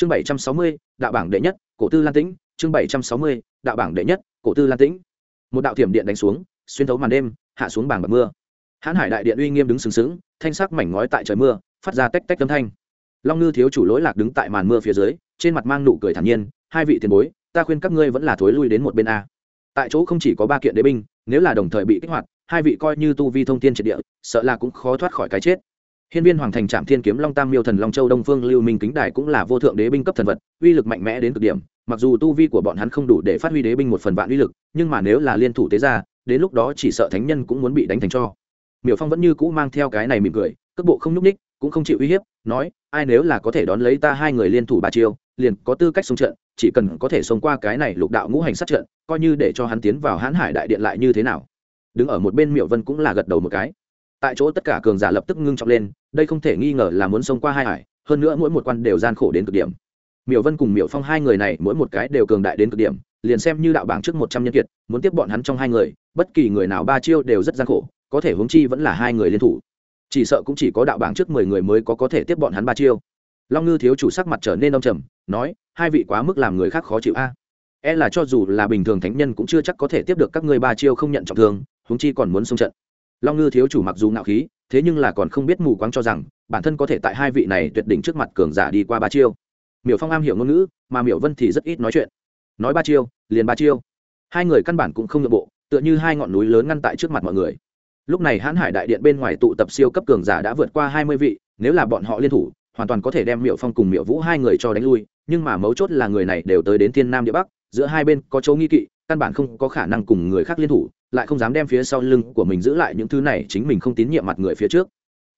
chương bảy trăm sáu mươi, đạo bảng đệ nhất, cổ tư lan tĩnh. Chương bảy trăm sáu mươi, đạo bảng đệ nhất, cổ tư lan tĩnh. Một đạo thiểm điện đánh xuống, xuyên thấu màn đêm, hạ xuống bảng bạc mưa. Hãn hải đại điện uy nghiêm đứng sừng sững, thanh sắc mảnh ngói tại trời mưa, phát ra tách tách âm thanh. Long ngư thiếu chủ lỗi lạc đứng tại màn mưa phía dưới, trên mặt mang nụ cười thản nhiên, hai vị tiền bối, ta khuyên các ngươi vẫn là thối lui đến một bên a. Tại chỗ không chỉ có ba kiện đế binh, nếu là đồng thời bị kích hoạt, hai vị coi như tu vi thông tin triệt địa, sợ là cũng khó thoát khỏi cái chết. Hiên viên hoàng thành Trảm thiên kiếm long tam miêu thần long châu đông phương lưu minh kính đài cũng là vô thượng đế binh cấp thần vật, uy lực mạnh mẽ đến cực điểm. Mặc dù tu vi của bọn hắn không đủ để phát huy đế binh một phần vạn uy lực, nhưng mà nếu là liên thủ tế ra đến lúc đó chỉ sợ thánh nhân cũng muốn bị đánh thành cho. Miểu phong vẫn như cũ mang theo cái này mỉm cười, cước bộ không nhúc ních cũng không chịu uy hiếp, nói, ai nếu là có thể đón lấy ta hai người liên thủ bà chiêu, liền có tư cách xông trận, chỉ cần có thể xông qua cái này lục đạo ngũ hành sát trận, coi như để cho hắn tiến vào Hán hải đại điện lại như thế nào. Đứng ở một bên miểu vân cũng là gật đầu một cái tại chỗ tất cả cường giả lập tức ngưng trọng lên, đây không thể nghi ngờ là muốn xông qua hai hải, hơn nữa mỗi một quan đều gian khổ đến cực điểm. Miểu vân cùng miểu phong hai người này mỗi một cái đều cường đại đến cực điểm, liền xem như đạo bảng trước một trăm nhân kiệt, muốn tiếp bọn hắn trong hai người, bất kỳ người nào ba chiêu đều rất gian khổ, có thể huống chi vẫn là hai người liên thủ. Chỉ sợ cũng chỉ có đạo bảng trước mười người mới có có thể tiếp bọn hắn ba chiêu. Long ngư thiếu chủ sắc mặt trở nên đông trầm, nói, hai vị quá mức làm người khác khó chịu a. E là cho dù là bình thường thánh nhân cũng chưa chắc có thể tiếp được các ngươi ba chiêu không nhận trọng thương, huống chi còn muốn xung trận long ngư thiếu chủ mặc dù ngạo khí, thế nhưng là còn không biết mù quáng cho rằng, bản thân có thể tại hai vị này tuyệt đỉnh trước mặt cường giả đi qua ba chiêu. Miểu phong am hiểu ngôn ngữ, mà miểu vân thì rất ít nói chuyện. Nói ba chiêu, liền ba chiêu. Hai người căn bản cũng không nhượng bộ, tựa như hai ngọn núi lớn ngăn tại trước mặt mọi người. Lúc này hãn hải đại điện bên ngoài tụ tập siêu cấp cường giả đã vượt qua hai mươi vị, nếu là bọn họ liên thủ, hoàn toàn có thể đem miệu phong cùng miệu vũ hai người cho đánh lui, nhưng mà mấu chốt là người này đều tới đến thiên nam địa bắc, giữa hai bên có chỗ nghi kỵ, căn bản không có khả năng cùng người khác liên thủ lại không dám đem phía sau lưng của mình giữ lại những thứ này, chính mình không tín nhiệm mặt người phía trước.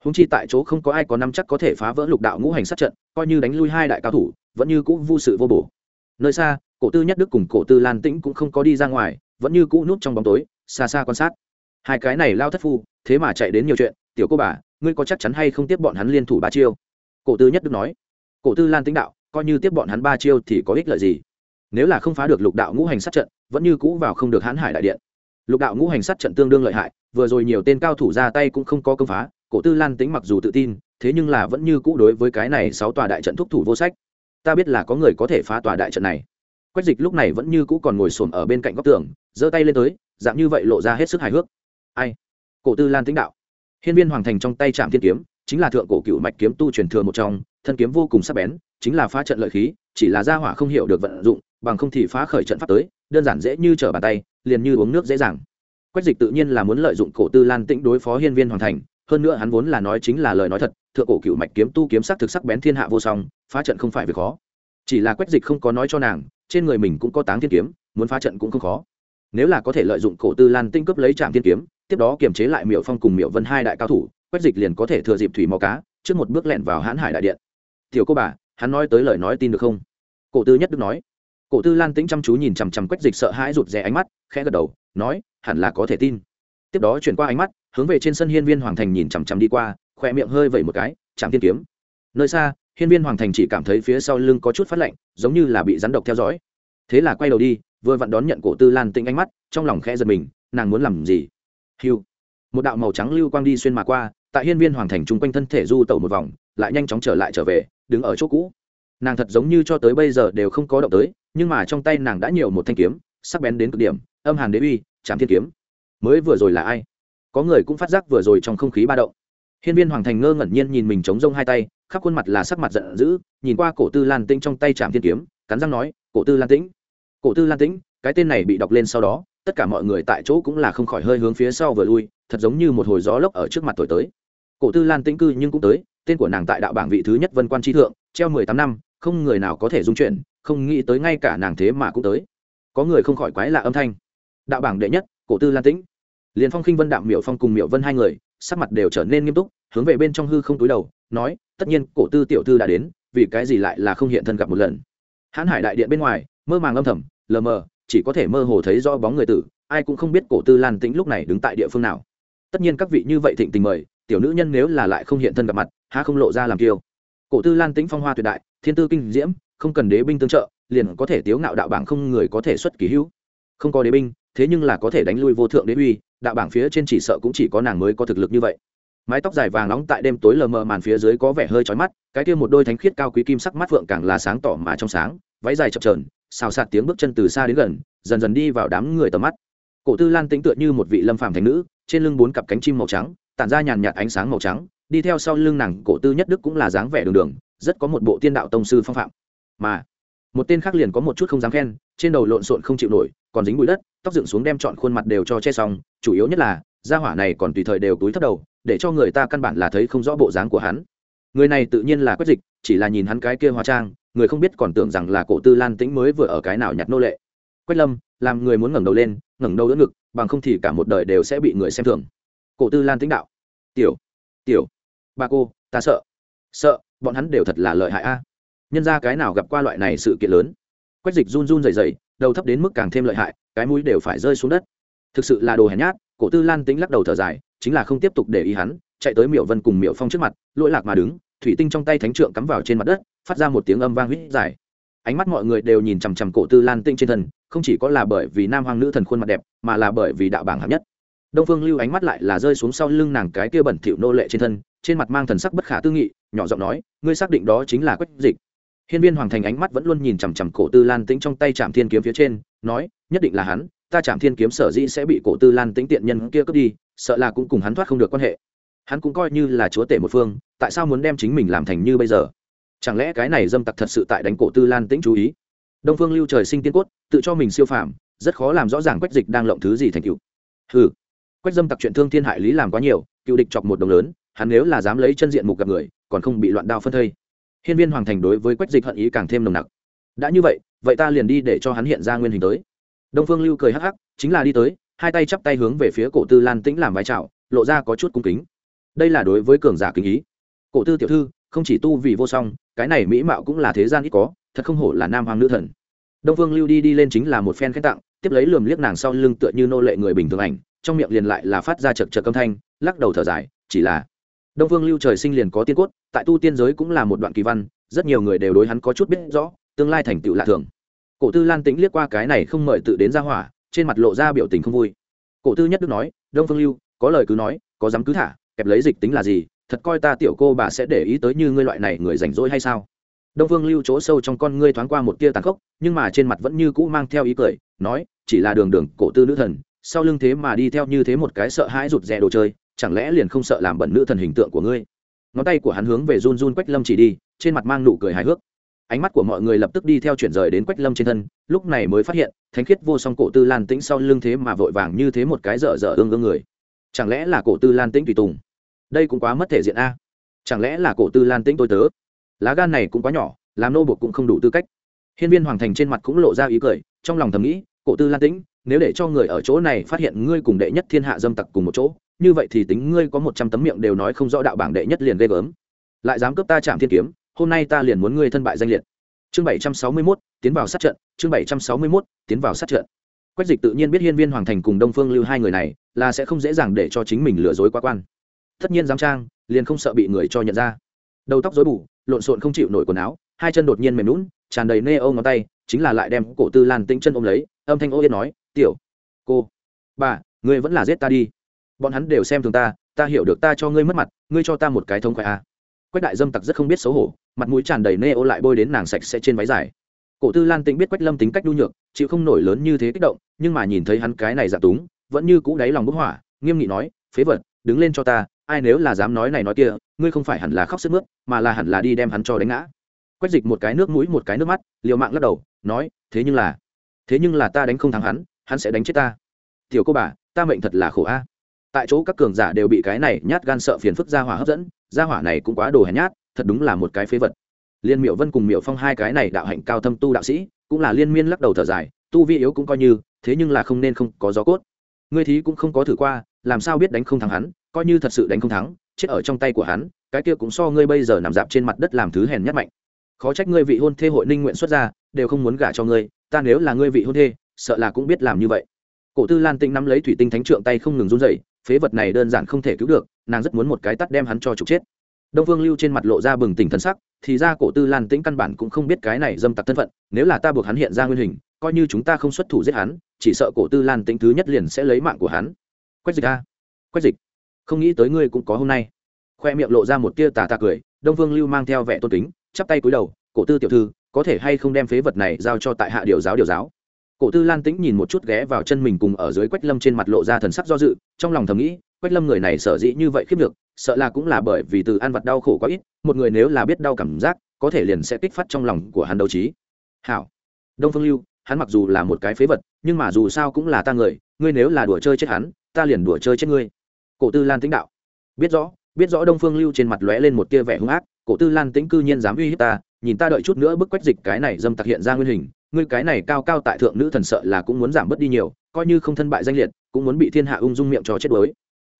Húng chi tại chỗ không có ai có năm chắc có thể phá vỡ lục đạo ngũ hành sát trận, coi như đánh lui hai đại cao thủ, vẫn như cũ vô sự vô bổ. Nơi xa, cổ tư nhất đức cùng cổ tư lan tĩnh cũng không có đi ra ngoài, vẫn như cũ núp trong bóng tối, xa xa quan sát. Hai cái này lao thất phu, thế mà chạy đến nhiều chuyện, tiểu cô bà, ngươi có chắc chắn hay không tiếp bọn hắn liên thủ ba chiêu? Cổ tư nhất đức nói. Cổ tư lan tĩnh đạo, coi như tiếp bọn hắn ba chiêu thì có ích lợi gì? Nếu là không phá được lục đạo ngũ hành sát trận, vẫn như cũ vào không được hãn hải đại điện lục đạo ngũ hành sát trận tương đương lợi hại, vừa rồi nhiều tên cao thủ ra tay cũng không có công phá, cổ tư lan tính mặc dù tự tin, thế nhưng là vẫn như cũ đối với cái này sáu tòa đại trận thúc thủ vô sách. Ta biết là có người có thể phá tòa đại trận này. Quách dịch lúc này vẫn như cũ còn ngồi xổm ở bên cạnh góc tường, giơ tay lên tới, dạng như vậy lộ ra hết sức hài hước. Ai? Cổ tư lan tính đạo. Hiên viên hoàng thành trong tay trạm thiên kiếm, chính là thượng cổ cựu mạch kiếm tu truyền thừa một trong, thân kiếm vô cùng sắc bén, chính là phá trận lợi khí, chỉ là gia hỏa không hiểu được vận dụng, bằng không thì phá khởi trận pháp tới, đơn giản dễ như trở bàn tay liền như uống nước dễ dàng. Quách dịch tự nhiên là muốn lợi dụng cổ tư lan tĩnh đối phó hiên viên hoàng thành, hơn nữa hắn vốn là nói chính là lời nói thật, thượng cổ cựu mạch kiếm tu kiếm sắc thực sắc bén thiên hạ vô song, phá trận không phải việc khó. Chỉ là quách dịch không có nói cho nàng, trên người mình cũng có táng thiên kiếm, muốn phá trận cũng không khó. Nếu là có thể lợi dụng cổ tư lan tinh cướp lấy trạm thiên kiếm, tiếp đó kiềm chế lại miệu phong cùng miệu vân hai đại cao thủ, quách dịch liền có thể thừa dịp thủy mò cá, trước một bước lẹn vào hãn hải đại điện. Tiểu cô bà, hắn nói tới lời nói tin được không? Cổ tư nhất đức nói cổ tư lan tĩnh chăm chú nhìn chằm chằm quách dịch sợ hãi rụt rè ánh mắt, khẽ gật đầu, nói, hẳn là có thể tin. Tiếp đó chuyển qua ánh mắt, hướng về trên sân hiên viên hoàng thành nhìn chằm chằm đi qua khỏe miệng hơi vẩy một cái chạm tiên kiếm. Nơi xa, hiên viên hoàng thành chỉ cảm thấy phía sau lưng có chút phát lạnh, giống như là bị rắn độc theo dõi. Thế là quay đầu đi, vừa vặn đón nhận cổ tư lan tĩnh ánh mắt, trong lòng khẽ giật mình, nàng muốn làm gì? Hiu một đạo màu trắng lưu quang đi xuyên mà qua, tại hiên viên hoàng thành chung quanh thân thể du tẩu một vòng, lại nhanh chóng trở lại trở về, đứng ở chỗ cũ. Nàng thật giống như cho tới bây giờ đều không có động tới nhưng mà trong tay nàng đã nhiều một thanh kiếm, sắc bén đến cực điểm, âm hàn đế uy chạm thiên kiếm. Mới vừa rồi là ai? Có người cũng phát giác vừa rồi trong không khí ba động. Hiên viên hoàng thành ngơ ngẩn nhiên nhìn mình chống rông hai tay, khắp khuôn mặt là sắc mặt giận dữ, nhìn qua cổ tư lan tĩnh trong tay chạm thiên kiếm, cắn răng nói, cổ tư lan tĩnh, cổ tư lan tĩnh, cái tên này bị đọc lên sau đó, tất cả mọi người tại chỗ cũng là không khỏi hơi hướng phía sau vừa lui, thật giống như một hồi gió lốc ở trước mặt thổi tới. Cổ tư lan tĩnh cư nhưng cũng tới, tên của nàng tại đạo bảng vị thứ nhất vân quan tri thượng, treo mười tám năm không người nào có thể dung chuyện không nghĩ tới ngay cả nàng thế mà cũng tới. Có người không khỏi quái lạ âm thanh. Đạo bảng đệ nhất, cổ tư lan tĩnh. Liền phong khinh vân, đạm miệu phong cùng miệu vân hai người, sắc mặt đều trở nên nghiêm túc, hướng về bên trong hư không túi đầu, nói, tất nhiên, cổ tư tiểu thư đã đến, vì cái gì lại là không hiện thân gặp một lần? Hãn hải đại điện bên ngoài, mơ màng âm thầm, lờ mờ, chỉ có thể mơ hồ thấy do bóng người tử, ai cũng không biết cổ tư lan tĩnh lúc này đứng tại địa phương nào. Tất nhiên các vị như vậy thịnh tình mời, tiểu nữ nhân nếu là lại không hiện thân gặp mặt, há không lộ ra làm kiêu. Cổ tư lan tĩnh phong hoa tuyệt đại thiên tư kinh diễm, không cần đế binh tương trợ, liền có thể tiếu ngạo đạo bảng không người có thể xuất kỳ hữu. Không có đế binh, thế nhưng là có thể đánh lui vô thượng đế uy, đạo bảng phía trên chỉ sợ cũng chỉ có nàng mới có thực lực như vậy. Mái tóc dài vàng nóng tại đêm tối lờ mờ màn phía dưới có vẻ hơi chói mắt, cái kia một đôi thánh khiết cao quý kim sắc mắt phượng càng là sáng tỏ mà trong sáng, váy dài chập trờn xào xạc tiếng bước chân từ xa đến gần, dần dần đi vào đám người tầm mắt. Cổ tư lan tĩnh tựa như một vị lâm phàm thành nữ, trên lưng bốn cặp cánh chim màu trắng, tản ra nhàn nhạt ánh sáng màu trắng đi theo sau lưng nàng cổ tư nhất đức cũng là dáng vẻ đường đường, rất có một bộ tiên đạo tông sư phong phạm. Mà, một tên khác liền có một chút không dám khen, trên đầu lộn xộn không chịu nổi, còn dính bụi đất, tóc dựng xuống đem trọn khuôn mặt đều cho che xong, chủ yếu nhất là da hỏa này còn tùy thời đều túi thấp đầu, để cho người ta căn bản là thấy không rõ bộ dáng của hắn. Người này tự nhiên là quét dịch, chỉ là nhìn hắn cái kia hóa trang, người không biết còn tưởng rằng là cổ tư lan tĩnh mới vừa ở cái nào nhặt nô lệ. Quách lâm, làm người muốn ngẩng đầu lên, ngẩng đầu đỡ ngực, bằng không thì cả một đời đều sẽ bị người xem thường. Cổ tư lan tĩnh đạo, tiểu tiểu ba cô, ta sợ. Sợ, bọn hắn đều thật là lợi hại a. Nhân ra cái nào gặp qua loại này sự kiện lớn? Quách dịch run run dày dày đầu thấp đến mức càng thêm lợi hại, cái mũi đều phải rơi xuống đất. Thực sự là đồ hèn nhát, cổ tư lan tính lắc đầu thở dài, chính là không tiếp tục để ý hắn, chạy tới miệu vân cùng miệu phong trước mặt, lỗi lạc mà đứng, thủy tinh trong tay thánh trượng cắm vào trên mặt đất, phát ra một tiếng âm vang huýt dài. Ánh mắt mọi người đều nhìn chằm chằm cổ tư lan tinh trên thân, không chỉ có là bởi vì nam hoàng nữ thần khuôn mặt đẹp, mà là bởi vì đạo bảng hạng nhất đông phương lưu ánh mắt lại là rơi xuống sau lưng nàng cái kia bẩn thỉu nô lệ trên thân, trên mặt mang thần sắc bất khả tư nghị, nhỏ giọng nói, ngươi xác định đó chính là quách dịch. Hiên viên hoàng thành ánh mắt vẫn luôn nhìn chằm chằm cổ tư lan tĩnh trong tay trạm thiên kiếm phía trên, nói, nhất định là hắn, ta trạm thiên kiếm sở dĩ sẽ bị cổ tư lan tĩnh tiện nhân kia cướp đi, sợ là cũng cùng hắn thoát không được quan hệ. Hắn cũng coi như là chúa tể một phương, tại sao muốn đem chính mình làm thành như bây giờ? Chẳng lẽ cái này dâm tặc thật sự tại đánh cổ tư lan tĩnh chú ý? Đông phương lưu trời sinh tiên cốt, tự cho mình siêu phàm, rất khó làm rõ ràng quách dịch đang lộng thứ gì thành cựu hừ quách dâm tặc chuyện thương thiên hại lý làm quá nhiều, cựu địch chọc một đồng lớn, hắn nếu là dám lấy chân diện mục gặp người, còn không bị loạn đao phân thây. Hiên viên hoàng thành đối với quách dịch hận ý càng thêm nồng nặc. Đã như vậy vậy ta liền đi để cho hắn hiện ra nguyên hình tới. Đông phương lưu cười hắc hắc, chính là đi tới, hai tay chắp tay hướng về phía cổ tư lan tĩnh làm vai trào lộ ra có chút cung kính. Đây là đối với cường giả kính ý. Cổ tư tiểu thư, không chỉ tu vì vô song, cái này mỹ mạo cũng là thế gian ít có, thật không hổ là nam hoàng nữ thần. Đông phương lưu đi đi lên chính là một phen khen tặng, tiếp lấy lườm liếc nàng sau lưng tựa như nô lệ người bình thường ảnh trong miệng liền lại là phát ra chật chật âm thanh, lắc đầu thở dài, chỉ là, đông phương lưu trời sinh liền có tiên cốt, tại tu tiên giới cũng là một đoạn kỳ văn, rất nhiều người đều đối hắn có chút biết rõ, tương lai thành tựu lạ thường. Cổ tư lan tĩnh liếc qua cái này không mời tự đến ra hỏa, trên mặt lộ ra biểu tình không vui. Cổ tư nhất đức nói, đông phương lưu, có lời cứ nói, có dám cứ thả, kẹp lấy dịch tính là gì, thật coi ta tiểu cô bà sẽ để ý tới như ngươi loại này người rảnh rỗi hay sao? Đông phương lưu chỗ sâu trong con ngươi thoáng qua một tia tàn khốc, nhưng mà trên mặt vẫn như cũ mang theo ý cười, nói, chỉ là đường đường cổ tư nữ thần sau lưng thế mà đi theo như thế một cái sợ hãi rụt rè đồ chơi, chẳng lẽ liền không sợ làm bẩn nữ thần hình tượng của ngươi? Ngón tay của hắn hướng về run run quách lâm chỉ đi, trên mặt mang nụ cười hài hước. Ánh mắt của mọi người lập tức đi theo chuyển rời đến quách lâm trên thân, lúc này mới phát hiện, thánh khiết vô song cổ tư lan tĩnh sau lưng thế mà vội vàng như thế một cái dở dở ương ương người. Chẳng lẽ là cổ tư lan tĩnh tùy tùng? Đây cũng quá mất thể diện a. Chẳng lẽ là cổ tư lan tĩnh tôi tớ? Lá gan này cũng quá nhỏ, làm nô buộc cũng không đủ tư cách. Hiên viên hoàng thành trên mặt cũng lộ ra ý cười, trong lòng thầm nghĩ, cổ tư lan tĩnh nếu để cho người ở chỗ này phát hiện ngươi cùng đệ nhất thiên hạ dâm tặc cùng một chỗ, như vậy thì tính ngươi có một trăm tấm miệng đều nói không rõ đạo bảng đệ nhất liền ghê gớm. Lại dám cướp ta chạm thiên kiếm, hôm nay ta liền muốn ngươi thân bại danh liệt. Chương bảy trăm sáu mươi mốt, tiến vào sát trận, chương bảy trăm sáu mươi mốt, tiến vào sát trận. Quách dịch tự nhiên biết hiên viên hoàng thành cùng đông phương lưu hai người này là sẽ không dễ dàng để cho chính mình lừa dối quá quan. Tất nhiên dám trang, liền không sợ bị người cho nhận ra. Đầu tóc dối bù, lộn xộn không chịu nổi quần áo, hai chân đột nhiên mềm lún tràn đầy nê ô ngón tay, chính là lại đem cổ tư lan tĩnh chân ôm lấy, âm thanh ô yên nói tiểu, cô, bà, ngươi vẫn là giết ta đi. Bọn hắn đều xem thường ta ta hiểu được ta cho ngươi mất mặt, ngươi cho ta một cái thông khoái a. À. quách đại dâm tặc rất không biết xấu hổ, mặt mũi tràn đầy nê ô lại bôi đến nàng sạch sẽ trên váy dài. Cổ tư lan tĩnh biết quách lâm tính cách nhu nhược, chịu không nổi lớn như thế kích động, nhưng mà nhìn thấy hắn cái này dạ túng, vẫn như cũ đáy lòng bức hỏa, nghiêm nghị nói, phế vật, đứng lên cho ta, ai nếu là dám nói này nói kia, ngươi không phải hẳn là khóc sức mướt, mà là hẳn là đi đem hắn cho đánh ngã. Quách dịch một cái nước mũi, một cái nước mắt, liều mạng lắc đầu, nói, thế nhưng là, thế nhưng là ta đánh không thắng hắn hắn sẽ đánh chết ta. Tiểu cô bà, ta mệnh thật là khổ a. Tại chỗ các cường giả đều bị cái này nhát gan sợ phiền phức gia hỏa hấp dẫn gia hỏa này cũng quá đồ hèn nhát, thật đúng là một cái phế vật. Liên miệu vân cùng miệu phong hai cái này đạo hạnh cao thâm tu đạo sĩ, cũng là liên miên lắc đầu thở dài, tu vi yếu cũng coi như, thế nhưng là không nên không có gió cốt. Ngươi thí cũng không có thử qua, làm sao biết đánh không thắng hắn, coi như thật sự đánh không thắng, chết ở trong tay của hắn, cái kia cũng so ngươi bây giờ nằm dạp trên mặt đất làm thứ hèn nhát mạnh. Khó trách ngươi vị hôn thê hội ninh nguyện xuất ra, đều không muốn gả cho ngươi, ta nếu là ngươi vị hôn thê sợ là cũng biết làm như vậy. Cổ tư lan tinh nắm lấy thủy tinh thánh trượng tay không ngừng run rẩy, phế vật này đơn giản không thể cứu được, nàng rất muốn một cái tắt đem hắn cho trục chết. Đông phương lưu trên mặt lộ ra bừng tỉnh thân sắc, thì ra cổ tư lan tĩnh căn bản cũng không biết cái này dâm tặc thân phận, nếu là ta buộc hắn hiện ra nguyên hình, coi như chúng ta không xuất thủ giết hắn, chỉ sợ cổ tư lan tĩnh thứ nhất liền sẽ lấy mạng của hắn. Quách dịch a! Quách dịch, không nghĩ tới ngươi cũng có hôm nay. Khoe miệng lộ ra một tia tà tà cười, đông phương lưu mang theo vẻ tôn kính, chắp tay cúi đầu, cổ tư tiểu thư, có thể hay không đem phế vật này giao cho tại hạ điều giáo điều giáo? Cổ tư lan tĩnh nhìn một chút ghé vào chân mình cùng ở dưới quách lâm trên mặt lộ ra thần sắc do dự, trong lòng thầm nghĩ, quách lâm người này sở dĩ như vậy khiếp được, sợ là cũng là bởi vì từ ăn vật đau khổ quá ít, một người nếu là biết đau cảm giác, có thể liền sẽ kích phát trong lòng của hắn đấu trí. Hảo. Đông phương lưu, hắn mặc dù là một cái phế vật, nhưng mà dù sao cũng là ta người, ngươi nếu là đùa chơi chết hắn, ta liền đùa chơi chết ngươi. Cổ tư lan tĩnh đạo. Biết rõ biết rõ đông phương lưu trên mặt lóe lên một tia vẻ hung ác, cổ tư lan tĩnh cư nhiên dám uy hiếp ta, nhìn ta đợi chút nữa bức quách dịch cái này dâm tặc hiện ra nguyên hình ngươi cái này cao cao tại thượng nữ thần sợ là cũng muốn giảm bớt đi nhiều, coi như không thân bại danh liệt, cũng muốn bị thiên hạ ung dung miệng cho chết đuối.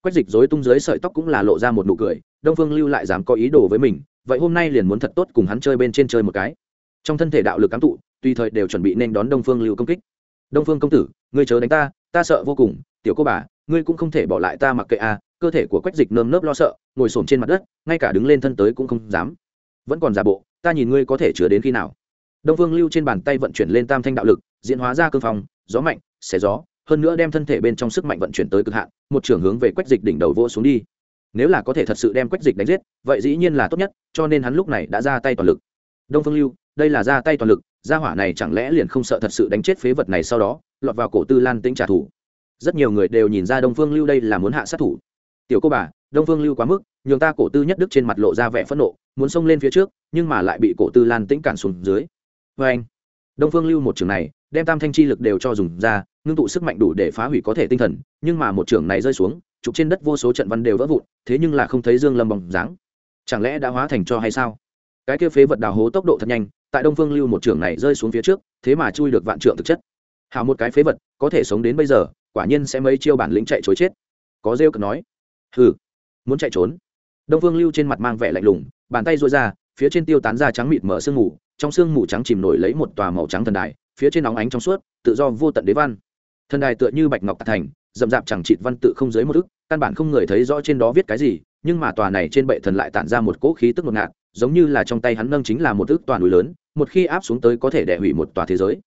Quách dịch dối tung dưới sợi tóc cũng là lộ ra một nụ cười, đông phương lưu lại dám có ý đồ với mình, vậy hôm nay liền muốn thật tốt cùng hắn chơi bên trên chơi một cái. Trong thân thể đạo lực cám tụ, tùy thời đều chuẩn bị nên đón đông phương lưu công kích. Đông phương công tử, ngươi chớ đánh ta ta sợ vô cùng, tiểu cô bà, ngươi cũng không thể bỏ lại ta mặc kệ a, cơ thể của quách dịch nơm nớp lo sợ, ngồi xổm trên mặt đất, ngay cả đứng lên thân tới cũng không dám. Vẫn còn giả bộ, ta nhìn ngươi có thể chứa đến khi nào đông Vương lưu trên bàn tay vận chuyển lên tam thanh đạo lực, diễn hóa ra cương phong, gió mạnh, xé gió, hơn nữa đem thân thể bên trong sức mạnh vận chuyển tới cực hạn, một trường hướng về quách dịch đỉnh đầu vỗ xuống đi. Nếu là có thể thật sự đem quách dịch đánh giết, vậy dĩ nhiên là tốt nhất, cho nên hắn lúc này đã ra tay toàn lực. Đông phương lưu, đây là ra tay toàn lực, gia hỏa này chẳng lẽ liền không sợ thật sự đánh chết phế vật này sau đó, lọt vào cổ tư lan tĩnh trả thù. Rất nhiều người đều nhìn ra đông phương lưu đây là muốn hạ sát thủ. Tiểu cô bà, đông phương lưu quá mức, nhường ta cổ tư nhất đức trên mặt lộ ra vẻ phẫn nộ, muốn xông lên phía trước, nhưng mà lại bị cổ tư lan tĩnh cản xuống dưới vê anh, đông phương lưu một trường này, đem tam thanh chi lực đều cho dùng ra, ngưng tụ sức mạnh đủ để phá hủy có thể tinh thần, nhưng mà một trường này rơi xuống trục trên đất vô số trận văn đều vỡ vụn, thế nhưng là không thấy dương lâm bóng dáng. Chẳng lẽ đã hóa thành cho hay sao? Cái kia phế vật đào hố tốc độ thật nhanh, tại đông phương lưu một trường này rơi xuống phía trước, thế mà chui được vạn trượng thực chất. Hào một cái phế vật, có thể sống đến bây giờ, quả nhiên sẽ mấy chiêu bản lĩnh chạy chối chết. Có rêu cực nói. Hừ, muốn chạy trốn. Đông phương lưu trên mặt mang vẻ lạnh lùng, bàn tay duỗi ra, phía trên tiêu tán ra trắng mịt mở sương mù trong sương mù trắng chìm nổi lấy một tòa màu trắng thần đài, phía trên óng ánh trong suốt, tự do vô tận đế văn. Thần đài tựa như bạch ngọc tạc thành, rậm rạp chẳng trịt văn tự không dưới một ức, căn bản không người thấy rõ trên đó viết cái gì, nhưng mà tòa này trên bệ thần lại tản ra một cỗ khí tức ngột ngạt, giống như là trong tay hắn nâng chính là một ức toàn núi lớn, một khi áp xuống tới có thể đẻ hủy một tòa thế giới.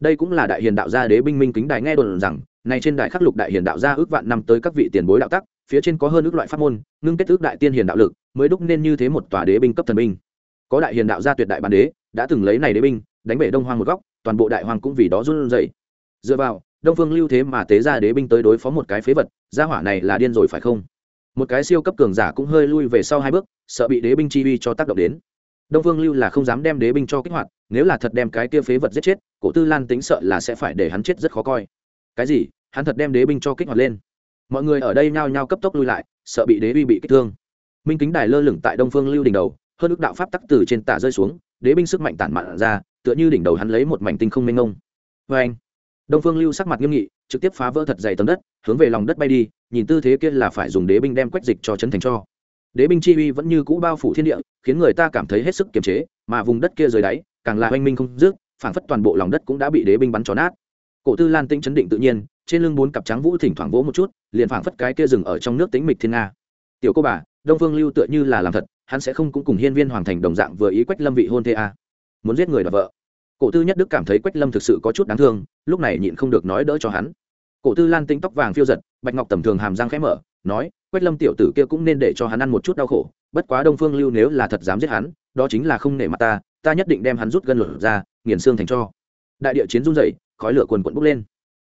Đây cũng là đại hiền đạo gia đế binh minh kính đài nghe đồn rằng này trên đài khắc lục đại hiền đạo gia ước vạn năm tới các vị tiền bối đạo tắc, phía trên có hơn ước loại pháp môn, ngưng kết ước đại tiên hiền đạo lực, mới đúc nên như thế một tòa đế binh cấp thần binh. Có đại hiền đạo gia tuyệt đại bản đế đã từng lấy này đế binh, đánh bể đông hoang một góc, toàn bộ đại hoàng cũng vì đó run rẩy. Dựa vào, đông phương lưu thế mà tế ra đế binh tới đối phó một cái phế vật, gia hỏa này là điên rồi phải không? Một cái siêu cấp cường giả cũng hơi lui về sau hai bước, sợ bị đế binh chi uy cho tác động đến. Đông phương lưu là không dám đem đế binh cho kích hoạt, nếu là thật đem cái kia phế vật giết chết, cổ tư lan tính sợ là sẽ phải để hắn chết rất khó coi. Cái gì? Hắn thật đem đế binh cho kích hoạt lên. Mọi người ở đây nhao nhao cấp tốc lui lại, sợ bị đế uy bị kích thương. Minh kính đài lơ lửng tại đông phương lưu đỉnh đầu, hơn ước đạo pháp tắc từ trên tả rơi xuống đế binh sức mạnh tản mạn ra, tựa như đỉnh đầu hắn lấy một mảnh tinh không mênh ngông vê anh, đông phương lưu sắc mặt nghiêm nghị, trực tiếp phá vỡ thật dày tấm đất, hướng về lòng đất bay đi, nhìn tư thế kia là phải dùng đế binh đem quách dịch cho chấn thành cho. Đế binh chi uy vẫn như cũ bao phủ thiên địa, khiến người ta cảm thấy hết sức kiềm chế, mà vùng đất kia dưới đáy, càng là oanh minh không dứt, phảng phất toàn bộ lòng đất cũng đã bị đế binh bắn tròn nát. Cổ tư lan tĩnh chấn định tự nhiên, trên lưng bốn cặp trắng vũ thỉnh thoảng vỗ một chút, liền phảng phất cái kia rừng ở trong nước tĩnh mịch thiên nga. Tiểu cô bà, đông phương lưu tựa như là làm thật hắn sẽ không cũng cùng hiên viên hoàng thành đồng dạng vừa ý quách lâm vị hôn thê a. Muốn giết người đ vợ. Cổ tư nhất đức cảm thấy quách lâm thực sự có chút đáng thương, lúc này nhịn không được nói đỡ cho hắn. Cổ tư lan tinh tóc vàng phiêu giật, bạch ngọc tầm thường hàm răng khẽ mở, nói, quách lâm tiểu tử kia cũng nên để cho hắn ăn một chút đau khổ, bất quá đông phương lưu nếu là thật dám giết hắn, đó chính là không nể mặt ta ta nhất định đem hắn rút gân lửa ra, nghiền xương thành cho. Đại địa chiến run dậy khói lửa quần quận bốc lên.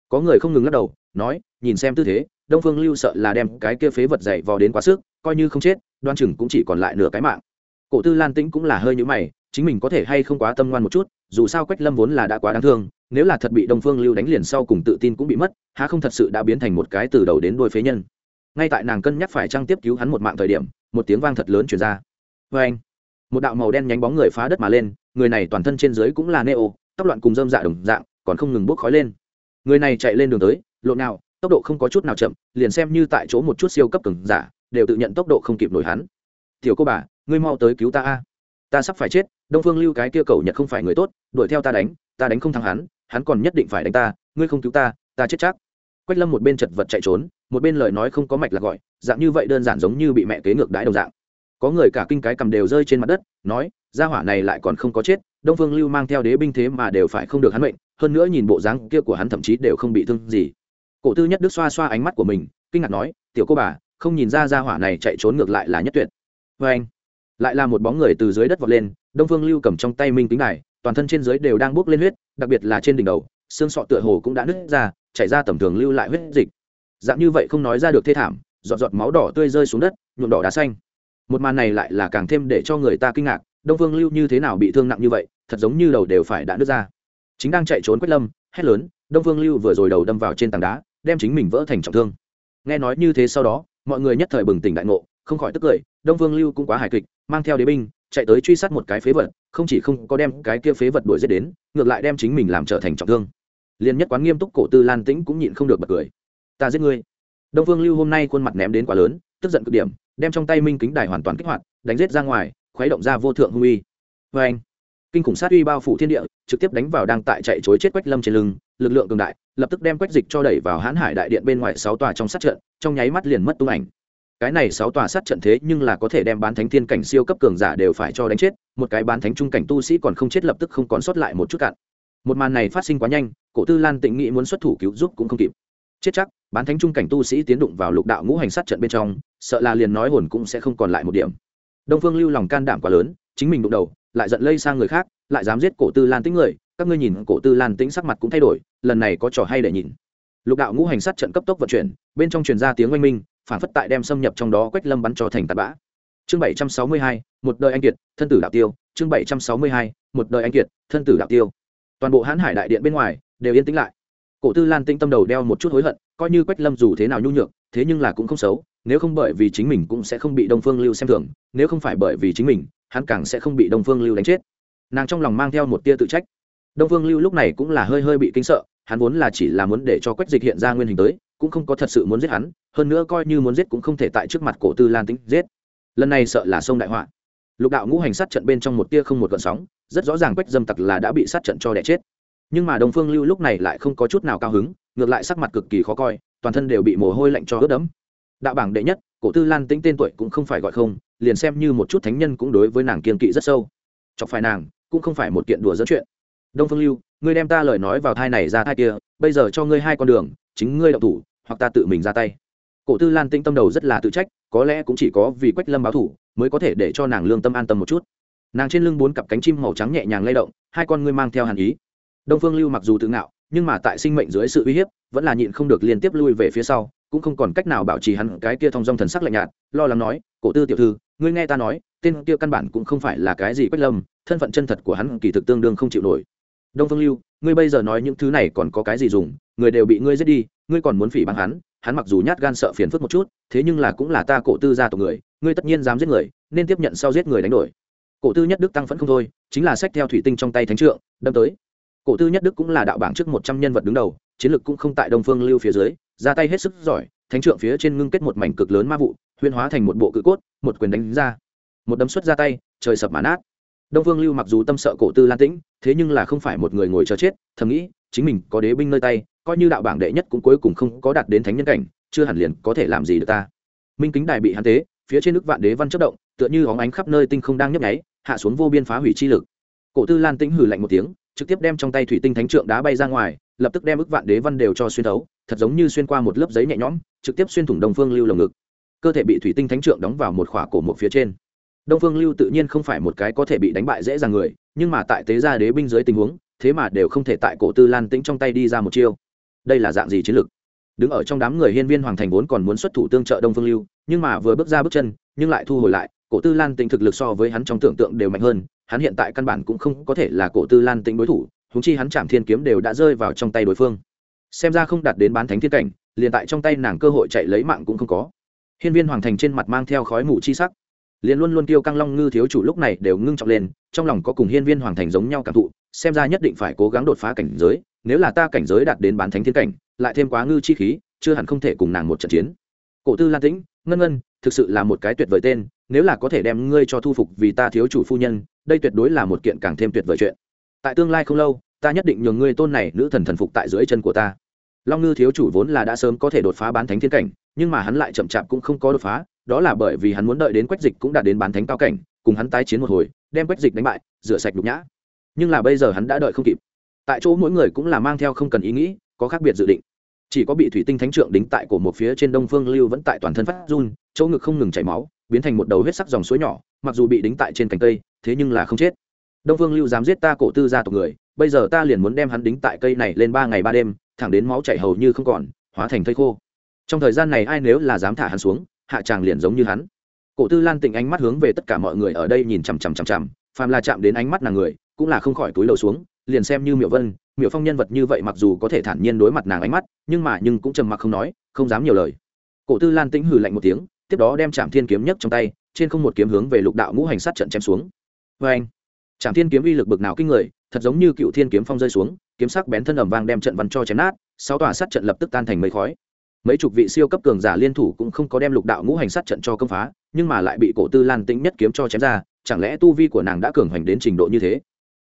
Có người không ngừng lắc đầu, nói, nhìn xem tư thế đông phương lưu sợ là đem cái kia phế vật dày vò đến quá sức, coi như không chết, đoan chừng cũng chỉ còn lại nửa cái mạng. Cổ tư lan tĩnh cũng là hơi nhữ mày, chính mình có thể hay không quá tâm ngoan một chút, dù sao quách lâm vốn là đã quá đáng thương, nếu là thật bị đông phương lưu đánh liền sau cùng tự tin cũng bị mất, há không thật sự đã biến thành một cái từ đầu đến đôi phế nhân. Ngay tại nàng cân nhắc phải trang tiếp cứu hắn một mạng thời điểm, một tiếng vang thật lớn chuyển ra. Vê anh, một đạo màu đen nhánh bóng người phá đất mà lên, người này toàn thân trên dưới cũng là neo, tóc loạn cùng dơm dạ đồng dạng, còn không ngừng bốc khói lên. Người này chạy lên đường tới, lộn nào tốc độ không có chút nào chậm, liền xem như tại chỗ một chút siêu cấp cường giả, đều tự nhận tốc độ không kịp nổi hắn. Tiểu cô bà, ngươi mau tới cứu ta a. Ta sắp phải chết, đông phương lưu cái kia cầu nhật không phải người tốt, đuổi theo ta đánh ta đánh không thắng hắn hắn còn nhất định phải đánh ta, ngươi không cứu ta ta chết chắc. Quách lâm một bên chật vật chạy trốn, một bên lời nói không có mạch là gọi, dạng như vậy đơn giản giống như bị mẹ kế ngược đãi đồng dạng. Có người cả kinh cái cầm đều rơi trên mặt đất, nói, gia hỏa này lại còn không có chết, đông phương lưu mang theo đế binh thế mà đều phải không được hắn mệnh, hơn nữa nhìn bộ dáng kia của hắn thậm chí đều không bị thương gì cổ tư nhất đức xoa xoa ánh mắt của mình, kinh ngạc nói, tiểu cô bà, không nhìn ra ra hỏa này chạy trốn ngược lại là nhất tuyệt. Vê anh, lại là một bóng người từ dưới đất vọt lên, đông phương lưu cầm trong tay minh kính này toàn thân trên dưới đều đang bốc lên huyết, đặc biệt là trên đỉnh đầu, xương sọ tựa hồ cũng đã nứt ra, chảy ra tầm thường lưu lại huyết dịch. Dạng như vậy không nói ra được thê thảm, giọt giọt máu đỏ tươi rơi xuống đất, nhuộm đỏ đá xanh. Một màn này lại là càng thêm để cho người ta kinh ngạc, đông phương lưu như thế nào bị thương nặng như vậy, thật giống như đầu đều phải đã nứt ra. Chính đang chạy trốn quách lâm, hét lớn, đông phương lưu vừa rồi đầu đâm vào trên tảng đá đem chính mình vỡ thành trọng thương. Nghe nói như thế sau đó, mọi người nhất thời bừng tỉnh đại ngộ, không khỏi tức cười, đông Vương lưu cũng quá hài kịch, mang theo đế binh, chạy tới truy sát một cái phế vật, không chỉ không có đem cái kia phế vật đuổi giết đến, ngược lại đem chính mình làm trở thành trọng thương. Liền nhất quán nghiêm túc cổ tư lan tĩnh cũng nhịn không được bật cười. Ta giết ngươi. Đông Vương lưu hôm nay khuôn mặt ném đến quá lớn, tức giận cực điểm, đem trong tay minh kính đài hoàn toàn kích hoạt, đánh giết ra ngoài, khuấy động ra vô thượng hung uy. Vê anh kinh khủng sát uy bao phủ thiên địa, trực tiếp đánh vào đang tại chạy chối chết quách lâm trên lưng, lực lượng cường đại, lập tức đem quách dịch cho đẩy vào hãn hải đại điện bên ngoài sáu tòa trong sát trận, trong nháy mắt liền mất tung ảnh. Cái này sáu tòa sát trận thế nhưng là có thể đem bán thánh thiên cảnh siêu cấp cường giả đều phải cho đánh chết, một cái bán thánh trung cảnh tu sĩ còn không chết lập tức không còn sót lại một chút cạn. Một màn này phát sinh quá nhanh, cổ tư lan tịnh nghĩ muốn xuất thủ cứu giúp cũng không kịp. Chết chắc, bán thánh trung cảnh tu sĩ tiến đụng vào lục đạo ngũ hành sát trận bên trong, sợ là liền nói hồn cũng sẽ không còn lại một điểm. Đông phương lưu lòng can đảm quá lớn, chính mình đụng đầu lại giận lây sang người khác, lại dám giết cổ tư lan tĩnh người, các ngươi nhìn cổ tư lan tĩnh sắc mặt cũng thay đổi, lần này có trò hay để nhìn. Lục đạo ngũ hành sát trận cấp tốc vận chuyển, bên trong truyền ra tiếng oanh minh, phản phất tại đem xâm nhập trong đó quách lâm bắn cho thành tạt bã. Chương bảy trăm sáu mươi hai, một đời anh kiệt, thân tử đạo tiêu. Chương bảy trăm sáu mươi hai, một đời anh kiệt, thân tử đạo tiêu. Toàn bộ hãn hải đại điện bên ngoài đều yên tĩnh lại. Cổ tư lan tĩnh tâm đầu đeo một chút hối hận, coi như quách lâm dù thế nào nhu nhược, thế nhưng là cũng không xấu, nếu không bởi vì chính mình cũng sẽ không bị đông phương lưu xem thường, nếu không phải bởi vì chính mình hắn càng sẽ không bị đông phương lưu đánh chết. Nàng trong lòng mang theo một tia tự trách. Đông phương lưu lúc này cũng là hơi hơi bị kinh sợ, hắn vốn là chỉ là muốn để cho quách dịch hiện ra nguyên hình tới, cũng không có thật sự muốn giết hắn, hơn nữa coi như muốn giết cũng không thể tại trước mặt cổ tư lan tính giết. Lần này sợ là sông đại họa. Lục đạo ngũ hành sát trận bên trong một tia không một gợn sóng, rất rõ ràng quách dâm tặc là đã bị sát trận cho đẻ chết. Nhưng mà đồng phương lưu lúc này lại không có chút nào cao hứng, ngược lại sắc mặt cực kỳ khó coi, toàn thân đều bị mồ hôi lạnh cho ướt đẫm. Đạo bảng đệ nhất, cổ tư lan tính tên tuổi cũng không phải gọi không liền xem như một chút thánh nhân cũng đối với nàng kiên kỵ rất sâu. Chọc phải nàng, cũng không phải một kiện đùa dẫn chuyện. Đông phương lưu, ngươi đem ta lời nói vào thai này ra thai kia, bây giờ cho ngươi hai con đường, chính ngươi đậu thủ, hoặc ta tự mình ra tay. Cổ tư lan tĩnh tâm đầu rất là tự trách, có lẽ cũng chỉ có vì quách lâm báo thủ, mới có thể để cho nàng lương tâm an tâm một chút. Nàng trên lưng bốn cặp cánh chim màu trắng nhẹ nhàng lay động, hai con ngươi mang theo hàn ý. Đông phương lưu mặc dù tự ngạo, nhưng mà tại sinh mệnh dưới sự uy hiếp, vẫn là nhịn không được liên tiếp lui về phía sau, cũng không còn cách nào bảo trì hắn cái kia thong dong thần sắc lạnh nhạt, lo lắng nói, cổ tư tiểu thư ngươi nghe ta nói, tên kia căn bản cũng không phải là cái gì quách lâm, thân phận chân thật của hắn kỳ thực tương đương không chịu nổi. Đông phương lưu, ngươi bây giờ nói những thứ này còn có cái gì dùng, người đều bị ngươi giết đi, ngươi còn muốn phỉ báng hắn hắn mặc dù nhát gan sợ phiền phức một chút, thế nhưng là cũng là ta cổ tư gia tộc người, ngươi tất nhiên dám giết người, nên tiếp nhận sau giết người đánh đổi. Cổ tư nhất đức tăng phẫn không thôi, chính là sách theo thủy tinh trong tay thánh trượng, đâm tới. Cổ tư nhất đức cũng là đạo bảng trước một trăm nhân vật đứng đầu, chiến lược cũng không tại đông phương lưu phía dưới, ra tay hết sức giỏi, thánh trượng phía trên ngưng kết một mảnh cực lớn ma vụ huyên hóa thành một bộ cự cốt, một quyền đánh ra. Một đấm xuất ra tay, trời sập mã nát. Đông phương lưu mặc dù tâm sợ cổ tư lan tĩnh, thế nhưng là không phải một người ngồi chờ chết, thầm nghĩ, chính mình có đế binh nơi tay, coi như đạo bảng đệ nhất cũng cuối cùng không có đạt đến thánh nhân cảnh, chưa hẳn liền có thể làm gì được ta. Minh kính đài bị hắn tế, phía trên nước vạn đế văn chất động, tựa như óng ánh khắp nơi tinh không đang nhấp nháy, hạ xuống vô biên phá hủy chi lực. Cổ tư lan tĩnh hử lạnh một tiếng, trực tiếp đem trong tay thủy tinh thánh trượng đá bay ra ngoài, lập tức đem ức vạn đế văn đều cho xuyên thấu, thật giống như xuyên qua một lớp giấy nhẹ nhõm, trực tiếp xuyên thủng đông phương lưu lồng ngực cơ thể bị thủy tinh thánh trượng đóng vào một khỏa cổ một phía trên. Đông phương lưu tự nhiên không phải một cái có thể bị đánh bại dễ dàng người, nhưng mà tại tế gia đế binh dưới tình huống, thế mà đều không thể tại cổ tư lan tĩnh trong tay đi ra một chiêu. Đây là dạng gì chiến lược? Đứng ở trong đám người hiên viên hoàng thành vốn còn muốn xuất thủ tương trợ đông phương lưu, nhưng mà vừa bước ra bước chân, nhưng lại thu hồi lại, cổ tư lan tĩnh thực lực so với hắn trong tưởng tượng đều mạnh hơn, hắn hiện tại căn bản cũng không có thể là cổ tư lan tĩnh đối thủ húng chi hắn chạm thiên kiếm đều đã rơi vào trong tay đối phương. Xem ra không đạt đến bán thánh thiên cảnh, liền tại trong tay nàng cơ hội chạy lấy mạng cũng không có hiên viên hoàng thành trên mặt mang theo khói mù chi sắc. Liền luôn luôn tiêu căng long ngư thiếu chủ lúc này đều ngưng trọng lên, trong lòng có cùng hiên viên hoàng thành giống nhau cảm thụ, xem ra nhất định phải cố gắng đột phá cảnh giới, nếu là ta cảnh giới đạt đến bán thánh thiên cảnh, lại thêm quá ngư chi khí, chưa hẳn không thể cùng nàng một trận chiến. Cổ tư lan tĩnh, ngân ngân, thực sự là một cái tuyệt vời tên, nếu là có thể đem ngươi cho thu phục vì ta thiếu chủ phu nhân, đây tuyệt đối là một kiện càng thêm tuyệt vời chuyện. Tại tương lai không lâu, ta nhất định nhường ngươi tôn này nữ thần thần phục tại dưới chân của ta. Long ngư thiếu chủ vốn là đã sớm có thể đột phá bán thánh thiên cảnh nhưng mà hắn lại chậm chạp cũng không có đột phá, đó là bởi vì hắn muốn đợi đến quách dịch cũng đã đến bán thánh cao cảnh, cùng hắn tái chiến một hồi, đem quách dịch đánh bại, rửa sạch nhục nhã. Nhưng là bây giờ hắn đã đợi không kịp. Tại chỗ mỗi người cũng là mang theo không cần ý nghĩ, có khác biệt dự định. Chỉ có bị thủy tinh thánh trượng đính tại cổ một phía trên đông phương lưu vẫn tại toàn thân phát run, chỗ ngực không ngừng chảy máu, biến thành một đầu huyết sắc dòng suối nhỏ, mặc dù bị đính tại trên cành cây, thế nhưng là không chết. Đông phương lưu dám giết ta cổ tư gia tộc người, bây giờ ta liền muốn đem hắn đính tại cây này lên ba ngày ba đêm, thẳng đến máu chảy hầu như không còn, hóa thành thây khô trong thời gian này ai nếu là dám thả hắn xuống, hạ tràng liền giống như hắn. Cổ tư lan tịnh ánh mắt hướng về tất cả mọi người ở đây nhìn chằm chằm chằm chằm, phàm là chạm đến ánh mắt nàng người, cũng là không khỏi túi lầu xuống, liền xem như miệu vân miệu phong nhân vật như vậy mặc dù có thể thản nhiên đối mặt nàng ánh mắt, nhưng mà nhưng cũng trầm mặc không nói, không dám nhiều lời. Cổ tư lan tĩnh hừ lạnh một tiếng, tiếp đó đem trạm thiên kiếm nhấc trong tay, trên không một kiếm hướng về lục đạo ngũ hành sát trận chém xuống. Vê anh trạm thiên kiếm uy lực bực nào kinh người, thật giống như cựu thiên kiếm phong rơi xuống, kiếm sắc bén thân ẩm vang đem trận văn cho chém nát, sáu tòa sát trận lập tức tan thành mây khói mấy chục vị siêu cấp cường giả liên thủ cũng không có đem lục đạo ngũ hành sát trận cho công phá, nhưng mà lại bị cổ tư lan tĩnh nhất kiếm cho chém ra, chẳng lẽ tu vi của nàng đã cường hoành đến trình độ như thế?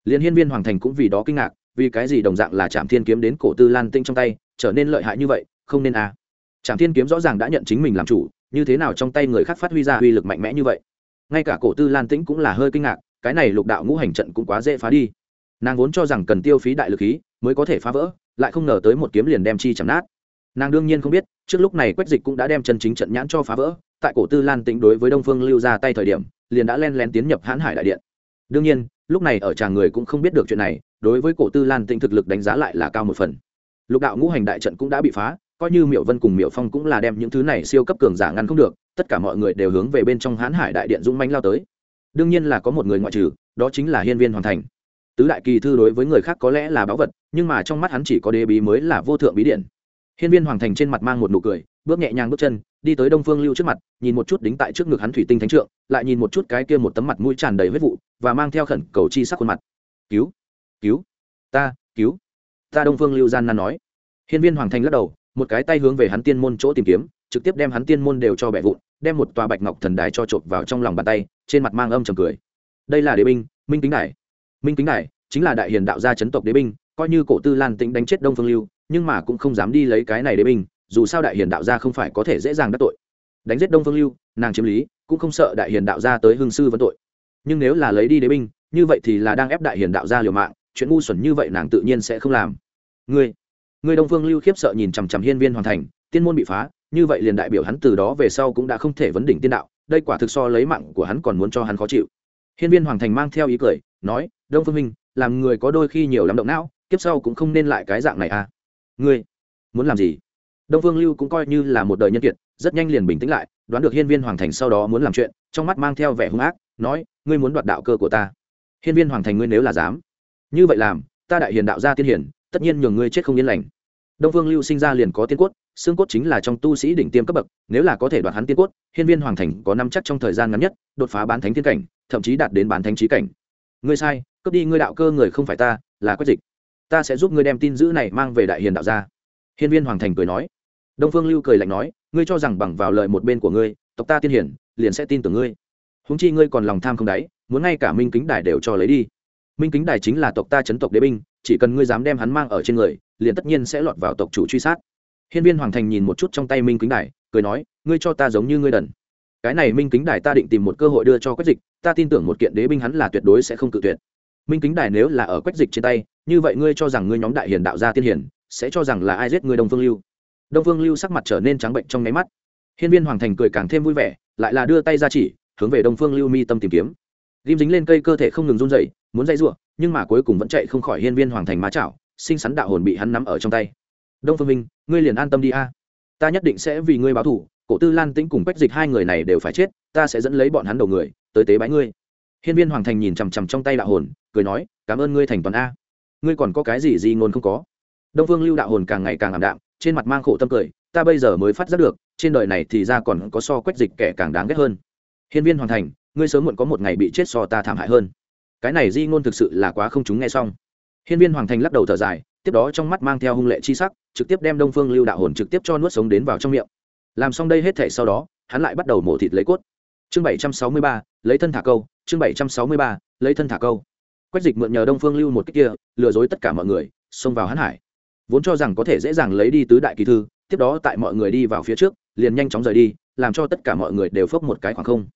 Liên hiên viên hoàng thành cũng vì đó kinh ngạc, vì cái gì đồng dạng là trạm thiên kiếm đến cổ tư lan tĩnh trong tay, trở nên lợi hại như vậy, không nên à? Trạm thiên kiếm rõ ràng đã nhận chính mình làm chủ, như thế nào trong tay người khác phát huy ra uy lực mạnh mẽ như vậy? Ngay cả cổ tư lan tĩnh cũng là hơi kinh ngạc, cái này lục đạo ngũ hành trận cũng quá dễ phá đi. Nàng vốn cho rằng cần tiêu phí đại lực khí mới có thể phá vỡ, lại không ngờ tới một kiếm liền đem chi chấm nát nàng đương nhiên không biết, trước lúc này quách dịch cũng đã đem chân chính trận nhãn cho phá vỡ, tại cổ tư lan tĩnh đối với đông phương lưu ra tay thời điểm, liền đã len lén tiến nhập hãn hải đại điện. Đương nhiên, lúc này ở tràng người cũng không biết được chuyện này, đối với cổ tư lan tĩnh thực lực đánh giá lại là cao một phần. Lục đạo ngũ hành đại trận cũng đã bị phá, coi như miệu vân cùng miệu phong cũng là đem những thứ này siêu cấp cường giả ngăn không được, tất cả mọi người đều hướng về bên trong hãn hải đại điện dũng manh lao tới. Đương nhiên là có một người ngoại trừ, đó chính là hiên viên hoàn thành. Tứ đại kỳ thư đối với người khác có lẽ là báu vật, nhưng mà trong mắt hắn chỉ có đế bí mới là vô thượng bí điện hiên viên hoàng thành trên mặt mang một nụ cười, bước nhẹ nhàng bước chân, đi tới đông phương lưu trước mặt, nhìn một chút đính tại trước ngực hắn thủy tinh thánh trượng, lại nhìn một chút cái kia một tấm mặt mũi tràn đầy huyết vụ, và mang theo khẩn cầu chi sắc khuôn mặt. Cứu cứu, ta cứu, ta đông phương lưu gian nan nói. Hiên viên hoàng thành lắc đầu, một cái tay hướng về hắn tiên môn chỗ tìm kiếm, trực tiếp đem hắn tiên môn đều cho bẻ vụn, đem một tòa bạch ngọc thần đài cho chộp vào trong lòng bàn tay, trên mặt mang âm trầm cười. Đây là đế binh, minh kính đài. Minh kính đài chính là đại hiền đạo gia chấn tộc đế binh, coi như cổ tư lan tĩnh đánh chết đông phương lưu nhưng mà cũng không dám đi lấy cái này đế binh, dù sao đại hiền đạo gia không phải có thể dễ dàng đắc tội. Đánh giết đông phương lưu, nàng chiếm lý, cũng không sợ đại hiền đạo gia tới hương sư vấn tội. Nhưng nếu là lấy đi đế binh, như vậy thì là đang ép đại hiền đạo gia liều mạng, chuyện ngu xuẩn như vậy nàng tự nhiên sẽ không làm. Ngươi ngươi đông phương lưu khiếp sợ nhìn chằm chằm hiên viên hoàn thành, tiên môn bị phá, như vậy liền đại biểu hắn từ đó về sau cũng đã không thể vấn đỉnh tiên đạo, đây quả thực so lấy mạng của hắn còn muốn cho hắn khó chịu. Hiên viên hoàng thành mang theo ý cười, nói, đông phương minh, làm người có đôi khi nhiều lắm động não, kiếp sau cũng không nên lại cái dạng này à ngươi muốn làm gì? Đông phương lưu cũng coi như là một đời nhân kiệt, rất nhanh liền bình tĩnh lại, đoán được hiên viên hoàng thành sau đó muốn làm chuyện, trong mắt mang theo vẻ hung ác, nói, ngươi muốn đoạt đạo cơ của ta. Hiên viên hoàng thành ngươi nếu là dám, như vậy làm, ta đại hiền đạo gia tiên hiển tất nhiên nhường ngươi chết không yên lành. Đông phương lưu sinh ra liền có tiên cốt, xương cốt chính là trong tu sĩ đỉnh tiêm cấp bậc, nếu là có thể đoạt hắn tiên cốt, hiên viên hoàng thành có năm chắc trong thời gian ngắn nhất, đột phá bán thánh thiên cảnh, thậm chí đạt đến bán thánh trí cảnh. Ngươi sai, cướp đi ngươi đạo cơ người không phải ta, là quách dịch ta sẽ giúp ngươi đem tin dữ này mang về đại hiền đạo gia. Hiên viên hoàng thành cười nói. Đông phương lưu cười lạnh nói, ngươi cho rằng bằng vào lời một bên của ngươi, tộc ta tiên hiển, liền sẽ tin tưởng ngươi. Húng chi ngươi còn lòng tham không đáy, muốn ngay cả minh kính đài đều cho lấy đi. Minh kính đài chính là tộc ta chấn tộc đế binh, chỉ cần ngươi dám đem hắn mang ở trên người, liền tất nhiên sẽ lọt vào tộc chủ truy sát. Hiên viên hoàng thành nhìn một chút trong tay minh kính đài, cười nói, ngươi cho ta giống như ngươi đần. Cái này minh kính đài ta định tìm một cơ hội đưa cho quách dịch, ta tin tưởng một kiện đế binh hắn là tuyệt đối sẽ không cự tuyệt. Minh kính đài nếu là ở quách dịch trên tay như vậy ngươi cho rằng ngươi nhóm đại hiền đạo gia tiên hiền, sẽ cho rằng là ai giết ngươi đông phương lưu? Đông phương lưu sắc mặt trở nên trắng bệnh trong nháy mắt. Hiên viên hoàng thành cười càng thêm vui vẻ, lại là đưa tay ra chỉ, hướng về đông phương lưu mi tâm tìm kiếm. Ghim dính lên cây cơ thể không ngừng run dậy muốn dây r nhưng mà cuối cùng vẫn chạy không khỏi hiên viên hoàng thành má chảo, sinh sắn đạo hồn bị hắn nắm ở trong tay. Đông phương minh, ngươi liền an tâm đi a. Ta nhất định sẽ vì ngươi báo thủ cổ tư lan tĩnh cùng quách dịch hai người này đều phải chết, ta sẽ dẫn lấy bọn hắn đầu người, tới tế bái ngươi. Hiên viên hoàng thành nhìn chằm chằm trong tay đạo hồn, cười nói, cảm ơn ngươi thành toàn a ngươi còn có cái gì gì ngôn không có? Đông phương lưu đạo hồn càng ngày càng ảm đạm, trên mặt mang khổ tâm cười, ta bây giờ mới phát giác được, trên đời này thì ra còn có so quách dịch kẻ càng đáng ghét hơn. Hiên viên hoàn thành, ngươi sớm muộn có một ngày bị chết so ta thảm hại hơn. Cái này di ngôn thực sự là quá không chúng nghe xong. Hiên viên hoàng thành lắc đầu thở dài, tiếp đó trong mắt mang theo hung lệ chi sắc, trực tiếp đem đông phương lưu đạo hồn trực tiếp cho nuốt sống đến vào trong miệng. Làm xong đây hết thể sau đó, hắn lại bắt đầu mổ thịt lấy cốt. Chương bảy trăm sáu mươi ba, lấy thân thả câu, chương bảy trăm sáu mươi ba, lấy thân thả câu quách dịch mượn nhờ đông phương lưu một cách kia, lừa dối tất cả mọi người, xông vào hãn hải. Vốn cho rằng có thể dễ dàng lấy đi tứ đại kỳ thư, tiếp đó tại mọi người đi vào phía trước, liền nhanh chóng rời đi, làm cho tất cả mọi người đều phốc một cái khoảng không.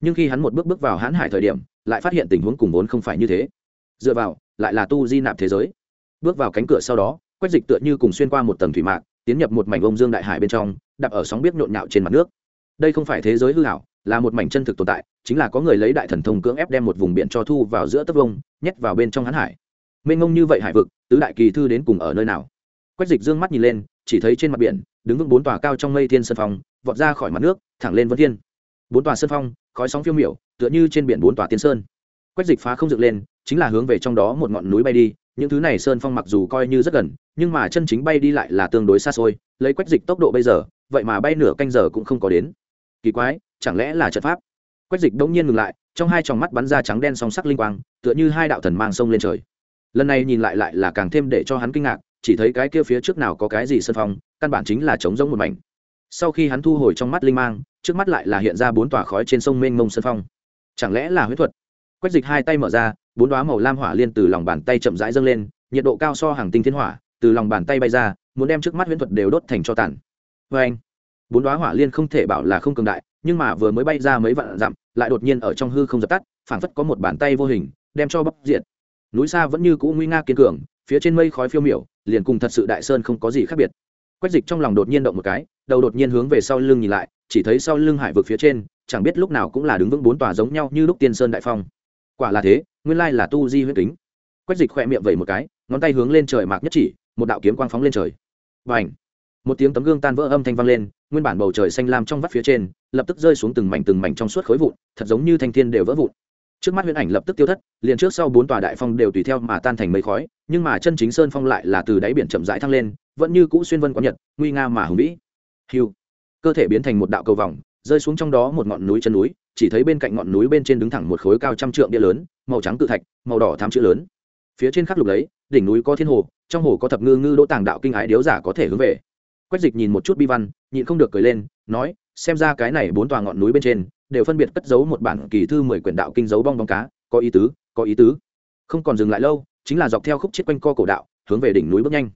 Nhưng khi hắn một bước bước vào hãn hải thời điểm, lại phát hiện tình huống cùng vốn không phải như thế. Dựa vào, lại là tu di nạp thế giới. Bước vào cánh cửa sau đó, quách dịch tựa như cùng xuyên qua một tầng thủy mạc, tiến nhập một mảnh ông dương đại hải bên trong, đạp ở sóng biết nhộn nhạo trên mặt nước. Đây không phải thế giới hư hảo là một mảnh chân thực tồn tại, chính là có người lấy đại thần thông cưỡng ép đem một vùng biển cho thu vào giữa tấp vông, nhét vào bên trong hán hải. Mênh ngông như vậy hải vực, tứ đại kỳ thư đến cùng ở nơi nào? Quách dịch dương mắt nhìn lên, chỉ thấy trên mặt biển, đứng vững bốn tòa cao trong mây thiên sơn phong, vọt ra khỏi mặt nước, thẳng lên vân thiên. Bốn tòa sơn phong, khói sóng phiêu miểu, tựa như trên biển bốn tòa tiên sơn. Quách dịch phá không dựng lên, chính là hướng về trong đó một ngọn núi bay đi, những thứ này sơn phong mặc dù coi như rất gần, nhưng mà chân chính bay đi lại là tương đối xa xôi, lấy quách dịch tốc độ bây giờ, vậy mà bay nửa canh giờ cũng không có đến. Kỳ quái chẳng lẽ là trận pháp? Quách dịch đông nhiên ngừng lại, trong hai tròng mắt bắn ra trắng đen song sắc linh quang, tựa như hai đạo thần mang sông lên trời. Lần này nhìn lại lại là càng thêm để cho hắn kinh ngạc, chỉ thấy cái kia phía trước nào có cái gì sân phong, căn bản chính là trống rỗng một mảnh. Sau khi hắn thu hồi trong mắt linh mang, trước mắt lại là hiện ra bốn tòa khói trên sông mênh mông sân phong. Chẳng lẽ là huyết thuật? Quách dịch hai tay mở ra, bốn đoá màu lam hỏa liên từ lòng bàn tay chậm rãi dâng lên, nhiệt độ cao so hàng tinh thiên hỏa, từ lòng bàn tay bay ra, muốn đem trước mắt huyễn thuật đều đốt thành cho tàn. Vê anh bốn đoá hỏa liên không thể bảo là không cường đại, nhưng mà vừa mới bay ra mấy vạn dặm, lại đột nhiên ở trong hư không dập tắt, phảng phất có một bàn tay vô hình, đem cho bóc diện núi xa vẫn như cũ nguy nga kiên cường, phía trên mây khói phiêu miểu, liền cùng thật sự đại sơn không có gì khác biệt. Quách dịch trong lòng đột nhiên động một cái, đầu đột nhiên hướng về sau lưng nhìn lại, chỉ thấy sau lưng hải vực phía trên, chẳng biết lúc nào cũng là đứng vững bốn tòa giống nhau như lúc tiên sơn đại phong. Quả là thế, nguyên lai là tu di huyết tính quách dịch khỏe miệng vẩy một cái, ngón tay hướng lên trời mạc nhất chỉ, một đạo kiếm quang phóng lên trời. Và ảnh một tiếng tấm gương tan vỡ âm thanh vang lên, nguyên bản bầu trời xanh lam trong vắt phía trên, lập tức rơi xuống từng mảnh từng mảnh trong suốt khối vụn, thật giống như thanh thiên đều vỡ vụn. Trước mắt huyễn ảnh lập tức tiêu thất, liền trước sau bốn tòa đại phong đều tùy theo mà tan thành mây khói, nhưng mà chân chính sơn phong lại là từ đáy biển chậm rãi thăng lên, vẫn như cũ xuyên vân có nhật, nguy nga mà hùng vĩ. Hiu. Cơ thể biến thành một đạo cầu vòng, rơi xuống trong đó một ngọn núi chân núi, chỉ thấy bên cạnh ngọn núi bên trên đứng thẳng một khối cao trăm trượng địa lớn, màu trắng tự thạch, màu đỏ thám chữ lớn. Phía trên khắc lục lấy, đỉnh núi có thiên hồ, trong hồ có thập ngư ngư đỗ tàng đạo kinh ái điếu giả có thể hướng về quách dịch nhìn một chút bi văn, nhịn không được cười lên, nói, xem ra cái này bốn tòa ngọn núi bên trên, đều phân biệt cất giấu một bản kỳ thư mười quyển đạo kinh dấu bong bóng cá, có ý tứ, có ý tứ. Không còn dừng lại lâu, chính là dọc theo khúc chết quanh co cổ đạo, hướng về đỉnh núi bước nhanh.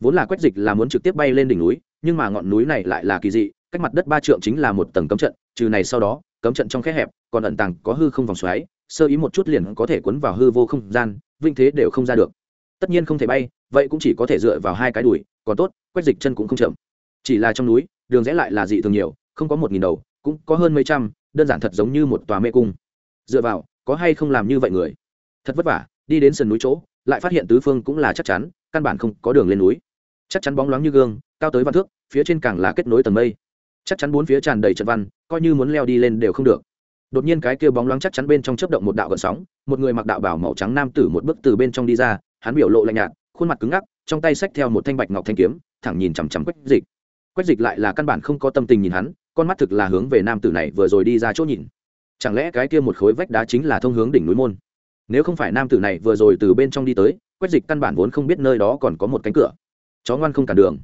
Vốn là quách dịch là muốn trực tiếp bay lên đỉnh núi, nhưng mà ngọn núi này lại là kỳ dị, cách mặt đất ba trượng chính là một tầng cấm trận, trừ này sau đó, cấm trận trong khe hẹp, còn ẩn tàng có hư không vòng xoáy, sơ ý một chút liền có thể cuốn vào hư vô không gian vinh thế đều không ra được. Tất nhiên không thể bay, vậy cũng chỉ có thể dựa vào hai cái đùi, còn tốt quét dịch chân cũng không chậm. Chỉ là trong núi, đường rẽ lại là dị thường nhiều, không có một nghìn đầu, cũng có hơn mấy trăm, đơn giản thật giống như một tòa mê cung. Dựa vào, có hay không làm như vậy người? Thật vất vả, đi đến sườn núi chỗ, lại phát hiện tứ phương cũng là chắc chắn, căn bản không có đường lên núi. Chắc chắn bóng loáng như gương, cao tới vạn thước, phía trên càng là kết nối tầng mây. Chắc chắn bốn phía tràn đầy trận văn, coi như muốn leo đi lên đều không được. Đột nhiên cái kia bóng loáng chắc chắn bên trong chớp động một đạo gợn sóng, một người mặc đạo bảo màu trắng nam tử một bước từ bên trong đi ra, hắn biểu lộ lạnh nhạt, khuôn mặt cứng ngắc trong tay xách theo một thanh bạch ngọc thanh kiếm, thẳng nhìn chằm chằm quách dịch. Quách dịch lại là căn bản không có tâm tình nhìn hắn, con mắt thực là hướng về nam tử này vừa rồi đi ra chỗ nhìn. Chẳng lẽ cái kia một khối vách đá chính là thông hướng đỉnh núi môn? Nếu không phải nam tử này vừa rồi từ bên trong đi tới, quách dịch căn bản vốn không biết nơi đó còn có một cánh cửa. Chó ngoan không cản đường.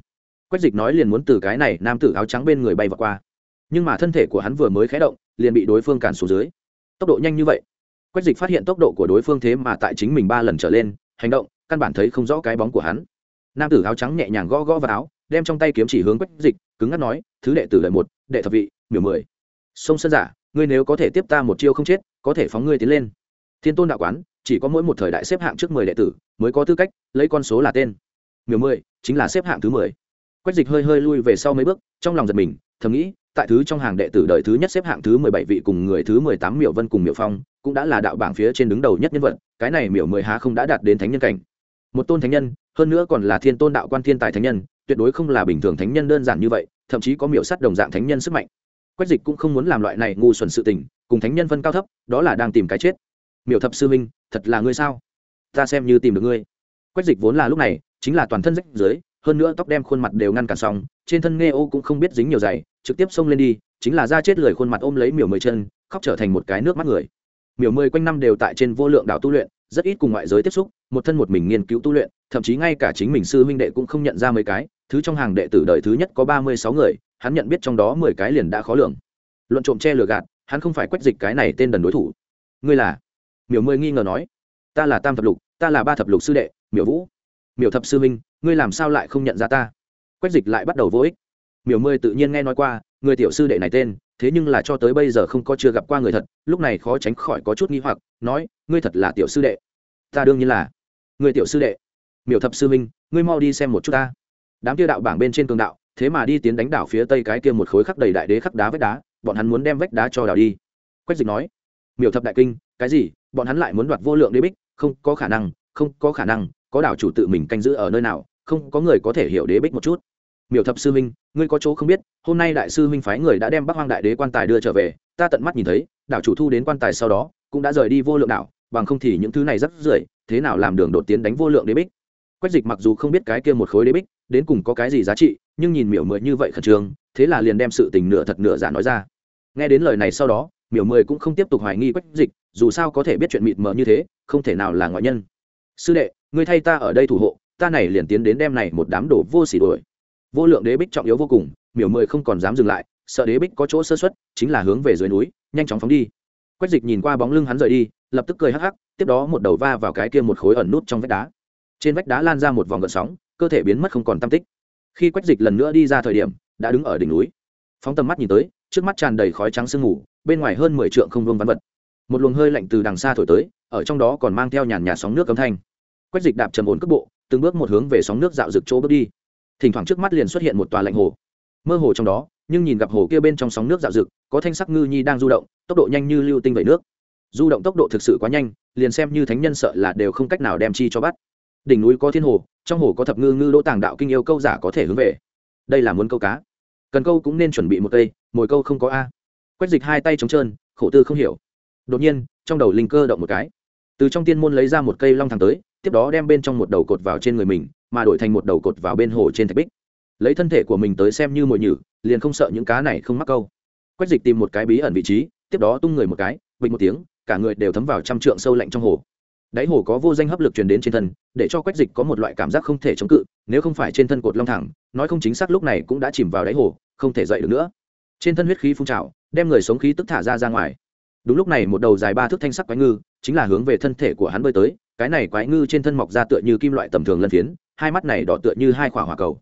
Quách dịch nói liền muốn từ cái này nam tử áo trắng bên người bay vào qua. Nhưng mà thân thể của hắn vừa mới khé động, liền bị đối phương cản xuống dưới. Tốc độ nhanh như vậy. Quách dịch phát hiện tốc độ của đối phương thế mà tại chính mình ba lần trở lên, hành động, căn bản thấy không rõ cái bóng của hắn nam tử áo trắng nhẹ nhàng gõ gõ vào áo, đem trong tay kiếm chỉ hướng quách dịch, cứng ngắt nói, thứ đệ tử lợi một, đệ thập vị, miểu mười. Sông sơn giả, ngươi nếu có thể tiếp ta một chiêu không chết, có thể phóng ngươi tiến lên. Thiên tôn đạo quán, chỉ có mỗi một thời đại xếp hạng trước mười đệ tử, mới có tư cách, lấy con số là tên. Miểu mười, chính là xếp hạng thứ mười. Quách dịch hơi hơi lui về sau mấy bước, trong lòng giật mình, thầm nghĩ, tại thứ trong hàng đệ tử đời thứ nhất xếp hạng thứ mười bảy vị cùng người thứ mười tám miểu vân cùng miểu phong, cũng đã là đạo bảng phía trên đứng đầu nhất nhân vật, cái này miểu mười há không đã đạt đến thánh nhân cảnh một tôn thánh nhân, hơn nữa còn là thiên tôn đạo quan thiên tài thánh nhân, tuyệt đối không là bình thường thánh nhân đơn giản như vậy, thậm chí có miểu sắt đồng dạng thánh nhân sức mạnh. Quách dịch cũng không muốn làm loại này ngu xuẩn sự tình, cùng thánh nhân phân cao thấp, đó là đang tìm cái chết. Miểu thập sư minh thật là ngươi sao? Ta xem như tìm được ngươi. Quách dịch vốn là lúc này, chính là toàn thân rách dưới hơn nữa tóc đem khuôn mặt đều ngăn cản xong, trên thân nghe ô cũng không biết dính nhiều dày, trực tiếp xông lên đi, chính là ra chết lười khuôn mặt ôm lấy miểu mười chân, khóc trở thành một cái nước mắt người. Miểu mười quanh năm đều tại trên vô lượng đảo tu luyện rất ít cùng ngoại giới tiếp xúc, một thân một mình nghiên cứu tu luyện, thậm chí ngay cả chính mình sư huynh đệ cũng không nhận ra mấy cái, thứ trong hàng đệ tử đời thứ nhất có ba mươi sáu người, hắn nhận biết trong đó mười cái liền đã khó lường. Luận trộm che lừa gạt, hắn không phải quách dịch cái này tên đần đối thủ. Ngươi là? Miểu mười nghi ngờ nói. Ta là tam thập lục, ta là ba thập lục sư đệ, miểu vũ. Miểu thập sư minh ngươi làm sao lại không nhận ra ta? Quách dịch lại bắt đầu vô ích. Miểu mười tự nhiên nghe nói qua, người tiểu sư đệ này tên thế nhưng là cho tới bây giờ không có chưa gặp qua người thật, lúc này khó tránh khỏi có chút nghi hoặc, nói, ngươi thật là tiểu sư đệ. Ta đương nhiên là. Người tiểu sư đệ? Miểu thập sư minh ngươi mau đi xem một chút ta. Đám kia đạo bảng bên trên cường đạo, thế mà đi tiến đánh đảo phía tây cái kia một khối khắc đầy đại đế khắc đá vách đá, bọn hắn muốn đem vách đá cho đảo đi. Quách dịch nói, miểu thập đại kinh, cái gì? Bọn hắn lại muốn đoạt vô lượng đế bích? Không, có khả năng, không có khả năng, có đảo chủ tự mình canh giữ ở nơi nào, không có người có thể hiểu đế bích một chút miểu thập sư minh ngươi có chỗ không biết, hôm nay đại sư minh phái người đã đem bắc hoang đại đế quan tài đưa trở về, ta tận mắt nhìn thấy, đảo chủ thu đến quan tài sau đó, cũng đã rời đi vô lượng đảo, bằng không thì những thứ này rất rưởi, thế nào làm đường đột tiến đánh vô lượng đế bích? Quách dịch mặc dù không biết cái kia một khối đế bích, đến cùng có cái gì giá trị, nhưng nhìn miểu mười như vậy khẩn trương, thế là liền đem sự tình nửa thật nửa giả nói ra. Nghe đến lời này sau đó, miểu mười cũng không tiếp tục hoài nghi quách dịch, dù sao có thể biết chuyện mịt mờ như thế, không thể nào là ngoại nhân. Sư đệ, ngươi thay ta ở đây thủ hộ, ta này liền tiến đến đem này một đám đồ vô xỉ đuổi vô lượng đế bích trọng yếu vô cùng, miểu mười không còn dám dừng lại, sợ đế bích có chỗ sơ xuất chính là hướng về dưới núi, nhanh chóng phóng đi. Quách dịch nhìn qua bóng lưng hắn rời đi, lập tức cười hắc hắc, tiếp đó một đầu va vào cái kia một khối ẩn nút trong vách đá. Trên vách đá lan ra một vòng gợn sóng, cơ thể biến mất không còn tam tích. Khi quách dịch lần nữa đi ra thời điểm, đã đứng ở đỉnh núi. Phóng tầm mắt nhìn tới, trước mắt tràn đầy khói trắng sương mù, bên ngoài hơn mười trượng không vương văn vật. Một luồng hơi lạnh từ đằng xa thổi tới, ở trong đó còn mang theo nhàn nhạt sóng nước cấm thanh. Quách dịch đạp trầm ổn cước bộ, từng bước một hướng về sóng nước dạo rực chỗ bước đi thỉnh thoảng trước mắt liền xuất hiện một tòa lạnh hồ. Mơ hồ trong đó, nhưng nhìn gặp hồ kia bên trong sóng nước dạo rực, có thanh sắc ngư nhi đang du động, tốc độ nhanh như lưu tinh vẩy nước. Du động tốc độ thực sự quá nhanh, liền xem như thánh nhân sợ là đều không cách nào đem chi cho bắt. Đỉnh núi có thiên hồ, trong hồ có thập ngư ngư đỗ tàng đạo kinh yêu câu giả có thể hướng về. Đây là muốn câu cá. Cần câu cũng nên chuẩn bị một cây, mồi câu không có a. Quét dịch hai tay trống trơn, khổ tư không hiểu. Đột nhiên, trong đầu linh cơ động một cái. Từ trong tiên môn lấy ra một cây long thẳng tới, tiếp đó đem bên trong một đầu cột vào trên người mình mà đổi thành một đầu cột vào bên hồ trên thạch bích. Lấy thân thể của mình tới xem như mồi nhử, liền không sợ những cá này không mắc câu. Quách dịch tìm một cái bí ẩn vị trí, tiếp đó tung người một cái, bình một tiếng, cả người đều thấm vào trăm trượng sâu lạnh trong hồ. Đáy hồ có vô danh hấp lực truyền đến trên thân, để cho quách dịch có một loại cảm giác không thể chống cự, nếu không phải trên thân cột long thẳng, nói không chính xác lúc này cũng đã chìm vào đáy hồ, không thể dậy được nữa. Trên thân huyết khí phun trào, đem người sống khí tức thả ra ra ngoài. Đúng lúc này một đầu dài ba thước thanh sắc quái ngư, chính là hướng về thân thể của hắn bơi tới, cái này quái ngư trên thân mọc ra tựa như kim loại tầm thường lân phiến hai mắt này đỏ tựa như hai quả hỏa cầu.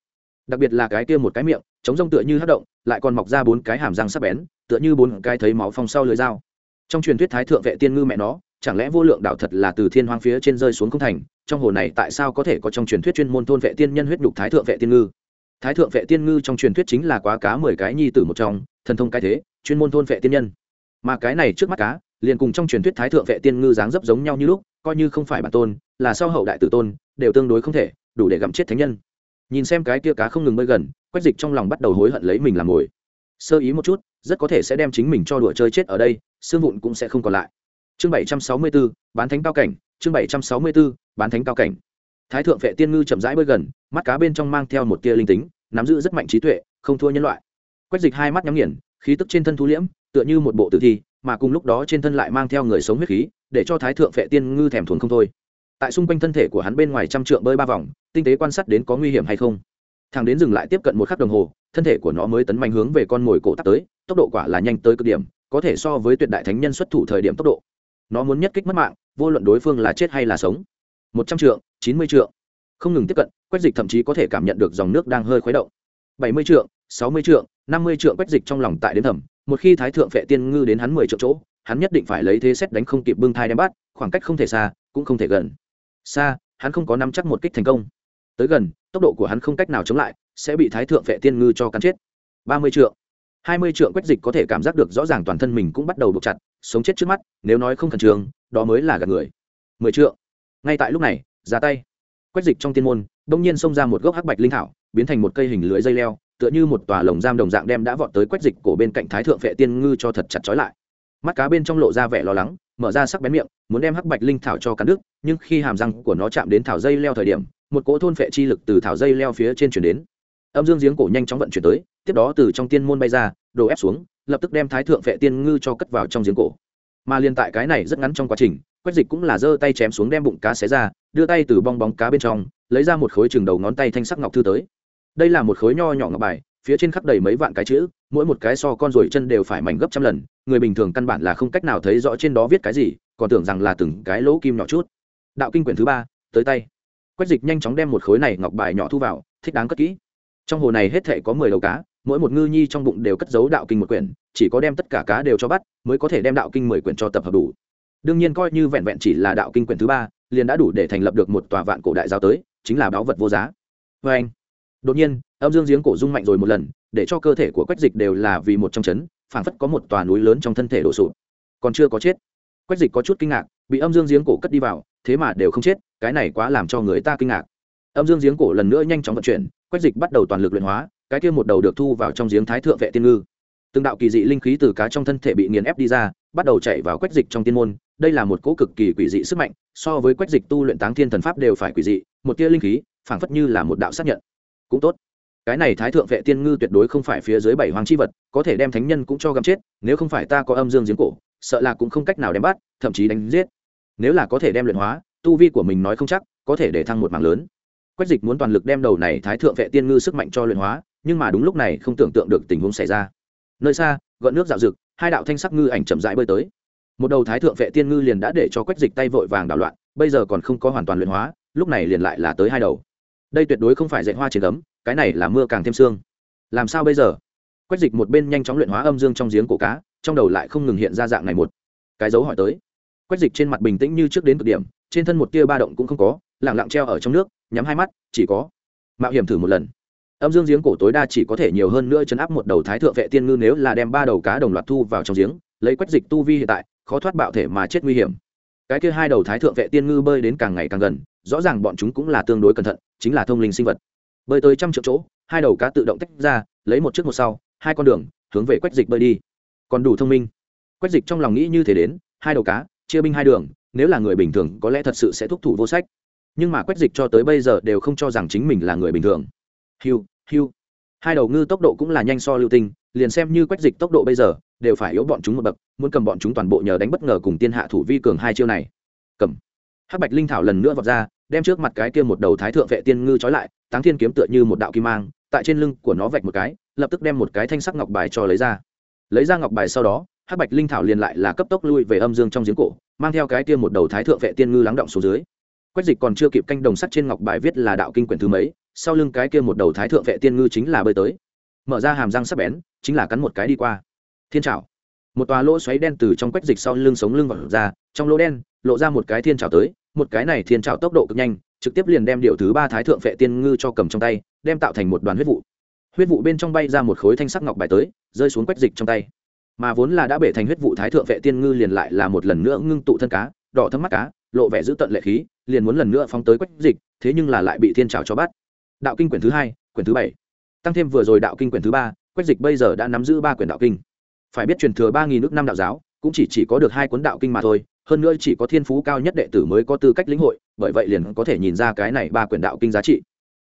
Đặc biệt là cái kia một cái miệng chống rông tựa như hất động, lại còn mọc ra bốn cái hàm răng sắc bén, tựa như bốn cái thấy máu phong sau lưới dao. Trong truyền thuyết thái thượng vệ tiên ngư mẹ nó, chẳng lẽ vô lượng đạo thật là từ thiên hoang phía trên rơi xuống không thành? Trong hồ này tại sao có thể có trong truyền thuyết chuyên môn thôn vệ tiên nhân huyết đục thái thượng vệ tiên ngư? Thái thượng vệ tiên ngư trong truyền thuyết chính là quá cá mười cái nhi tử một trong, thần thông cái thế, chuyên môn thôn vệ tiên nhân. Mà cái này trước mắt cá, liền cùng trong truyền thuyết thái thượng vệ tiên ngư dáng dấp giống nhau như lúc, coi như không phải bản tôn, là sau hậu đại tử tôn, đều tương đối không thể đủ để gặm chết thánh nhân. Nhìn xem cái kia cá không ngừng bơi gần quách dịch trong lòng bắt đầu hối hận lấy mình làm mồi sơ ý một chút rất có thể sẽ đem chính mình cho đùa chơi chết ở đây xương vụn cũng sẽ không còn lại. Chương bảy trăm sáu mươi 764, bán thánh cao cảnh chương bảy trăm sáu mươi 764, bán thánh cao cảnh. Thái thượng vệ tiên ngư chậm rãi bơi gần mắt cá bên trong mang theo một tia linh tính nắm giữ rất mạnh trí tuệ không thua nhân loại. Quách dịch hai mắt nhắm nghiền khí tức trên thân thu liễm tựa như một bộ tử thi mà cùng lúc đó trên thân lại mang theo người sống huyết khí để cho thái thượng vệ tiên ngư thèm thuồng không thôi tại xung quanh thân thể của hắn bên ngoài trăm trượng bơi ba vòng, tinh tế quan sát đến có nguy hiểm hay không. Thằng đến dừng lại tiếp cận một khắc đồng hồ, thân thể của nó mới tấn mạnh hướng về con mồi cổ tắc tới, tốc độ quả là nhanh tới cực điểm, có thể so với tuyệt đại thánh nhân xuất thủ thời điểm tốc độ. Nó muốn nhất kích mất mạng, vô luận đối phương là chết hay là sống. Một trăm trượng, chín mươi trượng. Không ngừng tiếp cận, quách dịch thậm chí có thể cảm nhận được dòng nước đang hơi khuấy động. Bảy mươi trượng, sáu mươi trượng, năm mươi trượng quách dịch trong lòng tại đến thẩm một khi thái thượng vệ tiên ngư đến hắn mười triệu chỗ, hắn nhất định phải lấy thế xét đánh không kịp bưng thai đem bắt, khoảng cách không thể xa, cũng không thể gần xa, hắn không có nắm chắc một kích thành công. Tới gần, tốc độ của hắn không cách nào chống lại, sẽ bị thái thượng Vệ tiên ngư cho cắn chết. Ba mươi trượng. Hai mươi trượng quách dịch có thể cảm giác được rõ ràng toàn thân mình cũng bắt đầu buộc chặt, sống chết trước mắt, nếu nói không khẩn trương, đó mới là gạt người. Mười trượng. Ngay tại lúc này, ra tay. Quách dịch trong tiên môn đông nhiên xông ra một gốc hắc bạch linh thảo, biến thành một cây hình lưới dây leo, tựa như một tòa lồng giam đồng dạng đem đã vọt tới quách dịch cổ bên cạnh thái thượng vệ tiên ngư cho thật chặt trói lại. Mắt cá bên trong lộ ra vẻ lo lắng mở ra sắc bén miệng, muốn đem hắc bạch linh thảo cho cắn đứt, nhưng khi hàm răng của nó chạm đến thảo dây leo thời điểm, một cỗ thôn phệ chi lực từ thảo dây leo phía trên chuyển đến. Âm dương giếng cổ nhanh chóng vận chuyển tới, tiếp đó từ trong tiên môn bay ra, đổ ép xuống, lập tức đem thái thượng vệ tiên ngư cho cất vào trong giếng cổ. Mà liên tại cái này rất ngắn trong quá trình, quách dịch cũng là giơ tay chém xuống đem bụng cá xé ra, đưa tay từ bong bóng cá bên trong, lấy ra một khối chừng đầu ngón tay thanh sắc ngọc thư tới. Đây là một khối nho nhỏ ngọc bài phía trên khắp đầy mấy vạn cái chữ, mỗi một cái so con ruồi chân đều phải mảnh gấp trăm lần, người bình thường căn bản là không cách nào thấy rõ trên đó viết cái gì, còn tưởng rằng là từng cái lỗ kim nhỏ chút. Đạo kinh quyển thứ ba, tới tay. Quách dịch nhanh chóng đem một khối này ngọc bài nhỏ thu vào, thích đáng cất kỹ. Trong hồ này hết thể có mười đầu cá, mỗi một ngư nhi trong bụng đều cất giấu đạo kinh một quyển, chỉ có đem tất cả cá đều cho bắt, mới có thể đem đạo kinh mười quyển cho tập hợp đủ. Đương nhiên coi như vẹn vẹn chỉ là đạo kinh quyển thứ ba, liền đã đủ để thành lập được một tòa vạn cổ đại giáo tới, chính là báu vật vô giá. Vê anh đột nhiên, âm dương giếng cổ rung mạnh rồi một lần, để cho cơ thể của quách dịch đều là vì một trong chấn, phảng phất có một tòa núi lớn trong thân thể đổ sụp. Còn chưa có chết. Quách dịch có chút kinh ngạc, bị âm dương giếng cổ cất đi vào, thế mà đều không chết, cái này quá làm cho người ta kinh ngạc. Âm dương giếng cổ lần nữa nhanh chóng vận chuyển, quách dịch bắt đầu toàn lực luyện hóa, cái kia một đầu được thu vào trong giếng thái thượng vệ tiên ngư. Từng đạo kỳ dị linh khí từ cá trong thân thể bị nghiền ép đi ra, bắt đầu chạy vào quách dịch trong tiên môn, đây là một cỗ cực kỳ quỷ dị sức mạnh, so với quách dịch tu luyện táng thiên thần pháp đều phải quỷ dị, một tia linh khí, phảng phất như là một đạo xác nhận cũng tốt. Cái này thái thượng vệ tiên ngư tuyệt đối không phải phía dưới bảy hoàng chi vật, có thể đem thánh nhân cũng cho găm chết, nếu không phải ta có âm dương giếng cổ, sợ là cũng không cách nào đem bắt, thậm chí đánh giết. Nếu là có thể đem luyện hóa, tu vi của mình nói không chắc, có thể để thăng một mảng lớn. Quách dịch muốn toàn lực đem đầu này thái thượng vệ tiên ngư sức mạnh cho luyện hóa, nhưng mà đúng lúc này không tưởng tượng được tình huống xảy ra. Nơi xa, gợn nước dạo rực, hai đạo thanh sắc ngư ảnh chậm rãi bơi tới. Một đầu thái thượng vệ tiên ngư liền đã để cho quách dịch tay vội vàng đảo loạn, bây giờ còn không có hoàn toàn luyện hóa, lúc này liền lại là tới hai đầu đây tuyệt đối không phải dạy hoa trên ấm cái này là mưa càng thêm xương. Làm sao bây giờ? Quách dịch một bên nhanh chóng luyện hóa âm dương trong giếng cổ cá, trong đầu lại không ngừng hiện ra dạng này một cái dấu hỏi tới. Quách dịch trên mặt bình tĩnh như trước đến cực điểm, trên thân một tia ba động cũng không có lẳng lặng treo ở trong nước, nhắm hai mắt, chỉ có mạo hiểm thử một lần. Âm dương giếng cổ tối đa chỉ có thể nhiều hơn nữa chấn áp một đầu thái thượng vệ tiên ngư nếu là đem ba đầu cá đồng loạt thu vào trong giếng, lấy quách dịch tu vi hiện tại, khó thoát bạo thể mà chết nguy hiểm. Cái kia hai đầu thái thượng vệ tiên ngư bơi đến càng ngày càng gần, rõ ràng bọn chúng cũng là tương đối cẩn thận chính là thông linh sinh vật. Bơi tới trăm triệu chỗ, hai đầu cá tự động tách ra, lấy một trước một sau, hai con đường, hướng về quách dịch bơi đi. Còn đủ thông minh. Quách dịch trong lòng nghĩ như thế đến, hai đầu cá, chia binh hai đường, nếu là người bình thường, có lẽ thật sự sẽ thúc thủ vô sách. Nhưng mà quách dịch cho tới bây giờ đều không cho rằng chính mình là người bình thường. Hiu hiu. Hai đầu ngư tốc độ cũng là nhanh so lưu tinh, liền xem như quách dịch tốc độ bây giờ, đều phải yếu bọn chúng một bậc, muốn cầm bọn chúng toàn bộ nhờ đánh bất ngờ cùng tiên hạ thủ vi cường hai chiêu này. Cầm. Hắc bạch linh thảo lần nữa vọt ra đem trước mặt cái kia một đầu thái thượng vệ tiên ngư trói lại, táng thiên kiếm tựa như một đạo kim mang, tại trên lưng của nó vạch một cái, lập tức đem một cái thanh sắc ngọc bài cho lấy ra. Lấy ra ngọc bài sau đó, hắc bạch linh thảo liền lại là cấp tốc lui về âm dương trong giếng cổ, mang theo cái kia một đầu thái thượng vệ tiên ngư lắng động xuống dưới. Quách dịch còn chưa kịp canh đồng sắt trên ngọc bài viết là đạo kinh quyển thứ mấy, sau lưng cái kia một đầu thái thượng vệ tiên ngư chính là bơi tới. Mở ra hàm răng sắc bén, chính là cắn một cái đi qua. Thiên trào một tòa lỗ xoáy đen từ trong quách dịch sau lưng sống lưng vào ra, trong lỗ đen, lộ ra một cái thiên trào tới một cái này thiên trào tốc độ cực nhanh trực tiếp liền đem điệu thứ ba thái thượng vệ tiên ngư cho cầm trong tay đem tạo thành một đoàn huyết vụ. Huyết vụ bên trong bay ra một khối thanh sắc ngọc bài tới rơi xuống quách dịch trong tay. Mà vốn là đã bể thành huyết vụ thái thượng vệ tiên ngư liền lại là một lần nữa ngưng tụ thân cá đỏ thấm mắt cá lộ vẻ giữ tận lệ khí liền muốn lần nữa phóng tới quách dịch thế nhưng là lại bị thiên trào cho bắt. Đạo kinh quyển thứ hai quyển thứ bảy. Tăng thêm vừa rồi đạo kinh quyển thứ ba quách dịch bây giờ đã nắm giữ ba quyển đạo kinh. Phải biết truyền thừa ba nghìn nước năm đạo giáo cũng chỉ, chỉ có được hai cuốn đạo kinh mà thôi hơn nữa chỉ có thiên phú cao nhất đệ tử mới có tư cách lĩnh hội, bởi vậy liền có thể nhìn ra cái này ba quyển đạo kinh giá trị.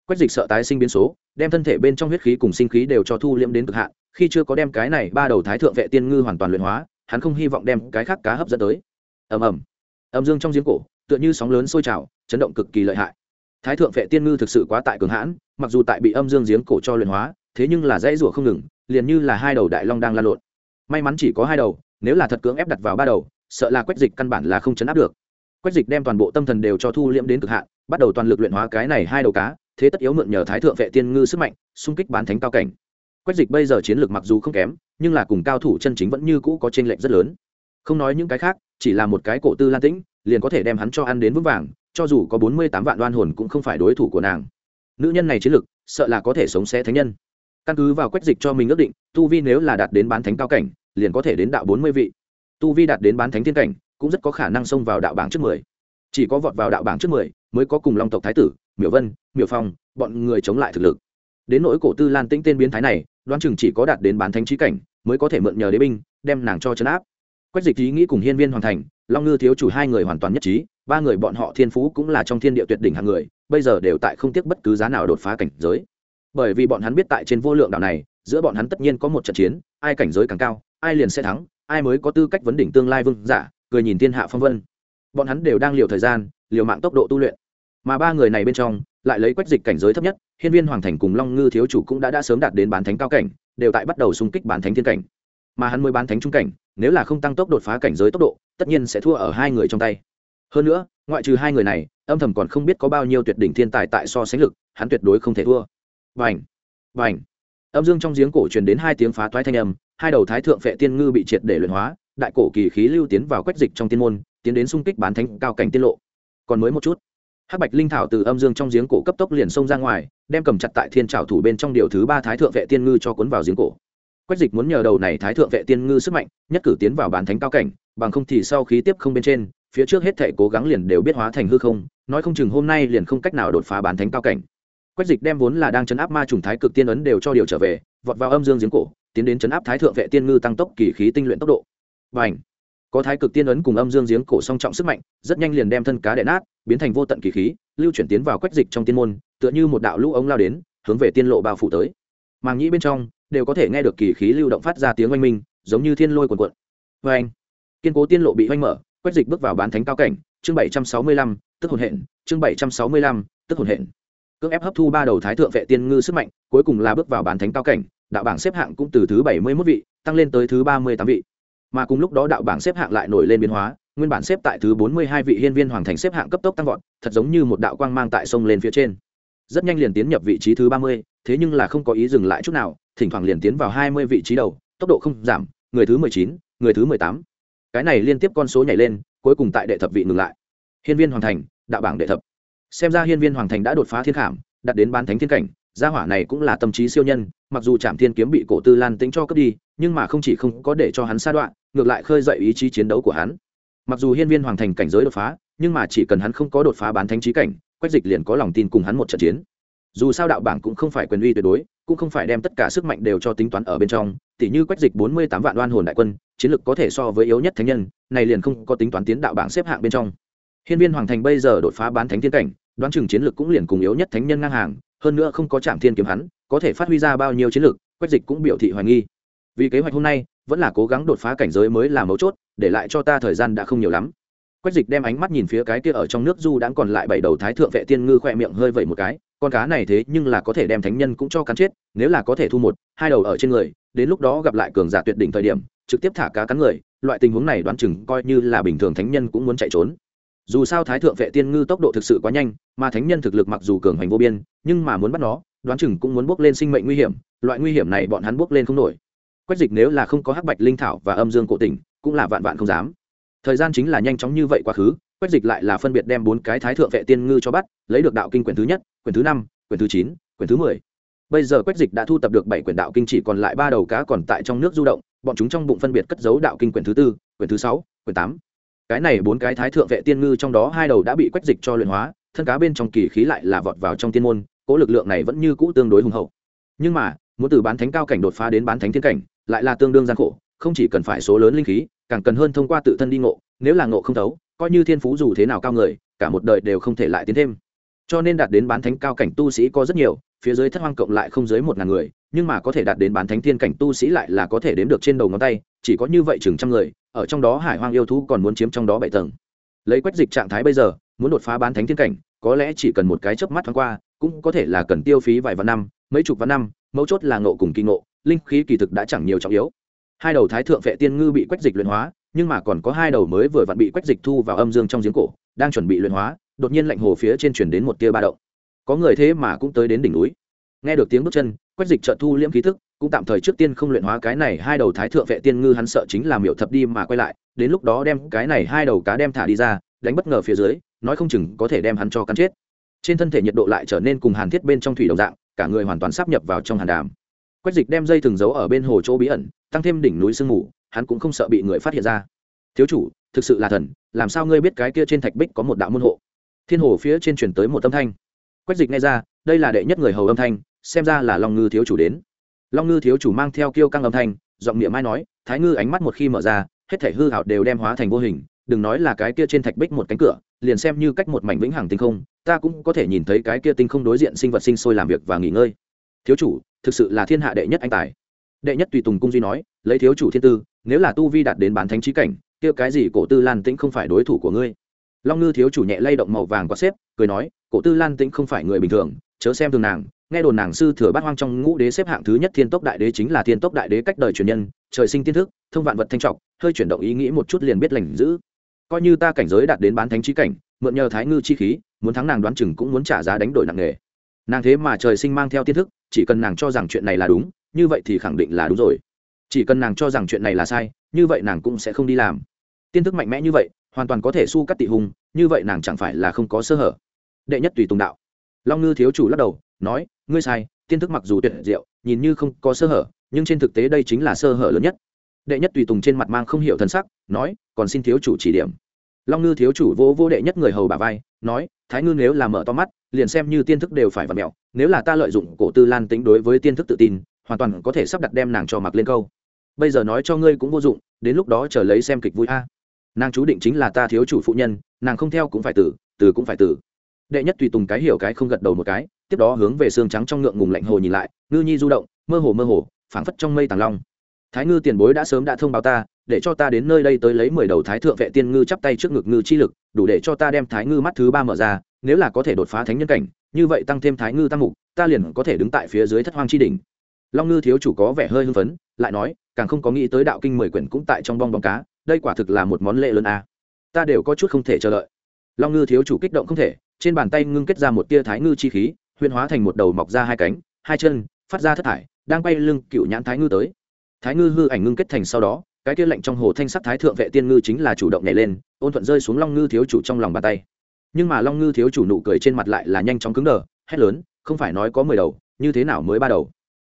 Quách dịch sợ tái sinh biến số, đem thân thể bên trong huyết khí cùng sinh khí đều cho thu liễm đến cực hạn, khi chưa có đem cái này ba đầu thái thượng vệ tiên ngư hoàn toàn luyện hóa, hắn không hy vọng đem cái khác cá hấp dẫn tới. Ầm ầm. Âm dương trong giếng cổ, tựa như sóng lớn sôi trào, chấn động cực kỳ lợi hại. Thái thượng vệ tiên ngư thực sự quá tại cường hãn, mặc dù tại bị âm dương giếng cổ cho luyện hóa, thế nhưng là dãy rủa không ngừng, liền như là hai đầu đại long đang lan lộn. May mắn chỉ có hai đầu, nếu là thật cưỡng ép đặt vào ba đầu sợ là quách dịch căn bản là không chấn áp được. Quách dịch đem toàn bộ tâm thần đều cho thu liễm đến cực hạn, bắt đầu toàn lực luyện hóa cái này hai đầu cá, thế tất yếu mượn nhờ thái thượng vệ tiên ngư sức mạnh, xung kích bán thánh cao cảnh. Quách dịch bây giờ chiến lược mặc dù không kém, nhưng là cùng cao thủ chân chính vẫn như cũ có t lệch rất lớn. Không nói những cái khác, chỉ là một cái cổ tư lan tĩnh, liền có thể đem hắn cho ăn đến vững vàng, cho dù có bốn mươi tám vạn đoan hồn cũng không phải đối thủ của nàng. Nữ nhân này chiến lược, sợ là có thể sống xé thánh nhân. Căn cứ vào quách dịch cho mình ước định, tu vi nếu là đạt đến bán thánh cao cảnh, liền có thể đến đạo bốn mươi vị tu vi đạt đến bán thánh thiên cảnh, cũng rất có khả năng xông vào đạo bảng trước mười. Chỉ có vọt vào đạo bảng trước mười mới có cùng long tộc thái tử, miểu vân, miểu phong, bọn người chống lại thực lực. Đến nỗi cổ tư lan tĩnh tên biến thái này, đoán chừng chỉ có đạt đến bán thánh trí cảnh mới có thể mượn nhờ đế binh, đem nàng cho chấn áp. Quách dịch ý nghĩ cùng hiên viên hoàn thành, long ngư thiếu chủ hai người hoàn toàn nhất trí, ba người bọn họ thiên phú cũng là trong thiên địa tuyệt đỉnh hàng người, bây giờ đều tại không tiếc bất cứ giá nào đột phá cảnh giới. Bởi vì bọn hắn biết tại trên vô lượng đảo này, giữa bọn hắn tất nhiên có một trận chiến, ai cảnh giới càng cao, ai liền sẽ thắng ai mới có tư cách vấn đỉnh tương lai vương giả, cười nhìn thiên hạ phong vân. Bọn hắn đều đang liều thời gian, liều mạng tốc độ tu luyện. Mà ba người này bên trong, lại lấy quách dịch cảnh giới thấp nhất, hiên viên hoàng thành cùng long ngư thiếu chủ cũng đã đã sớm đạt đến bán thánh cao cảnh, đều tại bắt đầu xung kích bán thánh thiên cảnh. Mà hắn mới bán thánh trung cảnh, nếu là không tăng tốc đột phá cảnh giới tốc độ, tất nhiên sẽ thua ở hai người trong tay. Hơn nữa, ngoại trừ hai người này, âm thầm còn không biết có bao nhiêu tuyệt đỉnh thiên tài tại so sánh lực, hắn tuyệt đối không thể thua. Vành vành âm dương trong giếng cổ truyền đến hai tiếng phá toái thanh âm hai đầu thái thượng phệ tiên ngư bị triệt để luyện hóa, đại cổ kỳ khí lưu tiến vào quách dịch trong tiên môn, tiến đến xung kích bán thánh cao cảnh tiết lộ. Còn mới một chút, hắc bạch linh thảo từ âm dương trong giếng cổ cấp tốc liền xông ra ngoài, đem cầm chặt tại thiên trào thủ bên trong điều thứ ba thái thượng vệ tiên ngư cho cuốn vào giếng cổ. Quách dịch muốn nhờ đầu này thái thượng vệ tiên ngư sức mạnh, nhất cử tiến vào bán thánh cao cảnh, bằng không thì sau khí tiếp không bên trên, phía trước hết thể cố gắng liền đều biết hóa thành hư không, nói không chừng hôm nay liền không cách nào đột phá bán thánh cao cảnh. Quách dịch đem vốn là đang chấn áp ma trùng thái cực tiên ấn đều cho điều trở về, vọt vào âm dương giếng cổ tiến đến chấn áp thái thượng vệ tiên ngư tăng tốc kỳ khí tinh luyện tốc độ. Và ảnh có thái cực tiên ấn cùng âm dương giếng cổ song trọng sức mạnh rất nhanh liền đem thân cá đè nát biến thành vô tận kỳ khí lưu chuyển tiến vào quách dịch trong tiên môn tựa như một đạo lũ ống lao đến hướng về tiên lộ bao phủ tới. Màng nhĩ bên trong đều có thể nghe được kỳ khí lưu động phát ra tiếng oanh minh giống như thiên lôi cuồn cuộn. Vê anh kiên cố tiên lộ bị oanh mở quách dịch bước vào bán thánh cao cảnh chương bảy trăm sáu mươi lăm tức hồn hện, chương bảy trăm sáu mươi lăm tức hồn hện, cưỡng ép hấp thu ba đầu thái thượng vệ tiên ngư sức mạnh cuối cùng là bước vào bán thánh cao cảnh đạo bảng xếp hạng cũng từ thứ bảy mươi mốt vị tăng lên tới thứ ba mươi tám vị. Mà cùng lúc đó đạo bảng xếp hạng lại nổi lên biến hóa, nguyên bản xếp tại thứ bốn mươi hai vị hiên viên hoàng thành xếp hạng cấp tốc tăng vọt, thật giống như một đạo quang mang tại sông lên phía trên. Rất nhanh liền tiến nhập vị trí thứ ba mươi, thế nhưng là không có ý dừng lại chút nào, thỉnh thoảng liền tiến vào hai mươi vị trí đầu, tốc độ không giảm, người thứ mười chín, người thứ mười tám. Cái này liên tiếp con số nhảy lên, cuối cùng tại đệ thập vị ngừng lại. Hiên viên hoàng thành, đạo bảng đệ thập. Xem ra hiên viên hoàng thành đã đột phá thiên khảm đặt đến bán thánh thiên cảnh gia hỏa này cũng là tâm trí siêu nhân, mặc dù trạm thiên kiếm bị cổ tư lan tính cho cướp đi, nhưng mà không chỉ không có để cho hắn sa đoạn ngược lại khơi dậy ý chí chiến đấu của hắn. Mặc dù hiên viên hoàng thành cảnh giới đột phá, nhưng mà chỉ cần hắn không có đột phá bán thánh trí cảnh, quách dịch liền có lòng tin cùng hắn một trận chiến. Dù sao đạo bảng cũng không phải quyền uy tuyệt đối, cũng không phải đem tất cả sức mạnh đều cho tính toán ở bên trong, tỉ như quách dịch bốn mươi tám vạn đoan hồn đại quân, chiến lực có thể so với yếu nhất thánh nhân, này liền không có tính toán tiến đạo bảng xếp hạng bên trong. Hiên viên hoàng thành bây giờ đột phá bán thánh thiên cảnh, đoán chừng chiến lực cũng liền cùng yếu nhất thánh nhân ngang hàng hơn nữa không có trạm thiên kiếm hắn, có thể phát huy ra bao nhiêu chiến lược quách dịch cũng biểu thị hoài nghi. Vì kế hoạch hôm nay, vẫn là cố gắng đột phá cảnh giới mới là mấu chốt, để lại cho ta thời gian đã không nhiều lắm. Quách dịch đem ánh mắt nhìn phía cái kia ở trong nước du đãng còn lại bảy đầu thái thượng vệ tiên ngư khỏe miệng hơi vẩy một cái, con cá này thế nhưng là có thể đem thánh nhân cũng cho cắn chết, nếu là có thể thu một, hai đầu ở trên người, đến lúc đó gặp lại cường giả tuyệt đỉnh thời điểm, trực tiếp thả cá cắn người, loại tình huống này đoán chừng coi như là bình thường thánh nhân cũng muốn chạy trốn dù sao thái thượng vệ tiên ngư tốc độ thực sự quá nhanh, mà thánh nhân thực lực mặc dù cường hành vô biên, nhưng mà muốn bắt nó, đoán chừng cũng muốn bước lên sinh mệnh nguy hiểm, loại nguy hiểm này bọn hắn bước lên không nổi. Quách dịch nếu là không có hắc bạch linh thảo và âm dương cổ tỉnh, cũng là vạn vạn không dám. Thời gian chính là nhanh chóng như vậy quá khứ, quách dịch lại là phân biệt đem bốn cái thái thượng vệ tiên ngư cho bắt, lấy được đạo kinh quyển thứ nhất, quyển thứ năm, quyển thứ chín, quyển thứ mười. Bây giờ quách dịch đã thu tập được bảy quyển đạo kinh chỉ còn lại ba đầu cá còn tại trong nước du động, bọn chúng trong bụng phân biệt cất giấu đạo kinh quyển thứ tư, quyển thứ sáu, quyển tám cái này bốn cái thái thượng vệ tiên ngư trong đó hai đầu đã bị quách dịch cho luyện hóa, thân cá bên trong kỳ khí lại là vọt vào trong tiên môn, cỗ lực lượng này vẫn như cũ tương đối hùng hậu. Nhưng mà, muốn từ bán thánh cao cảnh đột phá đến bán thánh thiên cảnh, lại là tương đương gian khổ, không chỉ cần phải số lớn linh khí, càng cần hơn thông qua tự thân đi ngộ, nếu là ngộ không thấu, coi như thiên phú dù thế nào cao người, cả một đời đều không thể lại tiến thêm. Cho nên đạt đến bán thánh cao cảnh tu sĩ có rất nhiều, phía dưới thất hoang cộng lại không dưới một ngàn người, nhưng mà có thể đạt đến bán thánh thiên cảnh tu sĩ lại là có thể đếm được trên đầu ngón tay, chỉ có như vậy chừng trăm người ở trong đó hải hoang yêu thú còn muốn chiếm trong đó bảy tầng. Lấy quách dịch trạng thái bây giờ, muốn đột phá bán thánh thiên cảnh, có lẽ chỉ cần một cái chớp mắt thoáng qua, cũng có thể là cần tiêu phí vài vạn năm, mấy chục vạn năm, mấu chốt là ngộ cùng kỳ ngộ, linh khí kỳ thực đã chẳng nhiều trọng yếu. Hai đầu thái thượng vệ tiên ngư bị quách dịch luyện hóa, nhưng mà còn có hai đầu mới vừa vặn bị quách dịch thu vào âm dương trong giếng cổ, đang chuẩn bị luyện hóa, đột nhiên lạnh hồ phía trên chuyển đến một tia ba động. Có người thế mà cũng tới đến đỉnh núi. Nghe được tiếng bước chân, quách dịch trợ thu liễm khí thức cũng tạm thời trước tiên không luyện hóa cái này hai đầu thái thượng vệ tiên ngư, hắn sợ chính là miểu thập đi mà quay lại, đến lúc đó đem cái này hai đầu cá đem thả đi ra, đánh bất ngờ phía dưới, nói không chừng có thể đem hắn cho cắn chết. Trên thân thể nhiệt độ lại trở nên cùng hàn thiết bên trong thủy đồng dạng, cả người hoàn toàn sắp nhập vào trong hàn đàm. Quách dịch đem dây thừng giấu ở bên hồ chỗ bí ẩn, tăng thêm đỉnh núi sương mù, hắn cũng không sợ bị người phát hiện ra. Thiếu chủ, thực sự là thần, làm sao ngươi biết cái kia trên thạch bích có một đạo môn hộ? Thiên hồ phía trên truyền tới một âm thanh. Quách dịch nghe ra, đây là đệ nhất người hầu âm thanh, xem ra là long ngư thiếu chủ đến long ngư thiếu chủ mang theo kiêu căng âm thanh, giọng miệng mai nói, thái ngư ánh mắt một khi mở ra, hết thể hư hảo đều đem hóa thành vô hình, đừng nói là cái kia trên thạch bích một cánh cửa, liền xem như cách một mảnh vĩnh hằng tinh không, ta cũng có thể nhìn thấy cái kia tinh không đối diện sinh vật sinh sôi làm việc và nghỉ ngơi. Thiếu chủ, thực sự là thiên hạ đệ nhất anh tài. Đệ nhất tùy tùng cung duy nói, lấy thiếu chủ thiên tư, nếu là tu vi đạt đến bán thánh trí cảnh, kia cái gì cổ tư lan tĩnh không phải đối thủ của ngươi? Long ngư thiếu chủ nhẹ lay động màu vàng quạt xếp, cười nói, cổ tư lan tĩnh không phải người bình thường, chớ xem thường nàng nghe đồn nàng sư thừa bát hoang trong ngũ đế xếp hạng thứ nhất thiên tốc đại đế chính là thiên tốc đại đế cách đời truyền nhân, trời sinh tiên thức, thông vạn vật thanh trọng hơi chuyển động ý nghĩ một chút liền biết lành giữ coi như ta cảnh giới đạt đến bán thánh trí cảnh, mượn nhờ thái ngư chi khí, muốn thắng nàng đoán chừng cũng muốn trả giá đánh đổi nặng nề. Nàng thế mà trời sinh mang theo tiên thức, chỉ cần nàng cho rằng chuyện này là đúng, như vậy thì khẳng định là đúng rồi. Chỉ cần nàng cho rằng chuyện này là sai, như vậy nàng cũng sẽ không đi làm. Tiên thức mạnh mẽ như vậy, hoàn toàn có thể su cắt tị hùng như vậy nàng chẳng phải là không có sơ hở. Đệ nhất tùy tùng đạo. Long ngư thiếu chủ lắc đầu, nói ngươi sai, tiên thức mặc dù tuyệt diệu, nhìn như không có sơ hở, nhưng trên thực tế đây chính là sơ hở lớn nhất. Đệ nhất tùy tùng trên mặt mang không hiểu thần sắc, nói, còn xin thiếu chủ chỉ điểm. Long ngư thiếu chủ vô vô đệ nhất người hầu bà vai, nói, thái ngư nếu là mở to mắt, liền xem như tiên thức đều phải vặt mẹo, nếu là ta lợi dụng cổ tư lan tính đối với tiên thức tự tin, hoàn toàn có thể sắp đặt đem nàng cho mặc lên câu. Bây giờ nói cho ngươi cũng vô dụng, đến lúc đó chờ lấy xem kịch vui a. Nàng chú định chính là ta thiếu chủ phụ nhân, nàng không theo cũng phải tử từ cũng phải tử đệ nhất tùy tùng cái hiểu cái không gật đầu một cái, tiếp đó hướng về xương trắng trong ngượng ngùng lạnh hồ nhìn lại, ngư nhi du động, mơ hồ mơ hồ, phảng phất trong mây tàng long. Thái ngư tiền bối đã sớm đã thông báo ta, để cho ta đến nơi đây tới lấy mười đầu thái thượng vệ tiên ngư chắp tay trước ngực ngư chi lực, đủ để cho ta đem thái ngư mắt thứ ba mở ra, nếu là có thể đột phá thánh nhân cảnh, như vậy tăng thêm thái ngư tăng mục, ta liền có thể đứng tại phía dưới thất hoang chi đỉnh. Long ngư thiếu chủ có vẻ hơi hưng phấn, lại nói, càng không có nghĩ tới đạo kinh mười quyển cũng tại trong bong bóng cá, đây quả thực là một món lệ lớn a. À. ta đều có chút không thể chờ đợi. Long ngư thiếu chủ kích động không thể trên bàn tay ngưng kết ra một tia thái ngư chi khí huyên hóa thành một đầu mọc ra hai cánh, hai chân, phát ra thất thải, đang bay lưng cựu nhãn thái ngư tới. Thái ngư hư ảnh ngưng kết thành sau đó, cái kia lạnh trong hồ thanh sắc thái thượng vệ tiên ngư chính là chủ động nhảy lên, ôn thuận rơi xuống long ngư thiếu chủ trong lòng bàn tay. Nhưng mà long ngư thiếu chủ nụ cười trên mặt lại là nhanh chóng cứng đờ, hét lớn, không phải nói có mười đầu, như thế nào mới ba đầu?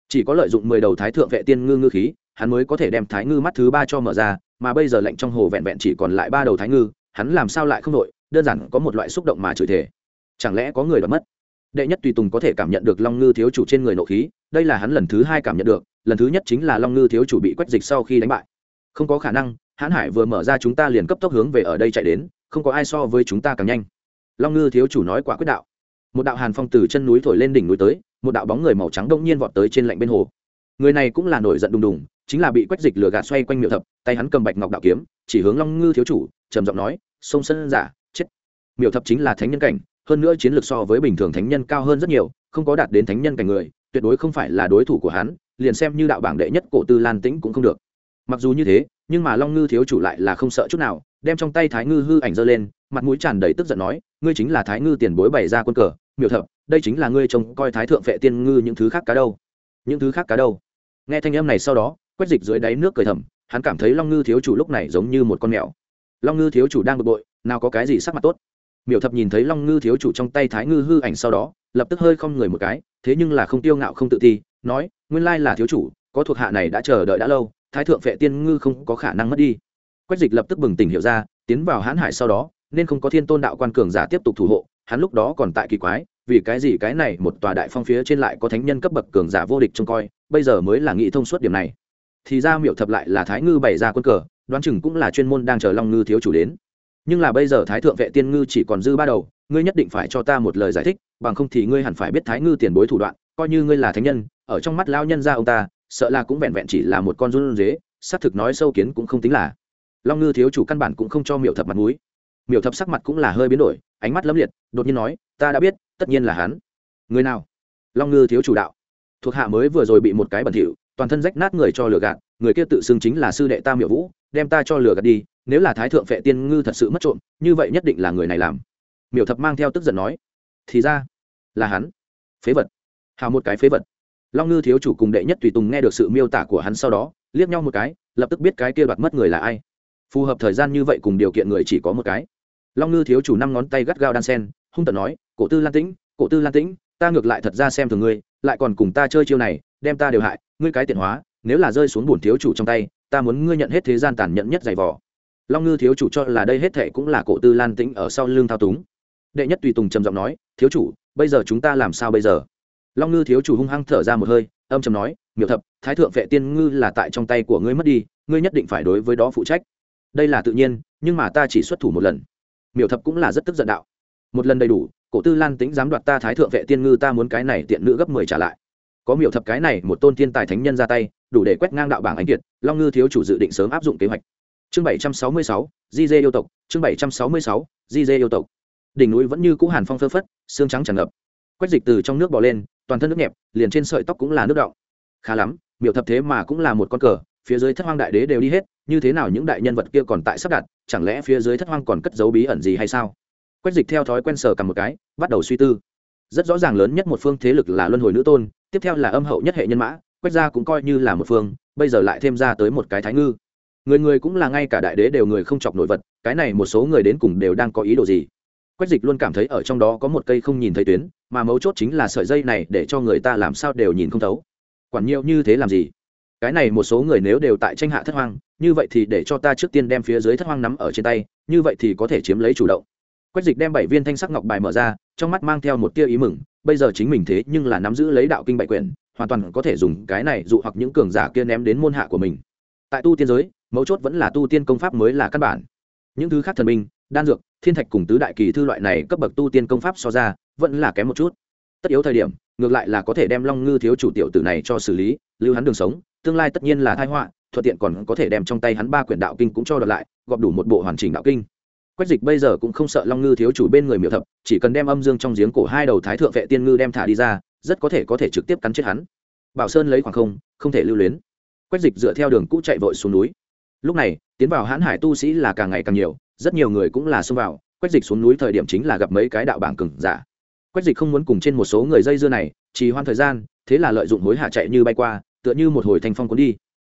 Chỉ có lợi dụng mười đầu thái thượng vệ tiên ngư ngư khí, hắn mới có thể đem thái ngư mắt thứ ba cho mở ra, mà bây giờ lạnh trong hồ vẹn vẹn chỉ còn lại ba đầu thái ngư, hắn làm sao lại không đội? Đơn giản có một loại xúc động mà chửi thể chẳng lẽ có người đã mất? Đệ nhất tùy tùng có thể cảm nhận được long ngư thiếu chủ trên người nộ khí, đây là hắn lần thứ hai cảm nhận được, lần thứ nhất chính là long ngư thiếu chủ bị quét dịch sau khi đánh bại. Không có khả năng, hãn hải vừa mở ra chúng ta liền cấp tốc hướng về ở đây chạy đến, không có ai so với chúng ta càng nhanh. Long ngư thiếu chủ nói quả quyết đạo. Một đạo hàn phong từ chân núi thổi lên đỉnh núi tới, một đạo bóng người màu trắng đông nhiên vọt tới trên lạnh bên hồ. Người này cũng là nổi giận đùng đùng, chính là bị quét dịch lửa gạt xoay quanh miệng thập, tay hắn cầm bạch ngọc đạo kiếm, chỉ hướng long ngư thiếu chủ, trầm giọng nói, sông sân giả miểu thập chính là thánh nhân cảnh, hơn nữa chiến lược so với bình thường thánh nhân cao hơn rất nhiều, không có đạt đến thánh nhân cảnh người, tuyệt đối không phải là đối thủ của hắn, liền xem như đạo bảng đệ nhất cổ tư lan tĩnh cũng không được. Mặc dù như thế, nhưng mà long ngư thiếu chủ lại là không sợ chút nào, đem trong tay thái ngư hư ảnh giơ lên, mặt mũi tràn đầy tức giận nói, ngươi chính là thái ngư tiền bối bày ra quân cờ, miểu thập, đây chính là ngươi trông coi thái thượng vệ tiên ngư những thứ khác cá đâu. Những thứ khác cá đâu? Nghe thanh âm này sau đó quét dịch dưới đáy nước cười thầm, hắn cảm thấy long ngư thiếu chủ lúc này giống như một con mèo. Long ngư thiếu chủ đang bực bội, nào có cái gì sắc mặt tốt? Miểu thập nhìn thấy long ngư thiếu chủ trong tay thái ngư hư ảnh sau đó, lập tức hơi không người một cái, thế nhưng là không tiêu ngạo không tự ti, nói, nguyên lai là thiếu chủ, có thuộc hạ này đã chờ đợi đã lâu, thái thượng vệ tiên ngư không có khả năng mất đi. Quách dịch lập tức bừng tỉnh hiểu ra, tiến vào hãn hải sau đó, nên không có thiên tôn đạo quan cường giả tiếp tục thủ hộ, hắn lúc đó còn tại kỳ quái, vì cái gì cái này một tòa đại phong phía trên lại có thánh nhân cấp bậc cường giả vô địch trông coi, bây giờ mới là nghĩ thông suốt điểm này. Thì ra miệu thập lại là thái ngư bày ra quân cờ, đoán chừng cũng là chuyên môn đang chờ long ngư thiếu chủ đến nhưng là bây giờ thái thượng vệ tiên ngư chỉ còn dư ba đầu, ngươi nhất định phải cho ta một lời giải thích, bằng không thì ngươi hẳn phải biết thái ngư tiền bối thủ đoạn, coi như ngươi là thánh nhân, ở trong mắt lao nhân ra ông ta, sợ là cũng vẹn vẹn chỉ là một con run dế xác thực nói sâu kiến cũng không tính là. Long ngư thiếu chủ căn bản cũng không cho miệu thập mặt mũi. Miệu thập sắc mặt cũng là hơi biến đổi, ánh mắt lấm liệt, đột nhiên nói, ta đã biết, tất nhiên là hắn. Người nào? Long ngư thiếu chủ đạo. Thuộc hạ mới vừa rồi bị một cái bẩn thỉu, toàn thân rách nát người cho lừa gạt, người kia tự xưng chính là sư đệ ta miệu vũ, đem ta cho lừa gạt đi nếu là thái thượng phệ tiên ngư thật sự mất trộm, như vậy nhất định là người này làm. Miểu thập mang theo tức giận nói, thì ra là hắn, phế vật, hào một cái phế vật. Long ngư thiếu chủ cùng đệ nhất tùy tùng nghe được sự miêu tả của hắn sau đó, liếc nhau một cái, lập tức biết cái kia đoạt mất người là ai. Phù hợp thời gian như vậy cùng điều kiện người chỉ có một cái. Long ngư thiếu chủ năm ngón tay gắt gao đan sen, hung tận nói, cổ tư lan tĩnh, cổ tư lan tĩnh, ta ngược lại thật ra xem thường ngươi, lại còn cùng ta chơi chiêu này, đem ta đều hại, ngươi cái tiện hóa, nếu là rơi xuống bổn thiếu chủ trong tay, ta muốn ngươi nhận hết thế gian tàn nhẫn nhất giày vò long ngư thiếu chủ cho là đây hết thệ cũng là cổ tư lan tĩnh ở sau lưng thao túng. Đệ nhất tùy tùng trầm giọng nói, thiếu chủ, bây giờ chúng ta làm sao bây giờ? Long ngư thiếu chủ hung hăng thở ra một hơi, âm trầm nói, miểu thập, thái thượng vệ tiên ngư là tại trong tay của ngươi mất đi, ngươi nhất định phải đối với đó phụ trách. Đây là tự nhiên, nhưng mà ta chỉ xuất thủ một lần. Miểu thập cũng là rất tức giận đạo. Một lần đầy đủ, cổ tư lan tính dám đoạt ta thái thượng vệ tiên ngư, ta muốn cái này tiện nữ gấp mười trả lại. Có miểu thập cái này, một tôn tiên tài thánh nhân ra tay, đủ để quét ngang đạo bảng anh kiệt, long ngư thiếu chủ dự định sớm áp dụng kế hoạch chương bảy trăm sáu mươi sáu di dê yêu tộc, chương bảy trăm sáu mươi sáu di dê yêu tộc. Đỉnh núi vẫn như cũ hàn phong phơ phất, xương trắng tràn ngập. Quách dịch từ trong nước bò lên, toàn thân nước nhẹp, liền trên sợi tóc cũng là nước đọng. Khá lắm, miểu thập thế mà cũng là một con cờ, phía dưới thất hoang đại đế đều đi hết, như thế nào những đại nhân vật kia còn tại sắp đặt, chẳng lẽ phía dưới thất hoang còn cất dấu bí ẩn gì hay sao? Quách dịch theo thói quen sờ cầm một cái, bắt đầu suy tư. Rất rõ ràng lớn nhất một phương thế lực là luân hồi nữ tôn, tiếp theo là âm hậu nhất hệ nhân mã, quách gia cũng coi như là một phương, bây giờ lại thêm ra tới một cái thái ngư người người cũng là ngay cả đại đế đều người không chọc nổi vật, cái này một số người đến cùng đều đang có ý đồ gì? Quách dịch luôn cảm thấy ở trong đó có một cây không nhìn thấy tuyến, mà mấu chốt chính là sợi dây này để cho người ta làm sao đều nhìn không thấu. Quản nhiều như thế làm gì? Cái này một số người nếu đều tại tranh hạ thất hoang, như vậy thì để cho ta trước tiên đem phía dưới thất hoang nắm ở trên tay, như vậy thì có thể chiếm lấy chủ động. Quách dịch đem bảy viên thanh sắc ngọc bài mở ra, trong mắt mang theo một tia ý mừng, bây giờ chính mình thế nhưng là nắm giữ lấy đạo kinh bảy quyển hoàn toàn có thể dùng cái này dụ hoặc những cường giả kia ném đến môn hạ của mình tại tu tiên giới, mấu chốt vẫn là tu tiên công pháp mới là căn bản. Những thứ khác thần minh đan dược, thiên thạch cùng tứ đại kỳ thư loại này cấp bậc tu tiên công pháp so ra, vẫn là kém một chút. Tất yếu thời điểm, ngược lại là có thể đem long ngư thiếu chủ tiểu tử này cho xử lý, lưu hắn đường sống, tương lai tất nhiên là thai họa, thuận tiện còn có thể đem trong tay hắn ba quyển đạo kinh cũng cho đợt lại, gọp đủ một bộ hoàn chỉnh đạo kinh. Quách dịch bây giờ cũng không sợ long ngư thiếu chủ bên người miệu thập, chỉ cần đem âm dương trong giếng cổ hai đầu thái thượng vệ tiên ngư đem thả đi ra, rất có thể có thể trực tiếp cắn chết hắn. Bảo sơn lấy khoảng không không thể lưu luyến quách dịch dựa theo đường cũ chạy vội xuống núi. Lúc này, tiến vào hãn hải tu sĩ là càng ngày càng nhiều, rất nhiều người cũng là xông vào quách dịch xuống núi thời điểm chính là gặp mấy cái đạo bảng cừng giả. Quách dịch không muốn cùng trên một số người dây dưa này trì hoãn thời gian, thế là lợi dụng hối hạ chạy như bay qua, tựa như một hồi thanh phong cuốn đi.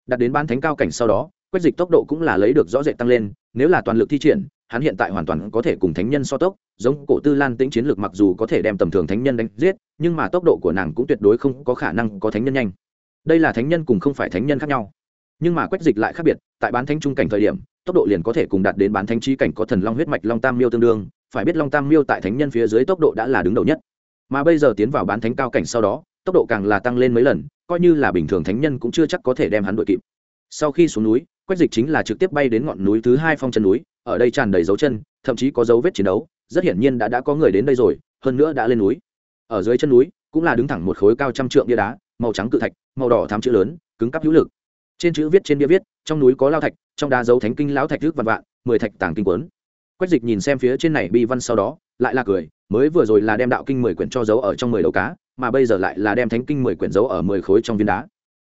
Đặt đến ban thánh cao cảnh sau đó quách dịch tốc độ cũng là lấy được rõ rệt tăng lên, nếu là toàn lực thi triển, hắn hiện tại hoàn toàn có thể cùng thánh nhân so tốc, giống cổ tư lan tĩnh chiến lược mặc dù có thể đem tầm thường thánh nhân đánh giết, nhưng mà tốc độ của nàng cũng tuyệt đối không có khả năng có thánh nhân nhanh đây là thánh nhân cùng không phải thánh nhân khác nhau. Nhưng mà quách dịch lại khác biệt, tại bán thánh trung cảnh thời điểm, tốc độ liền có thể cùng đạt đến bán thánh trí cảnh có thần long huyết mạch long tam miêu tương đương, phải biết long tam miêu tại thánh nhân phía dưới tốc độ đã là đứng đầu nhất. Mà bây giờ tiến vào bán thánh cao cảnh sau đó, tốc độ càng là tăng lên mấy lần, coi như là bình thường thánh nhân cũng chưa chắc có thể đem hắn đội kịp. Sau khi xuống núi, quách dịch chính là trực tiếp bay đến ngọn núi thứ hai phong chân núi, ở đây tràn đầy dấu chân, thậm chí có dấu vết chiến đấu, rất hiển nhiên đã đã có người đến đây rồi, hơn nữa đã lên núi. Ở dưới chân núi, cũng là đứng thẳng một khối cao trăm trượng bia đá, màu trắng cự thạch màu đỏ thám chữ lớn, cứng cắp hữu lực. Trên chữ viết trên bia viết, trong núi có lao thạch, trong đá dấu thánh kinh lão thạch thước vạn vạn, mười thạch tàng kinh quấn quách dịch nhìn xem phía trên này bi văn sau đó, lại là cười, mới vừa rồi là đem đạo kinh mười quyển cho dấu ở trong mười đầu cá, mà bây giờ lại là đem thánh kinh mười quyển dấu ở mười khối trong viên đá.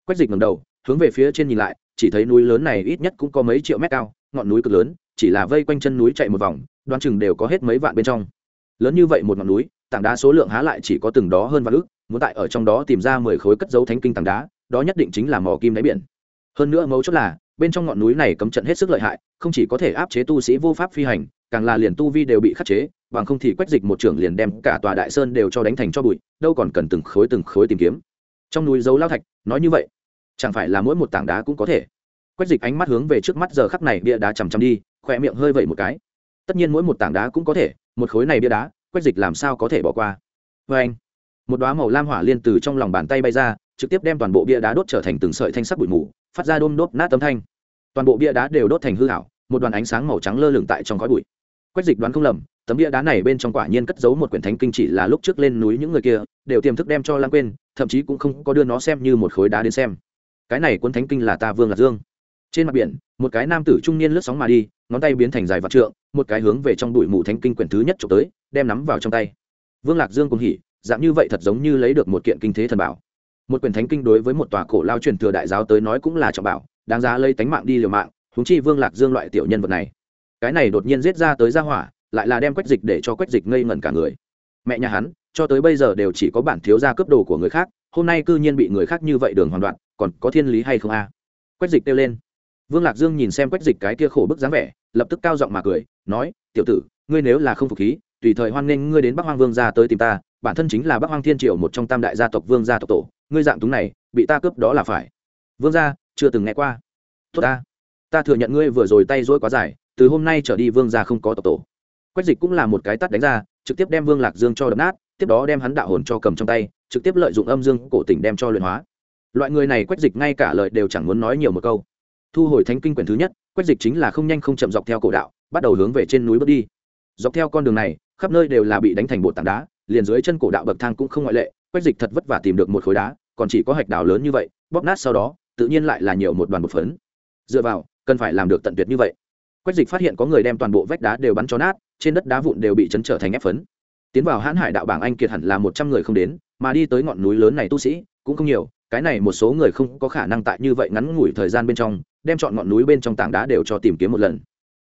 Quách dịch ngầm đầu, hướng về phía trên nhìn lại, chỉ thấy núi lớn này ít nhất cũng có mấy triệu mét cao, ngọn núi cực lớn, chỉ là vây quanh chân núi chạy một vòng, đoán chừng đều có hết mấy vạn bên trong. Lớn như vậy một ngọn núi, tảng đá số lượng há lại chỉ có từng đó hơn vạn ước muốn tại ở trong đó tìm ra mười khối cất dấu thánh kinh tảng đá, đó nhất định chính là mỏ kim đáy biển. Hơn nữa mấu chốt là, bên trong ngọn núi này cấm trận hết sức lợi hại, không chỉ có thể áp chế tu sĩ vô pháp phi hành, càng là liền tu vi đều bị khắc chế, bằng không thì quách dịch một trưởng liền đem cả tòa đại sơn đều cho đánh thành cho bụi, đâu còn cần từng khối từng khối tìm kiếm. Trong núi dấu lao thạch, nói như vậy, chẳng phải là mỗi một tảng đá cũng có thể. Quách dịch ánh mắt hướng về trước mắt giờ khắc này bia đá chằm chằm đi, khỏe miệng hơi vậy một cái. Tất nhiên mỗi một tảng đá cũng có thể, một khối này bia đá, quách dịch làm sao có thể bỏ qua. Vê anh một đoá màu lam hỏa liên từ trong lòng bàn tay bay ra, trực tiếp đem toàn bộ bia đá đốt trở thành từng sợi thanh sắc bụi mù, phát ra đôm đốt nát tấm thanh. Toàn bộ bia đá đều đốt thành hư hảo một đoàn ánh sáng màu trắng lơ lửng tại trong khói bụi. Quách dịch đoán không lầm, tấm bia đá này bên trong quả nhiên cất giấu một quyển thánh kinh chỉ là lúc trước lên núi những người kia, đều tiềm thức đem cho lãng quên, thậm chí cũng không có đưa nó xem như một khối đá đến xem. Cái này cuốn thánh kinh là ta vương lạc dương. Trên mặt biển, một cái nam tử trung niên lướt sóng mà đi, ngón tay biến thành dài vạt trượng, một cái hướng về trong bụi mù thánh kinh quyển thứ nhất trộm tới, đem nắm vào trong tay. Vương lạc dương cùng hỉ dạng như vậy thật giống như lấy được một kiện kinh thế thần bảo. Một quyển thánh kinh đối với một tòa cổ lao truyền thừa đại giáo tới nói cũng là trọng bảo, đáng giá lấy tánh mạng đi liều mạng húng chi vương lạc dương loại tiểu nhân vật này. Cái này đột nhiên giết ra tới ra hỏa, lại là đem quách dịch để cho quách dịch ngây ngẩn cả người. Mẹ nhà hắn, cho tới bây giờ đều chỉ có bản thiếu gia cướp đồ của người khác, hôm nay cư nhiên bị người khác như vậy đường hoàn đoạn, còn có thiên lý hay không a? Quách dịch kêu lên. Vương lạc dương nhìn xem quách dịch cái kia khổ bức dáng vẻ, lập tức cao giọng mà cười, nói, tiểu tử, ngươi nếu là không phục khí, tùy thời hoan nghênh ngươi đến bắc hoang vương gia tới tìm ta bản thân chính là bắc hoang thiên triều một trong tam đại gia tộc vương gia tộc tổ, ngươi dạng túng này, bị ta cướp đó là phải. Vương gia, chưa từng nghe qua. Tốt ta. Ta thừa nhận ngươi vừa rồi tay dỗi quá dài, từ hôm nay trở đi vương gia không có tộc tổ. Quách dịch cũng là một cái tắt đánh ra, trực tiếp đem vương lạc dương cho đập nát, tiếp đó đem hắn đạo hồn cho cầm trong tay, trực tiếp lợi dụng âm dương cổ tỉnh đem cho luyện hóa. Loại người này quách dịch ngay cả lời đều chẳng muốn nói nhiều một câu. Thu hồi thánh kinh quyển thứ nhất, quách dịch chính là không nhanh không chậm dọc theo cổ đạo, bắt đầu hướng về trên núi bước đi. Dọc theo con đường này, khắp nơi đều là bị đánh thành bột tảng đá liền dưới chân cổ đạo bậc thang cũng không ngoại lệ, quách dịch thật vất vả tìm được một khối đá, còn chỉ có hạch đào lớn như vậy, bóp nát sau đó, tự nhiên lại là nhiều một đoàn bột phấn. Dựa vào, cần phải làm được tận tuyệt như vậy. Quách dịch phát hiện có người đem toàn bộ vách đá đều bắn cho nát, trên đất đá vụn đều bị chấn trở thành ép phấn. Tiến vào hãn hải đạo bảng anh kiệt hẳn là một trăm người không đến, mà đi tới ngọn núi lớn này tu sĩ cũng không nhiều, cái này một số người không có khả năng tại như vậy ngắn ngủi thời gian bên trong, đem chọn ngọn núi bên trong tảng đá đều cho tìm kiếm một lần.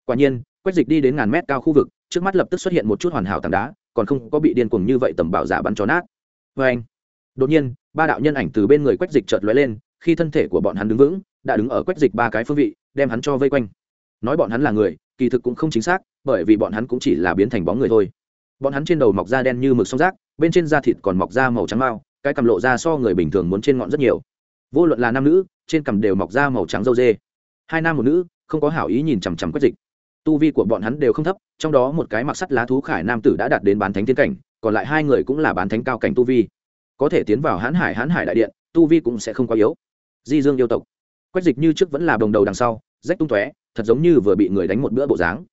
Quả nhiên, quách dịch đi đến ngàn mét cao khu vực, trước mắt lập tức xuất hiện một chút hoàn hảo tảng đá còn không có bị điên cuồng như vậy tầm bảo giả bắn cho nát. Vê anh, đột nhiên, ba đạo nhân ảnh từ bên người quách dịch chợt lóe lên, khi thân thể của bọn hắn đứng vững, đã đứng ở quách dịch ba cái phương vị, đem hắn cho vây quanh. Nói bọn hắn là người, kỳ thực cũng không chính xác, bởi vì bọn hắn cũng chỉ là biến thành bóng người thôi. Bọn hắn trên đầu mọc da đen như mực sông rác, bên trên da thịt còn mọc da màu trắng mao cái cầm lộ ra so người bình thường muốn trên ngọn rất nhiều. Vô luận là nam nữ, trên cằm đều mọc da màu trắng dâu dê hai nam một nữ, không có hảo ý nhìn chằm chằm quách dịch tu vi của bọn hắn đều không thấp, trong đó một cái mặc sắt lá thú khải nam tử đã đạt đến bán thánh tiến cảnh, còn lại hai người cũng là bán thánh cao cảnh tu vi. Có thể tiến vào hãn hải hãn hải đại điện, tu vi cũng sẽ không quá yếu. Di dương yêu tộc. Quách dịch như trước vẫn là đồng đầu đằng sau, rách tung tóe, thật giống như vừa bị người đánh một bữa bộ dáng.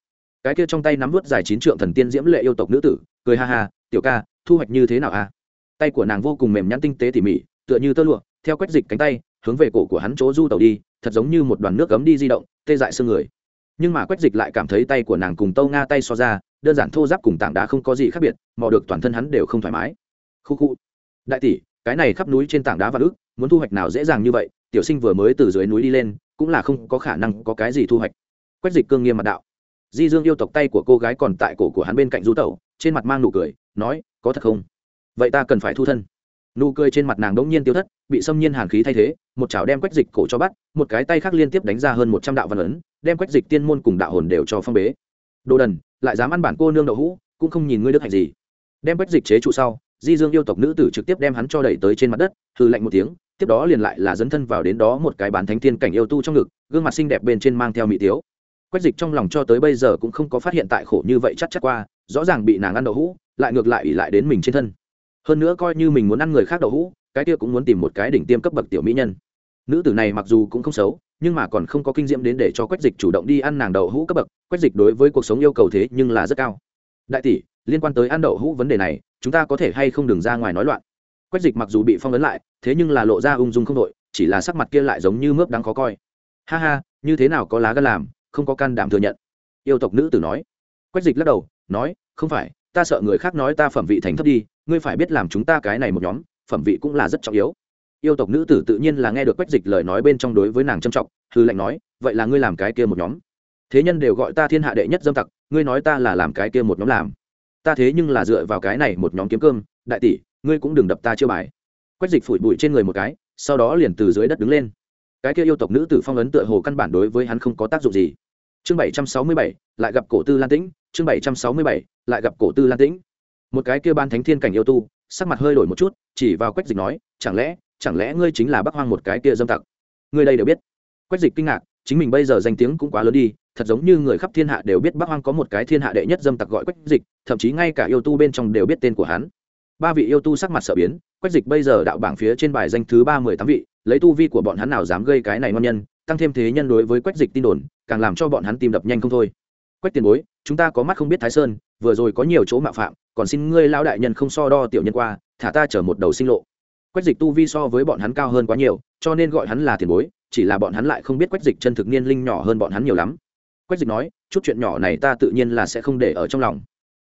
Cái kia trong tay nắm vớt dài chín trượng thần tiên diễm lệ yêu tộc nữ tử, cười ha ha, tiểu ca, thu hoạch như thế nào a? Tay của nàng vô cùng mềm nhắn tinh tế tỉ mỉ, tựa như tơ lụa, theo quách dịch cánh tay, hướng về cổ của hắn chỗ du tàu đi, thật giống như một đoàn nước cấm đi di động, tê dại xương người nhưng mà quách dịch lại cảm thấy tay của nàng cùng tâu nga tay so ra, đơn giản thô giáp cùng tảng đá không có gì khác biệt, mò được toàn thân hắn đều không thoải mái. Khu khu. Đại tỷ, cái này khắp núi trên tảng đá và ức, muốn thu hoạch nào dễ dàng như vậy, tiểu sinh vừa mới từ dưới núi đi lên, cũng là không có khả năng có cái gì thu hoạch. Quách dịch cương nghiêm mặt đạo. Di dương yêu tộc tay của cô gái còn tại cổ của hắn bên cạnh du tẩu, trên mặt mang nụ cười, nói, có thật không? Vậy ta cần phải thu thân. Nụ cười trên mặt nàng đống nhiên tiêu thất, bị xâm nhiên hàn khí thay thế, một chảo đem quách dịch cổ cho bắt, một cái tay khác liên tiếp đánh ra hơn một trăm đạo văn ấn đem quách dịch tiên môn cùng đạo hồn đều cho phong bế. Đồ đần, lại dám ăn bản cô nương đậu hũ, cũng không nhìn ngươi đức hạnh gì. Đem quách dịch chế trụ sau, di dương yêu tộc nữ tử trực tiếp đem hắn cho đẩy tới trên mặt đất hư lạnh một tiếng, tiếp đó liền lại là dấn thân vào đến đó một cái bán thánh thiên cảnh yêu tu trong ngực, gương mặt xinh đẹp bên trên mang theo mỹ tiếu. Quách dịch trong lòng cho tới bây giờ cũng không có phát hiện tại khổ như vậy chắc chắc qua, rõ ràng bị nàng ăn đậu hũ, lại ngược lại ỉ lại đến mình trên thân. Hơn nữa coi như mình muốn ăn người khác đậu hũ, cái kia cũng muốn tìm một cái đỉnh tiêm cấp bậc tiểu mỹ nhân. Nữ tử này mặc dù cũng không xấu nhưng mà còn không có kinh diễm đến để cho quách dịch chủ động đi ăn nàng đậu hũ cấp bậc, quách dịch đối với cuộc sống yêu cầu thế nhưng là rất cao. Đại tỷ, liên quan tới ăn đậu hũ vấn đề này, chúng ta có thể hay không đừng ra ngoài nói loạn. Quách dịch mặc dù bị phong ấn lại, thế nhưng là lộ ra ung dung không đội, chỉ là sắc mặt kia lại giống như mướp đáng khó coi. Ha ha, như thế nào có lá gan làm, không có can đảm thừa nhận. Yêu tộc nữ tử nói. Quách dịch lắc đầu, nói, không phải, ta sợ người khác nói ta phẩm vị thành thấp đi, ngươi phải biết làm chúng ta cái này một nhóm, phẩm vị cũng là rất trọng yếu yêu tộc nữ tử tự nhiên là nghe được quách dịch lời nói bên trong đối với nàng trầm trọng hư lệnh nói, vậy là ngươi làm cái kia một nhóm. Thế nhân đều gọi ta thiên hạ đệ nhất dâm tặc, ngươi nói ta là làm cái kia một nhóm làm. Ta thế nhưng là dựa vào cái này một nhóm kiếm cơm, đại tỷ, ngươi cũng đừng đập ta chưa bài. Quách dịch phủi bụi trên người một cái, sau đó liền từ dưới đất đứng lên. Cái kia yêu tộc nữ tử phong ấn tựa hồ căn bản đối với hắn không có tác dụng gì. Chương bảy trăm sáu mươi bảy, lại gặp cổ tư lan tĩnh. Chương bảy trăm sáu mươi bảy, lại gặp cổ tư lan tĩnh. Một cái kia ban thánh thiên cảnh yêu tu, sắc mặt hơi đổi một chút, chỉ vào quách dịch nói, chẳng lẽ chẳng lẽ ngươi chính là bắc hoang một cái kia dâm tặc? Ngươi đây đều biết. Quách dịch kinh ngạc, chính mình bây giờ danh tiếng cũng quá lớn đi, thật giống như người khắp thiên hạ đều biết bắc hoang có một cái thiên hạ đệ nhất dâm tặc gọi quách dịch, thậm chí ngay cả yêu tu bên trong đều biết tên của hắn. Ba vị yêu tu sắc mặt sợ biến, quách dịch bây giờ đạo bảng phía trên bài danh thứ ba mười tám vị, lấy tu vi của bọn hắn nào dám gây cái này ngon nhân, tăng thêm thế nhân đối với quách dịch tin đồn, càng làm cho bọn hắn tìm đập nhanh không thôi. Quách tiền bối, chúng ta có mắt không biết thái sơn, vừa rồi có nhiều chỗ mạo phạm, còn xin ngươi lao đại nhân không so đo tiểu nhân qua, thả ta chở một đầu sinh lộ quách dịch tu vi so với bọn hắn cao hơn quá nhiều cho nên gọi hắn là tiền bối chỉ là bọn hắn lại không biết quách dịch chân thực niên linh nhỏ hơn bọn hắn nhiều lắm. Quách dịch nói chút chuyện nhỏ này ta tự nhiên là sẽ không để ở trong lòng.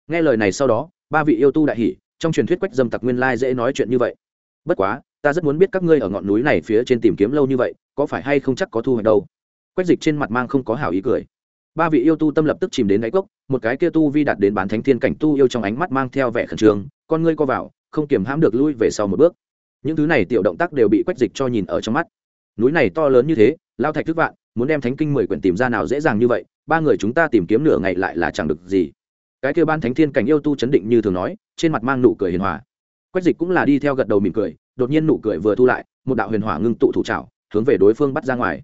Nghe lời này sau đó ba vị yêu tu đại hỉ, trong truyền thuyết quách dâm tặc nguyên lai dễ nói chuyện như vậy. Bất quá ta rất muốn biết các ngươi ở ngọn núi này phía trên tìm kiếm lâu như vậy có phải hay không chắc có thu hoạch đâu? Quách dịch trên mặt mang không có hảo ý cười. Ba vị yêu tu tâm lập tức chìm đến đáy cốc một cái kia tu vi đạt đến bán thánh thiên cảnh tu yêu trong ánh mắt mang theo vẻ khẩn trương con ngươi co vào không kiềm hãm được lui về sau một bước những thứ này tiểu động tác đều bị quách dịch cho nhìn ở trong mắt. Núi này to lớn như thế, lao thạch thức vạn, muốn đem thánh kinh mười quyển tìm ra nào dễ dàng như vậy, ba người chúng ta tìm kiếm nửa ngày lại là chẳng được gì. Cái kia ban thánh thiên cảnh yêu tu chấn định như thường nói, trên mặt mang nụ cười hiền hòa. Quách dịch cũng là đi theo gật đầu mỉm cười, đột nhiên nụ cười vừa thu lại, một đạo huyền hỏa ngưng tụ thủ trào hướng về đối phương bắt ra ngoài.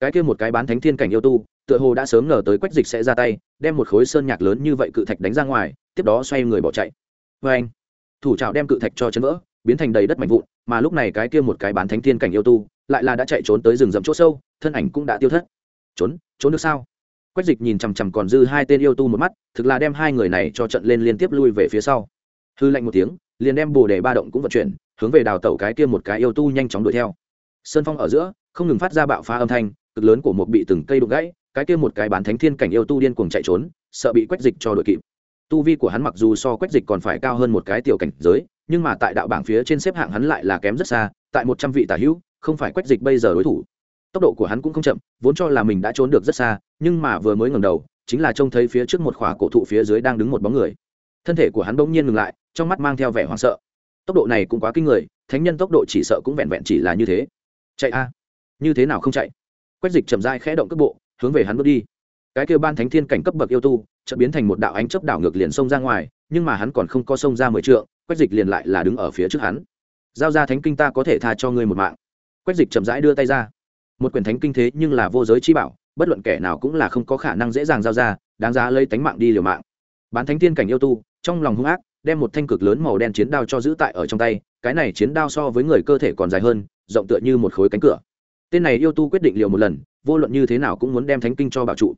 Cái kia một cái bán thánh thiên cảnh yêu tu, tựa hồ đã sớm ngờ tới quách dịch sẽ ra tay, đem một khối sơn nhạc lớn như vậy cự thạch đánh ra ngoài, tiếp đó xoay người bỏ chạy. Vê anh thủ trào đem cự thạch cho chấn vỡ biến thành đầy đất mạnh vụn, mà lúc này cái kia một cái bán thánh thiên cảnh yêu tu, lại là đã chạy trốn tới rừng rậm chỗ sâu, thân ảnh cũng đã tiêu thất. Trốn? Trốn được sao? Quách dịch nhìn chằm chằm còn dư hai tên yêu tu một mắt, thực là đem hai người này cho trận lên liên tiếp lui về phía sau. Hư lạnh một tiếng, liền đem bồ đề ba động cũng vận chuyển, hướng về đào tẩu cái kia một cái yêu tu nhanh chóng đuổi theo. Sơn phong ở giữa, không ngừng phát ra bạo phá âm thanh, cực lớn của một bị từng cây đục gãy, cái kia một cái bán thánh thiên cảnh yêu tu điên cuồng chạy trốn, sợ bị quách dịch cho đội kịp. Tu vi của hắn mặc dù so quách dịch còn phải cao hơn một cái tiểu cảnh giới nhưng mà tại đạo bảng phía trên xếp hạng hắn lại là kém rất xa, tại một trăm vị tả hữu, không phải quách dịch bây giờ đối thủ. Tốc độ của hắn cũng không chậm, vốn cho là mình đã trốn được rất xa, nhưng mà vừa mới ngầm đầu, chính là trông thấy phía trước một khỏa cổ thụ phía dưới đang đứng một bóng người. Thân thể của hắn bỗng nhiên ngừng lại, trong mắt mang theo vẻ hoảng sợ. Tốc độ này cũng quá kinh người, thánh nhân tốc độ chỉ sợ cũng vẹn vẹn chỉ là như thế. Chạy a. Như thế nào không chạy? Quách dịch chậm dai khẽ động cước bộ, hướng về hắn bước đi. Cái kêu ban thánh thiên cảnh cấp bậc yêu tu, chợt biến thành một đạo ánh chấp đảo ngược liền xông ra ngoài, nhưng mà hắn còn không có sông ra mười trượng quách dịch liền lại là đứng ở phía trước hắn. Giao ra thánh kinh ta có thể tha cho ngươi một mạng. Quách dịch chậm rãi đưa tay ra. Một quyển thánh kinh thế nhưng là vô giới chi bảo, bất luận kẻ nào cũng là không có khả năng dễ dàng giao ra, đáng giá lấy tánh mạng đi liều mạng. Bán thánh tiên cảnh yêu tu, trong lòng hung ác, đem một thanh cực lớn màu đen chiến đao cho giữ tại ở trong tay, cái này chiến đao so với người cơ thể còn dài hơn, rộng tựa như một khối cánh cửa. Tên này yêu tu quyết định liều một lần, vô luận như thế nào cũng muốn đem thánh kinh cho bảo trụ.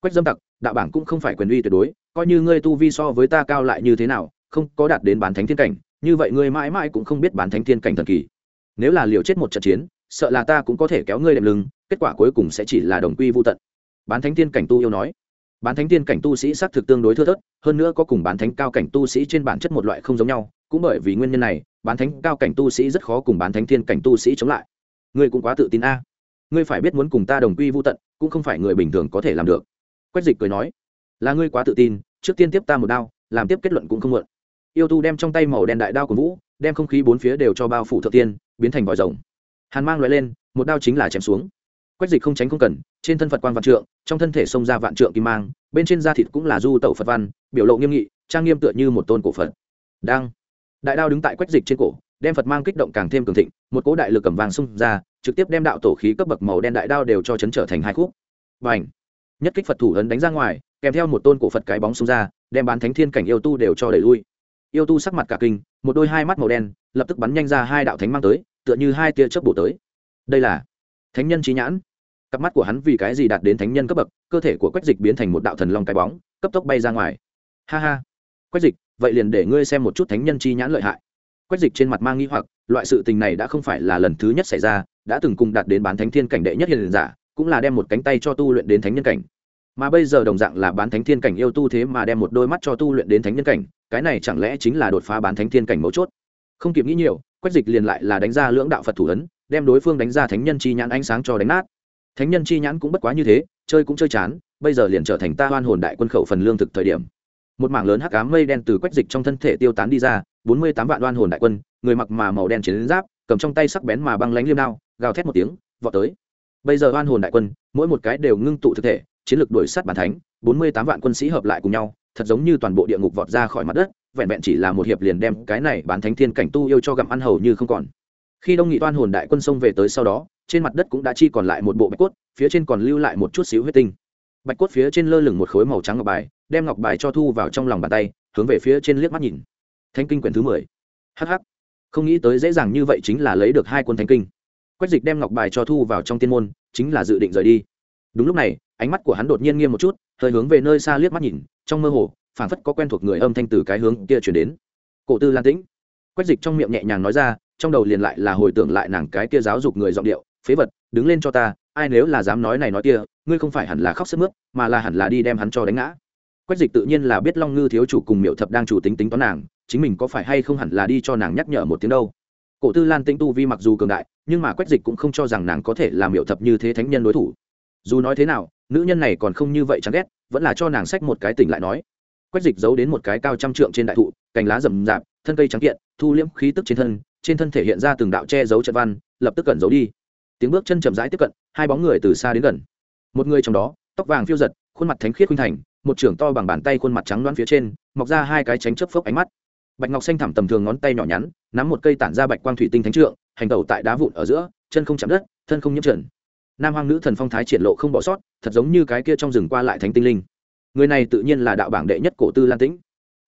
Quách dâm tặc, đạo bảng cũng không phải quyền uy tuyệt đối, coi như ngươi tu vi so với ta cao lại như thế nào không có đạt đến bán thánh thiên cảnh, như vậy ngươi mãi mãi cũng không biết bán thánh thiên cảnh thần kỳ. Nếu là liều chết một trận chiến, sợ là ta cũng có thể kéo ngươi đệm lưng, kết quả cuối cùng sẽ chỉ là đồng quy vô tận. Bán thánh thiên cảnh tu yêu nói. Bán thánh thiên cảnh tu sĩ xác thực tương đối thưa thớt, hơn nữa có cùng bán thánh cao cảnh tu sĩ trên bản chất một loại không giống nhau, cũng bởi vì nguyên nhân này, bán thánh cao cảnh tu sĩ rất khó cùng bán thánh thiên cảnh tu sĩ chống lại. Ngươi cũng quá tự tin a. Ngươi phải biết muốn cùng ta đồng quy vô tận, cũng không phải người bình thường có thể làm được. Quách dịch cười nói. Là ngươi quá tự tin, trước tiên tiếp ta một đao, làm tiếp kết luận cũng không muộn yêu tu đem trong tay màu đen đại đao của vũ, đem không khí bốn phía đều cho bao phủ thượng tiên, biến thành vòi rồng. Hàn mang loại lên, một đao chính là chém xuống. Quách dịch không tránh không cần, trên thân phật quan vạn trượng, trong thân thể xông ra vạn trượng kim mang, bên trên da thịt cũng là du tẩu phật văn, biểu lộ nghiêm nghị, trang nghiêm tựa như một tôn cổ phật. Đang, đại đao đứng tại quách dịch trên cổ, đem phật mang kích động càng thêm cường thịnh, một cỗ đại lực cầm vàng xung ra, trực tiếp đem đạo tổ khí cấp bậc màu đen đại đao đều cho chấn trở thành hai khúc. Và ảnh nhất kích phật thủ ấn đánh ra ngoài, kèm theo một tôn cổ phật cái bóng xung ra, đem bán thánh thiên cảnh yêu tu đều cho đẩy lui yêu tu sắc mặt cả kinh, một đôi hai mắt màu đen, lập tức bắn nhanh ra hai đạo thánh mang tới, tựa như hai tia chớp bổ tới. Đây là thánh nhân trí nhãn. Cặp mắt của hắn vì cái gì đạt đến thánh nhân cấp bậc, cơ thể của quách dịch biến thành một đạo thần long cái bóng, cấp tốc bay ra ngoài. Ha ha. Quách dịch, vậy liền để ngươi xem một chút thánh nhân chi nhãn lợi hại. Quách dịch trên mặt mang nghi hoặc, loại sự tình này đã không phải là lần thứ nhất xảy ra, đã từng cùng đạt đến bán thánh thiên cảnh đệ nhất hiền giả, cũng là đem một cánh tay cho tu luyện đến thánh nhân cảnh. Mà bây giờ đồng dạng là bán thánh thiên cảnh yêu tu thế mà đem một đôi mắt cho tu luyện đến thánh nhân cảnh cái này chẳng lẽ chính là đột phá bán thánh thiên cảnh mấu chốt? Không kịp nghĩ nhiều, quách dịch liền lại là đánh ra lưỡng đạo phật thủ ấn, đem đối phương đánh ra thánh nhân chi nhãn ánh sáng cho đánh nát. Thánh nhân chi nhãn cũng bất quá như thế, chơi cũng chơi chán, bây giờ liền trở thành ta hoan hồn đại quân khẩu phần lương thực thời điểm. Một mảng lớn hắc ám mây đen từ quách dịch trong thân thể tiêu tán đi ra, bốn mươi tám vạn oan hồn đại quân, người mặc mà màu đen chiến giáp, cầm trong tay sắc bén mà băng lánh liêm đao, gào thét một tiếng, vọt tới. Bây giờ oan hồn đại quân, mỗi một cái đều ngưng tụ thực thể, chiến lược đuổi sát bản thánh, bốn mươi tám vạn quân sĩ hợp lại cùng nhau thật giống như toàn bộ địa ngục vọt ra khỏi mặt đất, vẹn vẹn chỉ là một hiệp liền đem cái này bán thánh thiên cảnh tu yêu cho gặm ăn hầu như không còn. Khi đông nghị toan hồn đại quân xông về tới sau đó, trên mặt đất cũng đã chi còn lại một bộ bạch cốt, phía trên còn lưu lại một chút xíu huyết tinh. Bạch cốt phía trên lơ lửng một khối màu trắng ngọc bài, đem ngọc bài cho thu vào trong lòng bàn tay, hướng về phía trên liếc mắt nhìn. Thánh kinh quyển thứ mười. Hh không nghĩ tới dễ dàng như vậy chính là lấy được hai quân thánh kinh. Quách dịch đem ngọc bài cho thu vào trong tiên môn, chính là dự định rời đi. Đúng lúc này ánh mắt của hắn đột nhiên nghiêm một chút, hơi hướng về nơi xa liếc mắt nhìn, trong mơ hồ, phảng phất có quen thuộc người âm thanh từ cái hướng kia chuyển đến. Cổ tư lan tĩnh. Quách dịch trong miệng nhẹ nhàng nói ra, trong đầu liền lại là hồi tưởng lại nàng cái kia giáo dục người giọng điệu, phế vật, đứng lên cho ta, ai nếu là dám nói này nói kia, ngươi không phải hẳn là khóc sức mướt, mà là hẳn là đi đem hắn cho đánh ngã. Quách dịch tự nhiên là biết long ngư thiếu chủ cùng miệu thập đang chủ tính tính toán nàng, chính mình có phải hay không hẳn là đi cho nàng nhắc nhở một tiếng đâu. Cổ tư lan tĩnh tu vi mặc dù cường đại, nhưng mà quách dịch cũng không cho rằng nàng có thể làm miệu thập như thế thánh nhân đối thủ. Dù nói thế nào nữ nhân này còn không như vậy chán ghét, vẫn là cho nàng sách một cái tỉnh lại nói. Quách dịch giấu đến một cái cao trăm trượng trên đại thụ, cành lá rậm rạp, thân cây trắng kiện, thu liễm khí tức trên thân trên thân thể hiện ra từng đạo che giấu trận văn, lập tức cẩn giấu đi. Tiếng bước chân chậm rãi tiếp cận, hai bóng người từ xa đến gần. Một người trong đó, tóc vàng phiêu giật, khuôn mặt thánh khiết khuynh thành, một trưởng to bằng bàn tay khuôn mặt trắng đoán phía trên, mọc ra hai cái tránh chớp phốc ánh mắt. Bạch ngọc xanh thẳm tầm thường ngón tay nhỏ nhắn, nắm một cây tản ra bạch quang thủy tinh thánh trượng, hành tẩu tại đá vụn ở giữa, chân không chạm đất, thân không nhiễm trần nam hoàng nữ thần phong thái triển lộ không bỏ sót, thật giống như cái kia trong rừng qua lại thánh tinh linh. Người này tự nhiên là đạo bảng đệ nhất cổ tư lan tĩnh.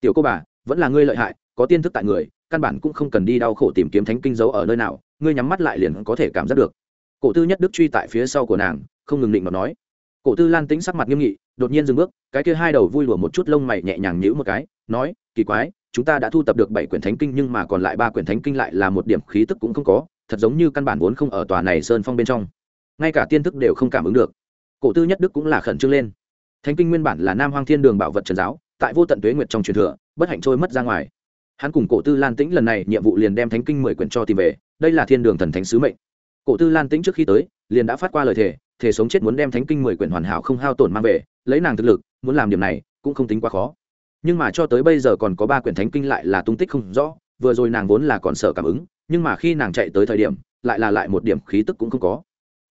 Tiểu cô bà, vẫn là ngươi lợi hại, có tiên thức tại người, căn bản cũng không cần đi đau khổ tìm kiếm thánh kinh dấu ở nơi nào, ngươi nhắm mắt lại liền có thể cảm giác được. Cổ tư nhất đức truy tại phía sau của nàng, không ngừng định mà nói. Cổ tư lan tĩnh sắc mặt nghiêm nghị, đột nhiên dừng bước, cái kia hai đầu vui lùa một chút lông mày nhẹ nhàng nhữ một cái, nói, kỳ quái, chúng ta đã thu tập được bảy quyển thánh kinh nhưng mà còn lại ba quyển thánh kinh lại là một điểm khí tức cũng không có, thật giống như căn bản vốn không ở tòa này sơn phong bên trong ngay cả tiên thức đều không cảm ứng được. Cổ tư nhất đức cũng là khẩn trương lên. Thánh kinh nguyên bản là nam hoang thiên đường bảo vật trần giáo, tại vô tận tuế nguyệt trong truyền thừa, bất hạnh trôi mất ra ngoài. Hắn cùng cổ tư lan tĩnh lần này nhiệm vụ liền đem thánh kinh mười quyển cho tìm về, đây là thiên đường thần thánh sứ mệnh. Cổ tư lan tĩnh trước khi tới, liền đã phát qua lời thề thề sống chết muốn đem thánh kinh mười quyển hoàn hảo không hao tổn mang về, lấy nàng thực lực, muốn làm điểm này, cũng không tính quá khó. Nhưng mà cho tới bây giờ còn có ba quyển thánh kinh lại là tung tích không rõ, vừa rồi nàng vốn là còn sợ cảm ứng, nhưng mà khi nàng chạy tới thời điểm, lại là lại một điểm khí tức cũng không có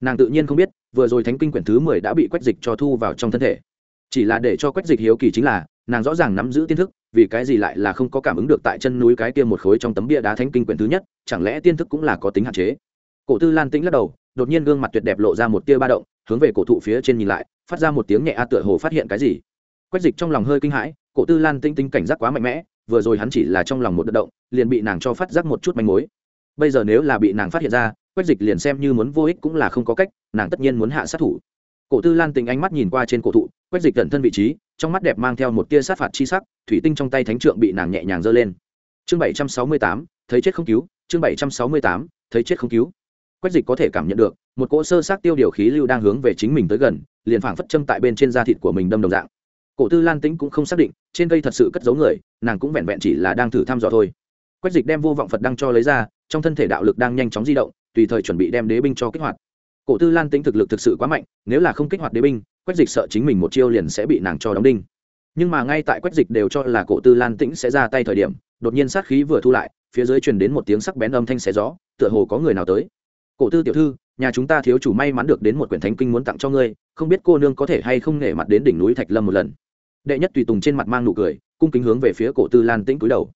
nàng tự nhiên không biết, vừa rồi thánh kinh quyển thứ mười đã bị quách dịch cho thu vào trong thân thể. Chỉ là để cho quách dịch hiếu kỳ chính là, nàng rõ ràng nắm giữ tiên thức, vì cái gì lại là không có cảm ứng được tại chân núi cái kia một khối trong tấm bia đá thánh kinh quyển thứ nhất, chẳng lẽ tiên thức cũng là có tính hạn chế? Cổ tư lan tĩnh lắc đầu, đột nhiên gương mặt tuyệt đẹp lộ ra một tia ba động, hướng về cổ thụ phía trên nhìn lại, phát ra một tiếng nhẹ a tựa hồ phát hiện cái gì. Quách dịch trong lòng hơi kinh hãi, cổ tư lan tinh tinh cảnh giác quá mạnh mẽ, vừa rồi hắn chỉ là trong lòng một đợt động, liền bị nàng cho phát giác một chút manh mối bây giờ nếu là bị nàng phát hiện ra, quách dịch liền xem như muốn vô ích cũng là không có cách, nàng tất nhiên muốn hạ sát thủ. Cổ tư lan tình ánh mắt nhìn qua trên cổ thụ, quách dịch cẩn thân vị trí, trong mắt đẹp mang theo một tia sát phạt chi sắc, thủy tinh trong tay thánh trượng bị nàng nhẹ nhàng giơ lên. Chương bảy trăm sáu mươi tám, thấy chết không cứu, chương bảy trăm sáu mươi tám, thấy chết không cứu. Quách dịch có thể cảm nhận được, một cỗ sơ sát tiêu điều khí lưu đang hướng về chính mình tới gần, liền phảng phất châm tại bên trên da thịt của mình đâm đồng dạng. Cổ tư lan tĩnh cũng không xác định, trên cây thật sự cất giấu người, nàng cũng vẹn vẹn chỉ là đang thử thăm dò thôi. Quách dịch đem vô vọng phật đăng cho lấy ra trong thân thể đạo lực đang nhanh chóng di động, tùy thời chuẩn bị đem đế binh cho kích hoạt. Cổ tư lan tĩnh thực lực thực sự quá mạnh, nếu là không kích hoạt đế binh, quách dịch sợ chính mình một chiêu liền sẽ bị nàng cho đóng đinh. Nhưng mà ngay tại quách dịch đều cho là cổ tư lan tĩnh sẽ ra tay thời điểm, đột nhiên sát khí vừa thu lại, phía dưới truyền đến một tiếng sắc bén âm thanh xé gió, tựa hồ có người nào tới. Cổ tư tiểu thư, nhà chúng ta thiếu chủ may mắn được đến một quyển thánh kinh muốn tặng cho ngươi, không biết cô nương có thể hay không nể mặt đến đỉnh núi thạch lâm một lần. Đệ nhất tùy tùng trên mặt mang nụ cười, cung kính hướng về phía cổ tư lan tĩnh cúi đầu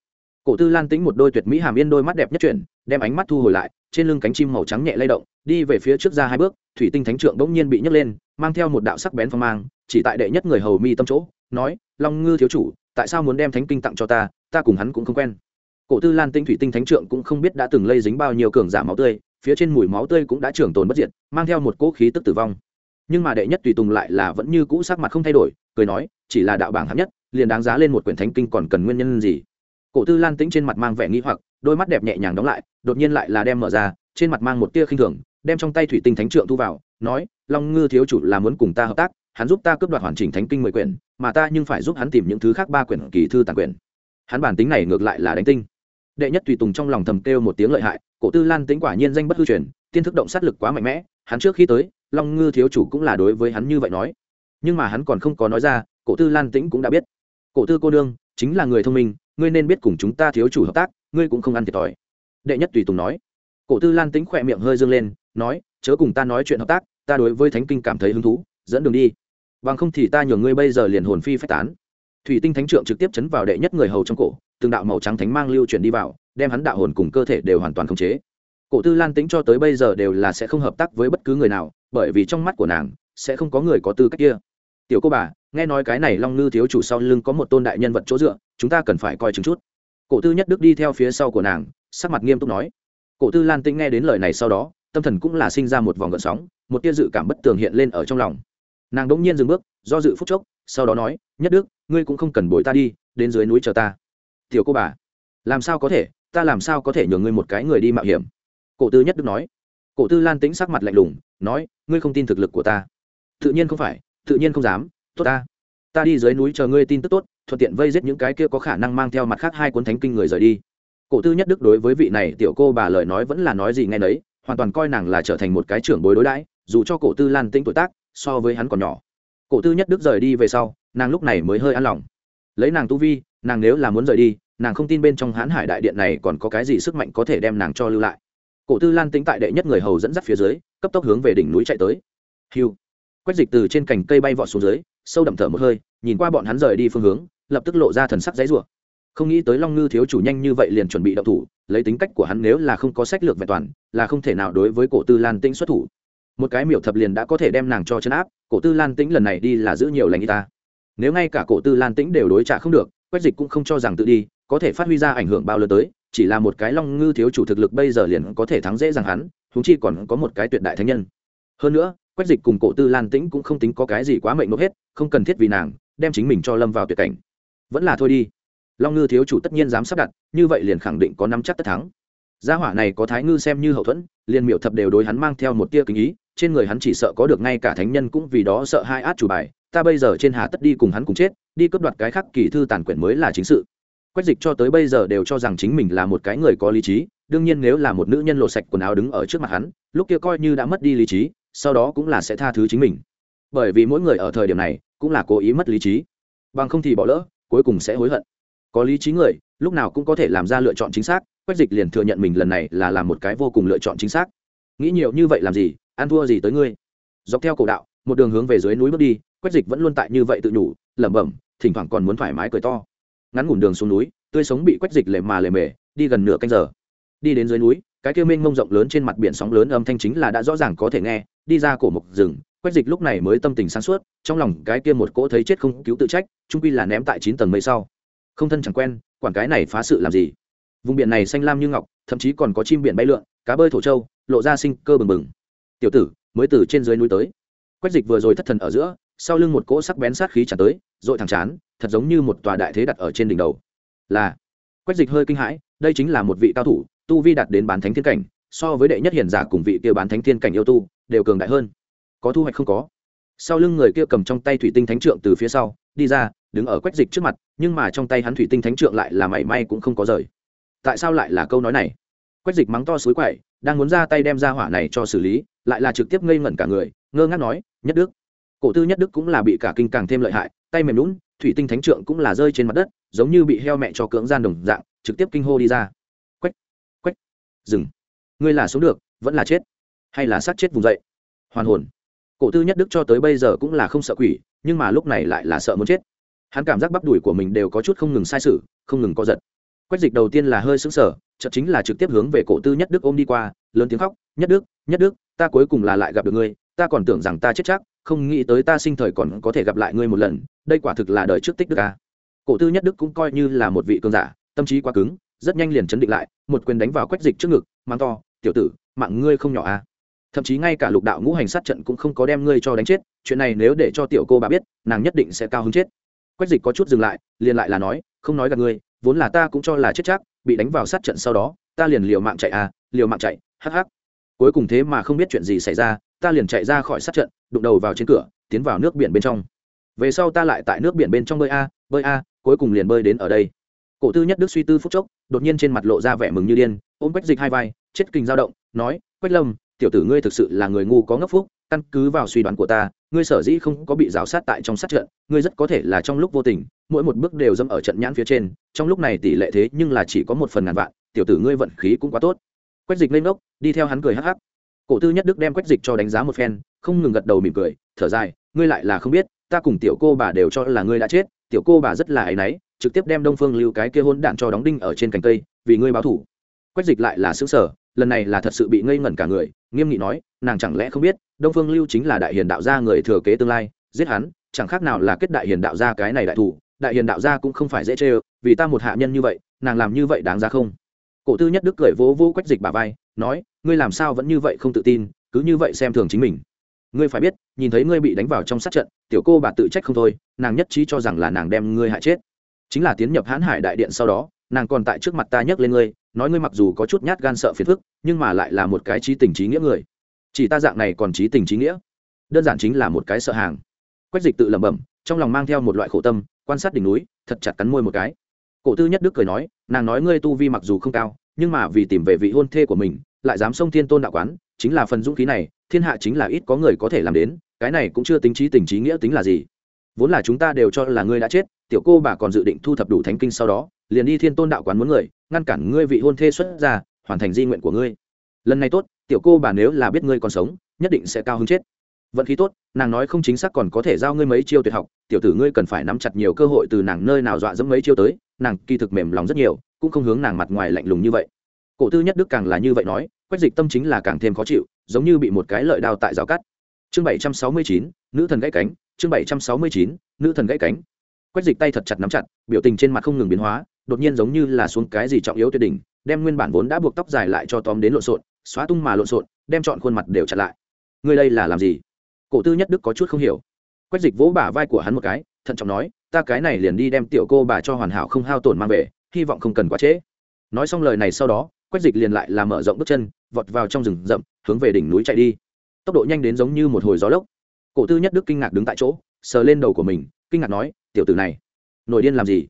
cổ tư lan tĩnh một đôi tuyệt mỹ hàm yên đôi mắt đẹp nhất chuyển, đem ánh mắt thu hồi lại, trên lưng cánh chim màu trắng nhẹ lay động, đi về phía trước ra hai bước, thủy tinh thánh trượng bỗng nhiên bị nhấc lên, mang theo một đạo sắc bén phong mang, chỉ tại đệ nhất người hầu mi tâm chỗ, nói, long ngư thiếu chủ, tại sao muốn đem thánh kinh tặng cho ta ta cùng hắn cũng không quen. Cổ tư lan tinh thủy tinh thánh trượng cũng không biết đã từng lây dính bao nhiêu cường giả máu tươi, phía trên mùi máu tươi cũng đã trưởng tồn bất diệt, mang theo một cỗ khí tức tử vong. Nhưng mà đệ nhất tùy tùng lại là vẫn như cũ sắc mặt không thay đổi, cười nói, chỉ là đạo bảng hạng nhất, liền đáng giá lên một quyển thánh kinh còn cần nguyên nhân gì? Cổ tư lan tĩnh trên mặt mang vẻ nghi hoặc, đôi mắt đẹp nhẹ nhàng đóng lại, đột nhiên lại là đem mở ra, trên mặt mang một tia khinh thường, đem trong tay thủy tinh thánh trượng thu vào, nói, long ngư thiếu chủ là muốn cùng ta hợp tác, hắn giúp ta cướp đoạt hoàn chỉnh thánh kinh mười quyển, mà ta nhưng phải giúp hắn tìm những thứ khác ba quyển kỳ thư tàn quyển. Hắn bản tính này ngược lại là đánh tinh. Đệ nhất tùy tùng trong lòng thầm kêu một tiếng lợi hại, cổ tư lan tính quả nhiên danh bất hư truyền, tiên thức động sát lực quá mạnh mẽ, hắn trước khi tới, long ngư thiếu chủ cũng là đối với hắn như vậy nói. Nhưng mà hắn còn không có nói ra, cổ tư lan tĩnh cũng đã biết. Cổ tư cô đương chính là người thông minh ngươi nên biết cùng chúng ta thiếu chủ hợp tác, ngươi cũng không ăn thiệt thòi. Đệ nhất tùy tùng nói. Cổ tư lan tính khỏe miệng hơi dâng lên, nói, chớ cùng ta nói chuyện hợp tác, ta đối với thánh kinh cảm thấy hứng thú, dẫn đường đi. Bằng không thì ta nhường ngươi bây giờ liền hồn phi phách tán. Thủy tinh thánh trượng trực tiếp chấn vào đệ nhất người hầu trong cổ, từng đạo màu trắng thánh mang lưu chuyển đi vào, đem hắn đạo hồn cùng cơ thể đều hoàn toàn khống chế. Cổ tư lan tính cho tới bây giờ đều là sẽ không hợp tác với bất cứ người nào, bởi vì trong mắt của nàng, sẽ không có người có tư cách kia. Tiểu cô bà, nghe nói cái này long ngư thiếu chủ sau lưng có một tôn đại nhân vật chỗ dựa chúng ta cần phải coi chừng chút. Cổ tư nhất đức đi theo phía sau của nàng, sắc mặt nghiêm túc nói. Cổ tư lan tĩnh nghe đến lời này sau đó, tâm thần cũng là sinh ra một vòng gợn sóng, một tia dự cảm bất tường hiện lên ở trong lòng. Nàng đ ỗ n g nhiên dừng bước, do dự phút chốc, sau đó nói, nhất đức, ngươi cũng không cần bồi ta đi, đến dưới núi chờ ta. Tiểu cô bà, làm sao có thể? Ta làm sao có thể nhường ngươi một cái người đi mạo hiểm? Cổ tư nhất đức nói. Cổ tư lan tĩnh sắc mặt lạnh lùng, nói, ngươi không tin thực lực của ta. Tự nhiên không phải, tự nhiên không dám, tốt ta ta đi dưới núi chờ ngươi tin tức tốt, thuận tiện vây giết những cái kia có khả năng mang theo mặt khác hai cuốn thánh kinh người rời đi. Cổ tư nhất đức đối với vị này tiểu cô bà lời nói vẫn là nói gì nghe nấy, hoàn toàn coi nàng là trở thành một cái trưởng bối đối đãi, dù cho cổ tư lan tĩnh tuổi tác, so với hắn còn nhỏ. Cổ tư nhất đức rời đi về sau, nàng lúc này mới hơi an lòng. Lấy nàng tu vi, nàng nếu là muốn rời đi, nàng không tin bên trong hãn hải đại điện này còn có cái gì sức mạnh có thể đem nàng cho lưu lại. Cổ tư lan tĩnh tại đệ nhất người hầu dẫn dắt phía dưới, cấp tốc hướng về đỉnh núi chạy tới. Hiu. Quách dịch từ trên cành cây bay vọt xuống dưới, sâu đậm thở một hơi nhìn qua bọn hắn rời đi phương hướng, lập tức lộ ra thần sắc dãy rủa. Không nghĩ tới long ngư thiếu chủ nhanh như vậy liền chuẩn bị động thủ, lấy tính cách của hắn nếu là không có sách lược vẹn toàn, là không thể nào đối với cổ tư lan tĩnh xuất thủ. Một cái miểu thập liền đã có thể đem nàng cho chấn áp, cổ tư lan tĩnh lần này đi là giữ nhiều lành y ta. Nếu ngay cả cổ tư lan tĩnh đều đối trả không được, quách dịch cũng không cho rằng tự đi, có thể phát huy ra ảnh hưởng bao lớn tới, chỉ là một cái long ngư thiếu chủ thực lực bây giờ liền có thể thắng dễ dàng hắn húng chi còn có một cái tuyệt đại thánh nhân. Hơn nữa, quách dịch cùng cổ tư lan tĩnh cũng không tính có cái gì quá mệnh nộp hết, không cần thiết vì nàng đem chính mình cho lâm vào tuyệt cảnh. Vẫn là thôi đi. Long ngư thiếu chủ tất nhiên dám sắp đặt, như vậy liền khẳng định có năm chắc tất thắng. Gia hỏa này có thái ngư xem như hậu thuẫn, liền miệu thập đều đối hắn mang theo một tia kính ý, trên người hắn chỉ sợ có được ngay cả thánh nhân cũng vì đó sợ hai át chủ bài, ta bây giờ trên hà tất đi cùng hắn cùng chết, đi cướp đoạt cái khắc kỳ thư tàn quyển mới là chính sự. Quách dịch cho tới bây giờ đều cho rằng chính mình là một cái người có lý trí, đương nhiên nếu là một nữ nhân lộ sạch quần áo đứng ở trước mặt hắn, lúc kia coi như đã mất đi lý trí, sau đó cũng là sẽ tha thứ chính mình. Bởi vì mỗi người ở thời điểm này cũng là cố ý mất lý trí. Bằng không thì bỏ lỡ, cuối cùng sẽ hối hận. Có lý trí người, lúc nào cũng có thể làm ra lựa chọn chính xác, quách dịch liền thừa nhận mình lần này là làm một cái vô cùng lựa chọn chính xác. Nghĩ nhiều như vậy làm gì, ăn thua gì tới ngươi. Dọc theo cổ đạo, một đường hướng về dưới núi bước đi, quách dịch vẫn luôn tại như vậy tự nhủ, lẩm bẩm, thỉnh thoảng còn muốn thoải mái cười to. Ngắn ngủn đường xuống núi, tươi sống bị quách dịch lề mà lề mề, đi gần nửa canh giờ. Đi đến dưới núi, cái kia mênh mông rộng lớn trên mặt biển sóng lớn âm thanh chính là đã rõ ràng có thể nghe, đi ra cổ mục rừng quách dịch lúc này mới tâm tình sáng suốt, trong lòng cái kia một cỗ thấy chết không cứu tự trách trung quy là ném tại chín tầng mây sau. Không thân chẳng quen, quản cái này phá sự làm gì? Vùng biển này xanh lam như ngọc, thậm chí còn có chim biển bay lượn, cá bơi thổ châu, lộ ra sinh cơ bừng bừng. Tiểu tử, mới từ trên dưới núi tới. Quách dịch vừa rồi thất thần ở giữa, sau lưng một cỗ sắc bén sát khí tràn tới dội thẳng chán, thật giống như một tòa đại thế đặt ở trên đỉnh đầu. Là, quách dịch hơi kinh hãi, đây chính là một vị cao thủ, tu vi đạt đến bán thánh thiên cảnh, so với đệ nhất hiền giả cùng vị kia bán thánh thiên cảnh yêu tu, đều cường đại hơn có thu hoạch không có. Sau lưng người kia cầm trong tay thủy tinh thánh trượng từ phía sau, đi ra, đứng ở quách dịch trước mặt, nhưng mà trong tay hắn thủy tinh thánh trượng lại là mảy may cũng không có rời. Tại sao lại là câu nói này? Quách dịch mắng to suối quậy, đang muốn ra tay đem ra hỏa này cho xử lý, lại là trực tiếp ngây ngẩn cả người, ngơ ngác nói, nhất đức. Cổ tư nhất đức cũng là bị cả kinh càng thêm lợi hại, tay mềm lún thủy tinh thánh trượng cũng là rơi trên mặt đất, giống như bị heo mẹ cho cưỡng gian đồng dạng, trực tiếp kinh hô đi ra. Quách quách, dừng. Ngươi là sống được, vẫn là chết, hay là sát chết vùng dậy? Hoàn hồn cổ tư nhất đức cho tới bây giờ cũng là không sợ quỷ, nhưng mà lúc này lại là sợ muốn chết. Hắn cảm giác bắp đùi của mình đều có chút không ngừng sai sự, không ngừng co giật. Quách dịch đầu tiên là hơi sững sờ, chợt chính là trực tiếp hướng về cổ tư nhất đức ôm đi qua, lớn tiếng khóc, nhất đức nhất đức, ta cuối cùng là lại gặp được ngươi, ta còn tưởng rằng ta chết chắc, không nghĩ tới ta sinh thời còn có thể gặp lại ngươi một lần, đây quả thực là đời trước tích đức ca cổ tư nhất đức cũng coi như là một vị cường giả, tâm trí quá cứng, rất nhanh liền chấn định lại, một quyền đánh vào quách dịch trước ngực mang to, tiểu tử, mạng ngươi không nhỏ à thậm chí ngay cả lục đạo ngũ hành sát trận cũng không có đem ngươi cho đánh chết, chuyện này nếu để cho tiểu cô bà biết, nàng nhất định sẽ cao hứng chết. Quách dịch có chút dừng lại, liền lại là nói, không nói gặp ngươi, vốn là ta cũng cho là chết chắc, bị đánh vào sát trận sau đó, ta liền liều mạng chạy à liều mạng chạy, hắc hắc. Cuối cùng thế mà không biết chuyện gì xảy ra, ta liền chạy ra khỏi sát trận, đụng đầu vào trên cửa, tiến vào nước biển bên trong. Về sau ta lại tại nước biển bên trong bơi a bơi a, cuối cùng liền bơi đến ở đây. Cổ tư nhất đức suy tư phút chốc, đột nhiên trên mặt lộ ra vẻ mừng như điên, ôm quách dịch hai vai, chết kinh dao động, nói, quách lâm tiểu tử ngươi thực sự là người ngu có ngốc phúc, căn cứ vào suy đoán của ta, ngươi sở dĩ không có bị rào sát tại trong sát trận, ngươi rất có thể là trong lúc vô tình, mỗi một bước đều dâm ở trận nhãn phía trên, trong lúc này tỷ lệ thế nhưng là chỉ có một phần ngàn vạn, tiểu tử ngươi vận khí cũng quá tốt. Quách dịch lên ngốc, đi theo hắn cười hắc hắc. Cổ tư nhất đức đem quách dịch cho đánh giá một phen, không ngừng gật đầu mỉm cười, thở dài, ngươi lại là không biết, ta cùng tiểu cô bà đều cho là ngươi đã chết, tiểu cô bà rất là áy náy, trực tiếp đem đông phương lưu cái kia hôn đạn cho đóng đinh ở trên cành cây, vì ngươi báo thủ. Quách dịch lại là sững sở lần này là thật sự bị ngây ngẩn cả người nghiêm nghị nói, nàng chẳng lẽ không biết, đông phương lưu chính là đại hiền đạo gia người thừa kế tương lai, giết hắn, chẳng khác nào là kết đại hiền đạo gia cái này đại thủ, đại hiền đạo gia cũng không phải dễ chê, vì ta một hạ nhân như vậy, nàng làm như vậy đáng ra không? Cổ tư nhất đức cười vỗ vỗ quách dịch bà vai, nói, ngươi làm sao vẫn như vậy không tự tin, cứ như vậy xem thường chính mình. Ngươi phải biết, nhìn thấy ngươi bị đánh vào trong sát trận, tiểu cô bà tự trách không thôi, nàng nhất trí cho rằng là nàng đem ngươi hại chết. Chính là tiến nhập hãn hải đại điện sau đó nàng còn tại trước mặt ta nhấc lên ngươi, nói ngươi mặc dù có chút nhát gan sợ phiền phức, nhưng mà lại là một cái trí tình trí nghĩa người. Chỉ ta dạng này còn trí tình trí nghĩa. Đơn giản chính là một cái sợ hàng. Quách dịch tự lẩm bẩm, trong lòng mang theo một loại khổ tâm, quan sát đỉnh núi, thật chặt cắn môi một cái. Cổ tư nhất đức cười nói, nàng nói ngươi tu vi mặc dù không cao, nhưng mà vì tìm về vị hôn thê của mình, lại dám xông thiên tôn đạo quán, chính là phần dũng khí này, thiên hạ chính là ít có người có thể làm đến, cái này cũng chưa tính trí tình trí nghĩa tính là gì. Vốn là chúng ta đều cho là ngươi đã chết, tiểu cô bà còn dự định thu thập đủ thánh kinh sau đó liền đi thiên tôn đạo quán muốn người, ngăn cản ngươi vị hôn thê xuất ra hoàn thành di nguyện của ngươi. Lần này tốt, tiểu cô bà nếu là biết ngươi còn sống, nhất định sẽ cao hứng chết. Vận khí tốt, nàng nói không chính xác còn có thể giao ngươi mấy chiêu tuyệt học, tiểu tử ngươi cần phải nắm chặt nhiều cơ hội từ nàng nơi nào dọa dẫm mấy chiêu tới, nàng kỳ thực mềm lòng rất nhiều, cũng không hướng nàng mặt ngoài lạnh lùng như vậy. Cổ tư nhất đức càng là như vậy nói, quách dịch tâm chính là càng thêm khó chịu, giống như bị một cái lợi đao tại rào cắt. Chương bảy trăm sáu mươi chín, nữ thần gãy cánh, chương bảy trăm sáu mươi chín, nữ thần gãy cánh. Quách dịch tay thật chặt nắm chặt, biểu tình trên mặt không ngừng biến hóa đột nhiên giống như là xuống cái gì trọng yếu tuyệt đỉnh, đem nguyên bản vốn đã buộc tóc dài lại cho tóm đến lộn xộn, xóa tung mà lộn xộn, đem chọn khuôn mặt đều chặn lại. Ngươi đây là làm gì? Cổ tư nhất đức có chút không hiểu. Quách dịch vỗ bả vai của hắn một cái, thận trọng nói, ta cái này liền đi đem tiểu cô bà cho hoàn hảo không hao tổn mang về, hy vọng không cần quá trễ. Nói xong lời này sau đó, quách dịch liền lại làm mở rộng bước chân, vọt vào trong rừng rậm, hướng về đỉnh núi chạy đi. Tốc độ nhanh đến giống như một hồi gió lốc. Cổ tư nhất đức kinh ngạc đứng tại chỗ, sờ lên đầu của mình, kinh ngạc nói, tiểu tử này, nổi điên làm gì?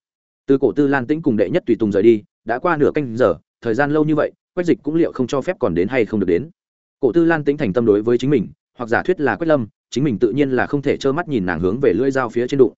Từ cổ tư lan tĩnh cùng đệ nhất tùy tùng rời đi, đã qua nửa canh giờ, thời gian lâu như vậy, quách dịch cũng liệu không cho phép còn đến hay không được đến. Cổ tư lan tĩnh thành tâm đối với chính mình, hoặc giả thuyết là quách lâm, chính mình tự nhiên là không thể trơ mắt nhìn nàng hướng về lưỡi dao phía trên đụng.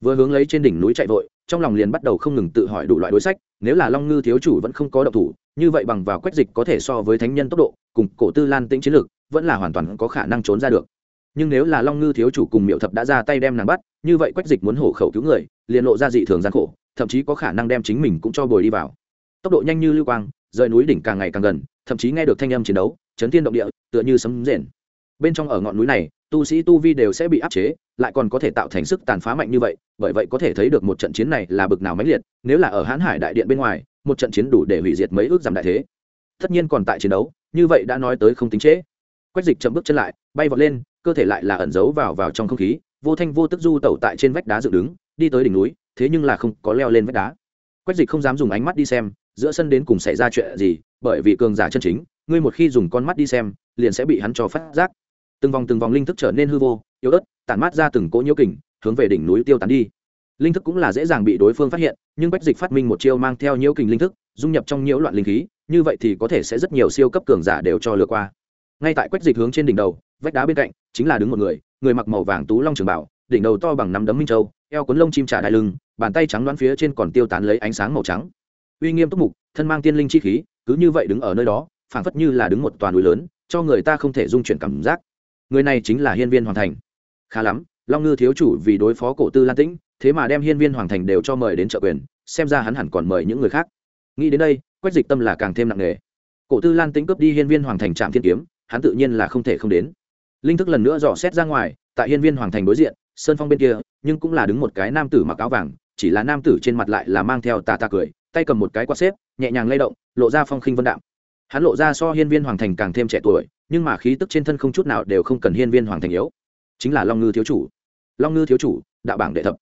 Vừa hướng lấy trên đỉnh núi chạy vội, trong lòng liền bắt đầu không ngừng tự hỏi đủ loại đối sách, nếu là long ngư thiếu chủ vẫn không có độc thủ, như vậy bằng vào quách dịch có thể so với thánh nhân tốc độ, cùng cổ tư lan tĩnh chiến lược, vẫn là hoàn toàn có khả năng trốn ra được. Nhưng nếu là long ngư thiếu chủ cùng miệu thập đã ra tay đem nàng bắt, như vậy quách dịch muốn hổ khẩu cứu người, liền lộ ra dị thường gian khổ thậm chí có khả năng đem chính mình cũng cho bồi đi vào. Tốc độ nhanh như lưu quang, rời núi đỉnh càng ngày càng gần, thậm chí nghe được thanh âm chiến đấu, chấn thiên động địa, tựa như sấm rền. Bên trong ở ngọn núi này, tu sĩ tu vi đều sẽ bị áp chế, lại còn có thể tạo thành sức tàn phá mạnh như vậy, bởi vậy có thể thấy được một trận chiến này là bực nào mãnh liệt, nếu là ở hãn hải đại điện bên ngoài, một trận chiến đủ để hủy diệt mấy ước giảm đại thế. Tất nhiên còn tại chiến đấu, như vậy đã nói tới không tính trễ. Quách dịch chậm bước chân lại, bay vọt lên, cơ thể lại là ẩn giấu vào vào trong không khí, vô thanh vô tức du tẩu tại trên vách đá dựng đứng, đi tới đỉnh núi thế nhưng là không có leo lên vách đá. Quách dịch không dám dùng ánh mắt đi xem, giữa sân đến cùng xảy ra chuyện gì, bởi vì cường giả chân chính, ngươi một khi dùng con mắt đi xem, liền sẽ bị hắn cho phát giác. Từng vòng từng vòng linh thức trở nên hư vô, yếu ớt, tản mát ra từng cỗ nhiễu kình, hướng về đỉnh núi tiêu tán đi. Linh thức cũng là dễ dàng bị đối phương phát hiện, nhưng quách dịch phát minh một chiêu mang theo nhiễu kình linh thức, dung nhập trong nhiễu loạn linh khí, như vậy thì có thể sẽ rất nhiều siêu cấp cường giả đều cho lừa qua. Ngay tại quách dịch hướng trên đỉnh đầu, vách đá bên cạnh, chính là đứng một người người mặc màu vàng tú long trường bảo, đỉnh đầu to bằng nắm đấm minh châu, eo cuốn lông chim trả đai lưng bàn tay trắng đoán phía trên còn tiêu tán lấy ánh sáng màu trắng. Uy nghiêm túc mục, thân mang tiên linh chi khí, cứ như vậy đứng ở nơi đó, phảng phất như là đứng một toàn núi lớn, cho người ta không thể dung chuyển cảm giác. Người này chính là hiên viên hoàng thành. Khá lắm, long ngư thiếu chủ vì đối phó cổ tư lan tĩnh, thế mà đem hiên viên hoàng thành đều cho mời đến trợ quyền, xem ra hắn hẳn còn mời những người khác. Nghĩ đến đây, quách dịch tâm là càng thêm nặng nề. Cổ tư lan tĩnh cướp đi hiên viên hoàng thành trạm thiên kiếm, hắn tự nhiên là không thể không đến. Linh thức lần nữa dò xét ra ngoài, tại hiên viên hoàng thành đối diện, sơn phong bên kia, nhưng cũng là đứng một cái nam tử mặc áo vàng chỉ là nam tử trên mặt lại là mang theo tà tà cười, tay cầm một cái quạt xếp, nhẹ nhàng lay động, lộ ra phong khinh vân đạm. Hắn lộ ra so hiên viên hoàng thành càng thêm trẻ tuổi, nhưng mà khí tức trên thân không chút nào đều không cần hiên viên hoàng thành yếu. Chính là long ngư thiếu chủ. Long ngư thiếu chủ, đạo bảng đệ thập.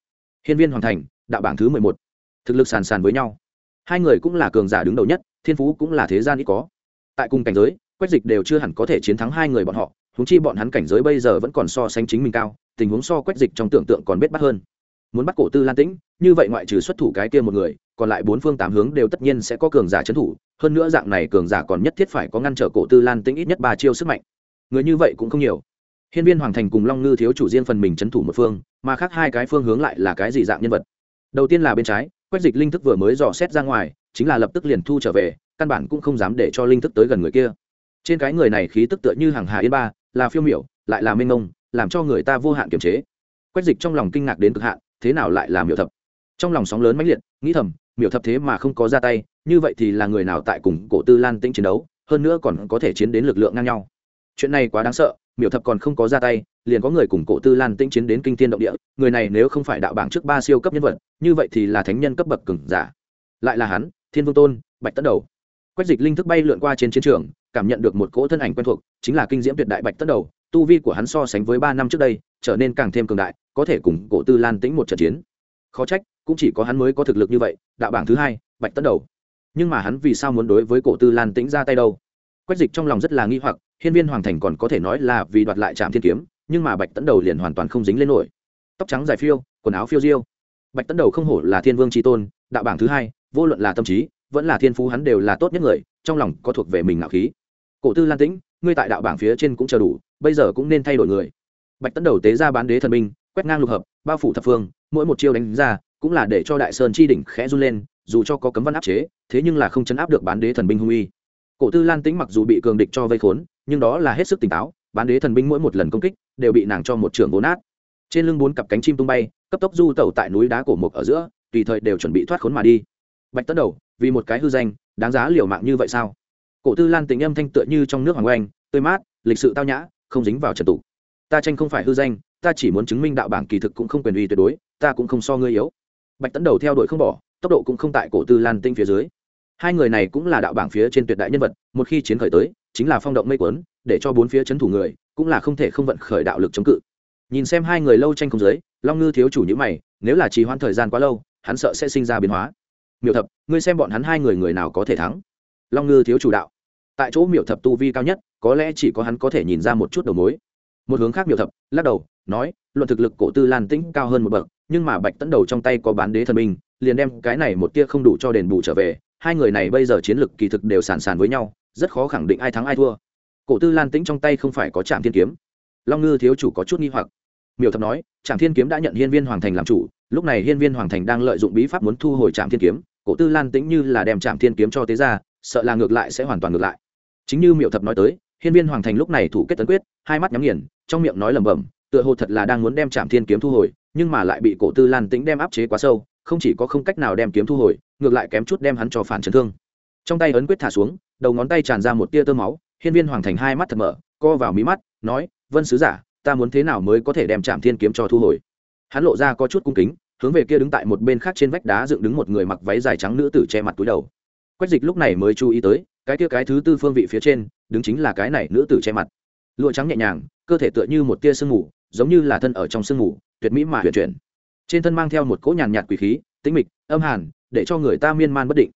Hiên viên hoàng thành, đạo bảng thứ mười một. Thực lực sàn sàn với nhau. Hai người cũng là cường giả đứng đầu nhất, thiên phú cũng là thế gian ít có. Tại cùng cảnh giới, quách dịch đều chưa hẳn có thể chiến thắng hai người bọn họ húng chi bọn hắn cảnh giới bây giờ vẫn còn so sánh chính mình cao, tình huống so quách dịch trong tưởng tượng còn bết bắt hơn muốn bắt cổ tư lan tĩnh, như vậy ngoại trừ xuất thủ cái kia một người, còn lại bốn phương tám hướng đều tất nhiên sẽ có cường giả trấn thủ. Hơn nữa dạng này cường giả còn nhất thiết phải có ngăn trở cổ tư lan tĩnh ít nhất ba chiêu sức mạnh. Người như vậy cũng không nhiều. Hiên viên hoàng thành cùng long ngư thiếu chủ riêng phần mình trấn thủ một phương, mà khác hai cái phương hướng lại là cái gì dạng nhân vật? Đầu tiên là bên trái, quách dịch linh thức vừa mới dò xét ra ngoài, chính là lập tức liền thu trở về, căn bản cũng không dám để cho linh thức tới gần người kia. Trên cái người này khí tức tựa như hàng hà yên ba, là phiêu miểu, lại là mênh mông, làm cho người ta vô hạn kiềm chế. Quách dịch trong lòng kinh ngạc đến cực hạn thế nào lại là miểu thập? Trong lòng sóng lớn mãnh liệt, nghĩ thầm, miểu thập thế mà không có ra tay, như vậy thì là người nào tại cùng cổ tư lan tĩnh chiến đấu, hơn nữa còn có thể chiến đến lực lượng ngang nhau. Chuyện này quá đáng sợ, miểu thập còn không có ra tay, liền có người cùng cổ tư lan tĩnh chiến đến kinh thiên động địa, người này nếu không phải đạo bảng trước ba siêu cấp nhân vật, như vậy thì là thánh nhân cấp bậc cừng giả. Lại là hắn, thiên vương tôn, bạch tấn đầu. Quách dịch linh thức bay lượn qua trên chiến trường, cảm nhận được một cỗ thân ảnh quen thuộc, chính là kinh diễm tuyệt đại bạch tấn đầu, tu vi của hắn so sánh với ba năm trước đây trở nên càng thêm cường đại, có thể cùng cổ tư lan tĩnh một trận chiến. Khó trách, cũng chỉ có hắn mới có thực lực như vậy, đạo bảng thứ hai, bạch tấn đầu. Nhưng mà hắn vì sao muốn đối với cổ tư lan tĩnh ra tay đâu? Quách dịch trong lòng rất là nghi hoặc, hiên viên hoàng thành còn có thể nói là vì đoạt lại trạm thiên kiếm, nhưng mà bạch tấn đầu liền hoàn toàn không dính lên nổi. Tóc trắng dài phiêu, quần áo phiêu diêu. Bạch tấn đầu không hổ là thiên vương tri tôn, đạo bảng thứ hai, vô luận là tâm trí, vẫn là thiên phú hắn đều là tốt nhất người, trong lòng có thuộc về mình ngạo khí. Cổ tư lan tĩnh, ngươi tại đạo bảng phía trên cũng chờ đủ, bây giờ cũng nên thay đổi người bạch tấn đầu tế ra bán đế thần binh, quét ngang lục hợp, bao phủ thập phương, mỗi một chiêu đánh ra, cũng là để cho đại sơn chi đỉnh khẽ run lên, dù cho có cấm văn áp chế, thế nhưng là không chấn áp được bán đế thần binh hung uy. Cổ tư lan tĩnh mặc dù bị cường địch cho vây khốn, nhưng đó là hết sức tỉnh táo, bán đế thần binh mỗi một lần công kích, đều bị nàng cho một trường vốn nát. Trên lưng bốn cặp cánh chim tung bay, cấp tốc du tẩu tại núi đá cổ mục ở giữa, tùy thời đều chuẩn bị thoát khốn mà đi. Bạch tấn đầu, vì một cái hư danh, đáng giá liều mạng như vậy sao? Cổ tư lan tình âm thanh tựa như trong nước hoàng oanh, tươi mát, lịch sự tao nhã, không dính vào trật tục ta tranh không phải hư danh, ta chỉ muốn chứng minh đạo bảng kỳ thực cũng không quyền uy tuyệt đối, ta cũng không so ngươi yếu. Bạch tấn đầu theo đuổi không bỏ, tốc độ cũng không tại cổ tư lan tinh phía dưới. Hai người này cũng là đạo bảng phía trên tuyệt đại nhân vật, một khi chiến khởi tới, chính là phong động mây quấn để cho bốn phía c h ấ n thủ người, cũng là không thể không vận khởi đạo lực chống cự. Nhìn xem hai người lâu tranh không giới, long ngư thiếu chủ nhữ mày, nếu là trì hoãn thời gian quá lâu, hắn sợ sẽ sinh ra biến hóa. Miểu thập, ngươi xem bọn hắn hai người người nào có thể thắng? Long ngư thiếu chủ đạo. Tại chỗ miểu thập tu vi cao nhất, có lẽ chỉ có hắn có thể nhìn ra một chút đầu mối một hướng khác miểu thập, lắc đầu, nói, luận thực lực cổ tư lan tĩnh cao hơn một bậc, nhưng mà bạch tấn đầu trong tay có bán đế thần minh liền đem cái này một tia không đủ cho đền bù trở về, hai người này bây giờ chiến lực kỳ thực đều sàn sàn với nhau, rất khó khẳng định ai thắng ai thua. Cổ tư lan tĩnh trong tay không phải có trạm thiên kiếm. Long ngư thiếu chủ có chút nghi hoặc. Miểu thập nói, trạm thiên kiếm đã nhận hiên viên hoàng thành làm chủ, lúc này hiên viên hoàng thành đang lợi dụng bí pháp muốn thu hồi trạm thiên kiếm, cổ tư lan tĩnh như là đem trạm thiên kiếm cho tế ra, sợ là ngược lại sẽ hoàn toàn ngược lại. Chính như miểu thập nói tới hiên viên hoàng thành lúc này thủ kết tấn quyết, hai mắt nhắm nghiền, trong miệng nói lẩm bẩm, tựa hồ thật là đang muốn đem trạm thiên kiếm thu hồi, nhưng mà lại bị cổ tư lan tĩnh đem áp chế quá sâu, không chỉ có không cách nào đem kiếm thu hồi, ngược lại kém chút đem hắn cho phản chấn thương. Trong tay ấn quyết thả xuống, đầu ngón tay tràn ra một tia tơ máu, hiên viên hoàng thành hai mắt thật mở, co vào mí mắt, nói, vân sứ giả, ta muốn thế nào mới có thể đem trạm thiên kiếm cho thu hồi? Hắn lộ ra có chút cung kính, hướng về kia đứng tại một bên khác trên vách đá dựng đứng một người mặc váy dài trắng nữ tử che mặt túi đầu. Quách dịch lúc này mới chú ý tới, cái kia cái thứ tư phương vị phía trên đứng chính là cái này nữ tử che mặt. Lụa trắng nhẹ nhàng, cơ thể tựa như một tia sương mù, giống như là thân ở trong sương mù, tuyệt mỹ mà huyền chuyển. Trên thân mang theo một cỗ nhàn nhạt quỷ khí, tĩnh mịch, âm hàn, để cho người ta miên man bất định.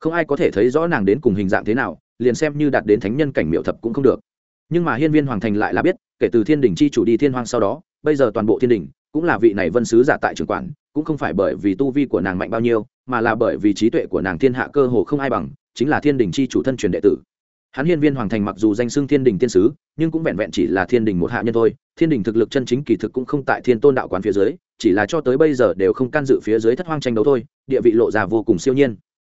Không ai có thể thấy rõ nàng đến cùng hình dạng thế nào, liền xem như đạt đến thánh nhân cảnh miệu thập cũng không được. Nhưng mà hiên viên hoàng thành lại là biết, kể từ thiên đình chi chủ đi thiên hoang sau đó, bây giờ toàn bộ thiên đình cũng là vị này vân sứ giả tại trường quản, cũng không phải bởi vì tu vi của nàng mạnh bao nhiêu, mà là bởi vì trí tuệ của nàng thiên hạ cơ hồ không ai bằng, chính là thiên đình chi chủ thân truyền đệ tử hắn hiên viên hoàng thành mặc dù danh xưng thiên đình tiên sứ, nhưng cũng vẹn vẹn chỉ là thiên đình một hạ nhân thôi. Thiên đình thực lực chân chính kỳ thực cũng không tại thiên tôn đạo quán phía dưới, chỉ là cho tới bây giờ đều không can dự phía dưới thất hoang tranh đấu thôi, địa vị lộ ra vô cùng siêu nhiên.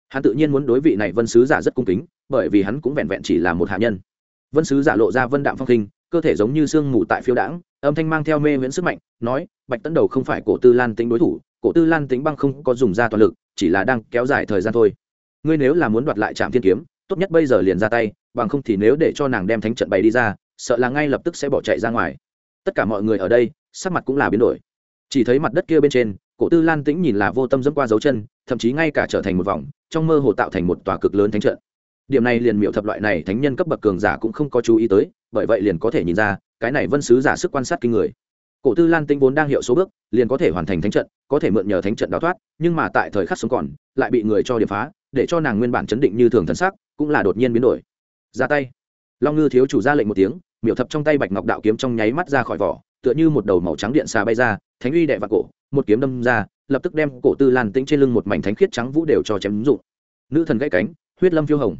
Hắn tự nhiên muốn đối vị này vân sứ giả rất cung kính, bởi vì hắn cũng vẹn vẹn chỉ là một hạ nhân. Vân sứ giả lộ ra vân đạm phong khinh, cơ thể giống như sương mù tại phiêu đãng, âm thanh mang theo mê miễn sức mạnh, nói, bạch tấn đầu không phải cổ tư lan tính đối thủ, cổ tư lan tính băng không có dùng ra toàn lực, chỉ là đang kéo dài thời gian thôi. Ngươi nếu là muốn đoạt lại trạm thiên kiếm, tốt nhất bây giờ liền ra tay bằng không thì nếu để cho nàng đem thánh trận bày đi ra, sợ là ngay lập tức sẽ bỏ chạy ra ngoài. Tất cả mọi người ở đây, sắc mặt cũng là biến đổi. Chỉ thấy mặt đất kia bên trên, cổ tư lan tĩnh nhìn là vô tâm dẫm qua dấu chân, thậm chí ngay cả trở thành một vòng, trong mơ hồ tạo thành một tòa cực lớn thánh trận. Điểm này liền miệu thập loại này thánh nhân cấp bậc cường giả cũng không có chú ý tới, bởi vậy liền có thể nhìn ra, cái này vân sứ giả sức quan sát kinh người. Cổ tư lan tĩnh vốn đang hiệu số bước, liền có thể hoàn thành thánh trận, có thể mượn nhờ thánh trận đào thoát, nhưng mà tại thời khắc sống còn, lại bị người cho điệp phá, để cho nàng nguyên bản chấn định như thường thân xác cũng là đột nhiên biến đổi ra tay. Long ngư thiếu chủ ra lệnh một tiếng, miểu thập trong tay bạch ngọc đạo kiếm trong nháy mắt ra khỏi vỏ, tựa như một đầu màu trắng điện xà bay ra, thánh uy đệ vào cổ, một kiếm đâm ra, lập tức đem cổ tư lan tĩnh trên lưng một mảnh thánh khiết trắng vũ đều cho chém rụng dụng. Nữ thần gãy cánh, huyết lâm phiêu hồng.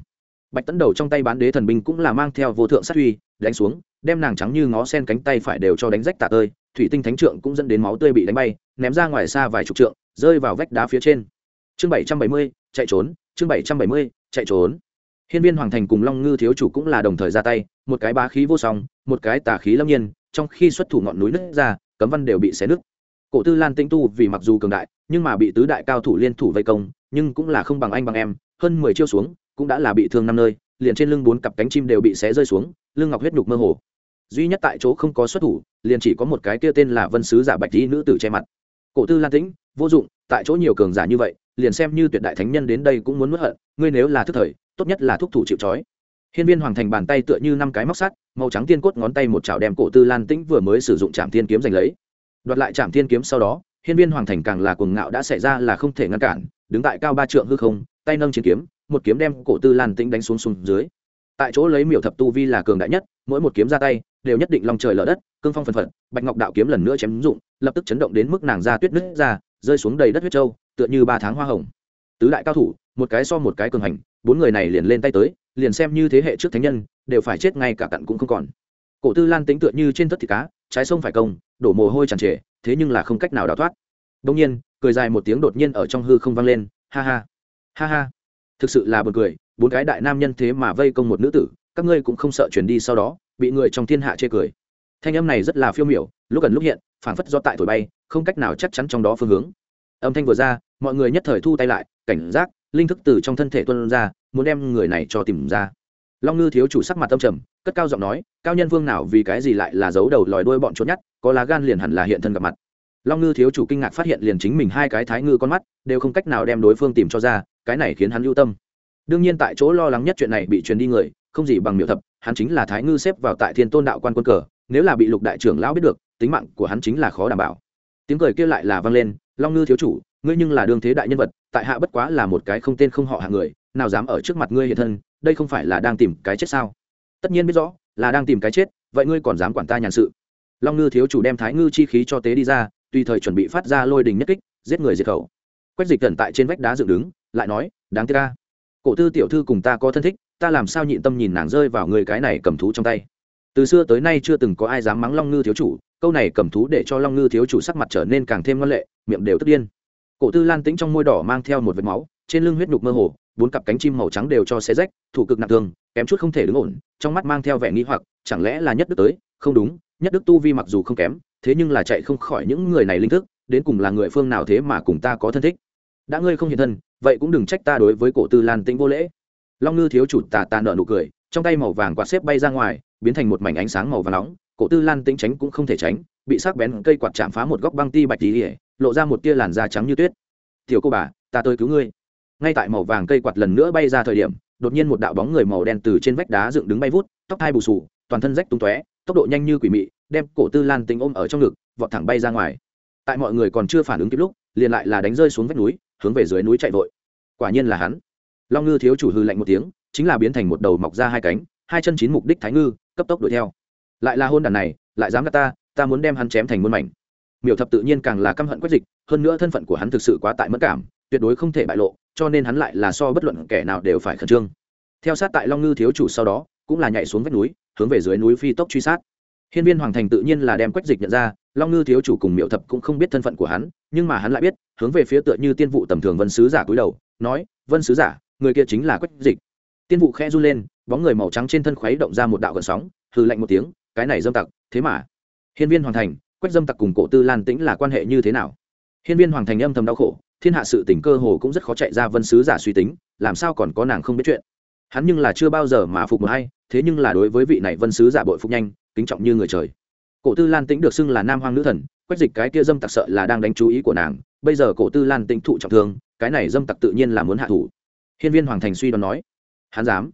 Bạch tấn đầu trong tay bán đế thần binh cũng là mang theo vô thượng sát uy, đánh xuống, đem nàng trắng như ngó sen cánh tay phải đều cho đánh rách tạ tơi, thủy tinh thánh trượng cũng dẫn đến máu tươi bị đánh bay, ném ra ngoài xa vài chục trượng, rơi vào vách đá phía trên. Chương bảy trăm bảy mươi, chạy trốn, chương bảy trăm bảy mươi, chạy trốn hiên viên hoàng thành cùng long ngư thiếu chủ cũng là đồng thời ra tay, một cái bá khí vô song, một cái tà khí lâm nhiên, trong khi xuất thủ ngọn núi nứt ra, cấm văn đều bị xé nứt. Cổ tư lan tinh tu vì mặc dù cường đại, nhưng mà bị tứ đại cao thủ liên thủ vây công, nhưng cũng là không bằng anh bằng em, hơn mười chiêu xuống, cũng đã là bị thương năm nơi, liền trên lưng bốn cặp cánh chim đều bị xé rơi xuống, lưng ngọc huyết nhục mơ hồ. Duy nhất tại chỗ không có xuất thủ, liền chỉ có một cái kia tên là vân sứ giả bạch tí nữ tử che mặt. Cổ tư lan tĩnh, vô dụng, tại chỗ nhiều cường giả như vậy, liền xem như tuyệt đại thánh nhân đến đây cũng muốn mất hận, ngươi nếu là thức thời tốt nhất là thúc thủ chịu trói. Hiên viên hoàng thành bàn tay tựa như năm cái móc sắt, màu trắng tiên cốt ngón tay một chảo đem cổ tư lan tĩnh vừa mới sử dụng trạm thiên kiếm giành lấy. Đoạt lại trạm thiên kiếm sau đó, hiên viên hoàng thành càng là cuồng ngạo đã xảy ra là không thể ngăn cản, đứng tại cao ba trượng hư không, tay nâng chiến kiếm, một kiếm đem cổ tư lan tĩnh đánh xuống xuống dưới. Tại chỗ lấy miểu thập tu vi là cường đại nhất, mỗi một kiếm ra tay, đều nhất định lòng trời lở đất, cương phong phần phật, bạch ngọc đạo kiếm lần nữa chém dụng, lập tức chấn động đến mức nàng ra tuyết nứt ra, rơi xuống đầy đất huyết trâu tựa như ba tháng hoa hồng. Tứ đại cao thủ, một cái so một cái cường hành bốn người này liền lên tay tới, liền xem như thế hệ trước thánh nhân, đều phải chết ngay cả cặn cũng không còn. Cổ tư lan tính tựa như trên tất thịt cá, trái sông phải công, đổ mồ hôi tràn trề, thế nhưng là không cách nào đào thoát. Đông nhiên, cười dài một tiếng đột nhiên ở trong hư không vang lên, ha ha ha ha. Thực sự là buồn cười, bốn cái đại nam nhân thế mà vây công một nữ tử, các ngươi cũng không sợ chuyển đi sau đó, bị người trong thiên hạ chê cười. Thanh âm này rất là phiêu miểu, lúc gần lúc hiện, phảng phất do tại thổi bay, không cách nào chắc chắn trong đó phương hướng. Âm thanh vừa ra, mọi người nhất thời thu tay lại, cảnh giác linh thức từ trong thân thể tuân ra, muốn đem người này cho tìm ra. Long ngư thiếu chủ sắc mặt tâm trầm, cất cao giọng nói, cao nhân vương nào vì cái gì lại là giấu đầu lòi đuôi bọn trốn nhất có lá gan liền hẳn là hiện thân gặp mặt. Long ngư thiếu chủ kinh ngạc phát hiện liền chính mình hai cái thái ngư con mắt, đều không cách nào đem đối phương tìm cho ra, cái này khiến hắn lưu tâm. Đương nhiên tại chỗ lo lắng nhất chuyện này bị truyền đi người, không gì bằng miểu thập, hắn chính là thái ngư xếp vào tại thiên tôn đạo quan quân cờ, nếu là bị lục đại trưởng lão biết được, tính mạng của hắn chính là khó đảm bảo. Tiếng cười kia lại là vang lên, long ngư thiếu chủ ngươi nhưng là đương thế đại nhân vật, tại hạ bất quá là một cái không tên không họ hạng người, nào dám ở trước mặt ngươi hiện thân, đây không phải là đang tìm cái chết sao? Tất nhiên biết rõ, là đang tìm cái chết, vậy ngươi còn dám quản ta nhàn sự? Long ngư thiếu chủ đem thái ngư chi khí cho tế đi ra, tùy thời chuẩn bị phát ra lôi đình nhất kích, giết người diệt khẩu. Quách dịch cẩn tại trên vách đá dựng đứng, lại nói, đáng tiếc ca cổ tư tiểu thư cùng ta có thân thích, ta làm sao nhịn tâm nhìn nàng rơi vào người cái này cầm thú trong tay? Từ xưa tới nay chưa từng có ai dám mắng long ngư thiếu chủ, câu này cầm thú để cho long ngư thiếu chủ sắc mặt trở nên càng thêm ngân lệ, miệng đều tức điên cổ tư lan tĩnh trong môi đỏ mang theo một vệt máu, trên lưng huyết nhục mơ hồ, bốn cặp cánh chim màu trắng đều cho xe rách, thủ cực nặng thương, kém chút không thể đứng ổn, trong mắt mang theo vẻ nghi hoặc, chẳng lẽ là nhất đức tới? Không đúng, nhất đức tu vi mặc dù không kém, thế nhưng là chạy không khỏi những người này linh thức, đến cùng là người phương nào thế mà cùng ta có thân thích? Đã ngươi không hiện thân, vậy cũng đừng trách ta đối với cổ tư lan tĩnh vô lễ. Long ngư thiếu chủ tà tà nợ nụ cười, trong tay màu vàng quạt xếp bay ra ngoài, biến thành một mảnh ánh sáng màu vàng nóng. Cổ tư lan tĩnh tránh cũng không thể tránh, bị sắc bén cây quạt chạm phá một góc băng ti bạch tỉ lộ ra một tia làn da trắng như tuyết. Tiểu cô bà, ta tới cứu ngươi. Ngay tại màu vàng cây quạt lần nữa bay ra thời điểm, đột nhiên một đạo bóng người màu đen từ trên vách đá dựng đứng bay vút, tóc hai bù sù toàn thân rách tung tóe, tốc độ nhanh như quỷ mị, đem cổ tư lan tính ôm ở trong ngực, vọt thẳng bay ra ngoài. Tại mọi người còn chưa phản ứng kịp lúc, liền lại là đánh rơi xuống vách núi, hướng về dưới núi chạy vội. Quả nhiên là hắn. Long ngư thiếu chủ hư lạnh một tiếng, chính là biến thành một đầu mọc ra hai cánh, hai chân chín mục đích thái ngư, cấp tốc đuổi theo. Lại là hôn đàn này, lại dám gạt ta ta muốn đem hắn chém thành muôn mảnh miểu thập tự nhiên càng là căm hận quách dịch, hơn nữa thân phận của hắn thực sự quá tại mất cảm, tuyệt đối không thể bại lộ, cho nên hắn lại là so bất luận kẻ nào đều phải khẩn trương. Theo sát tại long ngư thiếu chủ sau đó, cũng là nhảy xuống vách núi, hướng về dưới núi phi tốc truy sát. Hiên viên hoàng thành tự nhiên là đem quách dịch nhận ra, long ngư thiếu chủ cùng miệu thập cũng không biết thân phận của hắn, nhưng mà hắn lại biết, hướng về phía tựa như tiên vụ tầm thường vân sứ giả cúi đầu, nói, vân sứ giả, người kia chính là quách dịch. Tiên vụ khẽ u lên, bóng người màu trắng trên thân khuấy động ra một đạo gần sóng hư lạnh một tiếng, cái này dâm tặc, thế mà. Hiên viên hoàng thành quách dâm tặc cùng cổ tư lan tĩnh là quan hệ như thế nào? Hiên viên hoàng thành âm thầm đau khổ, thiên hạ sự tỉnh cơ hồ cũng rất khó chạy ra vân sứ giả suy tính, làm sao còn có nàng không biết chuyện? Hắn nhưng là chưa bao giờ mà phục một hay thế nhưng là đối với vị này vân sứ giả bội phục nhanh, kính trọng như người trời. Cổ tư lan tĩnh được xưng là nam hoang nữ thần, quách dịch cái kia dâm tặc sợ là đang đánh chú ý của nàng, bây giờ cổ tư lan tĩnh thụ trọng thương, cái này dâm tặc tự nhiên là muốn hạ thủ. Hiên viên hoàng thành suy đoán nói, hắn dám?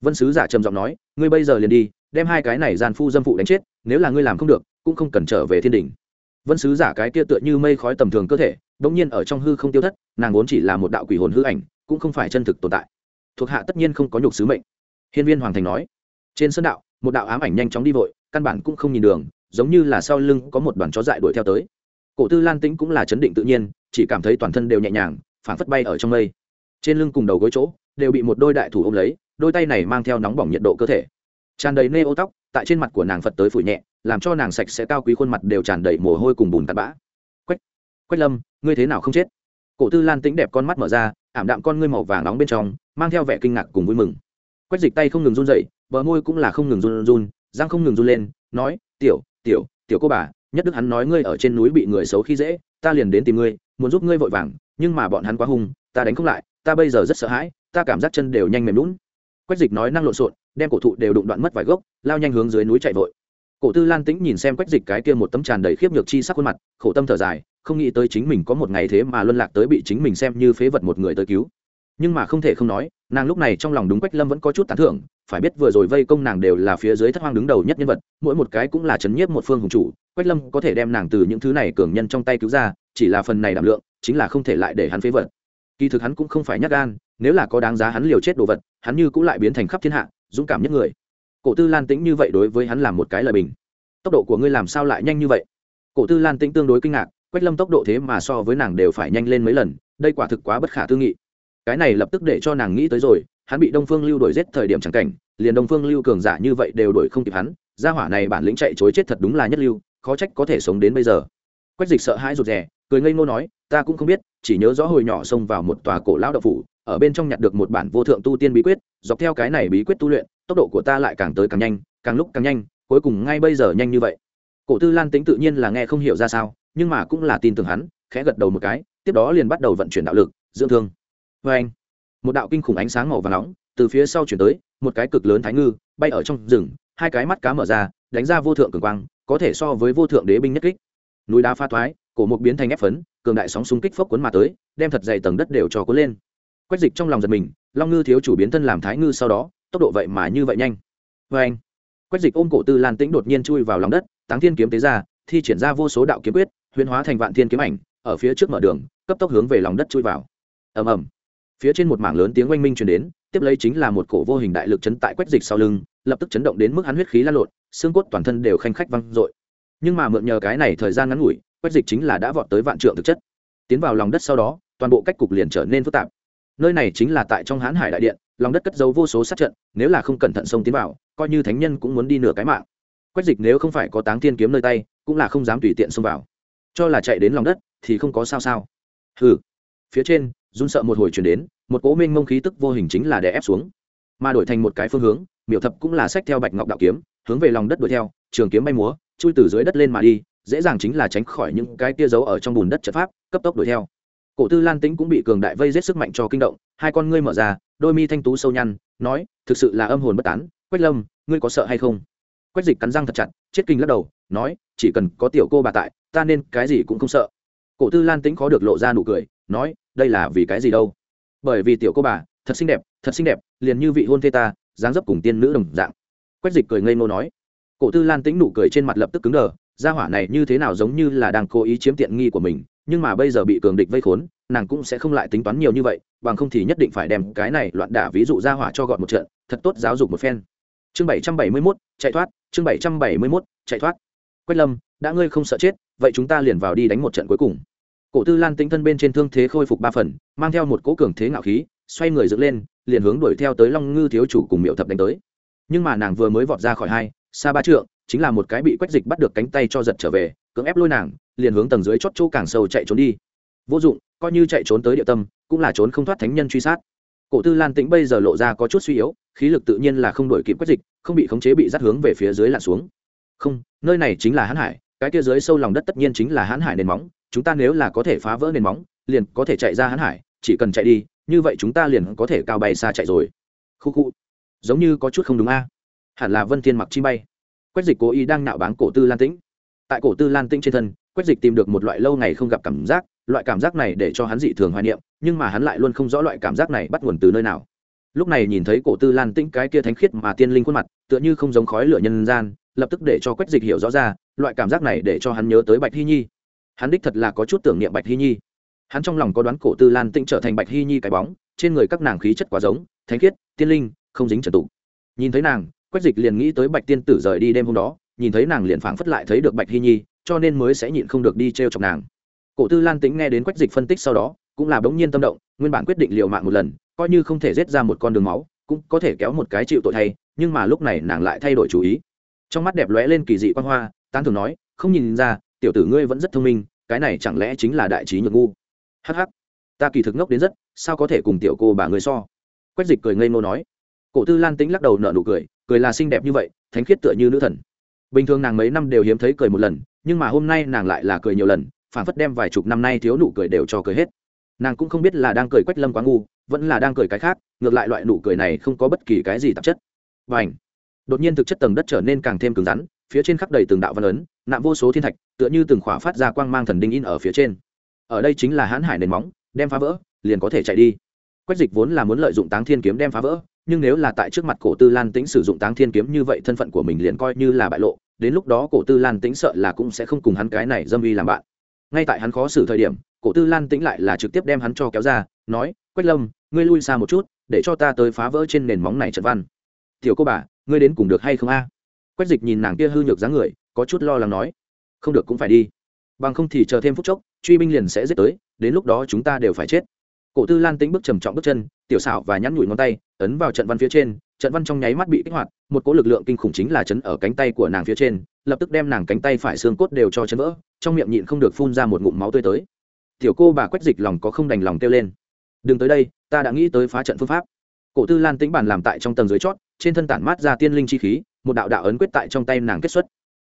Vân sứ giả trầm giọng nói, ngươi bây giờ liền đi, đem hai cái này gian phu dâm phụ đánh chết, nếu là ngươi làm không được cũng không cần trở về thiên đình. Vân sứ giả cái kia tựa như mây khói tầm thường cơ thể đ ỗ n g nhiên ở trong hư không tiêu thất, nàng vốn chỉ là một đạo quỷ hồn hư ảnh, cũng không phải chân thực tồn tại. Thuộc hạ tất nhiên không có nhục sứ mệnh. Hiên viên hoàng thành nói, trên sân đạo, một đạo ám ảnh nhanh chóng đi vội, căn bản cũng không nhìn đường, giống như là sau lưng có một đoàn chó dại đuổi theo tới. Cổ tư lan tĩnh cũng là chấn định tự nhiên, chỉ cảm thấy toàn thân đều nhẹ nhàng phản phất bay ở trong mây. Trên lưng cùng đầu gối chỗ, đều bị một đôi đại thủ ôm lấy, đôi tay này mang theo nóng bỏng nhiệt độ cơ thể. Tràn đầy nê ô tóc, tại trên mặt của nàng phật tới phủ nhẹ làm cho nàng sạch sẽ cao quý khuôn mặt đều tràn đầy mồ hôi cùng bùn tạt bã. Quách quách lâm, ngươi thế nào không chết? Cổ tư lan tĩnh đẹp con mắt mở ra, ảm đạm con ngươi màu vàng nóng bên trong, mang theo vẻ kinh ngạc cùng vui mừng. Quách dịch tay không ngừng run dậy bờ môi cũng là không ngừng run run, răng không ngừng run lên, nói, tiểu tiểu tiểu cô bà, nhất đức hắn nói ngươi ở trên núi bị người xấu khi dễ, ta liền đến tìm ngươi, muốn giúp ngươi vội vàng, nhưng mà bọn hắn quá hung, ta đánh không lại, ta bây giờ rất sợ hãi, ta cảm giác chân đều nhanh mềm lún quách dịch nói năng lộn xộn, đem cổ thụ đều đụng đoạn mất vài gốc, lao nhanh hướng dưới núi chạy vội cổ tư lan tĩnh nhìn xem quách dịch cái kia một tấm tràn đầy khiếp nhược chi sắc khuôn mặt, khổ tâm thở dài, không nghĩ tới chính mình có một ngày thế mà luân lạc tới bị chính mình xem như phế vật một người tới cứu. Nhưng mà không thể không nói, nàng lúc này trong lòng đúng quách lâm vẫn có chút tán thưởng, phải biết vừa rồi vây công nàng đều là phía dưới thất hoang đứng đầu nhất nhân vật, mỗi một cái cũng là chấn nhiếp một phương hùng chủ, quách lâm có thể đem nàng từ những thứ này cường nhân trong tay cứu ra, chỉ là phần này đảm lượng, chính là không thể lại để hắn phế vật. Kỳ thực hắn cũng không phải nhắc gan, nếu là có đáng giá hắn liều chết đồ vật, hắn như cũng lại biến thành khắp thiên hạ, dũng cảm nhất người cổ tư lan tĩnh như vậy đối với hắn là một cái lời bình. Tốc độ của ngươi làm sao lại nhanh như vậy? Cổ tư lan tĩnh tương đối kinh ngạc, quách lâm tốc độ thế mà so với nàng đều phải nhanh lên mấy lần, đây quả thực quá bất khả tư nghị. Cái này lập tức để cho nàng nghĩ tới rồi, hắn bị đông phương lưu đuổi giết thời điểm chẳng cảnh, liền đông phương lưu cường giả như vậy đều đuổi không kịp hắn, gia hỏa này bản lĩnh chạy chối chết thật đúng là nhất lưu, khó trách có thể sống đến bây giờ. Quách dịch sợ hãi rụt rè, cười ngây ngô nói, ta cũng không biết, chỉ nhớ rõ hồi nhỏ xông vào một tòa cổ lão đậu phủ, ở bên trong nhặt được một bản vô thượng tu tiên bí quyết, dọc theo cái này bí quyết tu luyện tốc độ của ta lại càng tới càng nhanh, càng lúc càng nhanh, cuối cùng ngay bây giờ nhanh như vậy. Cổ tư lan tính tự nhiên là nghe không hiểu ra sao, nhưng mà cũng là tin tưởng hắn, khẽ gật đầu một cái, tiếp đó liền bắt đầu vận chuyển đạo lực, dưỡng thương. Vê anh, một đạo kinh khủng ánh sáng màu và nóng từ phía sau chuyển tới, một cái cực lớn thái ngư, bay ở trong rừng, hai cái mắt cá mở ra, đánh ra vô thượng cường quang, có thể so với vô thượng đế binh nhất kích. Núi đá pha thoái, cổ mục biến thành ép phấn, cường đại sóng xung kích phốc cuốn mà tới, đem thật dày tầng đất đều cho cuốn lên. Quách dịch trong lòng giật mình, long ngư thiếu chủ biến thân làm thái ngư sau đó tốc độ vậy mà như vậy nhanh. Vê anh, quách dịch ôm cổ tư lan tĩnh đột nhiên chui vào lòng đất, táng thiên kiếm tế ra, thi triển ra vô số đạo kiếm quyết huyễn hóa thành vạn thiên kiếm ảnh, ở phía trước mở đường, cấp tốc hướng về lòng đất chui vào. Ầm ầm. Phía trên một mảng lớn tiếng oanh minh truyền đến, tiếp lấy chính là một cổ vô hình đại lực chấn tại quách dịch sau lưng, lập tức chấn động đến mức hắn huyết khí lan lộn, xương cốt toàn thân đều khanh khách văng dội nhưng mà mượn nhờ cái này thời gian ngắn ngủi, quách dịch chính là đã vọt tới vạn trượng thực chất. Tiến vào lòng đất sau đó, toàn bộ cách cục liền trở nên phức tạp. Nơi này chính là tại trong hán hải đại điện lòng đất cất giấu vô số sát trận, nếu là không cẩn thận xông tiến vào, coi như thánh nhân cũng muốn đi nửa cái mạng. Quách dịch nếu không phải có táng thiên kiếm nơi tay, cũng là không dám tùy tiện xông vào. Cho là chạy đến lòng đất, thì không có sao sao. Hừ. Phía trên, run sợ một hồi chuyển đến, một cố minh mông khí tức vô hình chính là đè ép xuống. Mà đổi thành một cái phương hướng, miểu thập cũng là sách theo bạch ngọc đạo kiếm, hướng về lòng đất đuổi theo, trường kiếm bay múa, chui từ dưới đất lên mà đi, dễ dàng chính là tránh khỏi những cái tia giấu ở trong bùn đất trận pháp, cấp tốc đuổi theo cổ tư lan tĩnh cũng bị cường đại vây giết sức mạnh cho kinh động, hai con ngươi mở ra, đôi mi thanh tú sâu nhăn, nói, thực sự là âm hồn bất tán, quách lâm, ngươi có sợ hay không? Quách dịch cắn răng thật chặt, chết kinh lắc đầu, nói, chỉ cần có tiểu cô bà tại, ta nên cái gì cũng không sợ. Cổ tư lan tĩnh khó được lộ ra nụ cười, nói, đây là vì cái gì đâu? Bởi vì tiểu cô bà, thật xinh đẹp, thật xinh đẹp, liền như vị hôn thê ta, dáng dấp cùng tiên nữ đồng dạng. Quách dịch cười ngây ngô nói. Cổ tư lan tĩnh nụ cười trên mặt lập tức cứng đờ, gia hỏa này như thế nào giống như là đang cố ý chiếm tiện nghi của mình nhưng mà bây giờ bị cường địch vây khốn, nàng cũng sẽ không lại tính toán nhiều như vậy, bằng không thì nhất định phải đem cái này loạn đả ví dụ gia hỏa cho gọn một trận, thật tốt giáo dục một phen. Chương bảy trăm bảy mươi mốt, chạy thoát, chương bảy trăm bảy mươi mốt, chạy thoát. Quách lâm, đã ngươi không sợ chết, vậy chúng ta liền vào đi đánh một trận cuối cùng. Cổ tư lan tính thân bên trên thương thế khôi phục ba phần, mang theo một cỗ cường thế ngạo khí, xoay người dựng lên, liền hướng đuổi theo tới long ngư thiếu chủ cùng miệu thập đánh tới. Nhưng mà nàng vừa mới vọt ra khỏi hai xa ba trượng, chính là một cái bị quách dịch bắt được cánh tay cho giật trở về cưỡng ép lôi nàng, liền hướng tầng dưới chót chỗ càng sâu chạy trốn đi. Vô dụng, coi như chạy trốn tới địa tâm, cũng là trốn không thoát thánh nhân truy sát. Cổ tư lan tĩnh bây giờ lộ ra có chút suy yếu, khí lực tự nhiên là không đổi kịp quách dịch, không bị khống chế bị dắt hướng về phía dưới lặn xuống. Không, nơi này chính là hãn hải, cái kia dưới sâu lòng đất tất nhiên chính là hãn hải nền móng, chúng ta nếu là có thể phá vỡ nền móng, liền có thể chạy ra hãn hải, chỉ cần chạy đi, như vậy chúng ta liền có thể cao bay xa chạy rồi. Khu khu. Giống như có chút không đúng a. Hẳn là vân thiên mặc chi bay. Quách dịch cố ý đang nạo báng cổ tư lan tĩnh tại cổ tư lan tĩnh trên thân, quách dịch tìm được một loại lâu ngày không gặp cảm giác, loại cảm giác này để cho hắn dị thường hoài niệm, nhưng mà hắn lại luôn không rõ loại cảm giác này bắt nguồn từ nơi nào. Lúc này nhìn thấy cổ tư lan tĩnh cái kia thánh khiết mà tiên linh khuôn mặt, tựa như không giống khói lửa nhân gian, lập tức để cho quách dịch hiểu rõ ra, loại cảm giác này để cho hắn nhớ tới bạch hy nhi. Hắn đích thật là có chút tưởng niệm bạch hy nhi. Hắn trong lòng có đoán cổ tư lan tĩnh trở thành bạch hy nhi cái bóng, trên người các nàng khí chất quá giống, thánh khiết, tiên linh, không dính trần tụ nhìn thấy nàng, quách dịch liền nghĩ tới bạch tiên tử rời đi đêm hôm đó nhìn thấy nàng liền phảng phất lại thấy được bạch hy nhi, cho nên mới sẽ nhịn không được đi t r e o chọc nàng. Cổ tư lan tính nghe đến quách dịch phân tích sau đó, cũng là bỗng nhiên tâm động, nguyên bản quyết định liều mạng một lần, coi như không thể rết ra một con đường máu, cũng có thể kéo một cái chịu tội thay, nhưng mà lúc này nàng lại thay đổi chủ ý. Trong mắt đẹp lóe lên kỳ dị quan hoa, tán thường nói, không nhìn ra, tiểu tử ngươi vẫn rất thông minh, cái này chẳng lẽ chính là đại trí nhược ngu? Hh ta kỳ thực ngốc đến rất, sao có thể cùng tiểu cô bà ngươi so? Quách dịch cười ngây ngô nói. Cổ tư lan tĩnh lắc đầu nở nụ cười cười là xinh đẹp như vậy, thánh khiết tựa như nữ thần bình thường nàng mấy năm đều hiếm thấy cười một lần, nhưng mà hôm nay nàng lại là cười nhiều lần, phản phất đem vài chục năm nay thiếu nụ cười đều cho cười hết. Nàng cũng không biết là đang cười quách lâm quá ngu, vẫn là đang cười cái khác, ngược lại loại nụ cười này không có bất kỳ cái gì tạp chất. Và ảnh đột nhiên thực chất tầng đất trở nên càng thêm cứng rắn, phía trên khắp đầy từng đạo văn ấn, nạm vô số thiên thạch, tựa như từng khỏa phát ra quang mang thần đinh in ở phía trên. Ở đây chính là hãn hải nền móng, đem phá vỡ, liền có thể chạy đi quách dịch vốn là muốn lợi dụng táng thiên kiếm đem phá vỡ, nhưng nếu là tại trước mặt cổ tư lan tĩnh sử dụng táng thiên kiếm như vậy, thân phận của mình liền coi như là bại lộ, đến lúc đó cổ tư lan tĩnh sợ là cũng sẽ không cùng hắn cái này dâm uy làm bạn. Ngay tại hắn khó xử thời điểm, cổ tư lan tĩnh lại là trực tiếp đem hắn cho kéo ra, nói, quách lâm, ngươi lui xa một chút, để cho ta tới phá vỡ trên nền móng này trận văn. Tiểu cô bà, ngươi đến cùng được hay không a? Quách dịch nhìn nàng kia hư nhược dáng người, có chút lo lắng nói, không được cũng phải đi. Bằng không thì chờ thêm phút chốc, truy binh liền sẽ giết tới, đến lúc đó chúng ta đều phải chết cổ tư lan tĩnh bước trầm trọng bước chân, tiểu xảo và nhắn nhủi ngón tay, ấn vào trận văn phía trên, trận văn trong nháy mắt bị kích hoạt, một cỗ lực lượng kinh khủng chính là chấn ở cánh tay của nàng phía trên, lập tức đem nàng cánh tay phải xương cốt đều cho chấn vỡ, trong miệng nhịn không được phun ra một ngụm máu tươi tới. Tiểu cô bà quách dịch lòng có không đành lòng kêu lên. Đừng tới đây, ta đã nghĩ tới phá trận phương pháp. Cổ tư lan tĩnh bản làm tại trong tầng dưới chót, trên thân tản mát ra tiên linh chi khí, một đạo đạo ấn quyết tại trong tay nàng kết xuất.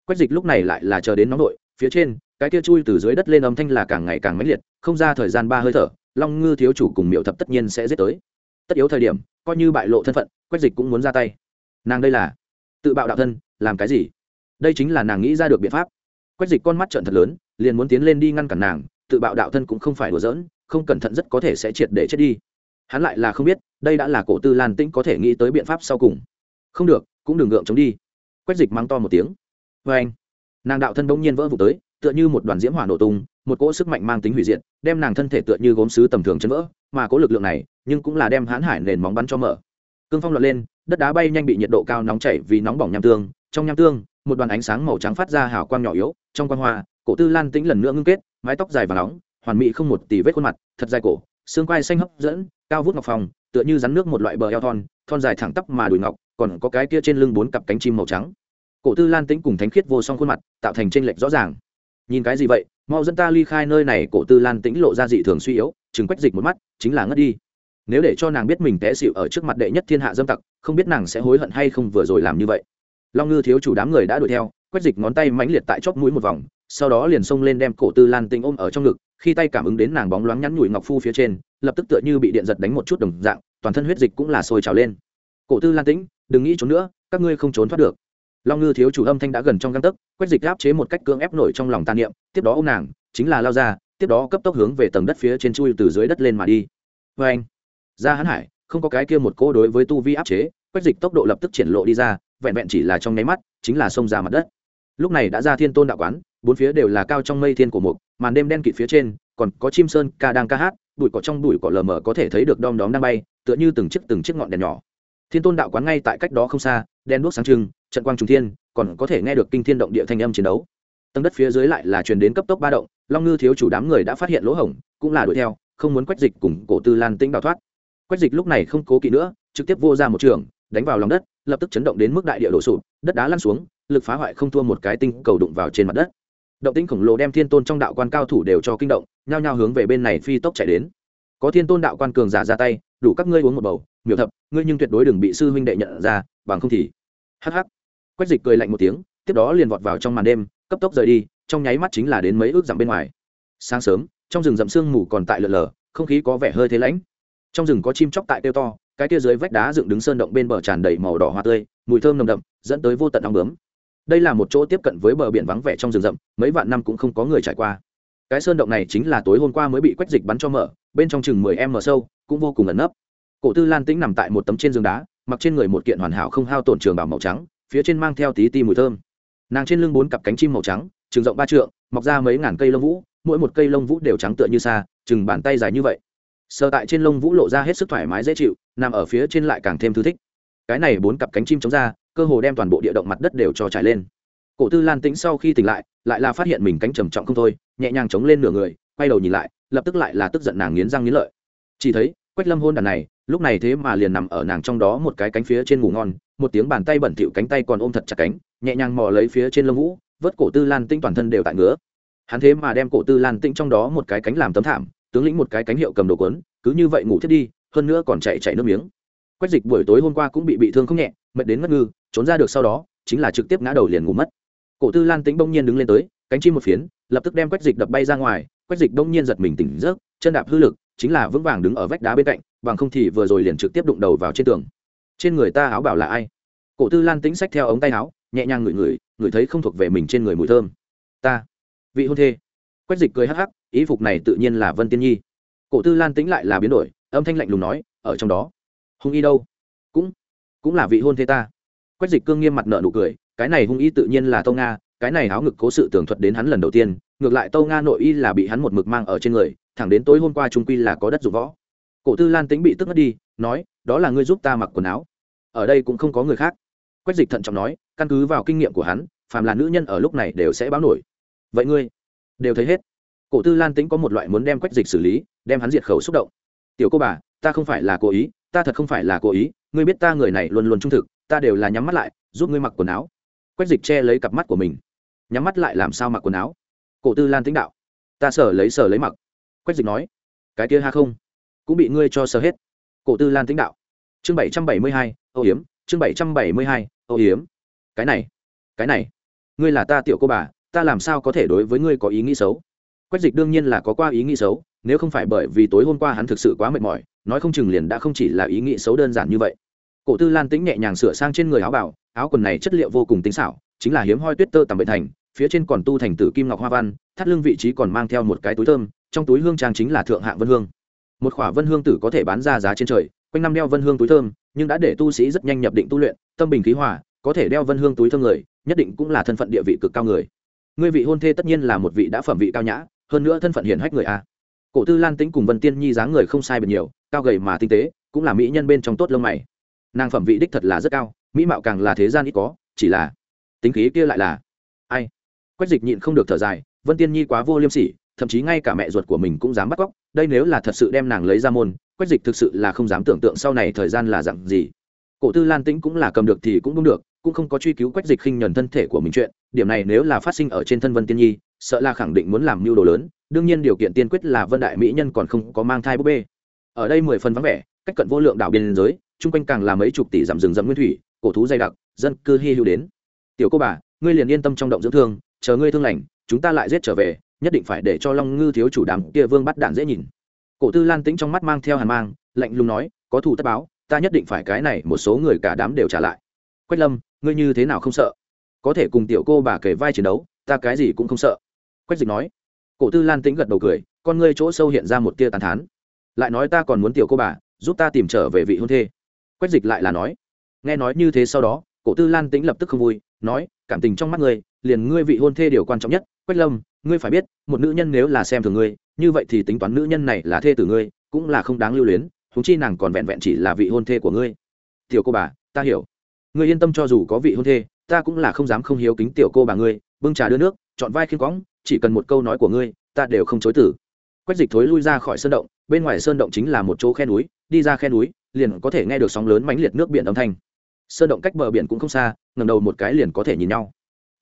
Quách dịch lúc này lại là chờ đến nóng đội phía trên, cái kia chui từ dưới đất lên âm thanh là càng ngày càng mãnh liệt, không ra thời gian ba hơi thở long ngư thiếu chủ cùng miệu thập tất nhiên sẽ giết tới. Tất yếu thời điểm, coi như bại lộ thân phận, quách dịch cũng muốn ra tay. Nàng đây là tự bạo đạo thân, làm cái gì? Đây chính là nàng nghĩ ra được biện pháp. Quách dịch con mắt trợn thật lớn, liền muốn tiến lên đi ngăn cản nàng, tự bạo đạo thân cũng không phải đùa giỡn, không cẩn thận rất có thể sẽ triệt để chết đi. Hắn lại là không biết, đây đã là cổ tư lan tĩnh có thể nghĩ tới biện pháp sau cùng. Không được, cũng đừng gượng chống đi. Quách dịch mang to một tiếng. Vê anh nàng đạo thân bỗng nhiên vỡ vụ tới, tựa như một đoàn diễm hỏa nổ tung một cỗ sức mạnh mang tính hủy diệt, đem nàng thân thể tựa như gốm sứ tầm thường chân vỡ, mà cỗ lực lượng này, nhưng cũng là đem hãn hải nền móng bắn cho mở. Cương phong lọt lên, đất đá bay nhanh bị nhiệt độ cao nóng chảy vì nóng bỏng nham tương, trong nham tương, một đoàn ánh sáng màu trắng phát ra hào quang nhỏ yếu, trong quan hoa, cổ tư lan tĩnh lần nữa ngưng kết, mái tóc dài và nóng, hoàn mỹ không một tì vết khuôn mặt, thật dài cổ, xương quai xanh hấp dẫn, cao vút ngọc phòng tựa như rắn nước một loại bờ eo thon thon dài thẳng tắp mà đùi ngọc, còn có cái kia trên lưng bốn cặp cánh chim màu trắng. Cổ tư lan tĩnh cùng thánh khiết vô song khuôn mặt, tạo thành tranh lệch rõ ràng. Nhìn cái gì vậy? Mau dẫn ta ly khai nơi này, cổ tư lan tĩnh lộ ra dị thường suy yếu chừng quách dịch một mắt, chính là ngất đi. Nếu để cho nàng biết mình té xịu ở trước mặt đệ nhất thiên hạ dâm tặc, không biết nàng sẽ hối hận hay không vừa rồi làm như vậy. Long ngư thiếu chủ đám người đã đuổi theo, quách dịch ngón tay mãnh liệt tại chóp mũi một vòng, sau đó liền xông lên đem cổ tư lan tĩnh ôm ở trong ngực, khi tay cảm ứng đến nàng bóng loáng nhắn nhủi ngọc phu phía trên, lập tức tựa như bị điện giật đánh một chút đồng dạng, toàn thân huyết dịch cũng là sôi trào lên. Cổ tư lan tĩnh, đừng nghĩ trốn nữa, các ngươi không trốn thoát được long ngư thiếu chủ âm thanh đã gần trong găng tấc, quét dịch áp chế một cách cưỡng ép nổi trong lòng tàn niệm, tiếp đó ô m nàng, chính là lao ra, tiếp đó cấp tốc hướng về tầng đất phía trên chui từ dưới đất lên mà đi. Vê anh, ra hãn hải, không có cái kia một cô đối với tu vi áp chế, quét dịch tốc độ lập tức triển lộ đi ra, vẹn vẹn chỉ là trong nháy mắt, chính là xông ra mặt đất. Lúc này đã ra thiên tôn đạo quán, bốn phía đều là cao trong mây thiên của mục, màn đêm đen kịt phía trên, còn có chim sơn, ca đang ca hát, bụi cỏ trong bụi cỏ lờ mờ có thể thấy được đom đóm đang bay, tựa như từng chiếc từng chiếc ngọn đèn nhỏ. Thiên tôn đạo quán ngay tại cách đó không xa đen đuốc sáng trưng trận quang trung thiên, còn có thể nghe được kinh thiên động địa thanh âm chiến đấu. Tầng đất phía dưới lại là truyền đến cấp tốc ba động, long ngư thiếu chủ đám người đã phát hiện lỗ hổng, cũng là đuổi theo, không muốn quách dịch cùng cổ tư lan tĩnh đào thoát. Quách dịch lúc này không cố kỵ nữa, trực tiếp vô ra một trường, đánh vào lòng đất, lập tức chấn động đến mức đại địa đổ sụp, đất đá lăn xuống, lực phá hoại không thua một cái tinh cầu đụng vào trên mặt đất. Động tĩnh khổng lồ đem thiên tôn trong đạo quan cao thủ đều cho kinh động, nhao nhao hướng về bên này phi tốc chạy đến. Có thiên tôn đạo quan cường giả ra tay, đủ các ngươi uống một bầu, miểu thập, ngươi nhưng tuyệt đối đừng bị sư huynh đệ nhận ra, bằng không thì hh quách dịch cười lạnh một tiếng, tiếp đó liền vọt vào trong màn đêm, cấp tốc rời đi, trong nháy mắt chính là đến mấy ước dặm bên ngoài. Sáng sớm, trong rừng rậm sương mù còn tại lợn lờ không khí có vẻ hơi thế lãnh. Trong rừng có chim chóc tại kêu to, cái kia dưới vách đá dựng đứng sơn động bên bờ tràn đầy màu đỏ hoa tươi, mùi thơm nồng đậm, dẫn tới vô tận ong bướm. Đây là một chỗ tiếp cận với bờ biển vắng vẻ trong rừng rậm, mấy vạn năm cũng không có người trải qua. Cái sơn động này chính là tối hôm qua mới bị quách dịch bắn cho mở, bên trong chừng mười em mở sâu, cũng vô cùng ẩn nấp. Cổ tư lan tĩnh nằm tại một tấm trên giường đá, mặc trên người một kiện hoàn hảo không hao tổn trường bảo màu trắng phía trên mang theo tí ti mùi thơm. Nàng trên lưng bốn cặp cánh chim màu trắng, trường rộng ba trượng, mọc ra mấy ngàn cây lông vũ, mỗi một cây lông vũ đều trắng tựa như xa chừng bàn tay dài như vậy. Sờ tại trên lông vũ lộ ra hết sức thoải mái dễ chịu, nằm ở phía trên lại càng thêm thư thích. Cái này bốn cặp cánh chim chống ra, cơ hồ đem toàn bộ địa động mặt đất đều cho trải lên. Cổ tư lan tĩnh sau khi tỉnh lại lại là phát hiện mình cánh trầm trọng không thôi, nhẹ nhàng chống lên nửa người, quay đầu nhìn lại, lập tức lại là tức giận nàng nghiến răng nghiến lợi. Chỉ thấy quách lâm hôn đàn này, lúc này thế mà liền nằm ở nàng trong đó một cái cánh phía trên ngủ ngon, một tiếng bàn tay bẩn thịu cánh tay còn ôm thật chặt cánh, nhẹ nhàng mò lấy phía trên lông vũ, vớt cổ tư lan tinh toàn thân đều tại ngứa. Hắn thế mà đem cổ tư lan tinh trong đó một cái cánh làm tấm thảm, tướng lĩnh một cái cánh hiệu cầm đồ quấn cứ như vậy ngủ thiết đi, hơn nữa còn chạy chạy nước miếng. Quách dịch buổi tối hôm qua cũng bị bị thương không nhẹ, mệt đến ngất ngư, trốn ra được sau đó, chính là trực tiếp ngã đầu liền ngủ mất. Cổ tư lan tĩnh bỗng nhiên đứng lên tới, cánh chim một phiến, lập tức đem quách dịch đập bay ra ngoài, quách dịch bỗng nhiên giật mình tỉnh giấc, chân đạp hư lực chính là vững vàng đứng ở vách đá bên cạnh, bằng không thì vừa rồi liền trực tiếp đụng đầu vào trên tường. Trên người ta áo bảo là ai? Cổ tư lan tĩnh xách theo ống tay áo, nhẹ nhàng ngửi ngửi ngửi thấy không thuộc về mình trên người mùi thơm. Ta, vị hôn thê. Quách dịch cười hắc hắc, ý phục này tự nhiên là vân tiên nhi. Cổ tư lan tĩnh lại là biến đổi, âm thanh lạnh lùng nói, ở trong đó. Hung y đâu? Cũng cũng là vị hôn thê ta. Quách dịch cương nghiêm mặt nợ nụ cười, cái này hung y tự nhiên là tâu nga cái này áo ngực cố sự tường thuật đến hắn lần đầu tiên, ngược lại tâu nga nội y là bị hắn một mực mang ở trên người, thẳng đến tối hôm qua trung quy là có đất dụng võ. Cổ tư lan tính bị tức mất đi, nói, đó là ngươi giúp ta mặc quần áo. Ở đây cũng không có người khác. Quách dịch thận trọng nói, căn cứ vào kinh nghiệm của hắn, phàm là nữ nhân ở lúc này đều sẽ báo nổi. Vậy ngươi đều thấy hết. Cổ tư lan tính có một loại muốn đem quách dịch xử lý, đem hắn diệt khẩu xúc động. Tiểu cô bà, ta không phải là cố ý, ta thật không phải là cố ý, ngươi biết ta người này luôn luôn trung thực, ta đều là nhắm mắt lại, giúp ngươi mặc quần áo. Quách dịch che lấy cặp mắt của mình nhắm mắt lại làm sao mặc quần áo. Cổ tư lan tính đạo, ta sở lấy sở lấy mặc. Quách dịch nói, cái kia ha không? Cũng bị ngươi cho sở hết. Cổ tư lan tính đạo, chương bảy trăm bảy mươi hai âu hiếm, chương bảy trăm bảy mươi hai âu hiếm. Cái này cái này, ngươi là ta tiểu cô bà, ta làm sao có thể đối với ngươi có ý nghĩ xấu? Quách dịch đương nhiên là có qua ý nghĩ xấu, nếu không phải bởi vì tối hôm qua hắn thực sự quá mệt mỏi, nói không chừng liền đã không chỉ là ý nghĩ xấu đơn giản như vậy. Cổ tư lan tĩnh nhẹ nhàng sửa sang trên người áo bảo áo quần này chất liệu vô cùng tinh xảo, chính là hiếm hoi tuyết tơ tầm bệ thành phía trên còn tu thành tử kim ngọc hoa văn, thắt lưng vị trí còn mang theo một cái túi thơm, trong túi hương trang chính là thượng hạng vân hương. Một khỏa vân hương tử có thể bán ra giá trên trời, quanh năm đeo vân hương túi thơm, nhưng đã để tu sĩ rất nhanh nhập định tu luyện, tâm bình khí hòa, có thể đeo vân hương túi thơm người, nhất định cũng là thân phận địa vị cực cao người. Ngươi vị hôn thê tất nhiên là một vị đã phẩm vị cao nhã, hơn nữa thân phận hiển hách người a. Cổ tư lan tĩnh cùng vân tiên nhi dáng người không sai bật nhiều, cao gầy mà tinh tế, cũng là mỹ nhân bên trong tốt lông mày. Nàng phẩm vị đích thật là rất cao, mỹ mạo càng là thế gian ít có, chỉ là tính khí kia lại là ai? Quách dịch nhịn không được thở dài, vân tiên nhi quá vô liêm sỉ, thậm chí ngay cả mẹ ruột của mình cũng dám bắt cóc, đây nếu là thật sự đem nàng lấy ra môn, quách dịch thực sự là không dám tưởng tượng sau này thời gian là dặn gì. Cổ tư lan tĩnh cũng là cầm được thì cũng đúng được, cũng không có truy cứu quách dịch khinh nhuần thân thể của mình chuyện, điểm này nếu là phát sinh ở trên thân vân tiên nhi, sợ là khẳng định muốn làm mưu đồ lớn, đương nhiên điều kiện tiên quyết là vân đại mỹ nhân còn không có mang thai búp bê. Ở đây mười phần vắng vẻ, cách cận vô lượng đảo biên giới, chung quanh càng là mấy chục tỷ dặm rừng rậm nguyên thủy, cổ thú dày đặc, dân cư hy hữu đến. Tiểu cô bà, ngươi liền yên tâm trong động dưỡng thương chờ ngươi thương lành, chúng ta lại giết trở về, nhất định phải để cho long ngư thiếu chủ đám kia vương bắt đạn dễ nhìn. Cổ tư lan tĩnh trong mắt mang theo hàn mang, lạnh lùng nói, có thủ tất báo, ta nhất định phải cái này một số người cả đám đều trả lại. Quách lâm, ngươi như thế nào không sợ? Có thể cùng tiểu cô bà kể vai chiến đấu, ta cái gì cũng không sợ. Quách dịch nói. Cổ tư lan tĩnh gật đầu cười, con ngươi chỗ sâu hiện ra một tia tàn thán. Lại nói ta còn muốn tiểu cô bà, giúp ta tìm trở về vị hôn thê. Quách dịch lại là nói. Nghe nói như thế sau đó, cổ tư lan tĩnh lập tức không vui, nói, cảm tình trong mắt ngươi liền ngươi vị hôn thê điều quan trọng nhất, quách lâm, ngươi phải biết, một nữ nhân nếu là xem thường ngươi, như vậy thì tính toán nữ nhân này là thê tử ngươi, cũng là không đáng lưu luyến húng chi nàng còn vẹn vẹn chỉ là vị hôn thê của ngươi. Tiểu cô bà, ta hiểu. Ngươi yên tâm cho dù có vị hôn thê, ta cũng là không dám không hiếu kính tiểu cô bà ngươi, bưng trà đưa nước, chọn vai khiên cõng, chỉ cần một câu nói của ngươi, ta đều không chối tử quách dịch thối lui ra khỏi sơn động, bên ngoài sơn động chính là một chỗ khe núi, đi ra khe núi, liền có thể nghe được sóng lớn mãnh liệt nước biển âm thanh. Sơn động cách bờ biển cũng không xa ngầm đầu một cái liền có thể nhìn nhau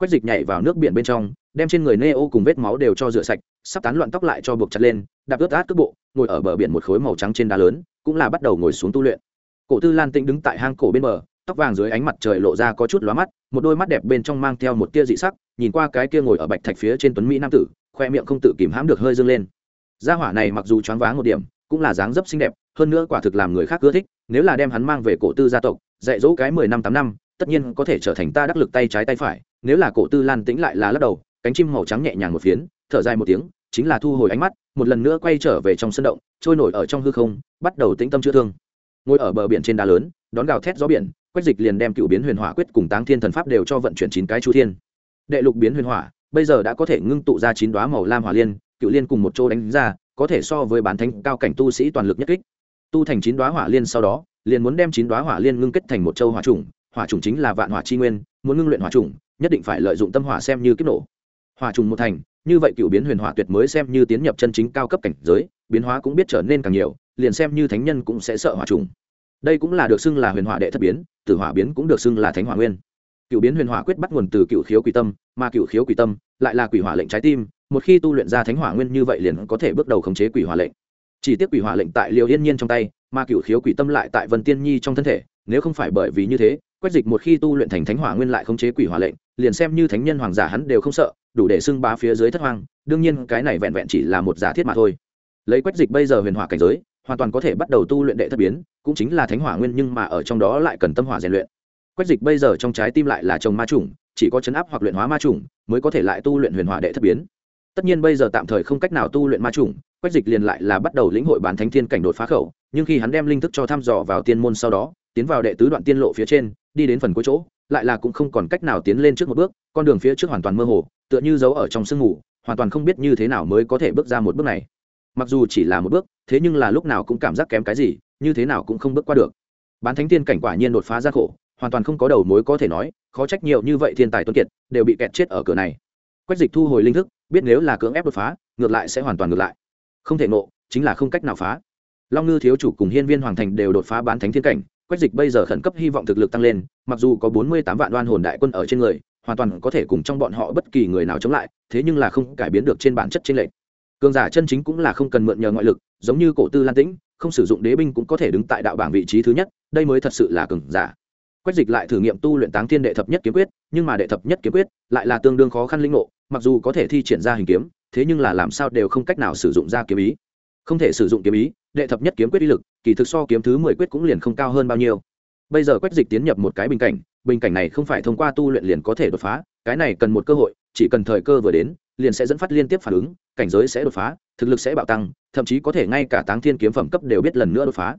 quách dịch nhảy vào nước biển bên trong, đem trên người NEO cùng vết máu đều cho rửa sạch, sắp tán loạn tóc lại cho buộc chặt lên, đạp ướt át cước bộ, ngồi ở bờ biển một khối màu trắng trên đá lớn, cũng là bắt đầu ngồi xuống tu luyện. Cổ tư lan tĩnh đứng tại hang cổ bên bờ, tóc vàng dưới ánh mặt trời lộ ra có chút lóa mắt, một đôi mắt đẹp bên trong mang theo một tia dị sắc, nhìn qua cái kia ngồi ở bạch thạch phía trên tuấn mỹ nam tử, khoe miệng không tự kìm hãm được hơi dâng lên. Gia hỏa này mặc dù choáng váng một điểm, cũng là dáng dấp xinh đẹp, hơn nữa quả thực làm người khác ưa thích, nếu là đem hắn mang về cổ tư gia tộc, dạy dỗ cái mười năm tám năm tất nhiên có thể trở thành ta đắc lực tay trái tay phải, nếu là cổ tư lan tĩnh lại là lắc đầu, cánh chim màu trắng nhẹ nhàng một phiến, thở dài một tiếng, chính là thu hồi ánh mắt, một lần nữa quay trở về trong sân động, trôi nổi ở trong hư không, bắt đầu tĩnh tâm chữa thương. Ngồi ở bờ biển trên đá lớn, đón gào thét gió biển, quách dịch liền đem cựu biến huyền hỏa quyết cùng táng thiên thần pháp đều cho vận chuyển chín cái chu thiên. Đệ lục biến huyền hỏa, bây giờ đã có thể ngưng tụ ra chín đoá màu lam hỏa liên, cựu liên cùng một chỗ đánh ra, có thể so với bán thánh cao cảnh tu sĩ toàn lực nhất kích. Tu thành chín đoá hỏa liên sau đó, liền muốn đem chín đoá hỏa liên ngưng kết thành một châu hỏa trùng hỏa trùng chính là vạn hỏa chi nguyên, muốn ngưng luyện hỏa trùng, nhất định phải lợi dụng tâm hỏa xem như kích nổ. Hỏa trùng một thành, như vậy cựu biến huyền hỏa tuyệt mới xem như tiến nhập chân chính cao cấp cảnh giới, biến hóa cũng biết trở nên càng nhiều, liền xem như thánh nhân cũng sẽ sợ hỏa trùng. Đây cũng là được xưng là huyền hỏa đệ thất biến, tử hỏa biến cũng được xưng là thánh hỏa nguyên. Cựu biến huyền hỏa quyết bắt nguồn từ cựu khiếu quỷ tâm, mà cựu khiếu quỷ tâm lại là quỷ hỏa lệnh trái tim, một khi tu luyện ra thánh hỏa nguyên như vậy liền có thể bước đầu khống chế quỷ hỏa lệnh. Chỉ tiếc quỷ hỏa lệnh tại liều yên nhiên trong tay, mà cựu khiếu quỷ tâm lại tại vân tiên nhi trong thân thể, nếu không phải bởi vì như thế quách dịch một khi tu luyện thành thánh hỏa nguyên lại khống chế quỷ hỏa lệnh, liền xem như thánh nhân hoàng giả hắn đều không sợ, đủ để xưng bá phía dưới thất hoang, đương nhiên cái này vẹn vẹn chỉ là một giả thiết mà thôi. Lấy quách dịch bây giờ huyền hỏa cảnh giới, hoàn toàn có thể bắt đầu tu luyện đệ thất biến, cũng chính là thánh hỏa nguyên nhưng mà ở trong đó lại cần tâm hỏa rèn luyện. Quách dịch bây giờ trong trái tim lại là trồng ma chủng, chỉ có chấn áp hoặc luyện hóa ma chủng mới có thể lại tu luyện huyền hỏa đệ thất biến. Tất nhiên bây giờ tạm thời không cách nào tu luyện ma chủng, quách dịch liền lại là bắt đầu lĩnh hội bán thánh thiên cảnh đột phá khẩu, nhưng khi hắn đem linh thức cho thăm dò vào tiên môn sau đó, tiến vào đệ tứ đoạn tiên lộ phía trên đi đến phần cuối chỗ, lại là cũng không còn cách nào tiến lên trước một bước, con đường phía trước hoàn toàn mơ hồ, tựa như giấu ở trong sương mù, hoàn toàn không biết như thế nào mới có thể bước ra một bước này. Mặc dù chỉ là một bước, thế nhưng là lúc nào cũng cảm giác kém cái gì, như thế nào cũng không bước qua được. Bán thánh tiên cảnh quả nhiên đột phá ra khổ, hoàn toàn không có đầu mối có thể nói, khó trách nhiều như vậy thiên tài tuân kiệt đều bị kẹt chết ở cửa này. Quách dịch thu hồi linh thức, biết nếu là cưỡng ép đột phá, ngược lại sẽ hoàn toàn ngược lại. Không thể nộ chính là không cách nào phá. Long ngư thiếu chủ cùng hiên viên hoàng thành đều đột phá bán thánh thiên cảnh quách dịch bây giờ khẩn cấp hy vọng thực lực tăng lên, mặc dù có bốn mươi tám vạn đoan hồn đại quân ở trên người, hoàn toàn có thể cùng trong bọn họ bất kỳ người nào chống lại, thế nhưng là không cải biến được trên bản chất trên lệnh cường giả chân chính cũng là không cần mượn nhờ ngoại lực, giống như cổ tư lan tĩnh, không sử dụng đế binh cũng có thể đứng tại đạo bảng vị trí thứ nhất, đây mới thật sự là cường giả. Quách dịch lại thử nghiệm tu luyện táng thiên đệ thập nhất kiếm quyết, nhưng mà đệ thập nhất kiếm quyết lại là tương đương khó khăn linh ngộ, mặc dù có thể thi triển ra hình kiếm, thế nhưng là làm sao đều không cách nào sử dụng ra kiếm ý không thể sử dụng kiếm ý, đệ thập nhất kiếm quyết ý lực, kỳ thực so kiếm thứ mười quyết cũng liền không cao hơn bao nhiêu. Bây giờ quách dịch tiến nhập một cái bình cảnh bình cảnh này không phải thông qua tu luyện liền có thể đột phá, cái này cần một cơ hội, chỉ cần thời cơ vừa đến, liền sẽ dẫn phát liên tiếp phản ứng, cảnh giới sẽ đột phá, thực lực sẽ bạo tăng, thậm chí có thể ngay cả táng thiên kiếm phẩm cấp đều biết lần nữa đột phá.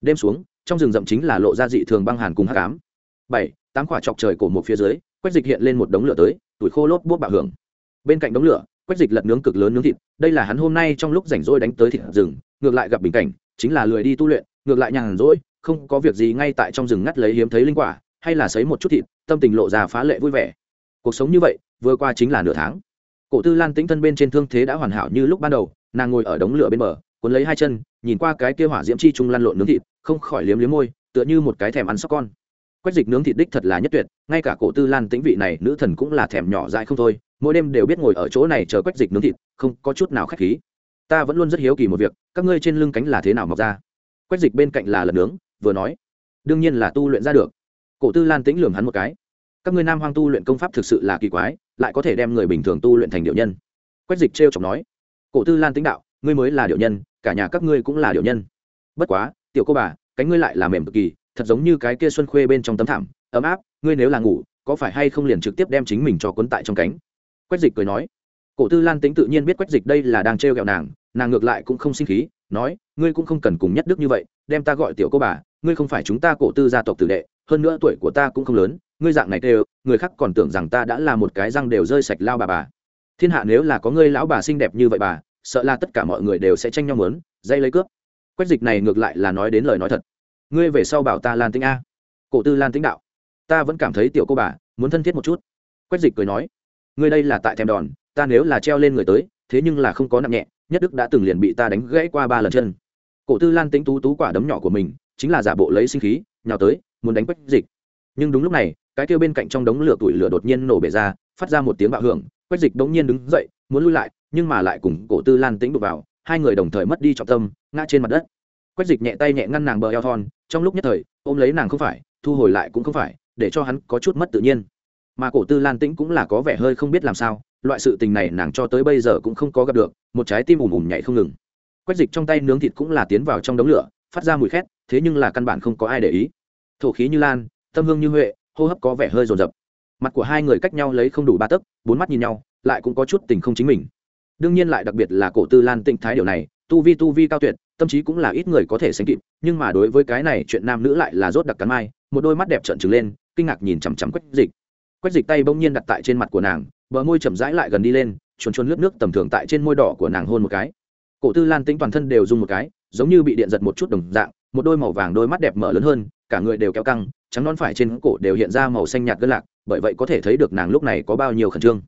Đêm xuống, trong rừng rậm chính là lộ ra dị thường băng hàn cùng hắc ám. Bảy, tám quả chọc trời cổ một phía dưới, quách dịch hiện lên một đống lửa tới, tuổi khô lốp bút bạo hưởng. Bên cạnh đống lửa quách dịch lật nướng cực lớn nướng thịt, đây là hắn hôm nay trong lúc rảnh rỗi đánh tới thịt rừng, ngược lại gặp bình cảnh, chính là lười đi tu luyện, ngược lại nhàn rỗi, không có việc gì ngay tại trong rừng ngắt lấy hiếm thấy linh quả, hay là sấy một chút thịt, tâm tình lộ ra phá lệ vui vẻ. Cuộc sống như vậy, vừa qua chính là nửa tháng. Cổ tư lan tĩnh thân bên trên thương thế đã hoàn hảo như lúc ban đầu, nàng ngồi ở đống lửa bên bờ, cuốn lấy hai chân, nhìn qua cái kia hỏa diễm chi trung lăn lộn nướng thịt, không khỏi liếm liếm môi, tựa như một cái thèm ăn sóc con quách dịch nướng thịt đích thật là nhất tuyệt, ngay cả cổ tư lan tĩnh vị này, nữ thần cũng là thèm nhỏ dại không thôi, mỗi đêm đều biết ngồi ở chỗ này chờ quách dịch nướng thịt, không có chút nào k h á c h khí. Ta vẫn luôn rất hiếu kỳ một việc, các ngươi trên lưng cánh là thế nào mọc ra? Quách dịch bên cạnh là lần nướng, vừa nói. Đương nhiên là tu luyện ra được. Cổ tư lan tĩnh lường hắn một cái. Các ngươi nam hoang tu luyện công pháp thực sự là kỳ quái, lại có thể đem người bình thường tu luyện thành điệu nhân. Quách dịch trêu chọc nói. Cổ tư lan tĩnh đạo, ngươi mới là điệu nhân, cả nhà các ngươi cũng là điệu nhân. Bất quá, tiểu cô bà, cánh ngươi lại là mềm cực kỳ thật giống như cái kia xuân khuê bên trong tấm thảm, ấm áp, ngươi nếu là ngủ, có phải hay không liền trực tiếp đem chính mình cho cuốn tại trong cánh? Quách dịch cười nói. Cổ tư lan tính tự nhiên biết quách dịch đây là đang trêu ghẹo nàng nàng ngược lại cũng không sinh khí, nói, ngươi cũng không cần cùng nhất đức như vậy, đem ta gọi tiểu cô bà, ngươi không phải chúng ta cổ tư gia tộc tử đệ, hơn nữa tuổi của ta cũng không lớn, ngươi dạng này đều, người khác còn tưởng rằng ta đã là một cái răng đều rơi sạch lao bà bà. Thiên hạ nếu là có ngươi lão bà xinh đẹp như vậy bà, sợ là tất cả mọi người đều sẽ tranh nhau mớn, dây lấy cướp. Quách dịch này ngược lại là nói đến lời nói thật ngươi về sau bảo ta lan tĩnh a. Cổ tư lan tĩnh đạo. Ta vẫn cảm thấy tiểu cô bà, muốn thân thiết một chút. Quách dịch cười nói. Ngươi đây là tại thèm đòn, ta nếu là treo lên người tới, thế nhưng là không có nặng nhẹ, nhất đức đã từng liền bị ta đánh gãy qua ba lần chân. Cổ tư lan tính tú tú quả đấm nhỏ của mình, chính là giả bộ lấy sinh khí, nhào tới, muốn đánh quách dịch. Nhưng đúng lúc này, cái kêu bên cạnh trong đống lửa tủi lửa đột nhiên nổ bể ra, phát ra một tiếng bạo hưởng, quách dịch đống nhiên đứng dậy, muốn lui lại, nhưng mà lại cùng cổ tư lan tính đục vào, hai người đồng thời mất đi trọng tâm, ngã trên mặt đất quách dịch nhẹ tay nhẹ ngăn nàng bờ eo thon, trong lúc nhất thời, ôm lấy nàng không phải, thu hồi lại cũng không phải, để cho hắn có chút mất tự nhiên. Mà cổ tư lan tĩnh cũng là có vẻ hơi không biết làm sao, loại sự tình này nàng cho tới bây giờ cũng không có gặp được, một trái tim ùm ùm nhảy không ngừng. Quách dịch trong tay nướng thịt cũng là tiến vào trong đống lửa, phát ra mùi khét, thế nhưng là căn bản không có ai để ý. Thổ khí như lan, tâm hương như huệ, hô hấp có vẻ hơi rồn rập mặt của hai người cách nhau lấy không đủ ba tấc, bốn mắt nhìn nhau, lại cũng có chút tình không chính mình. Đương nhiên lại đặc biệt là cổ tư lan tĩnh thái điều này, tu vi tu vi cao tuyệt tâm trí cũng là ít người có thể sánh kịp, nhưng mà đối với cái này chuyện nam nữ lại là rốt đặc cắn mai, một đôi mắt đẹp trợn trừng lên, kinh ngạc nhìn chằm chằm quách dịch. Quách dịch tay bỗng nhiên đặt tại trên mặt của nàng, bờ môi chậm rãi lại gần đi lên, chuồn chuồn lướt nước tầm thường tại trên môi đỏ của nàng hôn một cái. Cổ tư lan tĩnh toàn thân đều dùng một cái, giống như bị điện giật một chút đồng dạng, một đôi màu vàng đôi mắt đẹp mở lớn hơn, cả người đều kéo căng, trắng non phải trên cổ đều hiện ra màu xanh nhạt gân lạc, bởi vậy có thể thấy được nàng lúc này có bao nhiêu khẩn trương.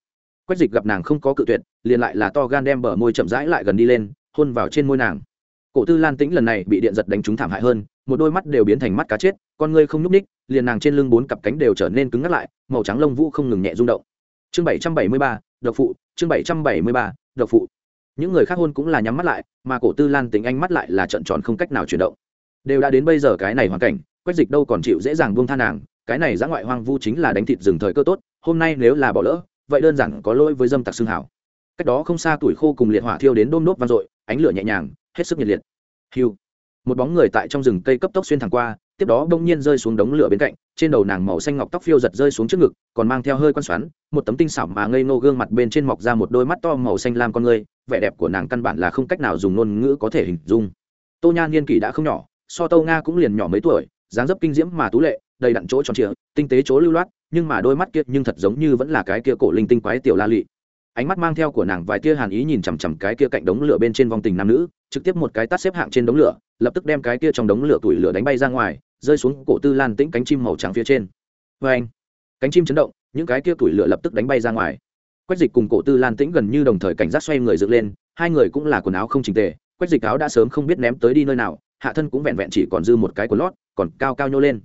Quách dịch gặp nàng không có cự tuyệt, liền lại là to gan đem bờ môi chậm rãi lại gần đi lên, hôn vào trên môi nàng cổ tư lan tĩnh lần này bị điện giật đánh trúng thảm hại hơn, một đôi mắt đều biến thành mắt cá chết, con ngươi không nhúc ních liền nàng trên lưng bốn cặp cánh đều trở nên cứng ngắt lại, màu trắng lông vũ không ngừng nhẹ rung động. Chương bảy trăm bảy mươi ba, độc phụ, chương bảy trăm bảy mươi ba, độc phụ. Những người khác hôn cũng là nhắm mắt lại, mà cổ tư lan tính anh mắt lại là trận tròn không cách nào chuyển động. Đều đã đến bây giờ cái này hoàn cảnh, quách dịch đâu còn chịu dễ dàng buông tha nàng, cái này giã ngoại hoang vu chính là đánh thịt rừng thời cơ tốt, hôm nay nếu là bỏ lỡ, vậy đơn giản có lỗi với dâm tặc xương hảo. Cách đó không xa tuổi khô cùng liệt hỏa thiêu đến đôm đốt vang dội, ánh lửa nhẹ nhàng hết sức nhiệt liệt. Hiu. Một bóng người tại trong rừng cây cấp tốc xuyên thẳng qua, tiếp đó bỗng nhiên rơi xuống đống lửa bên cạnh, trên đầu nàng màu xanh ngọc tóc phiêu giật rơi xuống trước ngực, còn mang theo hơi quan xoắn, một tấm tinh xảo mà ngây ngô gương mặt bên trên mọc ra một đôi mắt to màu xanh lam con người, vẻ đẹp của nàng căn bản là không cách nào dùng ngôn ngữ có thể hình dung. Tô nha niên kỷ đã không nhỏ, so tâu nga cũng liền nhỏ mấy tuổi, dáng dấp kinh diễm mà tú lệ, đầy đặn chỗ tròn trịa, tinh tế chỗ lưu loát, nhưng mà đôi mắt kia nhưng thật giống như vẫn là cái kia cổ linh tinh quái tiểu la lị ánh mắt mang theo của nàng vài tia hàn ý nhìn chằm chằm cái kia cạnh đống lửa bên trên vòng tình nam nữ, trực tiếp một cái tắt xếp hạng trên đống lửa, lập tức đem cái kia trong đống lửa tuổi lửa đánh bay ra ngoài, rơi xuống cổ tư lan tĩnh cánh chim màu trắng phía trên. Vê anh, cánh chim chấn động, những cái kia tuổi lửa lập tức đánh bay ra ngoài. Quách dịch cùng cổ tư lan tĩnh gần như đồng thời cảnh giác xoay người dựng lên, hai người cũng là quần áo không trình tề, quách dịch áo đã sớm không biết ném tới đi nơi nào, hạ thân cũng vẹn vẹn chỉ còn dư một cái của lót, còn cao cao nhô lên.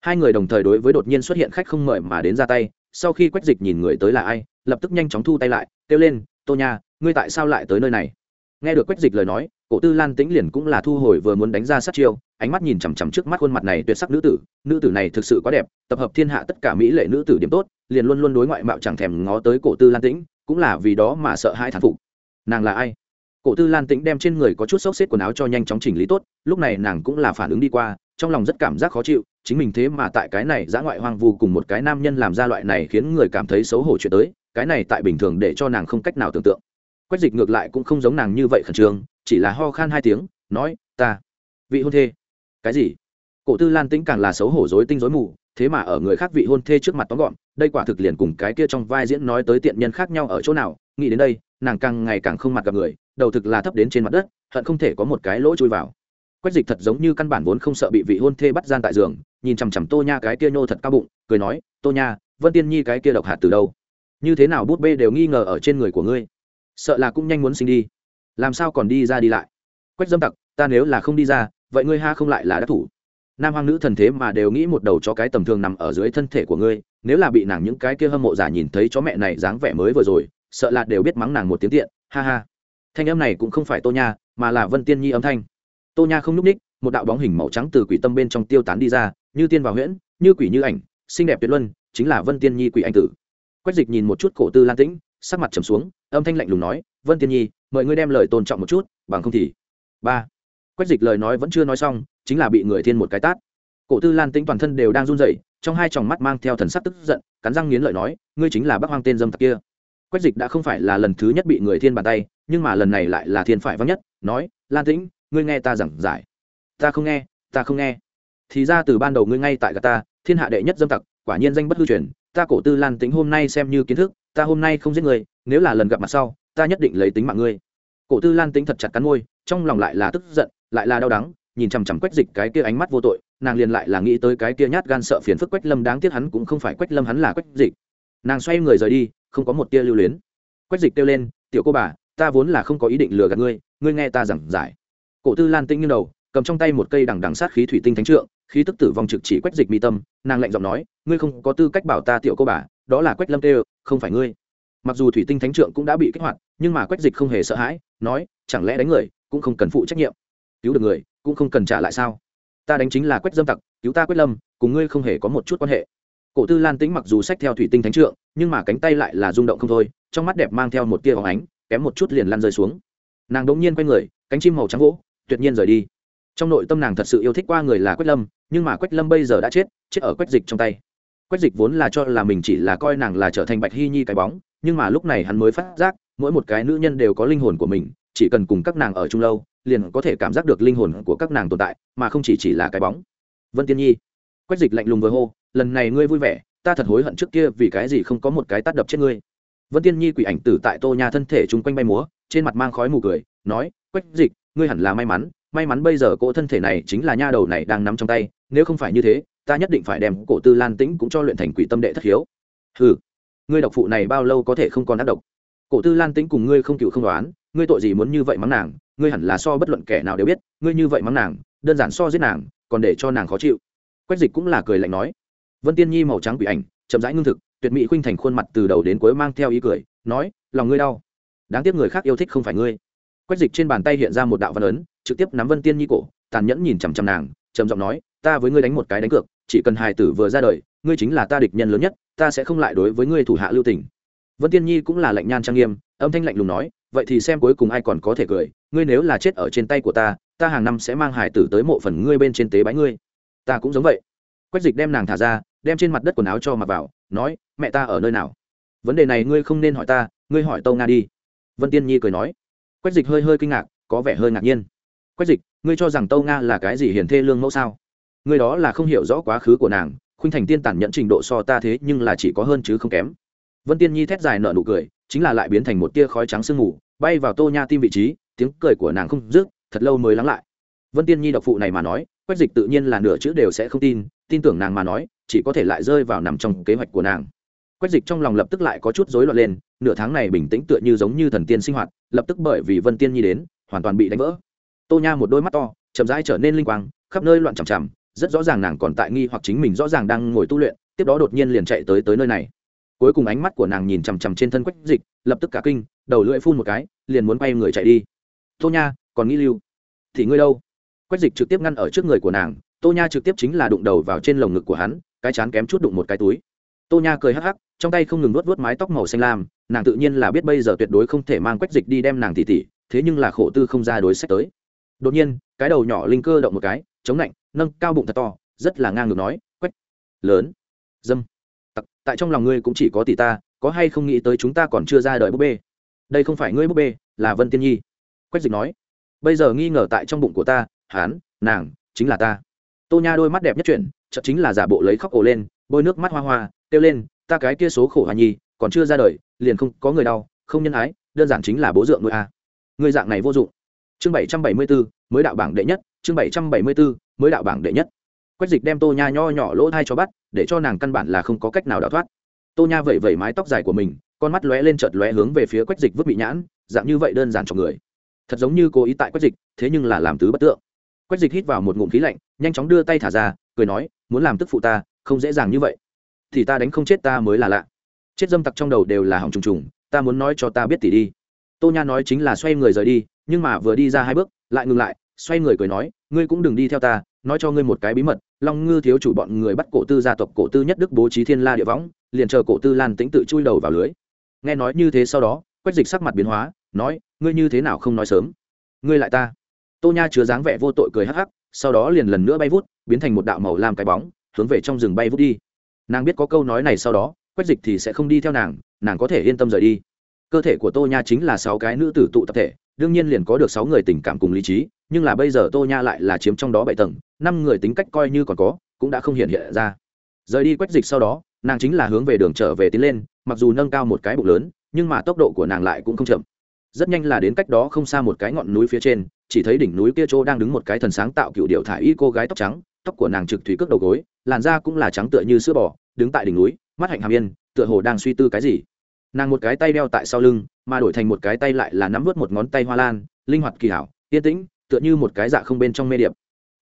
Hai người đồng thời đối với đột nhiên xuất hiện khách không mời mà đến ra tay sau khi quách dịch nhìn người tới là ai, lập tức nhanh chóng thu tay lại, kêu lên, tô nha, ngươi tại sao lại tới nơi này? Nghe được quách dịch lời nói, cổ tư lan tĩnh liền cũng là thu hồi vừa muốn đánh ra sát chiêu, ánh mắt nhìn chằm chằm trước mắt khuôn mặt này tuyệt sắc nữ tử nữ tử này thực sự quá đẹp, tập hợp thiên hạ tất cả mỹ lệ nữ tử điểm tốt, liền luôn luôn đối ngoại mạo chẳng thèm ngó tới cổ tư lan tĩnh, cũng là vì đó mà sợ hai thán phục. Nàng là ai? Cổ tư lan tĩnh đem trên người có chút xốc xếp quần áo cho nhanh chóng chỉnh lý tốt, lúc này nàng cũng là phản ứng đi qua trong lòng rất cảm giác khó chịu, chính mình thế mà tại cái này giã ngoại hoang vu cùng một cái nam nhân làm ra loại này khiến người cảm thấy xấu hổ chuyện tới, cái này tại bình thường để cho nàng không cách nào tưởng tượng. Quách dịch ngược lại cũng không giống nàng như vậy khẩn trương, chỉ là ho khan hai tiếng, nói, ta, vị hôn thê. Cái gì? Cổ tư lan tĩnh càng là xấu hổ dối tinh dối mù, thế mà ở người khác vị hôn thê trước mặt tóm gọn, đây quả thực liền cùng cái kia trong vai diễn nói tới tiện nhân khác nhau ở chỗ nào, nghĩ đến đây, nàng càng ngày càng không mặt gặp người, đầu thực là thấp đến trên mặt đất, hận không thể có một cái lỗ chui vào quách dịch thật giống như căn bản vốn không sợ bị vị hôn thê bắt gian tại giường, nhìn chằm chằm tô nha cái kia nhô thật cao bụng, cười nói, tô nha, vân tiên nhi cái kia độc hạt từ đâu? Như thế nào bút bê đều nghi ngờ ở trên người của ngươi? Sợ là cũng nhanh muốn sinh đi. Làm sao còn đi ra đi lại? Quách dâm tặc, ta nếu là không đi ra, vậy ngươi ha không lại là đắc thủ? Nam hoang nữ thần thế mà đều nghĩ một đầu chó cái tầm thường nằm ở dưới thân thể của ngươi, nếu là bị nàng những cái kia hâm mộ giả nhìn thấy chó mẹ này dáng vẻ mới vừa rồi, sợ là đều biết mắng nàng một tiếng tiện, ha ha. Thanh âm này cũng không phải tô nha, mà là vân tiên nhi âm thanh tô nha không n ú c ních một đạo bóng hình màu trắng từ quỷ tâm bên trong tiêu tán đi ra, như tiên vào huyễn, như quỷ như ảnh, xinh đẹp tuyệt luân, chính là vân tiên nhi quỷ anh tử. Quách dịch nhìn một chút cổ tư lan tĩnh, sắc mặt trầm xuống, âm thanh lạnh lùng nói, vân tiên nhi, mời ngươi đem lời tôn trọng một chút, bằng không thì ba. Quách dịch lời nói vẫn chưa nói xong, chính là bị người thiên một cái tát. Cổ tư lan tĩnh toàn thân đều đang run rẩy, trong hai tròng mắt mang theo thần sắc tức giận, cắn răng nghiến lợi nói, ngươi chính là bác hoang tên dâm tặc kia. Quách dịch đã không phải là lần thứ nhất bị người thiên bàn tay, nhưng mà lần này lại là thiên phải vắng nhất, nói, lan tĩnh ngươi nghe ta giảng giải. Ta không nghe, ta không nghe. Thì ra từ ban đầu ngươi ngay tại gà ta, thiên hạ đệ nhất dâm tặc, quả nhiên danh bất hư truyền. Ta cổ tư lan tính hôm nay xem như kiến thức, ta hôm nay không giết người, nếu là lần gặp mặt sau, ta nhất định lấy tính mạng ngươi. Cổ tư lan tính thật chặt cắn môi, trong lòng lại là tức giận, lại là đau đắng, nhìn chằm chằm quách dịch cái kia ánh mắt vô tội, nàng liền lại là nghĩ tới cái kia nhát gan sợ phiền phức quách lâm đáng tiếc hắn cũng không phải quách lâm hắn là quách dịch. Nàng xoay người rời đi, không có một tia lưu luyến. Quách dịch kêu lên, tiểu cô bà, ta vốn là không có ý định lừa gạt ngươi ngươi nghe ta giảng giải cổ tư lan tĩnh như đầu, cầm trong tay một cây đằng đằng sát khí thủy tinh thánh trượng, khí tức tử vong trực chỉ quách dịch mi tâm, nàng lạnh giọng nói, ngươi không có tư cách bảo ta tiểu cô bà, đó là quách lâm tê, không phải ngươi. Mặc dù thủy tinh thánh trượng cũng đã bị kích hoạt, nhưng mà quách dịch không hề sợ hãi, nói, chẳng lẽ đánh người cũng không cần phụ trách nhiệm? Cứu được người cũng không cần trả lại sao? Ta đánh chính là quách dâm tặc, cứu ta quách lâm, cùng ngươi không hề có một chút quan hệ. Cổ tư lan tĩnh mặc dù sách theo thủy tinh thánh trượng, nhưng mà cánh tay lại là rung động không thôi, trong mắt đẹp mang theo một tia hóng ánh, kém một chút liền lăn rơi xuống. Nàng đống nhiên quay người, cánh chim màu trắng gỗ tuyệt nhiên rời đi. Trong nội tâm nàng thật sự yêu thích qua người là quách lâm, nhưng mà quách lâm bây giờ đã chết chết ở quách dịch trong tay. Quách dịch vốn là cho là mình chỉ là coi nàng là trở thành bạch hy nhi cái bóng, nhưng mà lúc này hắn mới phát giác, mỗi một cái nữ nhân đều có linh hồn của mình, chỉ cần cùng các nàng ở chung lâu, liền có thể cảm giác được linh hồn của các nàng tồn tại, mà không chỉ chỉ là cái bóng. Vân tiên nhi, quách dịch lạnh lùng với hô, lần này ngươi vui vẻ, ta thật hối hận trước kia vì cái gì không có một cái tát đập chết ngươi. Vân tiên nhi quỷ ảnh tử tại tô nhà thân thể chung quanh bay múa, trên mặt mang khói mù cười, nói, quách dịch ngươi hẳn là may mắn may mắn bây giờ cỗ thân thể này chính là nha đầu này đang nắm trong tay, nếu không phải như thế, ta nhất định phải đem cổ tư lan tĩnh cũng cho luyện thành quỷ tâm đệ thất hiếu. Ừ ngươi độc phụ này bao lâu có thể không còn ác độc? Cổ tư lan tĩnh cùng ngươi không cựu không đoán, ngươi tội gì muốn như vậy mắng nàng, ngươi hẳn là so bất luận kẻ nào đều biết, ngươi như vậy mắng nàng, đơn giản so giết nàng, còn để cho nàng khó chịu. Quách dịch cũng là cười lạnh nói. Vân tiên nhi màu trắng quỷ ảnh, chậm rãi ngưng thực, tuyệt mỹ khuynh thành khuôn mặt từ đầu đến cuối mang theo ý cười, nói, lòng ngươi đau. Đáng tiếc người khác yêu thích không phải ngươi quách dịch trên bàn tay hiện ra một đạo văn ấn, trực tiếp nắm vân tiên nhi cổ, tàn nhẫn nhìn chằm chằm nàng, trầm giọng nói, ta với ngươi đánh một cái đánh cược, chỉ cần hài tử vừa ra đời, ngươi chính là ta địch nhân lớn nhất, ta sẽ không lại đối với ngươi thủ hạ lưu tình. Vân tiên nhi cũng là lạnh nhan trang nghiêm, âm thanh lạnh lùng nói, vậy thì xem cuối cùng ai còn có thể cười, ngươi nếu là chết ở trên tay của ta ta hàng năm sẽ mang hài tử tới mộ phần ngươi bên trên tế bái ngươi. Ta cũng giống vậy. Quách dịch đem nàng thả ra, đem trên mặt đất quần áo cho mặc vào, nói, mẹ ta ở nơi nào? Vấn đề này ngươi không nên hỏi ta, ngươi hỏi tâu nga đi. Vân tiên nhi cười nói quách dịch hơi hơi kinh ngạc, có vẻ hơi ngạc nhiên. Quách dịch, ngươi cho rằng tâu nga là cái gì hiền thê lương mẫu sao? Ngươi đó là không hiểu rõ quá khứ của nàng, khuynh thành tiên tản nhận trình độ so ta thế nhưng là chỉ có hơn chứ không kém. Vân tiên nhi thét dài nợ nụ cười, chính là lại biến thành một tia khói trắng sương mù, bay vào tô nha tim vị trí, tiếng cười của nàng không dứt, thật lâu mới lắng lại. Vân tiên nhi độc phụ này mà nói, quách dịch tự nhiên là nửa chữ đều sẽ không tin tin tưởng nàng mà nói, chỉ có thể lại rơi vào nằm trong kế hoạch của nàng quách dịch trong lòng lập tức lại có chút rối loạn lên, nửa tháng này bình tĩnh tựa như giống như thần tiên sinh hoạt, lập tức bởi vì vân tiên nhi đến, hoàn toàn bị đánh vỡ. Tô nha một đôi mắt to, chậm rãi trở nên linh quang, khắp nơi loạn chằm chằm, rất rõ ràng nàng còn tại nghi hoặc chính mình rõ ràng đang ngồi tu luyện, tiếp đó đột nhiên liền chạy tới tới nơi này. Cuối cùng ánh mắt của nàng nhìn chằm chằm trên thân quách dịch, lập tức cả kinh, đầu lưỡi phun một cái, liền muốn quay người chạy đi. Tô nha, còn nghĩ lưu? Thì ngươi đâu? Quách dịch trực tiếp ngăn ở trước người của nàng, tô nha trực tiếp chính là đụng đầu vào trên lồng ngực của hắn, cái chán kém chút đụng một cái túi tô nha cười hắc hắc, trong tay không ngừng nuốt vớt mái tóc màu xanh lam, nàng tự nhiên là biết bây giờ tuyệt đối không thể mang quách dịch đi đem nàng tỉ tỉ, thế nhưng là khổ tư không ra đối sách tới. Đột nhiên, cái đầu nhỏ linh cơ động một cái, chống lạnh nâng cao bụng thật to, rất là ngang ngược nói, quách, lớn, dâm. Tặc, tại trong lòng ngươi cũng chỉ có tỷ ta, có hay không nghĩ tới chúng ta còn chưa ra đời búp bê? Đây không phải ngươi búp bê, là vân tiên nhi. Quách dịch nói, bây giờ nghi ngờ tại trong bụng của ta hán nàng, chính là ta. Tô nha đôi mắt đẹp nhất chuyển, chợt chính là giả bộ lấy khóc ổ lên, bôi nước mắt hoa hoa kêu lên, ta cái kia số khổ hoa nhi còn chưa ra đời, liền không có người đau, không nhân ái, đơn giản chính là bố dượng nuôi a. Người dạng này vô dụng. Chương bảy trăm bảy mươi bốn mới đạo bảng đệ nhất, chương bảy trăm bảy mươi bốn mới đạo bảng đệ nhất. Quách dịch đem tô nha nho nhỏ lỗ thai cho bắt, để cho nàng căn bản là không có cách nào đào thoát. Tô nha vẩy vẩy mái tóc dài của mình, con mắt lóe lên chợt lóe hướng về phía quách dịch vứt bị nhãn, dạng như vậy đơn giản cho người. Thật giống như cố ý tại quách dịch, thế nhưng là làm tứ bất tượng. Quách dịch hít vào một ngụm khí lạnh, nhanh chóng đưa tay thả ra, cười nói, muốn làm tức phụ ta, không dễ dàng như vậy thì ta đánh không chết ta mới là lạ. Chết dâm tặc trong đầu đều là hỏng trùng trùng, ta muốn nói cho ta biết tỷ đi. Tô nha nói chính là xoay người rời đi, nhưng mà vừa đi ra hai bước, lại ngừng lại, xoay người cười nói, ngươi cũng đừng đi theo ta, nói cho ngươi một cái bí mật, long ngư thiếu chủ bọn người bắt cổ tư gia tộc cổ tư nhất đức bố trí thiên la địa võng, liền chờ cổ tư lan tĩnh tự chui đầu vào lưới. Nghe nói như thế sau đó, quách dịch sắc mặt biến hóa, nói, ngươi như thế nào không nói sớm? Ngươi lại ta. Tô nha chứa dáng vẻ vô tội cười hắc hắc, sau đó liền lần nữa bay vút, biến thành một đạo màu lam cái bóng, hướng về trong rừng bay vút đi nàng biết có câu nói này sau đó, quách dịch thì sẽ không đi theo nàng nàng có thể yên tâm rời đi. Cơ thể của tô nha chính là sáu cái nữ tử tụ tập thể, đương nhiên liền có được sáu người tình cảm cùng lý trí, nhưng là bây giờ tô nha lại là chiếm trong đó bảy tầng, năm người tính cách coi như còn có, cũng đã không hiện hiện ra. Rời đi quách dịch sau đó, nàng chính là hướng về đường trở về tiến lên, mặc dù nâng cao một cái bụng lớn, nhưng mà tốc độ của nàng lại cũng không chậm. Rất nhanh là đến cách đó không xa một cái ngọn núi phía trên, chỉ thấy đỉnh núi kia chỗ đang đứng một cái thần sáng tạo cựu điệu thả y cô gái tóc trắng tóc của nàng trực thủy cước đầu gối, làn da cũng là trắng tựa như sữa bò, đứng tại đỉnh núi, mắt hạnh hàm yên, tựa hồ đang suy tư cái gì. Nàng một cái tay đeo tại sau lưng, mà đổi thành một cái tay lại là nắm vớt một ngón tay hoa lan, linh hoạt kỳ hảo, yên tĩnh, tựa như một cái dạ không bên trong mê điệp.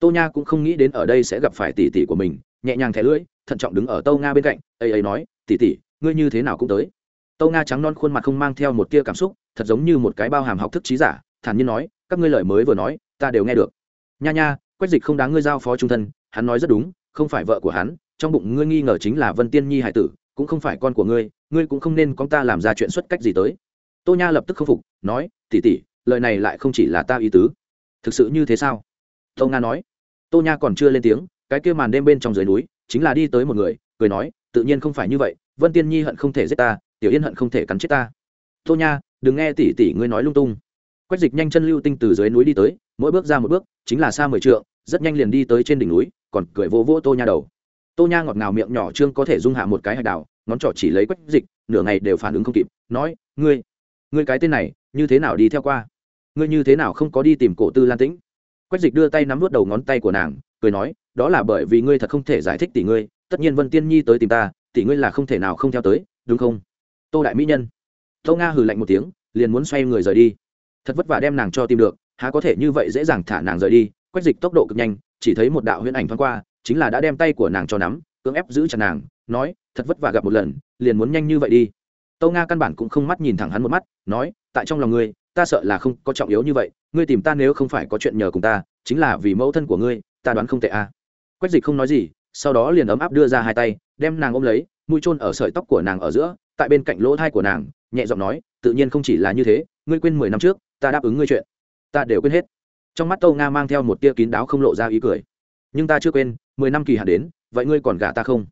Tô nha cũng không nghĩ đến ở đây sẽ gặp phải tỷ tỷ của mình, nhẹ nhàng thẻ lưỡi, thận trọng đứng ở tâu nga bên cạnh, ấy ấy nói, tỷ tỷ, ngươi như thế nào cũng tới. Tâu nga trắng non khuôn mặt không mang theo một tia cảm xúc, thật giống như một cái bao hàm học thức trí giả, thản nhiên nói, các ngươi lời mới vừa nói, ta đều nghe được. Nha nha quách dịch không đáng ngươi giao phó trung thân, hắn nói rất đúng, không phải vợ của hắn, trong bụng ngươi nghi ngờ chính là vân tiên nhi hải tử, cũng không phải con của ngươi ngươi cũng không nên con ta làm ra chuyện xuất cách gì tới. Tô nha lập tức k phục, nói tỉ tỉ lời này lại không chỉ là ta ý tứ. Thực sự như thế sao? Tô nga nói. Tô nha còn chưa lên tiếng, cái kia màn đêm bên trong dưới núi, chính là đi tới một người, cười nói, tự nhiên không phải như vậy, vân tiên nhi hận không thể giết ta, tiểu yên hận không thể cắn chết ta. Tô nha, đừng nghe tỉ tỉ ngươi nói lung tung. Quách dịch nhanh chân lưu tinh từ dưới núi đi tới mỗi bước ra một bước, chính là xa mười trượng, rất nhanh liền đi tới trên đỉnh núi, còn cười vô vô tô nha đầu. Tô nha ngọt ngào miệng nhỏ trương có thể dung hạ một cái hạch đào, ngón trỏ chỉ lấy quách dịch, nửa ngày đều phản ứng không kịp, nói, ngươi ngươi cái tên này, như thế nào đi theo qua? Ngươi như thế nào không có đi tìm cổ tư lan tĩnh? Quách dịch đưa tay nắm vút đầu ngón tay của nàng, cười nói, đó là bởi vì ngươi thật không thể giải thích tỷ ngươi, tất nhiên vân tiên nhi tới tìm ta, tỷ ngươi là không thể nào không theo tới, đúng không? Tô đại mỹ nhân. Tô nga hừ lạnh một tiếng, liền muốn xoay người rời đi. Thật vất vả đem nàng cho tìm được há có thể như vậy dễ dàng thả nàng rời đi quách dịch tốc độ cực nhanh, chỉ thấy một đạo huyễn ảnh thoáng qua, chính là đã đem tay của nàng cho nắm, cưỡng ép giữ chặt nàng, nói, thật vất vả gặp một lần, liền muốn nhanh như vậy đi tâu nga căn bản cũng không mắt nhìn thẳng hắn một mắt, nói, tại trong lòng ngươi, ta sợ là không có trọng yếu như vậy, ngươi tìm ta nếu không phải có chuyện nhờ cùng ta, chính là vì mẫu thân của ngươi, ta đoán không tệ a à. quách dịch không nói gì, sau đó liền ấm áp đưa ra hai tay, đem nàng ôm lấy, mũi chôn ở sợi tóc của nàng ở giữa, tại bên cạnh lỗ thai của nàng, nhẹ giọng nói, tự nhiên không chỉ là như thế, ngươi quên mười năm trước, ta đáp ứng ngươi chuyện ta đều quên hết. Trong mắt tâu nga mang theo một tia kín đáo không lộ ra ý cười. Nhưng ta chưa quên, mười năm kỳ hạn đến, vậy ngươi còn gả ta không?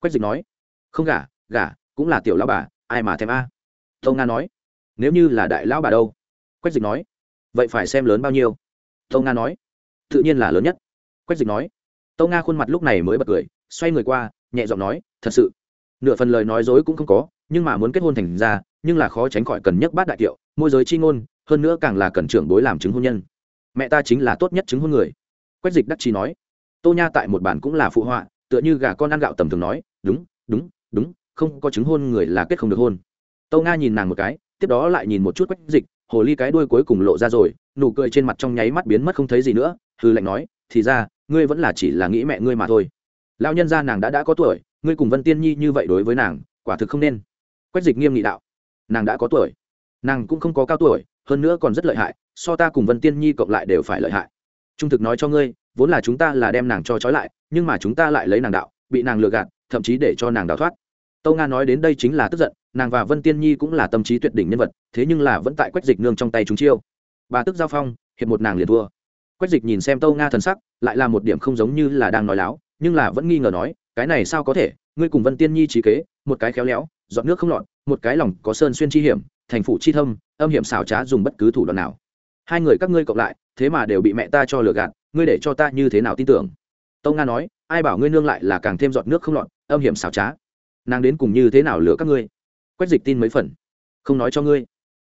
Quách dịch nói. Không gả gả, cũng là tiểu lão bà, ai mà thèm a? Tâu nga nói. Nếu như là đại lão bà đâu? Quách dịch nói. Vậy phải xem lớn bao nhiêu? Tâu nga nói. Tự nhiên là lớn nhất. Quách dịch nói. Tâu nga khuôn mặt lúc này mới bật cười, xoay người qua, nhẹ giọng nói, thật sự. Nửa phần lời nói dối cũng không có, nhưng mà muốn kết hôn thành ra nhưng là khó tránh khỏi cần nhắc bát đại kiệu, môi giới chi ngôn, hơn nữa càng là cần trưởng bối làm chứng hôn nhân. Mẹ ta chính là tốt nhất chứng hôn người. Quách dịch đắc chí nói. Tô nha tại một bản cũng là phụ họa, tựa như gà con ăn gạo tầm thường nói, đúng đúng đúng, không có chứng hôn người là kết không được hôn. Tô nga nhìn nàng một cái, tiếp đó lại nhìn một chút quách dịch, hồ ly cái đuôi cuối cùng lộ ra rồi, nụ cười trên mặt trong nháy mắt biến mất không thấy gì nữa, hư lạnh nói, thì ra, ngươi vẫn là chỉ là nghĩ mẹ ngươi mà thôi. Lao nhân ra nàng đã đã có tuổi, ngươi cùng vân tiên nhi như vậy đối với nàng, quả thực không nên. Quách dịch nghiêm nghị đạo nàng đã có tuổi. Nàng cũng không có cao tuổi, hơn nữa còn rất lợi hại, so ta cùng vân tiên nhi cộng lại đều phải lợi hại. Trung thực nói cho ngươi, vốn là chúng ta là đem nàng cho trói lại, nhưng mà chúng ta lại lấy nàng đạo, bị nàng lừa gạt, thậm chí để cho nàng đào thoát. Tâu nga nói đến đây chính là tức giận, nàng và vân tiên nhi cũng là tâm trí tuyệt đỉnh nhân vật, thế nhưng là vẫn tại quách dịch nương trong tay chúng chiêu. Bà tức giao phong, hiệp một nàng liền thua. Quách dịch nhìn xem tâu nga thần sắc, lại là một điểm không giống như là đang nói láo, nhưng là vẫn nghi ngờ nói, cái này sao có thể? Ngươi cùng vân tiên nhi trí kế, một cái khéo léo dọn nước không lọt, một cái lòng có sơn xuyên chi hiểm, thành phủ chi thâm, âm hiểm xảo trá dùng bất cứ thủ đoạn nào. Hai người các ngươi cộng lại, thế mà đều bị mẹ ta cho lừa gạt, ngươi để cho ta như thế nào tin tưởng? Tâu nga nói, ai bảo ngươi nương lại là càng thêm giọt nước không lọt, âm hiểm xảo trá. Nàng đến cùng như thế nào lừa các ngươi? Quách dịch tin mấy phần. Không nói cho ngươi.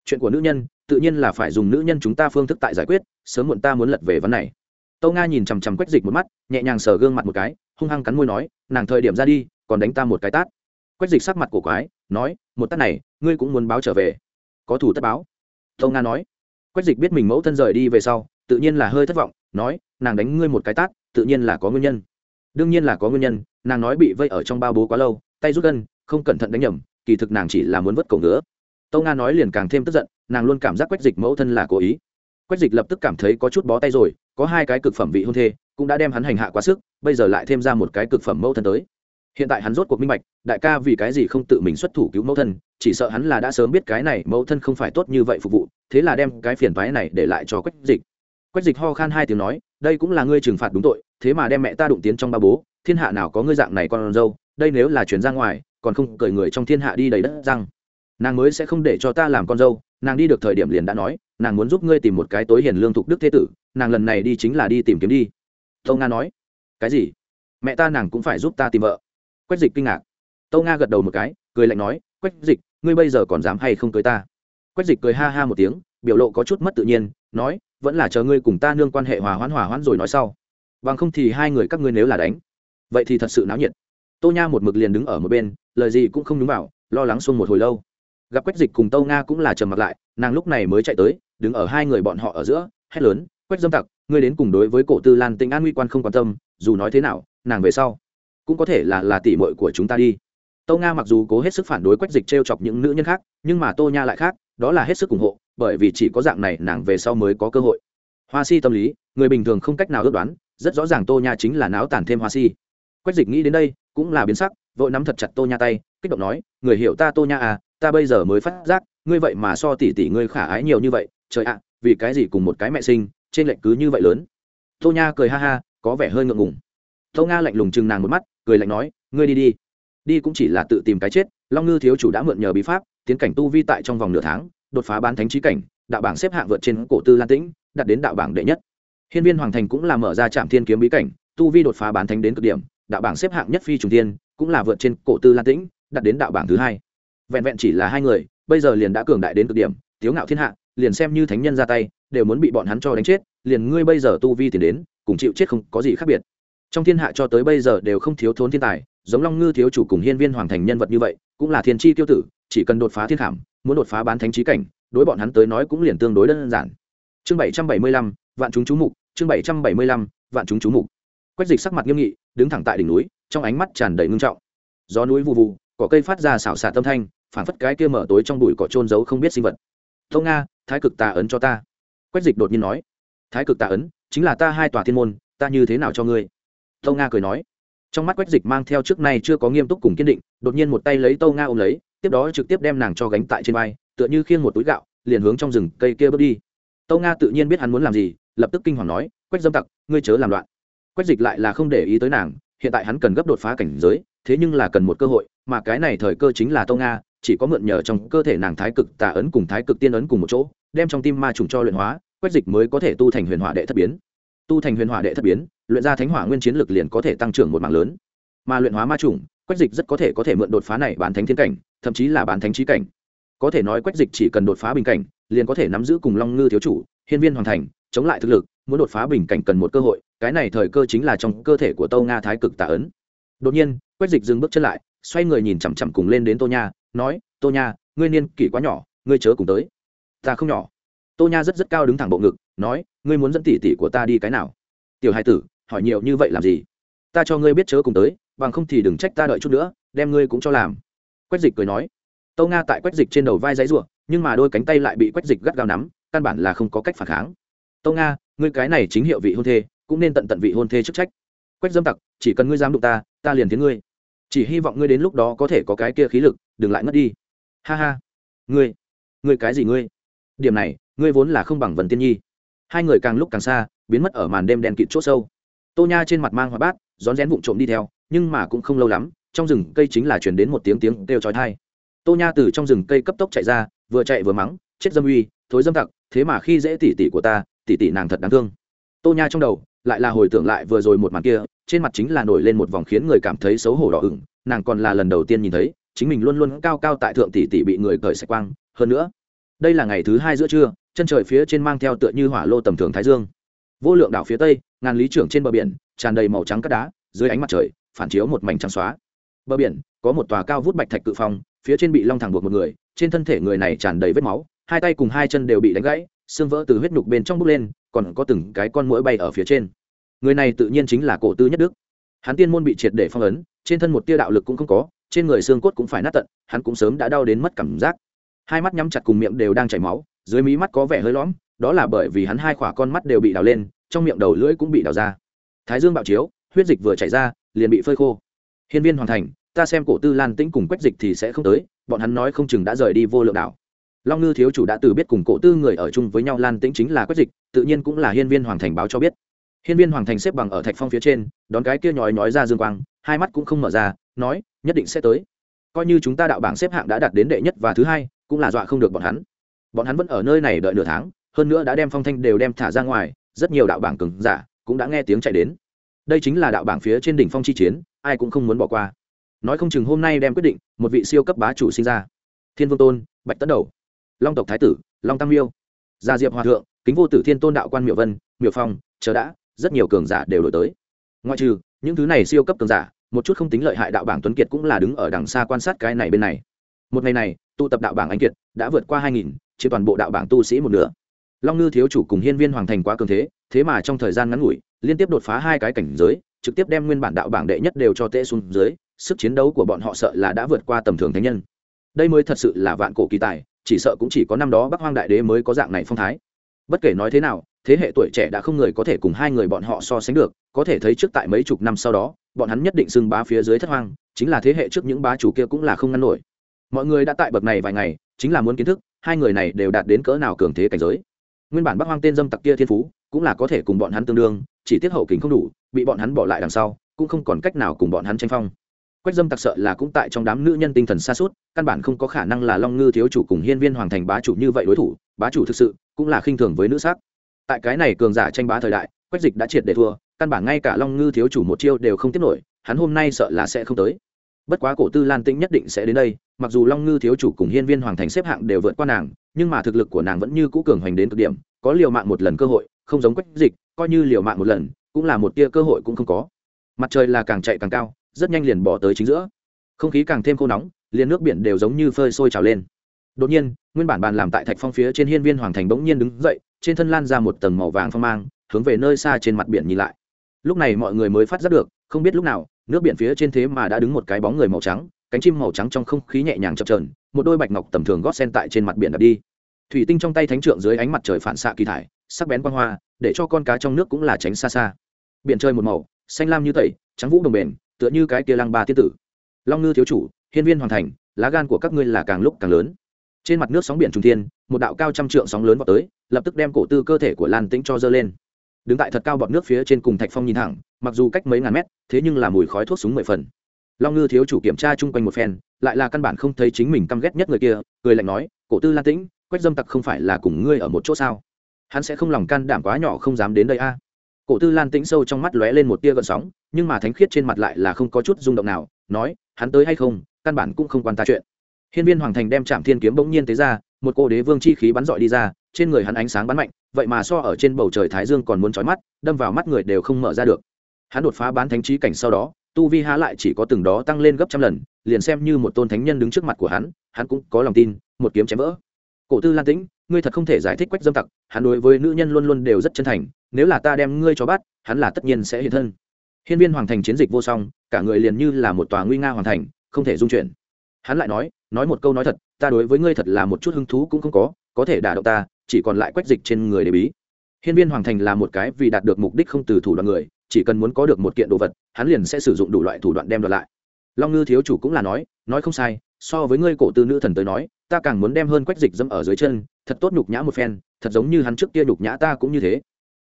Chuyện của nữ nhân, tự nhiên là phải dùng nữ nhân chúng ta phương thức tại giải quyết, sớm muộn ta muốn lật về vấn này. Tâu nga nhìn chằm chằm quách dịch một mắt, nhẹ nhàng sờ gương mặt một cái, hung hăng cắn môi nói, nàng thời điểm ra đi, còn đánh ta một cái tát quách dịch sắc mặt của quái, nói, một tát này, ngươi cũng muốn báo trở về? Có thủ tất báo. Tâu nga nói. Quách dịch biết mình mẫu thân rời đi về sau, tự nhiên là hơi thất vọng, nói, nàng đánh ngươi một cái tát, tự nhiên là có nguyên nhân. Đương nhiên là có nguyên nhân, nàng nói bị vây ở trong bao bố quá lâu, tay rút gân, không cẩn thận đánh nhầm, kỳ thực nàng chỉ là muốn vứt cổ ngứa. Tâu nga nói liền càng thêm tức giận, nàng luôn cảm giác quách dịch mẫu thân là cố ý. Quách dịch lập tức cảm thấy có chút bó tay rồi, có hai cái cực phẩm vị hôn thê, cũng đã đem hắn hành hạ quá sức, bây giờ lại thêm ra một cái cực phẩm mẫu thân tới hiện tại hắn rốt cuộc minh bạch, đại ca vì cái gì không tự mình xuất thủ cứu mẫu thân, chỉ sợ hắn là đã sớm biết cái này mẫu thân không phải tốt như vậy phục vụ, thế là đem cái phiền toái này để lại cho quách dịch. Quách dịch ho khan hai tiếng nói, đây cũng là ngươi trừng phạt đúng tội, thế mà đem mẹ ta đụng tiến trong ba bố, thiên hạ nào có ngươi dạng này con dâu, đây nếu là chuyển ra ngoài, còn không cởi người trong thiên hạ đi đầy đất răng. Nàng mới sẽ không để cho ta làm con dâu. Nàng đi được thời điểm liền đã nói, nàng muốn giúp ngươi tìm một cái tối hiền lương thục đức thế tử, nàng lần này đi chính là đi tìm kiếm đi. Tâu nga nói, cái gì? Mẹ ta nàng cũng phải giúp ta tìm vợ quách dịch kinh ngạc. Tâu nga gật đầu một cái, cười lạnh nói, quách dịch, ngươi bây giờ còn dám hay không cưới ta? Quách dịch cười ha ha một tiếng, biểu lộ có chút mất tự nhiên, nói, vẫn là chờ ngươi cùng ta nương quan hệ hòa hoãn hòa hoãn rồi nói sau. Bằng không thì hai người các ngươi nếu là đánh, vậy thì thật sự náo nhiệt. Tô nha một mực liền đứng ở một bên, lời gì cũng không đúng vào, lo lắng xuông một hồi lâu. Gặp quách dịch cùng tâu nga cũng là trầm mặt lại, nàng lúc này mới chạy tới, đứng ở hai người bọn họ ở giữa, hét lớn, quách dâm tặc, ngươi đến cùng đối với cổ tư lan tĩnh an nguy quan không quan tâm, dù nói thế nào, nàng về sau cũng có thể là là tỷ muội của chúng ta đi. Tâu nga mặc dù cố hết sức phản đối quách dịch t r e o chọc những nữ nhân khác, nhưng mà tô nha lại khác, đó là hết sức ủng hộ, bởi vì chỉ có dạng này nàng về sau mới có cơ hội. Hoa si tâm lý, người bình thường không cách nào ước đoán, rất rõ ràng tô nha chính là náo tản thêm hoa si. Quách dịch nghĩ đến đây, cũng là biến sắc, vội nắm thật chặt tô nha tay, kích động nói, người hiểu ta tô nha à ta bây giờ mới phát giác, ngươi vậy mà so tỷ tỷ ngươi khả ái nhiều như vậy, trời ạ, vì cái gì cùng một cái mẹ sinh, trên lệnh cứ như vậy lớn? Tô nha cười ha ha, có vẻ hơi ngượng ngùng. Tô nga lạnh lùng chừng nàng một mắt cười lạnh nói ngươi đi đi. Đi cũng chỉ là tự tìm cái chết long ngư thiếu chủ đã mượn nhờ bí pháp tiến cảnh tu vi tại trong vòng nửa tháng đột phá bán thánh trí cảnh đạo bảng xếp hạng vượt trên cổ tư lan tĩnh đặt đến đạo bảng đệ nhất. Hiên viên hoàng thành cũng là mở ra trạm thiên kiếm bí cảnh tu vi đột phá bán thánh đến cực điểm đạo bảng xếp hạng nhất phi trùng thiên, cũng là vượt trên cổ tư lan tĩnh đặt đến đạo bảng thứ hai. Vẹn vẹn chỉ là hai người bây giờ liền đã cường đại đến cực điểm tiếu ngạo thiên hạ liền xem như thánh nhân ra tay đều muốn bị bọn hắn cho đánh chết liền ngươi bây giờ tu vi tiền đến cùng chịu chết không có gì khác biệt trong thiên hạ cho tới bây giờ đều không thiếu thốn thiên tài, giống long ngư thiếu chủ cùng hiên viên hoàng thành nhân vật như vậy, cũng là thiên tri tiêu tử, chỉ cần đột phá thiên khảm, muốn đột phá bán thánh trí cảnh, đối bọn hắn tới nói cũng liền tương đối đơn giản. Chương bảy trăm bảy mươi lăm, vạn chúng chú mục, chương bảy trăm bảy mươi lăm, vạn chúng chú mục. Quách dịch sắc mặt nghiêm nghị, đứng thẳng tại đỉnh núi, trong ánh mắt tràn đầy ngưng trọng. Gió núi vụ vụ cỏ cây phát ra xảo xạ tâm thanh phản phất cái kia mở tối trong bụi cỏ trôn giấu không biết sinh vật. Tâu nga, thái cực tà ấn cho ta. Quách dịch đột nhiên nói. Thái cực tà ấn, chính là ta hai tòa thiên môn, ta như thế nào cho ngươi? Tâu nga cười nói. Trong mắt quách dịch mang theo trước nay chưa có nghiêm túc cùng kiên định, đột nhiên một tay lấy tâu nga ôm lấy, tiếp đó trực tiếp đem nàng cho gánh tại trên vai, tựa như khiêng một túi gạo, liền hướng trong rừng cây kia bước đi. Tâu nga tự nhiên biết hắn muốn làm gì, lập tức kinh hoàng nói, quách dâm tặc, ngươi chớ làm loạn. Quách dịch lại là không để ý tới nàng, hiện tại hắn cần gấp đột phá cảnh giới, thế nhưng là cần một cơ hội, mà cái này thời cơ chính là tâu nga, chỉ có mượn nhờ trong cơ thể nàng thái cực tà ấn cùng thái cực tiên ấn cùng một chỗ, đem trong tim ma trùng cho luyện hóa, quách dịch mới có thể tu thành huyền hỏa đệ thất biến tu thành huyền hỏa đệ thất biến, luyện ra thánh hỏa nguyên chiến lực liền có thể tăng trưởng một mạng lớn. Mà luyện hóa ma trùng quách dịch rất có thể có thể mượn đột phá này bán thánh thiên cảnh, thậm chí là bán thánh trí cảnh. Có thể nói quách dịch chỉ cần đột phá bình cảnh, liền có thể nắm giữ cùng long ngư thiếu chủ, hiên viên hoàn thành, chống lại thực lực, muốn đột phá bình cảnh cần một cơ hội, cái này thời cơ chính là trong cơ thể của tâu nga thái cực tạ ấn. Đột nhiên, quách dịch dừng bước chân lại, xoay người nhìn chằm chằm cùng lên đến tô nha, nói, tô nha, ngươi niên kỷ quá nhỏ, ngươi chớ cùng tới. Ta không nhỏ tô nha rất rất cao đứng thẳng bộ ngực, nói, ngươi muốn dẫn tỷ tỷ của ta đi cái nào? Tiểu hai tử, hỏi nhiều như vậy làm gì? Ta cho ngươi biết chớ cùng tới, bằng không thì đừng trách ta đợi chút nữa, đem ngươi cũng cho làm. Quách dịch cười nói. Tâu nga tại quách dịch trên đầu vai giấy ruộng nhưng mà đôi cánh tay lại bị quách dịch gắt gao nắm, căn bản là không có cách phản kháng. Tâu nga ngươi cái này chính hiệu vị hôn thê, cũng nên tận tận vị hôn thê chức trách. Quách dâm tặc, chỉ cần ngươi dám đụng ta ta liền tiến ngươi. Chỉ hy vọng ngươi đến lúc đó có thể có cái kia khí lực, đừng lại ngất đi. Ha ha, ngươi ngươi cái gì ngươi? Điểm này ngươi vốn là không bằng vần tiên nhi. Hai người càng lúc càng xa, biến mất ở màn đêm đen kịt c h ỗ sâu. Tô nha trên mặt mang hoa bát, rón rén vụng trộm đi theo, nhưng mà cũng không lâu lắm, trong rừng cây chính là chuyển đến một tiếng tiếng kêu trói thai tô nha từ trong rừng cây cấp tốc chạy ra, vừa chạy vừa mắng, chết dâm uy, thối dâm tặc, thế mà khi dễ tỉ tỉ của ta tỉ tỉ nàng thật đáng thương. Tô nha trong đầu, lại là hồi tưởng lại vừa rồi một màn kia, trên mặt chính là nổi lên một vòng khiến người cảm thấy xấu hổ đỏ ửng, nàng còn là lần đầu tiên nhìn thấy, chính mình luôn luôn cao cao tại thượng tỷ tỷ bị người cởi sạch quang. Hơn nữa, đây là ngày thứ hai giữa trưa chân trời phía trên mang theo tựa như hỏa lô tầm thường thái dương. Vô lượng đảo phía tây, ngàn lý trưởng trên bờ biển, tràn đầy màu trắng cát đá, dưới ánh mặt trời, phản chiếu một mảnh trắng xóa. Bờ biển, có một tòa cao vút bạch thạch cự phong, phía trên bị long thẳng buộc một người, trên thân thể người này tràn đầy vết máu, hai tay cùng hai chân đều bị đánh gãy, xương vỡ từ huyết nhục bên trong bốc lên, còn có từng cái con mũi bay ở phía trên. Người này tự nhiên chính là cổ tư nhất đức. Hắn tiên môn bị triệt để phong ấn, trên thân một tia đạo lực cũng không có, trên người xương cốt cũng phải nát tận, hắn cũng sớm đã đau đến mất cảm giác. Hai mắt nhắm chặt cùng miệng đều đang chảy máu dưới mí mắt có vẻ hơi lõm, đó là bởi vì hắn hai khỏa con mắt đều bị đào lên, trong miệng đầu lưỡi cũng bị đào ra. Thái dương bạo chiếu, huyết dịch vừa chảy ra, liền bị phơi khô. Hiên viên hoàn thành, ta xem cổ tư lan tĩnh cùng quách dịch thì sẽ không tới, bọn hắn nói không chừng đã rời đi vô lượng đảo. Long ngư thiếu chủ đã từ biết cùng cổ tư người ở chung với nhau, lan tĩnh chính là quách dịch, tự nhiên cũng là hiên viên hoàng thành báo cho biết. Hiên viên hoàng thành xếp bằng ở thạch phong phía trên, đón cái kia nhói nhói ra dương quang, hai mắt cũng không mở ra, nói, nhất định sẽ tới. Coi như chúng ta đạo bảng xếp hạng đã đạt đến đệ nhất và thứ hai, cũng là dọa không được bọn hắn bọn hắn vẫn ở nơi này đợi nửa tháng, hơn nữa đã đem phong thanh đều đem thả ra ngoài, rất nhiều đạo bảng cứng giả cũng đã nghe tiếng chạy đến. Đây chính là đạo bảng phía trên đỉnh phong chi chiến, ai cũng không muốn bỏ qua. Nói không chừng hôm nay đem quyết định, một vị siêu cấp bá chủ sinh ra. Thiên vương tôn, bạch tấn đầu, long tộc thái tử, long tam miêu, gia diệp hòa thượng, kính vô tử thiên tôn đạo quan miệu vân miệu phong, chờ đã, rất nhiều cường giả đều đổi tới. Ngoại trừ, những thứ này siêu cấp cường giả, một chút không tính lợi hại đạo bảng tuấn kiệt cũng là đứng ở đằng xa quan sát cái này bên này. Một ngày này, tụ tập đạo bảng anh kiệt đã vượt qua hai nghìn chỉ toàn bộ đạo bảng tu sĩ một nửa. Long ngư thiếu chủ cùng hiên viên hoàng thành quá cường thế thế mà trong thời gian ngắn ngủi, liên tiếp đột phá hai cái cảnh giới, trực tiếp đem nguyên bản đạo bảng đệ nhất đều cho tệ xuống dưới, sức chiến đấu của bọn họ sợ là đã vượt qua tầm thường thánh nhân. Đây mới thật sự là vạn cổ kỳ tài, chỉ sợ cũng chỉ có năm đó bắc hoang đại đế mới có dạng này phong thái. Bất kể nói thế nào, thế hệ tuổi trẻ đã không người có thể cùng hai người bọn họ so sánh được, có thể thấy trước tại mấy chục năm sau đó, bọn hắn nhất định xưng bá phía dưới thất hoang, chính là thế hệ trước những bá chủ kia cũng là không ngăn nổi. Mọi người đã tại bậc này vài ngày, chính là muốn kiến thức hai người này đều đạt đến cỡ nào cường thế cảnh giới. Nguyên bản bắc hoang tên dâm tặc kia thiên phú, cũng là có thể cùng bọn hắn tương đương, chỉ tiết hậu kính không đủ, bị bọn hắn bỏ lại đằng sau, cũng không còn cách nào cùng bọn hắn tranh phong. Quách dâm tặc sợ là cũng tại trong đám nữ nhân tinh thần xa suốt, căn bản không có khả năng là long ngư thiếu chủ cùng hiên viên hoàng thành bá chủ như vậy đối thủ, bá chủ thực sự cũng là khinh thường với nữ sắc. Tại cái này cường giả tranh bá thời đại, quách dịch đã triệt để thua, căn bản ngay cả long ngư thiếu chủ một chiêu đều không tiếp nổi, hắn hôm nay sợ là sẽ không tới bất quá cổ tư lan tĩnh nhất định sẽ đến đây, mặc dù long ngư thiếu chủ cùng hiên viên hoàng thành xếp hạng đều vượt qua nàng, nhưng mà thực lực của nàng vẫn như cũ cường hoành đến cực điểm, có liều mạng một lần cơ hội, không giống quách dịch, coi như liều mạng một lần, cũng là một tia cơ hội cũng không có. Mặt trời là càng chạy càng cao, rất nhanh liền bỏ tới chính giữa. Không khí càng thêm khô nóng, liền nước biển đều giống như phơi sôi trào lên. Đột nhiên, nguyên bản bàn làm tại thạch phong phía trên hiên viên hoàng thành bỗng nhiên đứng dậy, trên thân lan ra một tầng màu vàng phong mang, hướng về nơi xa trên mặt biển nhìn lại. Lúc này mọi người mới phát giác được, không biết lúc nào nước biển phía trên thế mà đã đứng một cái bóng người màu trắng, cánh chim màu trắng trong không khí nhẹ nhàng chập trờn một đôi bạch ngọc tầm thường gót sen tại trên mặt biển đập đi. Thủy tinh trong tay thánh trượng dưới ánh mặt trời phản xạ kỳ thải, sắc bén quang hoa, để cho con cá trong nước cũng là tránh xa xa. Biển chơi một màu, xanh lam như tẩy, trắng vũ đồng bền, tựa như cái kia lăng ba tiết tử. Long ngư thiếu chủ, hiên viên hoàn thành, lá gan của các ngươi là càng lúc càng lớn. Trên mặt nước sóng biển trung thiên, một đạo cao trăm trượng sóng lớn vào tới, lập tức đem cổ tư cơ thể của lan tĩnh cho dơ lên. Đứng tại thật cao bọt nước phía trên cùng thạch phong nhìn thẳng mặc dù cách mấy ngàn mét, thế nhưng là mùi khói thuốc súng mười phần. Long ngư thiếu chủ kiểm tra chung quanh một phen, lại là căn bản không thấy chính mình căm ghét nhất người kia, cười lạnh nói, cổ tư lan tĩnh, quách dâm tặc không phải là cùng ngươi ở một chỗ sao? Hắn sẽ không lòng can đảm quá nhỏ không dám đến đây a. Cổ tư lan tĩnh sâu trong mắt lóe lên một tia gợn sóng, nhưng mà thánh khiết trên mặt lại là không có chút rung động nào, nói, hắn tới hay không, căn bản cũng không quan ta chuyện. Hiên viên hoàng thành đem trạm thiên kiếm bỗng nhiên tới ra, một cô đế vương chi khí bắn dọi đi ra, trên người hắn ánh sáng bắn mạnh, vậy mà so ở trên bầu trời thái dương còn muốn trói mắt, đâm vào mắt người đều không mở ra được hắn đột phá bán thánh trí cảnh sau đó, tu vi há lại chỉ có từng đó tăng lên gấp trăm lần, liền xem như một tôn thánh nhân đứng trước mặt của hắn hắn cũng có lòng tin, một kiếm chém vỡ. Cổ tư lan tĩnh, ngươi thật không thể giải thích quách dâm tặc, hắn đối với nữ nhân luôn luôn đều rất chân thành, nếu là ta đem ngươi cho bắt, hắn là tất nhiên sẽ hiện thân. Hiên viên hoàng thành chiến dịch vô song, cả người liền như là một tòa nguy nga hoàn thành, không thể dung chuyển. Hắn lại nói nói một câu nói thật, ta đối với ngươi thật là một chút hứng thú cũng không có có thể đả động ta, chỉ còn lại quách dịch trên người để bí. Hiên viên hoàng thành là một cái vì đạt được mục đích không từ thủ đoạn người chỉ cần muốn có được một kiện đồ vật, hắn liền sẽ sử dụng đủ loại thủ đoạn đem đoạt lại. Long ngư thiếu chủ cũng là nói nói không sai, so với ngươi cổ tư nữ thần tới nói, ta càng muốn đem hơn quách dịch dẫm ở dưới chân, thật tốt nhục nhã một phen, thật giống như hắn trước kia nhục nhã ta cũng như thế.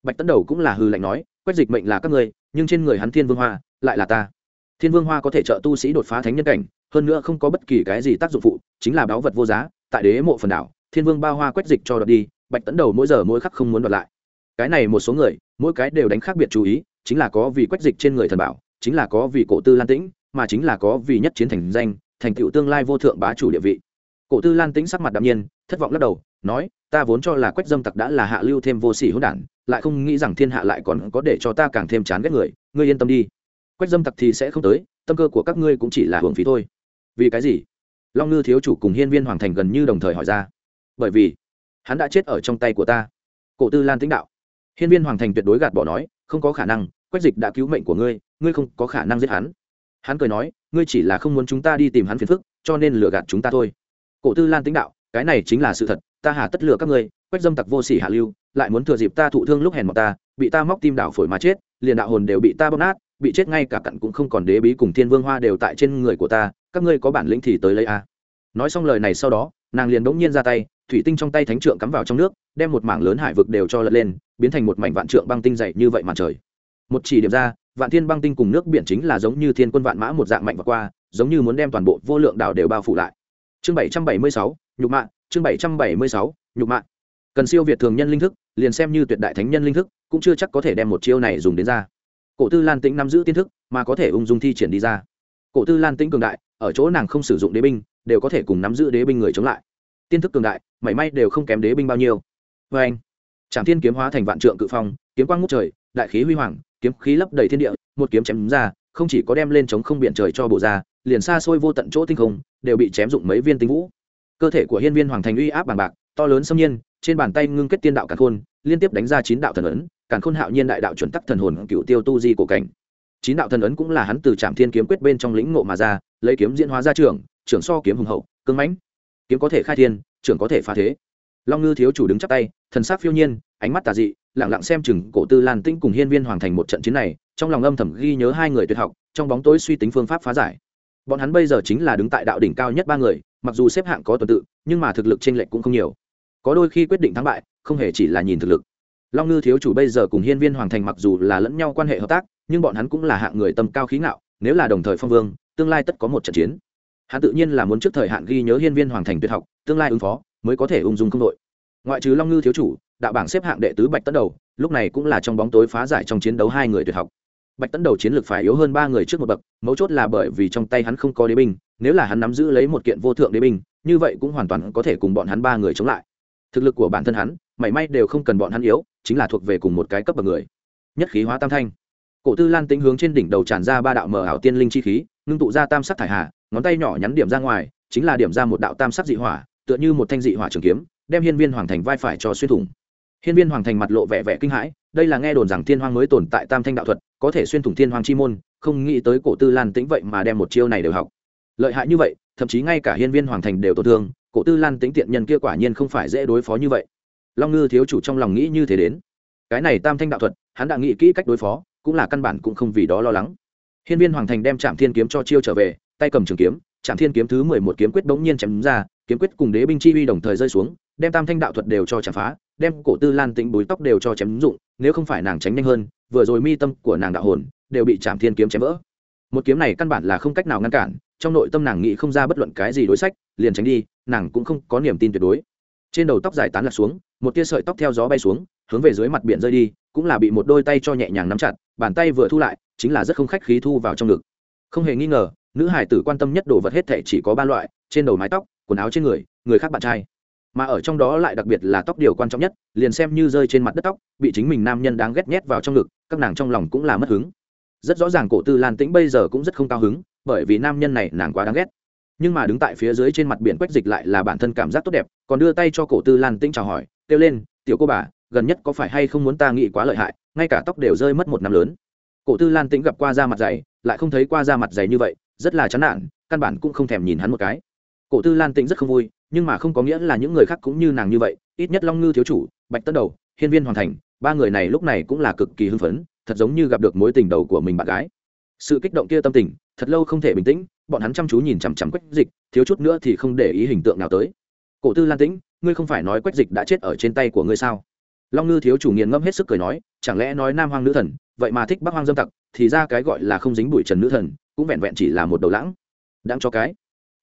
Bạch tấn đầu cũng là hư lạnh nói, quách dịch mệnh là các ngươi, nhưng trên người hắn thiên vương hoa, lại là ta. Thiên vương hoa có thể trợ tu sĩ đột phá thánh nhân cảnh, hơn nữa không có bất kỳ cái gì tác dụng phụ, chính là báu vật vô giá, tại đế mộ phần đảo, thiên vương Ba hoa quách dịch cho đoạt đi, bạch tấn đầu mỗi giờ mỗi khắc không muốn đoạt lại. Cái này một số người, mỗi cái đều đánh khác biệt chú ý chính là có vì quách dịch trên người thần bảo, chính là có vì cổ tư lan tĩnh, mà chính là có vì nhất chiến thành danh, thành tựu tương lai vô thượng bá chủ địa vị. Cổ tư lan tĩnh sắc mặt đạm nhiên, thất vọng lắc đầu, nói, ta vốn cho là quách dâm tặc đã là hạ lưu thêm vô sỉ hỗn đản, lại không nghĩ rằng thiên hạ lại còn có để cho ta càng thêm chán ghét người, ngươi yên tâm đi. Quách dâm tặc thì sẽ không tới, tâm cơ của các ngươi cũng chỉ là hưởng phí thôi. Vì cái gì? Long ngư thiếu chủ cùng hiên viên hoàng thành gần như đồng thời hỏi ra. Bởi vì, hắn đã chết ở trong tay của ta. Cổ tư lan tĩnh đạo. Hiên viên hoàng thành tuyệt đối gạt bỏ nói, không có khả năng quách dịch đã cứu mệnh của ngươi ngươi không có khả năng giết hắn. Hắn cười nói, ngươi chỉ là không muốn chúng ta đi tìm hắn phiền phức, cho nên lừa gạt chúng ta thôi. Cổ tư lan tính đạo, cái này chính là sự thật, ta hà tất lừa các ngươi, quách dâm tặc vô sỉ hạ lưu, lại muốn thừa dịp ta thụ thương lúc hèn mọt ta, bị ta móc tim đảo phổi mà chết, liền đạo hồn đều bị ta bóp nát, bị chết ngay cả cặn cũng không còn đế bí cùng thiên vương hoa đều tại trên người của ta, các ngươi có bản lĩnh thì tới lấy a. Nói xong lời này sau đó, nàng liền bỗng nhiên ra tay, thủy tinh trong tay thánh trượng cắm vào trong nước, đem một mảng lớn hải vực đều cho lật lên, biến thành một mảnh vạn trượng băng tinh dày như vậy màn trời một chỉ điểm ra, vạn thiên băng tinh cùng nước biển chính là giống như thiên quân vạn mã một dạng mạnh và qua, giống như muốn đem toàn bộ vô lượng đảo đều bao phủ lại. Chương bảy trăm bảy mươi sáu, nhục mạng chương bảy trăm bảy mươi sáu, nhục mạng cần siêu việt thường nhân linh thức, liền xem như tuyệt đại thánh nhân linh thức, cũng chưa chắc có thể đem một chiêu này dùng đến ra. Cổ tư lan tĩnh nắm giữ tiên thức, mà có thể ung dung thi triển đi ra. Cổ tư lan tĩnh cường đại, ở chỗ nàng không sử dụng đế binh, đều có thể cùng nắm giữ đế binh người chống lại. Tiên thức cường đại, mảy may đều không kém đế binh bao nhiêu. Vâng. Vê anh trạm thiên kiếm hóa thành vạn trượng cự phong, kiếm quang ngút trời, đại khí huy hoàng kiếm khí lấp đầy thiên địa, một kiếm chém ra, không chỉ có đem lên chống không biển trời cho bộ ra, liền xa xôi vô tận chỗ tinh không, đều bị chém dụng mấy viên tinh vũ. Cơ thể của hiên viên hoàng thành uy áp bằng bạc, to lớn xâm nhiên, trên bàn tay ngưng kết tiên đạo càn khôn, liên tiếp đánh ra chín đạo thần ấn, càn khôn hạo nhiên đại đạo chuẩn tắc thần hồn cựu tiêu tu di cổ cảnh. Chín đạo thần ấn cũng là hắn từ trạm thiên kiếm quyết bên trong lĩnh ngộ mà ra, lấy kiếm diễn hóa ra trường trưởng so kiếm hùng hậu cưng mãnh. Kiếm có thể khai thiên trưởng có thể phá thế long ngư thiếu chủ đứng chắp tay, thần sắc phiêu nhiên, ánh mắt tà dị lẳng lặng xem chừng cổ tư lan tĩnh cùng hiên viên hoàng thành một trận chiến này, trong lòng âm thầm ghi nhớ hai người tuyệt học, trong bóng tối suy tính phương pháp phá giải. Bọn hắn bây giờ chính là đứng tại đạo đỉnh cao nhất ba người, mặc dù xếp hạng có tuần tự, nhưng mà thực lực t r ê n lệch cũng không nhiều. Có đôi khi quyết định thắng bại, không hề chỉ là nhìn thực lực. Long ngư thiếu chủ bây giờ cùng hiên viên hoàng thành mặc dù là lẫn nhau quan hệ hợp tác, nhưng bọn hắn cũng là hạng người tâm cao khí ngạo, nếu là đồng thời phong vương, tương lai tất có một trận chiến. Hắn tự nhiên là muốn trước thời hạn ghi nhớ hiên viên hoàng thành tuyệt học, tương lai ứng phó mới có thể ung dung không đội. Ngoại trừ long ngư thiếu chủ, đạo bảng xếp hạng đệ tứ bạch tấn đầu, lúc này cũng là trong bóng tối phá giải trong chiến đấu hai người tuyệt học. Bạch tấn đầu chiến lược phải yếu hơn ba người trước một bậc, mấu chốt là bởi vì trong tay hắn không có đế binh, nếu là hắn nắm giữ lấy một kiện vô thượng đế binh, như vậy cũng hoàn toàn có thể cùng bọn hắn ba người chống lại. Thực lực của bản thân hắn, mảy may đều không cần bọn hắn yếu, chính là thuộc về cùng một cái cấp bậc người. Nhất khí hóa tam thanh. Cổ tư lan tính hướng trên đỉnh đầu tràn ra ba đạo mờ ảo tiên linh chi khí, ngưng tụ ra tam sắc thải hà, ngón tay nhỏ nhắn điểm ra ngoài, chính là điểm ra một đạo tam sắc dị hỏa tựa như một thanh dị hỏa trường kiếm, đem hiên viên hoàng thành vai phải cho xuyên thủng. Hiên viên hoàng thành mặt lộ vẻ vẻ kinh hãi, đây là nghe đồn rằng thiên hoàng mới tồn tại tam thanh đạo thuật, có thể xuyên thủng thiên hoàng chi môn, không nghĩ tới cổ tư lan tĩnh vậy mà đem một chiêu này đều học. Lợi hại như vậy, thậm chí ngay cả hiên viên hoàng thành đều tổn thương, cổ tư lan tĩnh tiện nhân kia quả nhiên không phải dễ đối phó như vậy. Long ngư thiếu chủ trong lòng nghĩ như thế đến. Cái này tam thanh đạo thuật, hắn đã nghĩ kỹ cách đối phó, cũng là căn bản cũng không vì đó lo lắng. Hiên viên hoàng thành đem trạm thiên kiếm cho chiêu trở về, tay cầm trường kiếm trạm thiên kiếm thứ mười một kiếm quyết bỗng nhiên chém ra kiếm quyết cùng đế binh chi uy đồng thời rơi xuống, đem tam thanh đạo thuật đều cho chạm phá, đem cổ tư lan tĩnh búi tóc đều cho chém dụng, nếu không phải nàng tránh nhanh hơn, vừa rồi mi tâm của nàng đạo hồn đều bị chạm thiên kiếm chém vỡ. Một kiếm này căn bản là không cách nào ngăn cản, trong nội tâm nàng nghĩ không ra bất luận cái gì đối sách, liền tránh đi, nàng cũng không có niềm tin tuyệt đối. Trên đầu tóc dài tán lạc xuống, một tia sợi tóc theo gió bay xuống, hướng về dưới mặt biển rơi đi, cũng là bị một đôi tay cho nhẹ nhàng nắm chặt, bàn tay vừa thu lại, chính là rất không khách khí thu vào trong ngực. Không hề nghi ngờ, nữ hải tử quan tâm nhất đồ vật hết thể chỉ có ba loại, trên đầu mái tóc quần áo trên người người khác bạn trai. Mà ở trong đó lại đặc biệt là tóc điều quan trọng nhất, liền xem như rơi trên mặt đất tóc, bị chính mình nam nhân đáng ghét nhét vào trong ngực, các nàng trong lòng cũng là mất hứng. Rất rõ ràng cổ tư lan tĩnh bây giờ cũng rất không cao hứng, bởi vì nam nhân này nàng quá đáng ghét. Nhưng mà đứng tại phía dưới trên mặt biển quách dịch lại là bản thân cảm giác tốt đẹp, còn đưa tay cho cổ tư lan tĩnh chào hỏi, kêu lên, tiểu cô bà, gần nhất có phải hay không muốn ta nghĩ quá lợi hại, ngay cả tóc đều rơi mất một năm lớn. Cổ tư lan tĩnh gặp qua da mặt dày, lại không thấy qua da mặt dày như vậy, rất là chán nản, căn bản cũng không thèm nhìn hắn một cái cổ tư lan tĩnh rất không vui, nhưng mà không có nghĩa là những người khác cũng như nàng như vậy, ít nhất long ngư thiếu chủ, bạch tân đầu, hiên viên hoàn thành, ba người này lúc này cũng là cực kỳ hưng phấn, thật giống như gặp được mối tình đầu của mình bạn gái. Sự kích động kia tâm tình, thật lâu không thể bình tĩnh, bọn hắn chăm chú nhìn chằm chằm quách dịch, thiếu chút nữa thì không để ý hình tượng nào tới. Cổ tư lan tĩnh, ngươi không phải nói quách dịch đã chết ở trên tay của ngươi sao? Long ngư thiếu chủ nghiền ngẫm hết sức cười nói, chẳng lẽ nói nam hoang nữ thần, vậy mà thích bắc hoang dâm tặc, thì ra cái gọi là không dính bụi trần nữ thần, cũng vẹn vẹn chỉ là một đầu lãng. Đáng cho cái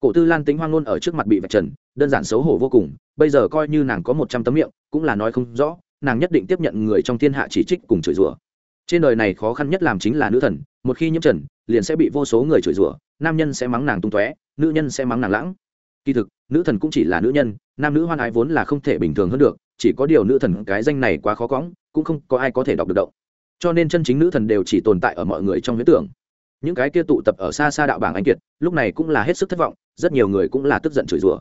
cổ tư lan tính hoang ngôn ở trước mặt bị vạch trần, đơn giản xấu hổ vô cùng, bây giờ coi như nàng có một trăm tấm miệng, cũng là nói không rõ, nàng nhất định tiếp nhận người trong thiên hạ chỉ trích cùng chửi rủa. Trên đời này khó khăn nhất làm chính là nữ thần, một khi nhiễm trần, liền sẽ bị vô số người chửi rủa, nam nhân sẽ mắng nàng tung tóe, nữ nhân sẽ mắng nàng lãng. Kỳ thực, nữ thần cũng chỉ là nữ nhân, nam nữ hoan ái vốn là không thể bình thường hơn được, chỉ có điều nữ thần cái danh này quá khó cõng, cũng không có ai có thể đọc được động. Cho nên chân chính nữ thần đều chỉ tồn tại ở mọi người trong huyết tưởng. Những cái kia tụ tập ở xa xa đạo bảng anh kiệt, lúc này cũng là hết sức thất vọng rất nhiều người cũng là tức giận chửi rủa.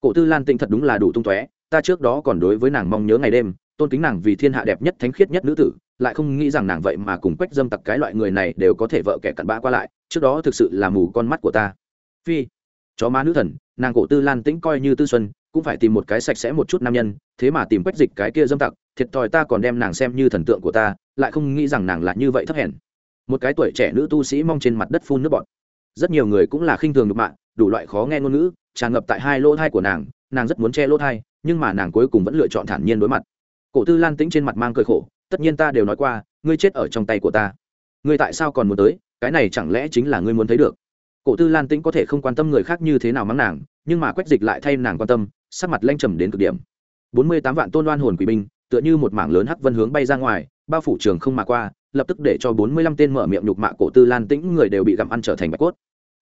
Cổ tư lan tinh thật đúng là đủ tung tóe, ta trước đó còn đối với nàng mong nhớ ngày đêm, tôn kính nàng vì thiên hạ đẹp nhất, thánh khiết nhất nữ tử, lại không nghĩ rằng nàng vậy mà cùng quách dâm tặc cái loại người này đều có thể vợ kẻ cặn bã qua lại, trước đó thực sự là mù con mắt của ta. Phi, chó má nữ thần, nàng cổ tư lan tĩnh coi như tư xuân, cũng phải tìm một cái sạch sẽ một chút nam nhân, thế mà tìm quách dịch cái kia dâm tặc, thiệt thòi ta còn đem nàng xem như thần tượng của ta, lại không nghĩ rằng nàng là như vậy thấp hèn. Một cái tuổi trẻ nữ tu sĩ mong trên mặt đất phun nước bọt. Rất nhiều người cũng là khinh thường nhục mạ đủ loại khó nghe ngôn ngữ, tràn ngập tại hai lỗ thai của nàng nàng rất muốn che lỗ thai, nhưng mà nàng cuối cùng vẫn lựa chọn thản nhiên đối mặt. Cổ tư lan tĩnh trên mặt mang cơi khổ, tất nhiên ta đều nói qua, ngươi chết ở trong tay của ta. Ngươi tại sao còn muốn tới? Cái này chẳng lẽ chính là ngươi muốn thấy được? Cổ tư lan tĩnh có thể không quan tâm người khác như thế nào mắng nàng, nhưng mà quách dịch lại thay nàng quan tâm, sắc mặt lanh trầm đến cực điểm. Bốn mươi tám vạn tôn đoan hồn quỷ binh, tựa như một mảng lớn hắc vân hướng bay ra ngoài, bao phủ trường không mà qua, lập tức để cho bốn mươi lăm tên mở miệng nhục mạ cổ tư lan tĩnh người đều bị gặm ăn trở thành bạch cốt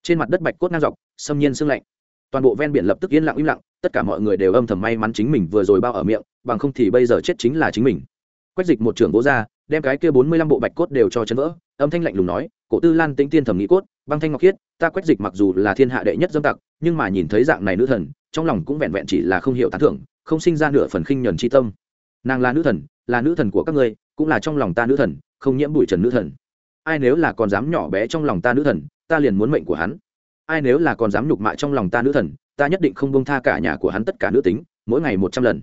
trên mặt đất bạch cốt ngang dọc xâm nhiên sưng lạnh. Toàn bộ ven biển lập tức yên lặng im lặng, tất cả mọi người đều âm thầm may mắn chính mình vừa rồi bao ở miệng, bằng không thì bây giờ chết chính là chính mình. Quách dịch một trưởng vỗ ra, đem cái kia bốn mươi lăm bộ bạch cốt đều cho chấn vỡ, âm thanh lạnh lùng nói, cổ tư lan tính tiên thẩm nghĩ cốt, băng thanh ngọc khiết, ta quách dịch mặc dù là thiên hạ đệ nhất dâm tặc, nhưng mà nhìn thấy dạng này nữ thần, trong lòng cũng vẹn vẹn chỉ là không hiểu tán thưởng, không sinh ra nửa phần khinh nhuần chi tâm. Nàng là nữ thần, là nữ thần của các ngươi, cũng là trong lòng ta nữ thần, không nhiễm bụi trần nữ thần. Ai nếu là còn dám nhỏ bé trong lòng ta nữ thần ta liền muốn mệnh của hắn. Ai nếu là còn dám nhục mạ trong lòng ta nữ thần, ta nhất định không bông tha cả nhà của hắn tất cả nữ tính, mỗi ngày một trăm lần.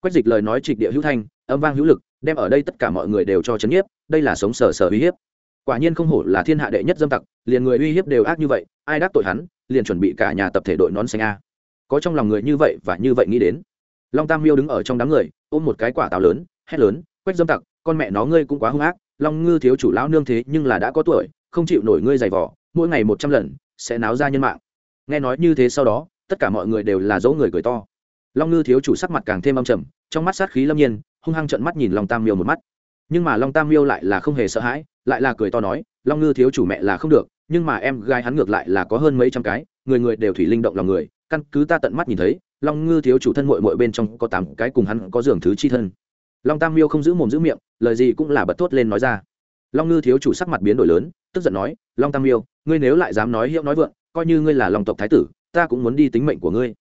Quách dịch lời nói trịch địa hữu thanh, âm vang hữu lực, đem ở đây tất cả mọi người đều cho chấn nhiếp, đây là sống sờ sờ uy hiếp. Quả nhiên không hổ là thiên hạ đệ nhất dâm tặc, liền người uy hiếp đều ác như vậy, ai đắc tội hắn, liền chuẩn bị cả nhà tập thể đội nón xanh a. Có trong lòng người như vậy và như vậy nghĩ đến. Long tam miêu đứng ở trong đám người, ôm một cái quả táo lớn, hét lớn, quách dâm tặc, con mẹ nó ngươi cũng quá hung ác long ngư thiếu chủ lão nương thế nhưng là đã có tuổi, không chịu nổi ngươi giày vỏ mỗi ngày một trăm lần, sẽ náo ra nhân mạng. Nghe nói như thế sau đó, tất cả mọi người đều là dấu người cười to. Long ngư thiếu chủ sắc mặt càng thêm âm trầm, trong mắt sát khí lâm nhiên, hung hăng trận mắt nhìn long tam miêu một mắt. Nhưng mà long tam miêu lại là không hề sợ hãi, lại là cười to nói, long ngư thiếu chủ mẹ là không được, nhưng mà em gái hắn ngược lại là có hơn mấy trăm cái, người người đều thủy linh động lòng người, căn cứ ta tận mắt nhìn thấy, long ngư thiếu chủ thân mội mội bên trong có tám cái cùng hắn có giường thứ chi thân long tam miêu không giữ mồm giữ miệng, lời gì cũng là bật thốt lên nói ra. Long ngư thiếu chủ sắc mặt biến đổi lớn, tức giận nói, long tam miêu, ngươi nếu lại dám nói hiệu nói vượng, coi như ngươi là lòng tộc thái tử, ta cũng muốn đi tính mệnh của ngươi.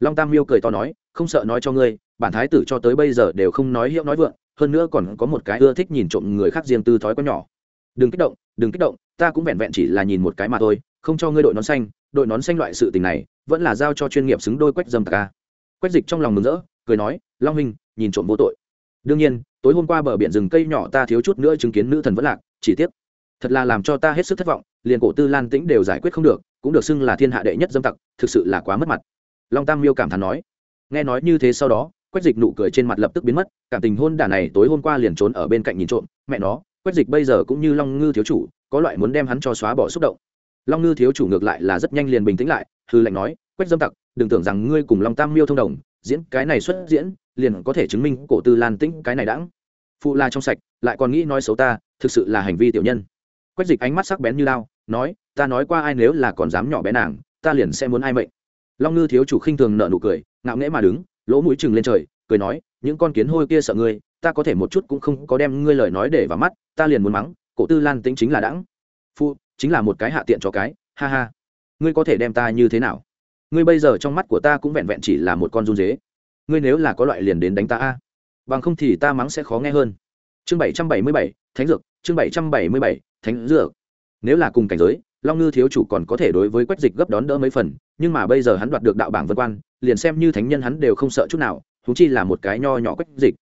Long tam miêu cười to nói, không sợ nói cho ngươi, bản thái tử cho tới bây giờ đều không nói hiệu nói vượng, hơn nữa còn có một cái ưa thích nhìn trộm người khác riêng tư thói có nhỏ. Đừng kích động, đừng kích động, ta cũng vẹn vẹn chỉ là nhìn một cái mà thôi, không cho ngươi đội nón xanh, đội nón xanh loại sự tình này, vẫn là giao cho chuyên nghiệp xứng đôi quách dâm ca quách dịch trong lòng mừng rỡ, cười nói, long huynh, nhìn trộm vô tội đương nhiên, tối hôm qua bờ biển rừng cây nhỏ ta thiếu chút nữa chứng kiến nữ thần vẫn lạc, chỉ tiếc. Thật là làm cho ta hết sức thất vọng, liền cổ tư lan tĩnh đều giải quyết không được, cũng được xưng là thiên hạ đệ nhất dâm tặc, thực sự là quá mất mặt. Long tam miêu cảm thán nói. Nghe nói như thế sau đó, quách dịch nụ cười trên mặt lập tức biến mất, cảm tình hôn đả này tối hôm qua liền trốn ở bên cạnh nhìn trộm, mẹ nó, quách dịch bây giờ cũng như long ngư thiếu chủ, có loại muốn đem hắn cho xóa bỏ xúc động. Long ngư thiếu chủ ngược lại là rất nhanh liền bình tĩnh lại, hư lệnh nói, quách dâm tặc, đừng tưởng rằng ngươi cùng long tam miêu thông đồng, diễn cái này xuất diễn liền có thể chứng minh cổ tư lan tĩnh cái này đãng. Phụ la trong sạch lại còn nghĩ nói xấu ta thực sự là hành vi tiểu nhân. Quách dịch ánh mắt sắc bén như lao nói ta nói qua ai nếu là còn dám nhỏ bé nàng ta liền sẽ muốn ai mệnh. Long ngư thiếu chủ khinh thường nợ nụ cười ngạo nghễ mà đứng lỗ mũi chừng lên trời cười nói những con kiến hôi kia sợ ngươi ta có thể một chút cũng không có đem ngươi lời nói để vào mắt ta liền muốn mắng cổ tư lan tính chính là đãng. Phụ, chính là một cái hạ tiện cho cái ha ha. Ngươi có thể đem ta như thế nào? Ngươi bây giờ trong mắt của ta cũng vẹn vẹn chỉ là một con run dế ngươi nếu là có loại liền đến đánh ta a. Bằng không thì ta mắng sẽ khó nghe hơn. Chương bảy trăm bảy mươi bảy, thánh dược, chương bảy trăm bảy mươi bảy, thánh dược. Nếu là cùng cảnh giới, long ngư thiếu chủ còn có thể đối với quách dịch gấp đón đỡ mấy phần, nhưng mà bây giờ hắn đoạt được đạo bảng vân quan, liền xem như thánh nhân hắn đều không sợ chút nào thú chi là một cái nho nhỏ quách dịch.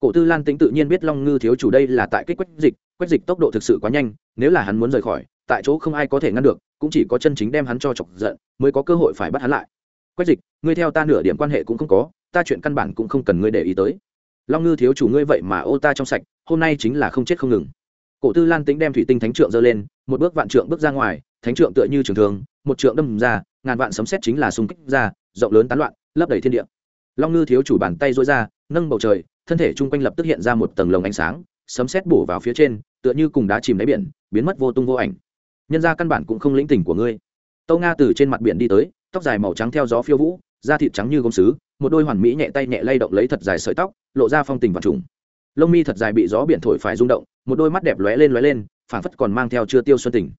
Cổ tư lan tĩnh tự nhiên biết long ngư thiếu chủ đây là tại kích quách dịch quách dịch tốc độ thực sự quá nhanh, nếu là hắn muốn rời khỏi, tại chỗ không ai có thể ngăn được, cũng chỉ có chân chính đem hắn cho chọc giận, mới có cơ hội phải bắt hắn lại. Quách dịch, ngươi theo ta nửa điểm quan hệ cũng không có ta chuyện căn bản cũng không cần ngươi để ý tới. Long ngư thiếu chủ ngươi vậy mà ô ta trong sạch, hôm nay chính là không chết không ngừng. Cổ tư lan tĩnh đem thủy tinh thánh trượng giơ lên, một bước vạn trượng bước ra ngoài, thánh trượng tựa như trường thường một trượng đâm ra, ngàn vạn sấm xét chính là xung kích ra, rộng lớn tán loạn, lấp đầy thiên địa. Long ngư thiếu chủ bàn tay dối ra, nâng bầu trời, thân thể chung quanh lập tức hiện ra một tầng lồng ánh sáng, sấm xét bổ vào phía trên, tựa như cùng đá chìm đáy biển, biến mất vô tung vô ảnh. Nhân ra căn bản cũng không lĩnh tình của ngươi. Tâu nga từ trên mặt biển đi tới, tóc dài màu trắng theo gió phiêu vũ, da thịt trắng như gốm sứ một đôi hoàn mỹ nhẹ tay nhẹ lay động lấy thật dài sợi tóc, lộ ra phong tình và trùng. Lông mi thật dài bị gió biển thổi phải rung động, một đôi mắt đẹp lóe lên lóe lên, phảng phất còn mang theo chưa tiêu xuân tình.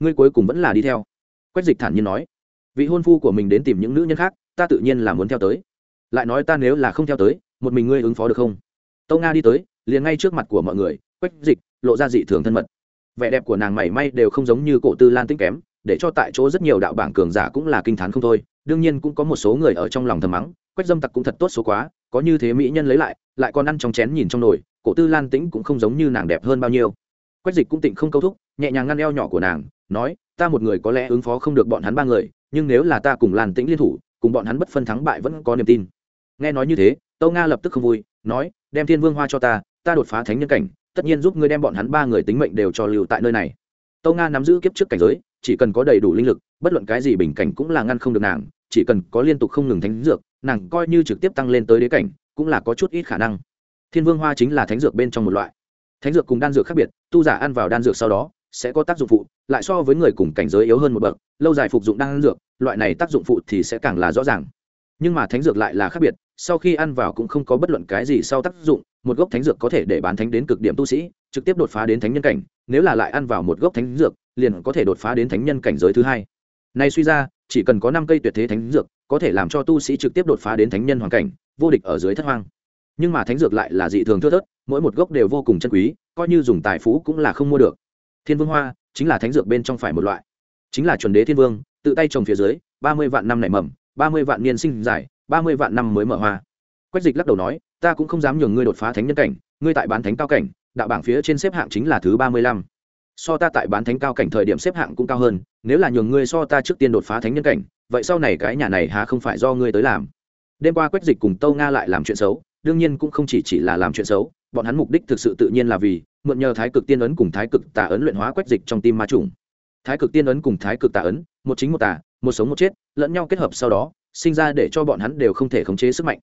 Ngươi cuối cùng vẫn là đi theo. Quách dịch thản nhiên nói. Vị hôn phu của mình đến tìm những nữ nhân khác, ta tự nhiên là muốn theo tới. Lại nói ta nếu là không theo tới, một mình ngươi ứng phó được không? Tâu nga đi tới, liền ngay trước mặt của mọi người, quách dịch lộ ra dị thường thân mật. Vẻ đẹp của nàng mảy may đều không giống như cổ tư lan tĩnh kém để cho tại chỗ rất nhiều đạo bảng cường giả cũng là kinh t h á n không thôi. Đương nhiên cũng có một số người ở trong lòng thầm mắng, quách dâm tặc cũng thật tốt số quá, có như thế mỹ nhân lấy lại lại còn ăn trong chén nhìn trong nồi, cổ tư lan tĩnh cũng không giống như nàng đẹp hơn bao nhiêu. Quách dịch cũng tịnh không câu thúc, nhẹ nhàng ngăn eo nhỏ của nàng, nói, ta một người có lẽ ứng phó không được bọn hắn ba người, nhưng nếu là ta cùng lan tĩnh liên thủ, cùng bọn hắn bất phân thắng bại vẫn có niềm tin. Nghe nói như thế, tâu nga lập tức không vui, nói, đem thiên vương hoa cho ta ta đột phá thánh nhân cảnh, tất nhiên giúp ngươi đem bọn hắn ba người tính mệnh đều cho lưu tại nơi này. Tâu nga nắm giữ kiếp trước cảnh giới chỉ cần có đầy đủ linh lực, bất luận cái gì bình cảnh cũng là ngăn không được nàng, chỉ cần có liên tục không ngừng thánh dược, nàng coi như trực tiếp tăng lên tới đế cảnh, cũng là có chút ít khả năng. Thiên vương hoa chính là thánh dược bên trong một loại. Thánh dược cùng đan dược khác biệt, tu giả ăn vào đan dược sau đó, sẽ có tác dụng phụ, lại so với người cùng cảnh giới yếu hơn một bậc, lâu dài phục dụng đan dược, loại này tác dụng phụ thì sẽ càng là rõ ràng. Nhưng mà thánh dược lại là khác biệt, sau khi ăn vào cũng không có bất luận cái gì sau tác dụng, một gốc thánh dược có thể để bán thánh đến cực điểm tu sĩ, trực tiếp đột phá đến thánh nhân cảnh, nếu là lại ăn vào một gốc thánh dược liền có thể đột phá đến thánh nhân cảnh giới thứ hai. Này suy ra, chỉ cần có năm cây tuyệt thế thánh dược, có thể làm cho tu sĩ trực tiếp đột phá đến thánh nhân hoàn cảnh, vô địch ở dưới thất hoang. Nhưng mà thánh dược lại là dị thường thưa thớt, mỗi một gốc đều vô cùng chân quý, coi như dùng tài phú cũng là không mua được. Thiên vương hoa chính là thánh dược bên trong phải một loại. Chính là chuẩn đế thiên vương, tự tay trồng phía dưới, ba mươi vạn năm nảy mầm, ba mươi vạn niên sinh dài, ba mươi vạn năm mới mở hoa. Quách dịch lắc đầu nói, ta cũng không dám nhường ngươi đột phá thánh nhân cảnh, ngươi tại bán thánh cao cảnh, đạo bảng phía trên xếp hạng chính là thứ ba mươi lăm so ta tại bán thánh cao cảnh thời điểm xếp hạng cũng cao hơn, nếu là nhường ngươi so ta trước tiên đột phá thánh nhân cảnh, vậy sau này cái nhà này hà không phải do ngươi tới làm? Đêm qua quách dịch cùng tâu nga lại làm chuyện xấu, đương nhiên cũng không chỉ chỉ là làm chuyện xấu, bọn hắn mục đích thực sự tự nhiên là vì mượn nhờ thái cực tiên ấn cùng thái cực tà ấn luyện hóa quách dịch trong tim ma trùng thái cực tiên ấn cùng thái cực tà ấn, một chính một tà, một sống một chết, lẫn nhau kết hợp sau đó, sinh ra để cho bọn hắn đều không thể khống chế sức mạnh.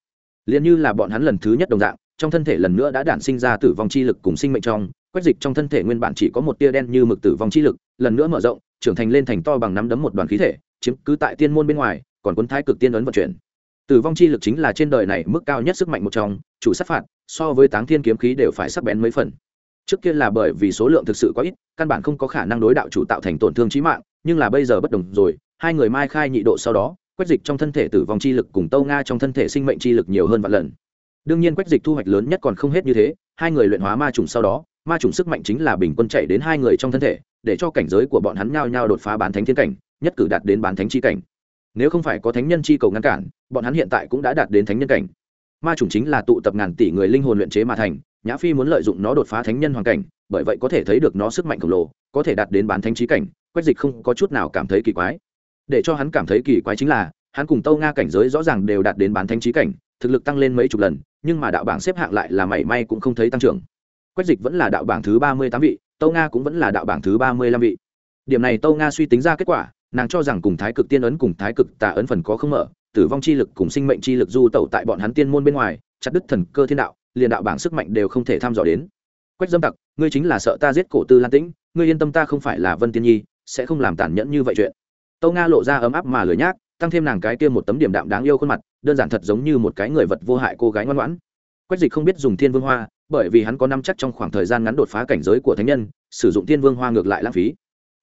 Liền như là bọn hắn lần thứ nhất đồng dạng, trong thân thể lần nữa đã đản sinh ra tử vong chi lực cùng sinh mệnh trong quách dịch trong thân thể nguyên bản chỉ có một tia đen như mực tử vong chi lực, lần nữa mở rộng, trưởng thành lên thành to bằng nắm đấm một đoàn khí thể, chiếm cứ tại tiên môn bên ngoài, còn quân thái cực tiên ấn vận chuyển. Tử vong chi lực chính là trên đời này mức cao nhất sức mạnh một trong, chủ sát phạt, so với táng thiên kiếm khí đều phải sắc bén mấy phần. Trước kia là bởi vì số lượng thực sự quá ít, căn bản không có khả năng đối đạo chủ tạo thành tổn thương trí mạng, nhưng là bây giờ bất đồng rồi, hai người mai khai nhị độ sau đó, quách dịch trong thân thể tử vong chi lực cùng tâu nga trong thân thể sinh mệnh chi lực nhiều hơn vạn lần. Đương nhiên quách dịch thu hoạch lớn nhất còn không hết như thế, hai người luyện hóa ma trùng sau đó ma trùng sức mạnh chính là bình quân chạy đến hai người trong thân thể, để cho cảnh giới của bọn hắn nhao nhao đột phá bán thánh thiên cảnh, nhất cử đạt đến bán thánh chi cảnh. Nếu không phải có thánh nhân chi cầu ngăn cản, bọn hắn hiện tại cũng đã đạt đến thánh nhân cảnh. Ma chủng chính là tụ tập ngàn tỷ người linh hồn luyện chế mà thành, nhã phi muốn lợi dụng nó đột phá thánh nhân hoàn cảnh, bởi vậy có thể thấy được nó sức mạnh khổng lồ, có thể đạt đến bán thánh trí cảnh, quách dịch không có chút nào cảm thấy kỳ quái. Để cho hắn cảm thấy kỳ quái chính là, hắn cùng tâu nga cảnh giới rõ ràng đều đạt đến bán thánh trí cảnh, thực lực tăng lên mấy chục lần, nhưng mà đạo bảng xếp hạng lại là mảy may cũng không thấy tăng trưởng quách dịch vẫn là đạo bảng thứ ba mươi tám vị, tâu nga cũng vẫn là đạo bảng thứ ba mươi lăm vị. Điểm này tâu nga suy tính ra kết quả, nàng cho rằng cùng thái cực tiên ấn cùng thái cực tà ấn phần có không mở, tử vong chi lực cùng sinh mệnh chi lực du tẩu tại bọn hắn tiên môn bên ngoài, chặt đứt thần cơ thiên đạo, liền đạo bảng sức mạnh đều không thể thăm dò đến. Quách dâm tặc, ngươi chính là sợ ta giết cổ tư lan tĩnh, ngươi yên tâm ta không phải là vân tiên nhi, sẽ không làm tàn nhẫn như vậy chuyện. Tâu nga lộ ra ấm áp mà lười nhác, tăng thêm nàng cái kia một tấm điểm đạm đáng yêu khuôn mặt, đơn giản thật giống như một cái người vật vô hại cô gái ngoan ngoãn quách dịch không biết dùng thiên vương hoa, bởi vì hắn có năm chắc trong khoảng thời gian ngắn đột phá cảnh giới của thánh nhân, sử dụng thiên vương hoa ngược lại lãng phí.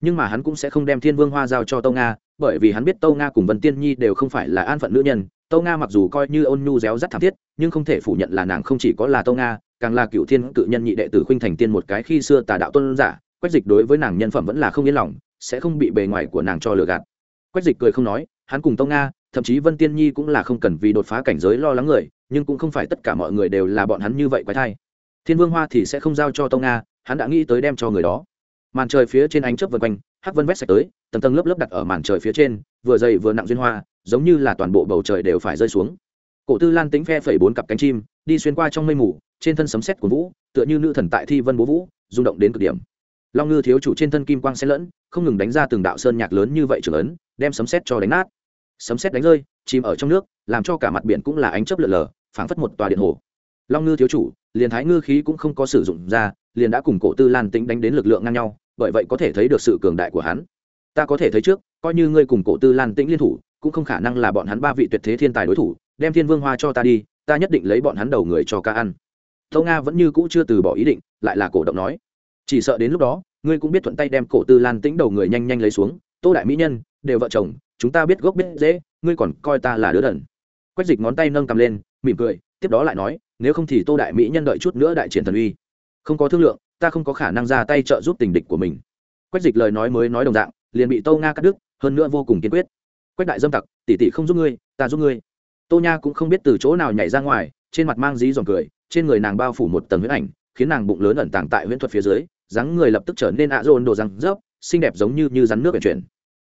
Nhưng mà hắn cũng sẽ không đem thiên vương hoa giao cho tâu nga, bởi vì hắn biết tâu nga cùng vân tiên nhi đều không phải là an phận nữ nhân. Tâu nga mặc dù coi như ôn nhu réo rắt thảm thiết, nhưng không thể phủ nhận là nàng không chỉ có là tâu nga, càng là cựu thiên cự nhân nhị đệ tử khuynh thành tiên một cái khi xưa tà đạo tôn giả. Quách dịch đối với nàng nhân phẩm vẫn là không yên lòng, sẽ không bị bề ngoài của nàng cho lừa gạt. Quách dịch cười không nói, hắn cùng tâu nga thậm chí vân tiên nhi cũng là không cần vì đột phá cảnh giới lo lắng người, nhưng cũng không phải tất cả mọi người đều là bọn hắn như vậy quái thai. Thiên vương hoa thì sẽ không giao cho tông nga hắn đã nghĩ tới đem cho người đó. Màn trời phía trên ánh chớp vân quanh, hắc vân vét sạch tới, tầng tầng lớp lớp đặt ở màn trời phía trên, vừa dày vừa nặng duyên hoa, giống như là toàn bộ bầu trời đều phải rơi xuống. Cổ tư lan tính phe phẩy bốn cặp cánh chim, đi xuyên qua trong mây mù, trên thân sấm sét của vũ, tựa như nữ thần tại thi vân bố vũ, rung động đến cực điểm. Long ngư thiếu chủ trên thân kim quang xen lẫn, không ngừng đánh ra từng đạo sơn nhạc lớn như vậy trưởng ấn, đem sấm sét cho đánh nát sấm sét đánh rơi, chìm ở trong nước, làm cho cả mặt biển cũng là ánh chớp lượn lờ, phảng phất một tòa điện hồ. Long ngư thiếu chủ, liền thái ngư khí cũng không có sử dụng ra, liền đã cùng cổ tư lan tĩnh đánh đến lực lượng ngang nhau, bởi vậy có thể thấy được sự cường đại của hắn. Ta có thể thấy trước, coi như ngươi cùng cổ tư lan tĩnh liên thủ, cũng không khả năng là bọn hắn ba vị tuyệt thế thiên tài đối thủ, đem thiên vương hoa cho ta đi, ta nhất định lấy bọn hắn đầu người cho ca ăn. Tâu nga vẫn như cũ chưa từ bỏ ý định, lại là cổ động nói. Chỉ sợ đến lúc đó, ngươi cũng biết thuận tay đem cổ tư lan tĩnh đầu người nhanh nhanh lấy xuống, tô đại mỹ nhân, đều vợ chồng chúng ta biết gốc biết dễ ngươi còn coi ta là đứa đần. Quách dịch ngón tay nâng cầm lên, mỉm cười, tiếp đó lại nói, nếu không thì tô đại mỹ nhân đợi chút nữa đại triển thần uy. Không có thương lượng, ta không có khả năng ra tay trợ giúp tình địch của mình. Quách dịch lời nói mới nói đồng dạng, liền bị tô nga cắt đứt, hơn nữa vô cùng kiên quyết. Quách đại dâm tặc, tỷ tỷ không giúp ngươi, ta giúp ngươi. Tô nha cũng không biết từ chỗ nào nhảy ra ngoài, trên mặt mang dí dòm cười, trên người nàng bao phủ một tầng huyết ảnh, khiến nàng bụng lớn ẩn tàng tại huyễn thuật phía dưới, dáng người lập tức trở nên ạ rôn đồ răng rớp, xinh đẹp giống như như rắn nước vận chuyển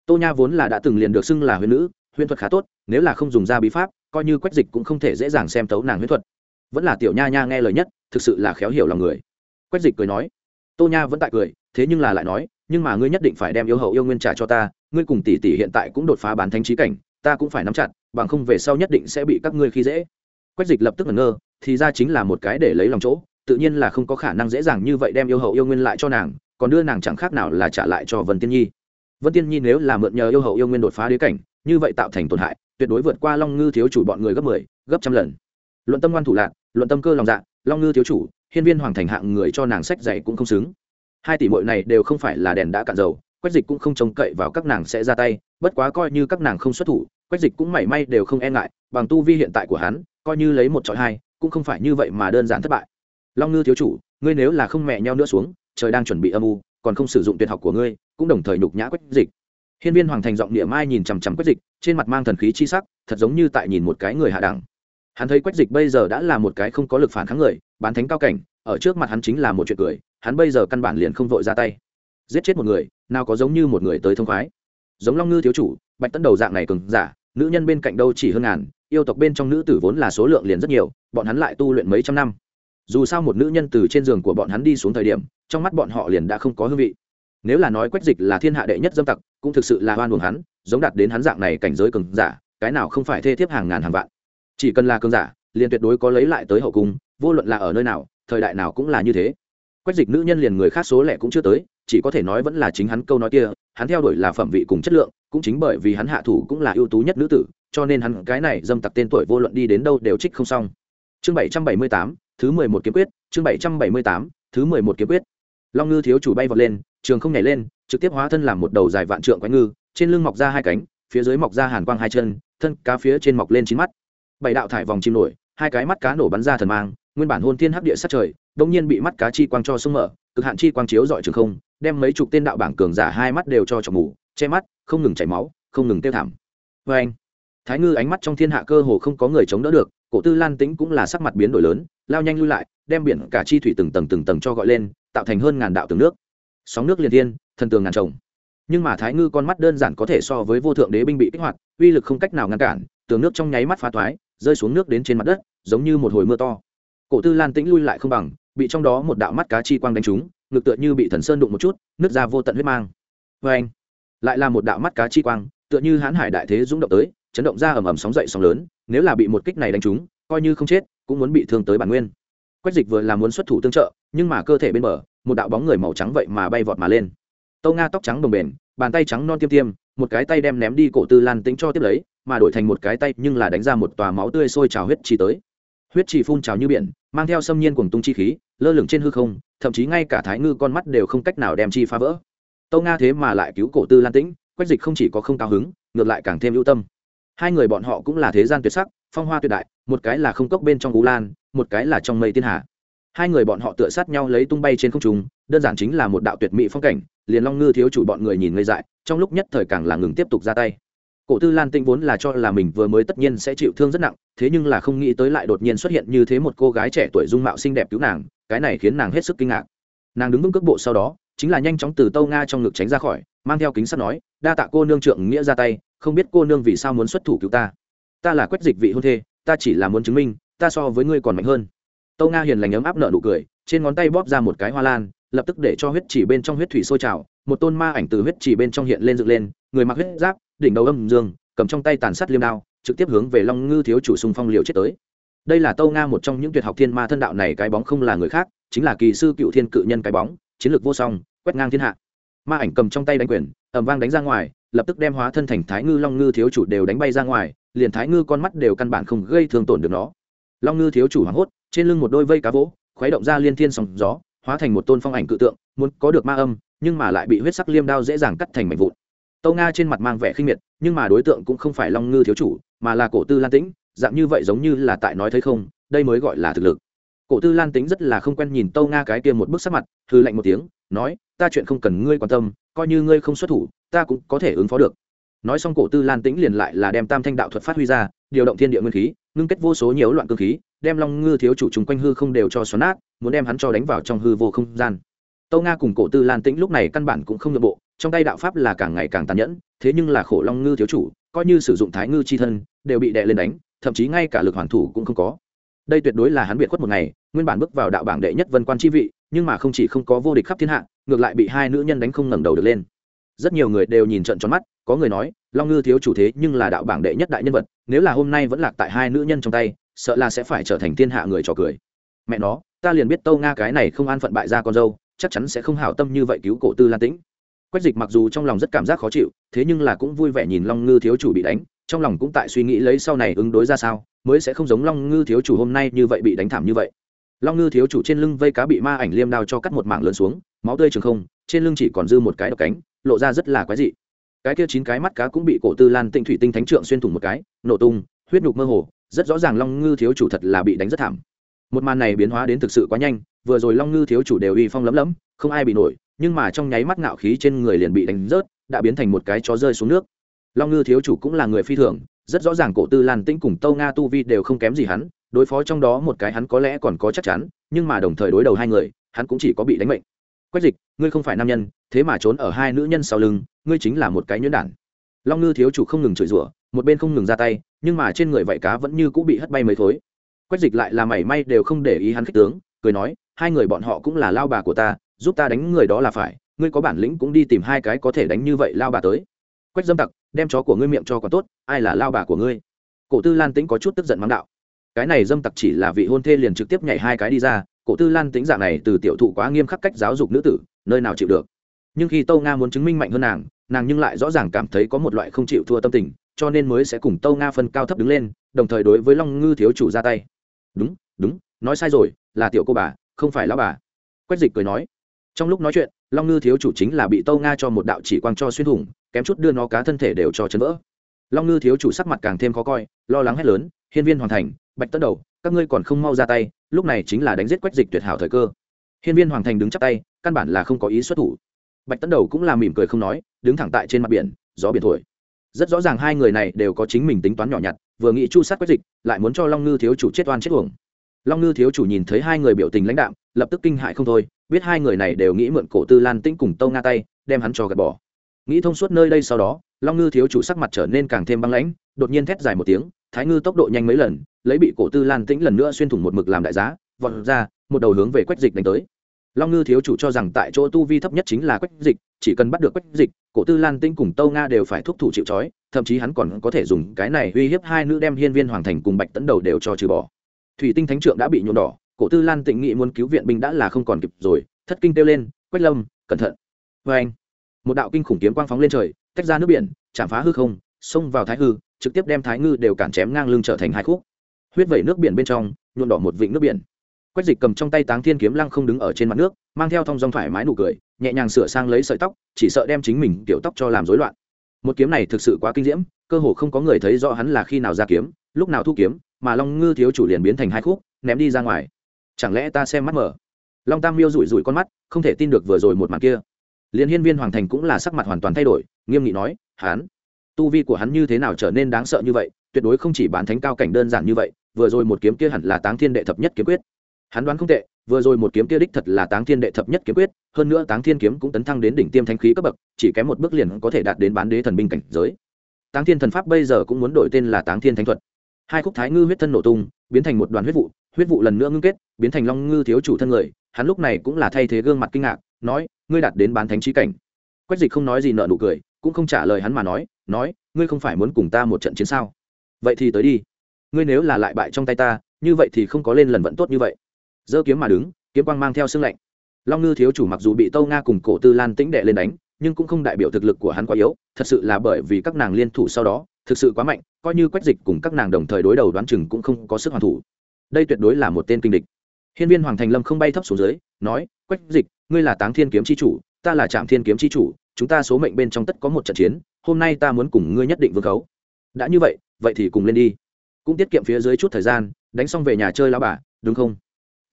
tô nha vốn là đã từng liền được xưng là huyền nữ, huyền thuật khá tốt, nếu là không dùng ra bí pháp, coi như quách dịch cũng không thể dễ dàng xem tấu nàng huyền thuật. Vẫn là tiểu nha nha nghe lời nhất, thực sự là khéo hiểu lòng người. Quách dịch cười nói, tô nha vẫn tại cười, thế nhưng là lại nói, nhưng mà ngươi nhất định phải đem yêu hậu yêu nguyên trả cho ta, ngươi cùng tỷ tỷ hiện tại cũng đột phá bán thánh trí cảnh, ta cũng phải nắm chặt, bằng không về sau nhất định sẽ bị các ngươi khi dễ. Quách dịch lập tức ngẩn ngơ, thì ra chính là một cái để lấy lòng chỗ, tự nhiên là không có khả năng dễ dàng như vậy đem yêu hậu yêu nguyên lại cho nàng, còn đưa nàng chẳng khác nào là trả lại cho vân tiên nhi vân tiên nhi nếu là mượn nhờ yêu hậu yêu nguyên đột phá đế cảnh như vậy tạo thành tổn hại tuyệt đối vượt qua long ngư thiếu chủ bọn người gấp mười 10, gấp trăm lần. Luận tâm ngoan thủ lạc luận tâm cơ lòng dạ long ngư thiếu chủ hiên viên hoàng thành hạng người cho nàng sách dạy cũng không xứng. Hai tỷ muội này đều không phải là đèn đã cạn dầu quách dịch cũng không trông cậy vào các nàng sẽ ra tay bất quá coi như các nàng không xuất thủ quách dịch cũng mảy may đều không e ngại bằng tu vi hiện tại của hắn coi như lấy một trọi hai cũng không phải như vậy mà đơn giản thất bại. Long ngư thiếu chủ ngươi nếu là không mẹ nhau nữa xuống trời đang chuẩn bị âm u còn không sử dụng tuyệt học của ngươi, cũng đồng thời nhục nhã quách dịch. Hiên viên hoàng thành giọng địa mai nhìn chằm chằm quách dịch, trên mặt mang thần khí chi sắc, thật giống như tại nhìn một cái người hạ đẳng. Hắn thấy quách dịch bây giờ đã là một cái không có lực phản kháng người, bán thánh cao cảnh, ở trước mặt hắn chính là một chuyện cười, hắn bây giờ căn bản liền không vội ra tay. Giết chết một người, nào có giống như một người tới thông khoái. Giống long ngư thiếu chủ, bạch tấn đầu dạng này cường giả, nữ nhân bên cạnh đâu chỉ hơn ngàn, yêu tộc bên trong nữ tử vốn là số lượng liền rất nhiều, bọn hắn lại tu luyện mấy trăm năm. Dù sao một nữ nhân từ trên giường của bọn hắn đi xuống thời điểm trong mắt bọn họ liền đã không có hương vị. Nếu là nói quách dịch là thiên hạ đệ nhất dâm tặc, cũng thực sự là hoan buồng hắn, giống đạt đến hắn dạng này cảnh giới cường giả, cái nào không phải thê thiếp hàng ngàn hàng vạn. Chỉ cần là cường giả, liền tuyệt đối có lấy lại tới hậu cung, vô luận là ở nơi nào, thời đại nào cũng là như thế. Quách dịch nữ nhân liền người khác số lẻ cũng chưa tới, chỉ có thể nói vẫn là chính hắn câu nói kia, hắn theo đuổi là phẩm vị cùng chất lượng, cũng chính bởi vì hắn hạ thủ cũng là ưu tú nhất nữ tử, cho nên hắn cái này dâm tặc tên tuổi vô luận đi đến đâu đều trích không xong. Chương bảy trăm bảy mươi tám, thứ mười một kiếm quyết, chương bảy trăm bảy mươi tám, thứ mười một kiếm quyết long ngư thiếu chủ bay vọt lên, trường không nhảy lên, trực tiếp hóa thân làm một đầu dài vạn trượng quái ngư, trên lưng mọc ra hai cánh, phía dưới mọc ra hàn quang hai chân, thân cá phía trên mọc lên chín mắt. Bảy đạo thải vòng chim nổi, hai cái mắt cá nổ bắn ra thần mang, nguyên bản hôn thiên hấp địa sát trời đông nhiên bị mắt cá chi quang cho sưng mở, cực hạn chi quang chiếu dọi trường không, đem mấy chục tên đạo bảng cường giả hai mắt đều cho trọc mù, che mắt, không ngừng chảy máu, không ngừng tiêu thảm. Vê anh, thái ngư ánh mắt trong thiên hạ cơ hồ không có người chống đỡ được, cổ tư lan tính cũng là sắc mặt biến đổi lớn, lao nhanh lui lại, đem biển cả chi thủy từng tầng từng tầng cho gọi lên tạo thành hơn ngàn đạo tường nước. Sóng nước liền thiên, thần tường ngàn trồng. Nhưng mà thái ngư con mắt đơn giản có thể so với vô thượng đế binh bị kích hoạt, uy lực không cách nào ngăn cản, tường nước trong nháy mắt phá thoái rơi xuống nước đến trên mặt đất, giống như một hồi mưa to. Cổ tư lan tĩnh lui lại không bằng, bị trong đó một đạo mắt cá chi quang đánh trúng, ngực tựa như bị thần sơn đụng một chút nước ra vô tận huyết mang. Vê anh lại là một đạo mắt cá chi quang, tựa như hãn hải đại thế rung động tới, chấn động ra ầm ầm sóng dậy sóng lớn, nếu là bị một kích này đánh trúng, coi như không chết, cũng muốn bị thương tới bản nguyên. Quách dịch vừa là muốn xuất thủ tương trợ nhưng mà cơ thể bên bờ, một đạo bóng người màu trắng vậy mà bay vọt mà lên. Tâu nga tóc trắng bồng bềnh, bàn tay trắng non tiêm tiêm, một cái tay đem ném đi cổ tư lan tính cho tiếp lấy, mà đổi thành một cái tay nhưng là đánh ra một tòa máu tươi sôi trào huyết trì tới. Huyết trì phun trào như biển, mang theo xâm nhiên cùng tung chi khí, lơ lửng trên hư không, thậm chí ngay cả thái ngư con mắt đều không cách nào đem chi phá vỡ. Tâu nga thế mà lại cứu cổ tư lan tĩnh, quách dịch không chỉ có không cao hứng, ngược lại càng thêm ưu tâm. Hai người bọn họ cũng là thế gian tuyệt sắc, phong hoa tuyệt đại, một cái là không cốc bên trong cú lan, một cái là trong mây tiên hạ hai người bọn họ tựa sát nhau lấy tung bay trên không trung, đơn giản chính là một đạo tuyệt mỹ phong cảnh, liền long ngư thiếu chủ bọn người nhìn ngây dại, trong lúc nhất thời càng là ngừng tiếp tục ra tay. Cổ tư lan tinh vốn là cho là mình vừa mới tất nhiên sẽ chịu thương rất nặng, thế nhưng là không nghĩ tới lại đột nhiên xuất hiện như thế một cô gái trẻ tuổi dung mạo xinh đẹp cứu nàng, cái này khiến nàng hết sức kinh ngạc. Nàng đứng vững cước bộ sau đó, chính là nhanh chóng từ tâu nga trong ngực tránh ra khỏi, mang theo kính sắt nói, đa tạ cô nương trượng nghĩa ra tay, không biết cô nương vì sao muốn xuất thủ cứu ta. Ta là quách dịch vị hôn thê, ta chỉ là muốn chứng minh, ta so với ngươi còn mạnh hơn tâu nga hiền lành ấm áp nợ nụ cười, trên ngón tay bóp ra một cái hoa lan, lập tức để cho huyết chỉ bên trong huyết thủy sôi trào, một tôn ma ảnh từ huyết chỉ bên trong hiện lên dựng lên, người mặc huyết giáp, đỉnh đầu âm dương, cầm trong tay tàn sát liêm đao, trực tiếp hướng về long ngư thiếu chủ xung phong liều chết tới. Đây là tâu nga một trong những tuyệt học thiên ma thân đạo này cái bóng không là người khác, chính là kỳ sư cựu thiên cự nhân cái bóng, chiến lược vô song, quét ngang thiên hạ. Ma ảnh cầm trong tay đánh quyền ẩm vang đánh ra ngoài, lập tức đem hóa thân thành thái ngư long ngư thiếu chủ đều đánh bay ra ngoài, liền thái ngư con mắt đều căn bản không gây thương tổn được nó. Long ngư thiếu chủ hoảng hốt trên lưng một đôi vây cá vỗ, khuấy động ra liên thiên sóng gió, hóa thành một tôn phong ảnh cự tượng, muốn có được ma âm, nhưng mà lại bị huyết sắc liêm đao dễ dàng cắt thành mảnh vụn. Tâu nga trên mặt mang vẻ khinh miệt, nhưng mà đối tượng cũng không phải long ngư thiếu chủ, mà là cổ tư lan tĩnh, dạng như vậy giống như là tại nói thấy không, đây mới gọi là thực lực. Cổ tư lan tĩnh rất là không quen nhìn tâu nga cái kia một bức sắc mặt thư lạnh một tiếng, nói, ta chuyện không cần ngươi quan tâm, coi như ngươi không xuất thủ, ta cũng có thể ứng phó được. Nói xong cổ tư lan tĩnh liền lại là đem tam thanh đạo thuật phát huy ra, điều động thiên địa nguyên khí ngưng kết vô số nhiễu loạn cơ khí, đem long ngư thiếu chủ chung quanh hư không đều cho xoắn nát, muốn đem hắn cho đánh vào trong hư vô không gian. Tâu nga cùng cổ tư lan tĩnh lúc này căn bản cũng không nội bộ, trong tay đạo pháp là càng ngày càng tàn nhẫn, thế nhưng là khổ long ngư thiếu chủ, coi như sử dụng thái ngư chi thân, đều bị đè lên đánh, thậm chí ngay cả lực hoàn thủ cũng không có. Đây tuyệt đối là hắn biệt khuất một ngày, nguyên bản bước vào đạo bảng đệ nhất vân quan chi vị, nhưng mà không chỉ không có vô địch khắp thiên hạ, ngược lại bị hai nữ nhân đánh không ngẩng đầu được lên. Rất nhiều người đều nhìn trận tròn mắt, có người nói, long ngư thiếu chủ thế nhưng là đạo bảng đệ nhất đại nhân vật nếu là hôm nay vẫn lạc tại hai nữ nhân trong tay, sợ là sẽ phải trở thành thiên hạ người trò cười. Mẹ nó, ta liền biết tâu nga cái này không an phận bại ra con dâu, chắc chắn sẽ không hảo tâm như vậy cứu cổ tư lan tĩnh. Quách dịch mặc dù trong lòng rất cảm giác khó chịu, thế nhưng là cũng vui vẻ nhìn long ngư thiếu chủ bị đánh, trong lòng cũng tại suy nghĩ lấy sau này ứng đối ra sao, mới sẽ không giống long ngư thiếu chủ hôm nay như vậy bị đánh thảm như vậy. Long ngư thiếu chủ trên lưng vây cá bị ma ảnh liêm đao cho cắt một mảng lớn xuống, máu tươi trường không, trên lưng chỉ còn dư một cái độc cánh, lộ ra rất là quái dị cái kia chín cái mắt cá cũng bị cổ tư lan tinh thủy tinh thánh trượng xuyên thủng một cái, nổ tung, huyết nhục mơ hồ, rất rõ ràng long ngư thiếu chủ thật là bị đánh rất thảm. Một màn này biến hóa đến thực sự quá nhanh, vừa rồi long ngư thiếu chủ đều uy phong lấm lấm, không ai bị nổi, nhưng mà trong nháy mắt ngạo khí trên người liền bị đánh rớt, đã biến thành một cái chó rơi xuống nước. Long ngư thiếu chủ cũng là người phi thường, rất rõ ràng cổ tư lan tĩnh cùng tâu nga tu vi đều không kém gì hắn, đối phó trong đó một cái hắn có lẽ còn có chắc chắn, nhưng mà đồng thời đối đầu hai người, hắn cũng chỉ có bị đánh mệnh quách dịch, ngươi không phải nam nhân, thế mà trốn ở hai nữ nhân sau lưng, ngươi chính là một cái nhuyễn đản. Long ngư thiếu chủ không ngừng chửi rủa, một bên không ngừng ra tay, nhưng mà trên người vảy cá vẫn như cũng bị hất bay mấy thối quách dịch lại là mảy may đều không để ý hắn khích tướng, cười nói, hai người bọn họ cũng là lao bà của ta, giúp ta đánh người đó là phải, ngươi có bản lĩnh cũng đi tìm hai cái có thể đánh như vậy lao bà tới. Quách dâm tặc, đem chó của ngươi miệng cho còn tốt, ai là lao bà của ngươi? Cổ tư lan tĩnh có chút tức giận mắng đạo. Cái này dâm tặc chỉ là vị hôn thê liền trực tiếp nhảy hai cái đi ra cổ tư lan tính dạng này từ tiểu thụ quá nghiêm khắc cách giáo dục nữ tử, nơi nào chịu được. Nhưng khi tâu nga muốn chứng minh mạnh hơn nàng nàng nhưng lại rõ ràng cảm thấy có một loại không chịu thua tâm tình, cho nên mới sẽ cùng tâu nga phân cao thấp đứng lên, đồng thời đối với long ngư thiếu chủ ra tay. Đúng đúng, nói sai rồi, là tiểu cô bà, không phải lão bà. Quách dịch cười nói. Trong lúc nói chuyện, long ngư thiếu chủ chính là bị tâu nga cho một đạo chỉ quang cho xuyên thủng, kém chút đưa nó cá thân thể đều cho chấn vỡ. Long ngư thiếu chủ sắc mặt càng thêm khó coi, lo lắng hét lớn, hiên viên hoàn thành, bạch tất đầu các ngươi còn không mau ra tay, lúc này chính là đánh giết quách dịch tuyệt hảo thời cơ. Hiên viên hoàng thành đứng chắp tay, căn bản là không có ý xuất thủ. Bạch tấn đầu cũng là mỉm cười không nói, đứng thẳng tại trên mặt biển, gió biển thổi. Rất rõ ràng hai người này đều có chính mình tính toán nhỏ nhặt, vừa nghĩ chu sát quách dịch, lại muốn cho long ngư thiếu chủ chết oan chết uổng. Long ngư thiếu chủ nhìn thấy hai người biểu tình lãnh đạm, lập tức kinh hại không thôi, biết hai người này đều nghĩ mượn cổ tư lan tĩnh cùng tâu nga tay, đem hắn cho gạt bỏ. Nghĩ thông suốt nơi đây sau đó, long ngư thiếu chủ sắc mặt trở nên càng thêm băng lãnh, đột nhiên thét dài một tiếng, thái ngư tốc độ nhanh mấy lần lấy bị cổ tư lan tĩnh lần nữa xuyên thủng một mực làm đại giá, vọt ra, một đầu hướng về quách dịch đánh tới. Long ngư thiếu chủ cho rằng tại chỗ tu vi thấp nhất chính là quách dịch, chỉ cần bắt được quách dịch, cổ tư lan tĩnh cùng tâu nga đều phải thúc thủ chịu c thậm chí hắn còn có thể dùng cái này uy hiếp hai nữ đem hiên viên hoàng thành cùng bạch tấn đầu đều cho trừ bỏ. Thủy tinh thánh trượng đã bị nhuộm đỏ, cổ tư lan tĩnh nghị muốn cứu viện binh đã là không còn kịp rồi, thất kinh kêu lên, quách lâm, cẩn thận. Vê anh, một đạo kinh khủng kiếm quang phóng lên trời, tách ra nước biển, chạm phá hư không, xông vào thái hư, trực tiếp đem thái ngư đều cản chém ngang lưng trở thành hai khúc huyết vẩy nước biển bên trong, nhuộm đỏ một vịnh nước biển. Quách dịch cầm trong tay táng thiên kiếm lăng không đứng ở trên mặt nước, mang theo thong dong thoải mái nụ cười, nhẹ nhàng sửa sang lấy sợi tóc, chỉ sợ đem chính mình tiểu tóc cho làm rối loạn. Một kiếm này thực sự quá kinh diễm, cơ hồ không có người thấy rõ hắn là khi nào ra kiếm, lúc nào thu kiếm, mà long ngư thiếu chủ liền biến thành hai khúc, ném đi ra ngoài. Chẳng lẽ ta xem mắt mở? Long tam miêu rủi rủi con mắt, không thể tin được vừa rồi một màn kia. Liền hiên viên hoàng thành cũng là sắc mặt hoàn toàn thay đổi, nghiêm nghị nói, hắn, tu vi của hắn như thế nào trở nên đáng sợ như vậy, tuyệt đối không chỉ bán thánh cao cảnh đơn giản như vậy vừa rồi một kiếm kia hẳn là táng thiên đệ thập nhất kiếm quyết. Hắn đoán không tệ, vừa rồi một kiếm kia đích thật là táng thiên đệ thập nhất kiếm quyết, hơn nữa táng thiên kiếm cũng tấn thăng đến đỉnh tiêm thánh khí cấp bậc, chỉ kém một bước liền có thể đạt đến bán đế thần binh cảnh giới. Táng thiên thần pháp bây giờ cũng muốn đổi tên là táng thiên thánh thuật. Hai khúc thái ngư huyết thân nổ tung, biến thành một đoàn huyết vụ huyết vụ lần nữa ngưng kết, biến thành long ngư thiếu chủ thân người, hắn lúc này cũng là thay thế gương mặt kinh ngạc, nói, ngươi đạt đến bán thánh trí cảnh. Quách dịch không nói gì nở nụ cười, cũng không trả lời hắn mà nói nói, ngươi không phải muốn cùng ta một trận chiến sao? Vậy thì tới đi ngươi nếu là lại bại trong tay ta, như vậy thì không có lên lần vận tốt như vậy. Giơ kiếm mà đứng, kiếm quang mang theo sưng lạnh. Long ngư thiếu chủ mặc dù bị tâu nga cùng cổ tư lan tĩnh đệ lên đánh, nhưng cũng không đại biểu thực lực của hắn quá yếu, thật sự là bởi vì các nàng liên thủ sau đó, thực sự quá mạnh, coi như quách dịch cùng các nàng đồng thời đối đầu đoán chừng cũng không có sức hoàn thủ. Đây tuyệt đối là một tên kinh địch. Hiên viên hoàng thành lâm không bay thấp xuống dưới, nói, quách dịch, ngươi là táng thiên kiếm c h i chủ, ta là trạm thiên kiếm c h i chủ, chúng ta số mệnh bên trong tất có một trận chiến, hôm nay ta muốn cùng ngươi nhất định vương khấu. Đã như vậy vậy thì cùng lên đi cũng tiết kiệm phía dưới chút thời gian, đánh xong về nhà chơi lao bà, đúng không?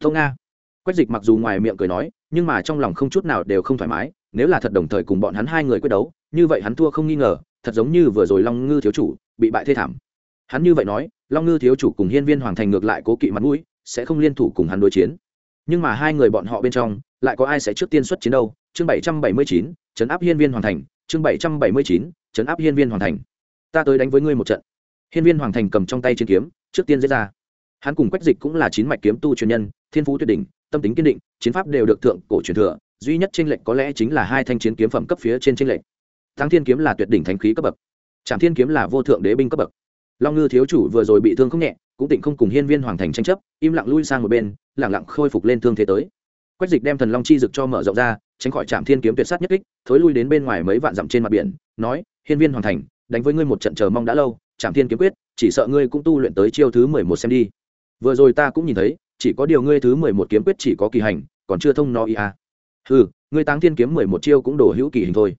Tâu nga. Quách dịch mặc dù ngoài miệng cười nói, nhưng mà trong lòng không chút nào đều không thoải mái, nếu là thật đồng thời cùng bọn hắn hai người quyết đấu, như vậy hắn thua không nghi ngờ, thật giống như vừa rồi long ngư thiếu chủ bị bại thê thảm. Hắn như vậy nói, long ngư thiếu chủ cùng hiên viên hoàng thành ngược lại cố kỵ mặt mũi, sẽ không liên thủ cùng hắn đối chiến. Nhưng mà hai người bọn họ bên trong, lại có ai sẽ trước tiên xuất chiến đâu? Chương bảy trăm bảy mươi chín, chấn áp hiên viên hoàng thành, chương bảy trăm bảy mươi chín, chấn áp hiên viên hoàng thành. Ta tới đánh với ngươi một trận hiên viên hoàng thành cầm trong tay chiến kiếm, trước tiên giết ra. Hắn cùng quách dịch cũng là chín mạch kiếm tu truyền nhân, thiên phú tuyệt đỉnh, tâm tính kiên định, chiến pháp đều được thượng cổ truyền thừa, duy nhất tranh lệch có lẽ chính là hai thanh chiến kiếm phẩm cấp phía trên tranh lệch. Thắng thiên kiếm là tuyệt đỉnh thánh khí cấp bậc trạm thiên kiếm là vô thượng đế binh cấp bậc. Long ngư thiếu chủ vừa rồi bị thương không nhẹ, cũng tịnh không cùng hiên viên hoàng thành tranh chấp, im lặng lui sang một bên lẳng lặng khôi phục lên thương thế tới. Quách dịch đem thần long chi dực cho mở rộng ra, tránh khỏi trạm thiên kiếm tuyệt sát nhất kích, thối lui đến bên ngoài mấy vạn dặm trên mặt biển, nói, hiên viên hoàng thành, đánh với ngươi một trận chờ mong đã lâu trạm thiên kiếm quyết, chỉ sợ ngươi cũng tu luyện tới chiêu thứ mười một xem đi. Vừa rồi ta cũng nhìn thấy, chỉ có điều ngươi thứ mười một kiếm quyết chỉ có kỳ hành, còn chưa thông no à. ừ ngươi táng thiên kiếm mười một chiêu cũng đổ hữu kỳ hình thôi.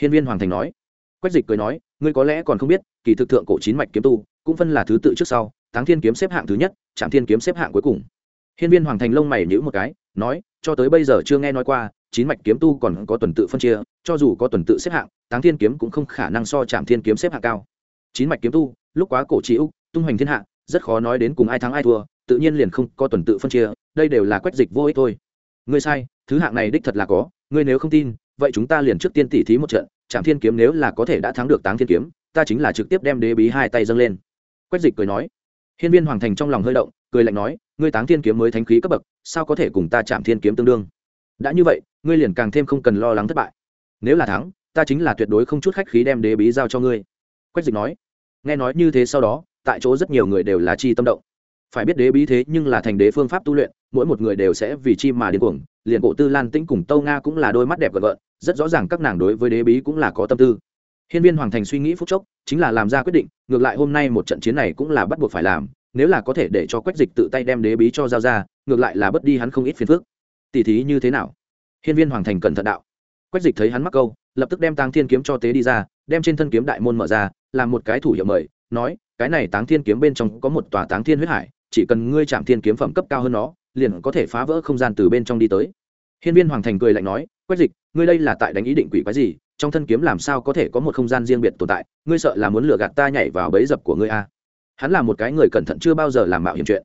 Hiên viên hoàng thành nói. Quách dịch cười nói, ngươi có lẽ còn không biết, kỳ thực thượng cổ chín mạch kiếm tu, cũng phân là thứ tự trước sau, táng thiên kiếm xếp hạng thứ nhất trạm thiên kiếm xếp hạng cuối cùng. Hiên viên hoàng thành lông mày nhữ một cái, nói, cho tới bây giờ chưa nghe nói qua, chín mạch kiếm tu còn có tuần tự phân chia, cho dù có tuần tự xếp hạng, táng thiên kiếm cũng không khả năng so trạm thiên kiếm xếp hạng cao chín mạch kiếm tu, lúc quá cổ trí úc, tung hoành thiên hạ, rất khó nói đến cùng ai thắng ai thua, tự nhiên liền không có tuần tự phân chia, đây đều là quách dịch vô ích thôi. Ngươi sai, thứ hạng này đích thật là có, ngươi nếu không tin, vậy chúng ta liền trước tiên tỉ thí một trận trạm thiên kiếm nếu là có thể đã thắng được táng thiên kiếm, ta chính là trực tiếp đem đế bí hai tay dâng lên. Quách dịch cười nói. Hiên viên hoàng thành trong lòng hơi động, cười lạnh nói, ngươi táng thiên kiếm mới thánh khí cấp bậc, sao có thể cùng ta chạm thiên kiếm tương đương? Đã như vậy, ngươi liền càng thêm không cần lo lắng thất bại. Nếu là thắng, ta chính là tuyệt đối không chút khách khí đem đế bí giao cho ngươi quách dịch nói, nghe nói như thế sau đó, tại chỗ rất nhiều người đều là chi tâm động. Phải biết đế bí thế nhưng là thành đế phương pháp tu luyện, mỗi một người đều sẽ vì chi mà điên cuồng, liền cổ tư lan tĩnh cùng tâu nga cũng là đôi mắt đẹp gợn gợn, rất rõ ràng các nàng đối với đế bí cũng là có tâm tư. Hiên viên hoàng thành suy nghĩ phút chốc, chính là làm ra quyết định, ngược lại hôm nay một trận chiến này cũng là bắt buộc phải làm, nếu là có thể để cho quách dịch tự tay đem đế bí cho giao ra, ngược lại là bất đi hắn không ít phiền phức. Tỉ thí như thế nào? Hiên viên hoàng thành cẩn thận đạo. Quách dịch thấy hắn mắc câu, lập tức đem tăng thiên kiếm cho tế đi ra, đem trên thân kiếm đại môn mở ra làm một cái thủ hiệu mời, nói, cái này táng thiên kiếm bên trong có một tòa táng thiên huyết hải, chỉ cần ngươi chạm thiên kiếm phẩm cấp cao hơn nó, liền có thể phá vỡ không gian từ bên trong đi tới. Hiên viên hoàng thành cười lạnh nói, quách dịch, ngươi đây là tại đánh ý định quỷ quái gì? Trong thân kiếm làm sao có thể có một không gian riêng biệt tồn tại? Ngươi sợ là muốn lừa gạt ta nhảy vào bẫy dập của ngươi a? À? hắn là một cái người cẩn thận chưa bao giờ làm mạo hiểm chuyện.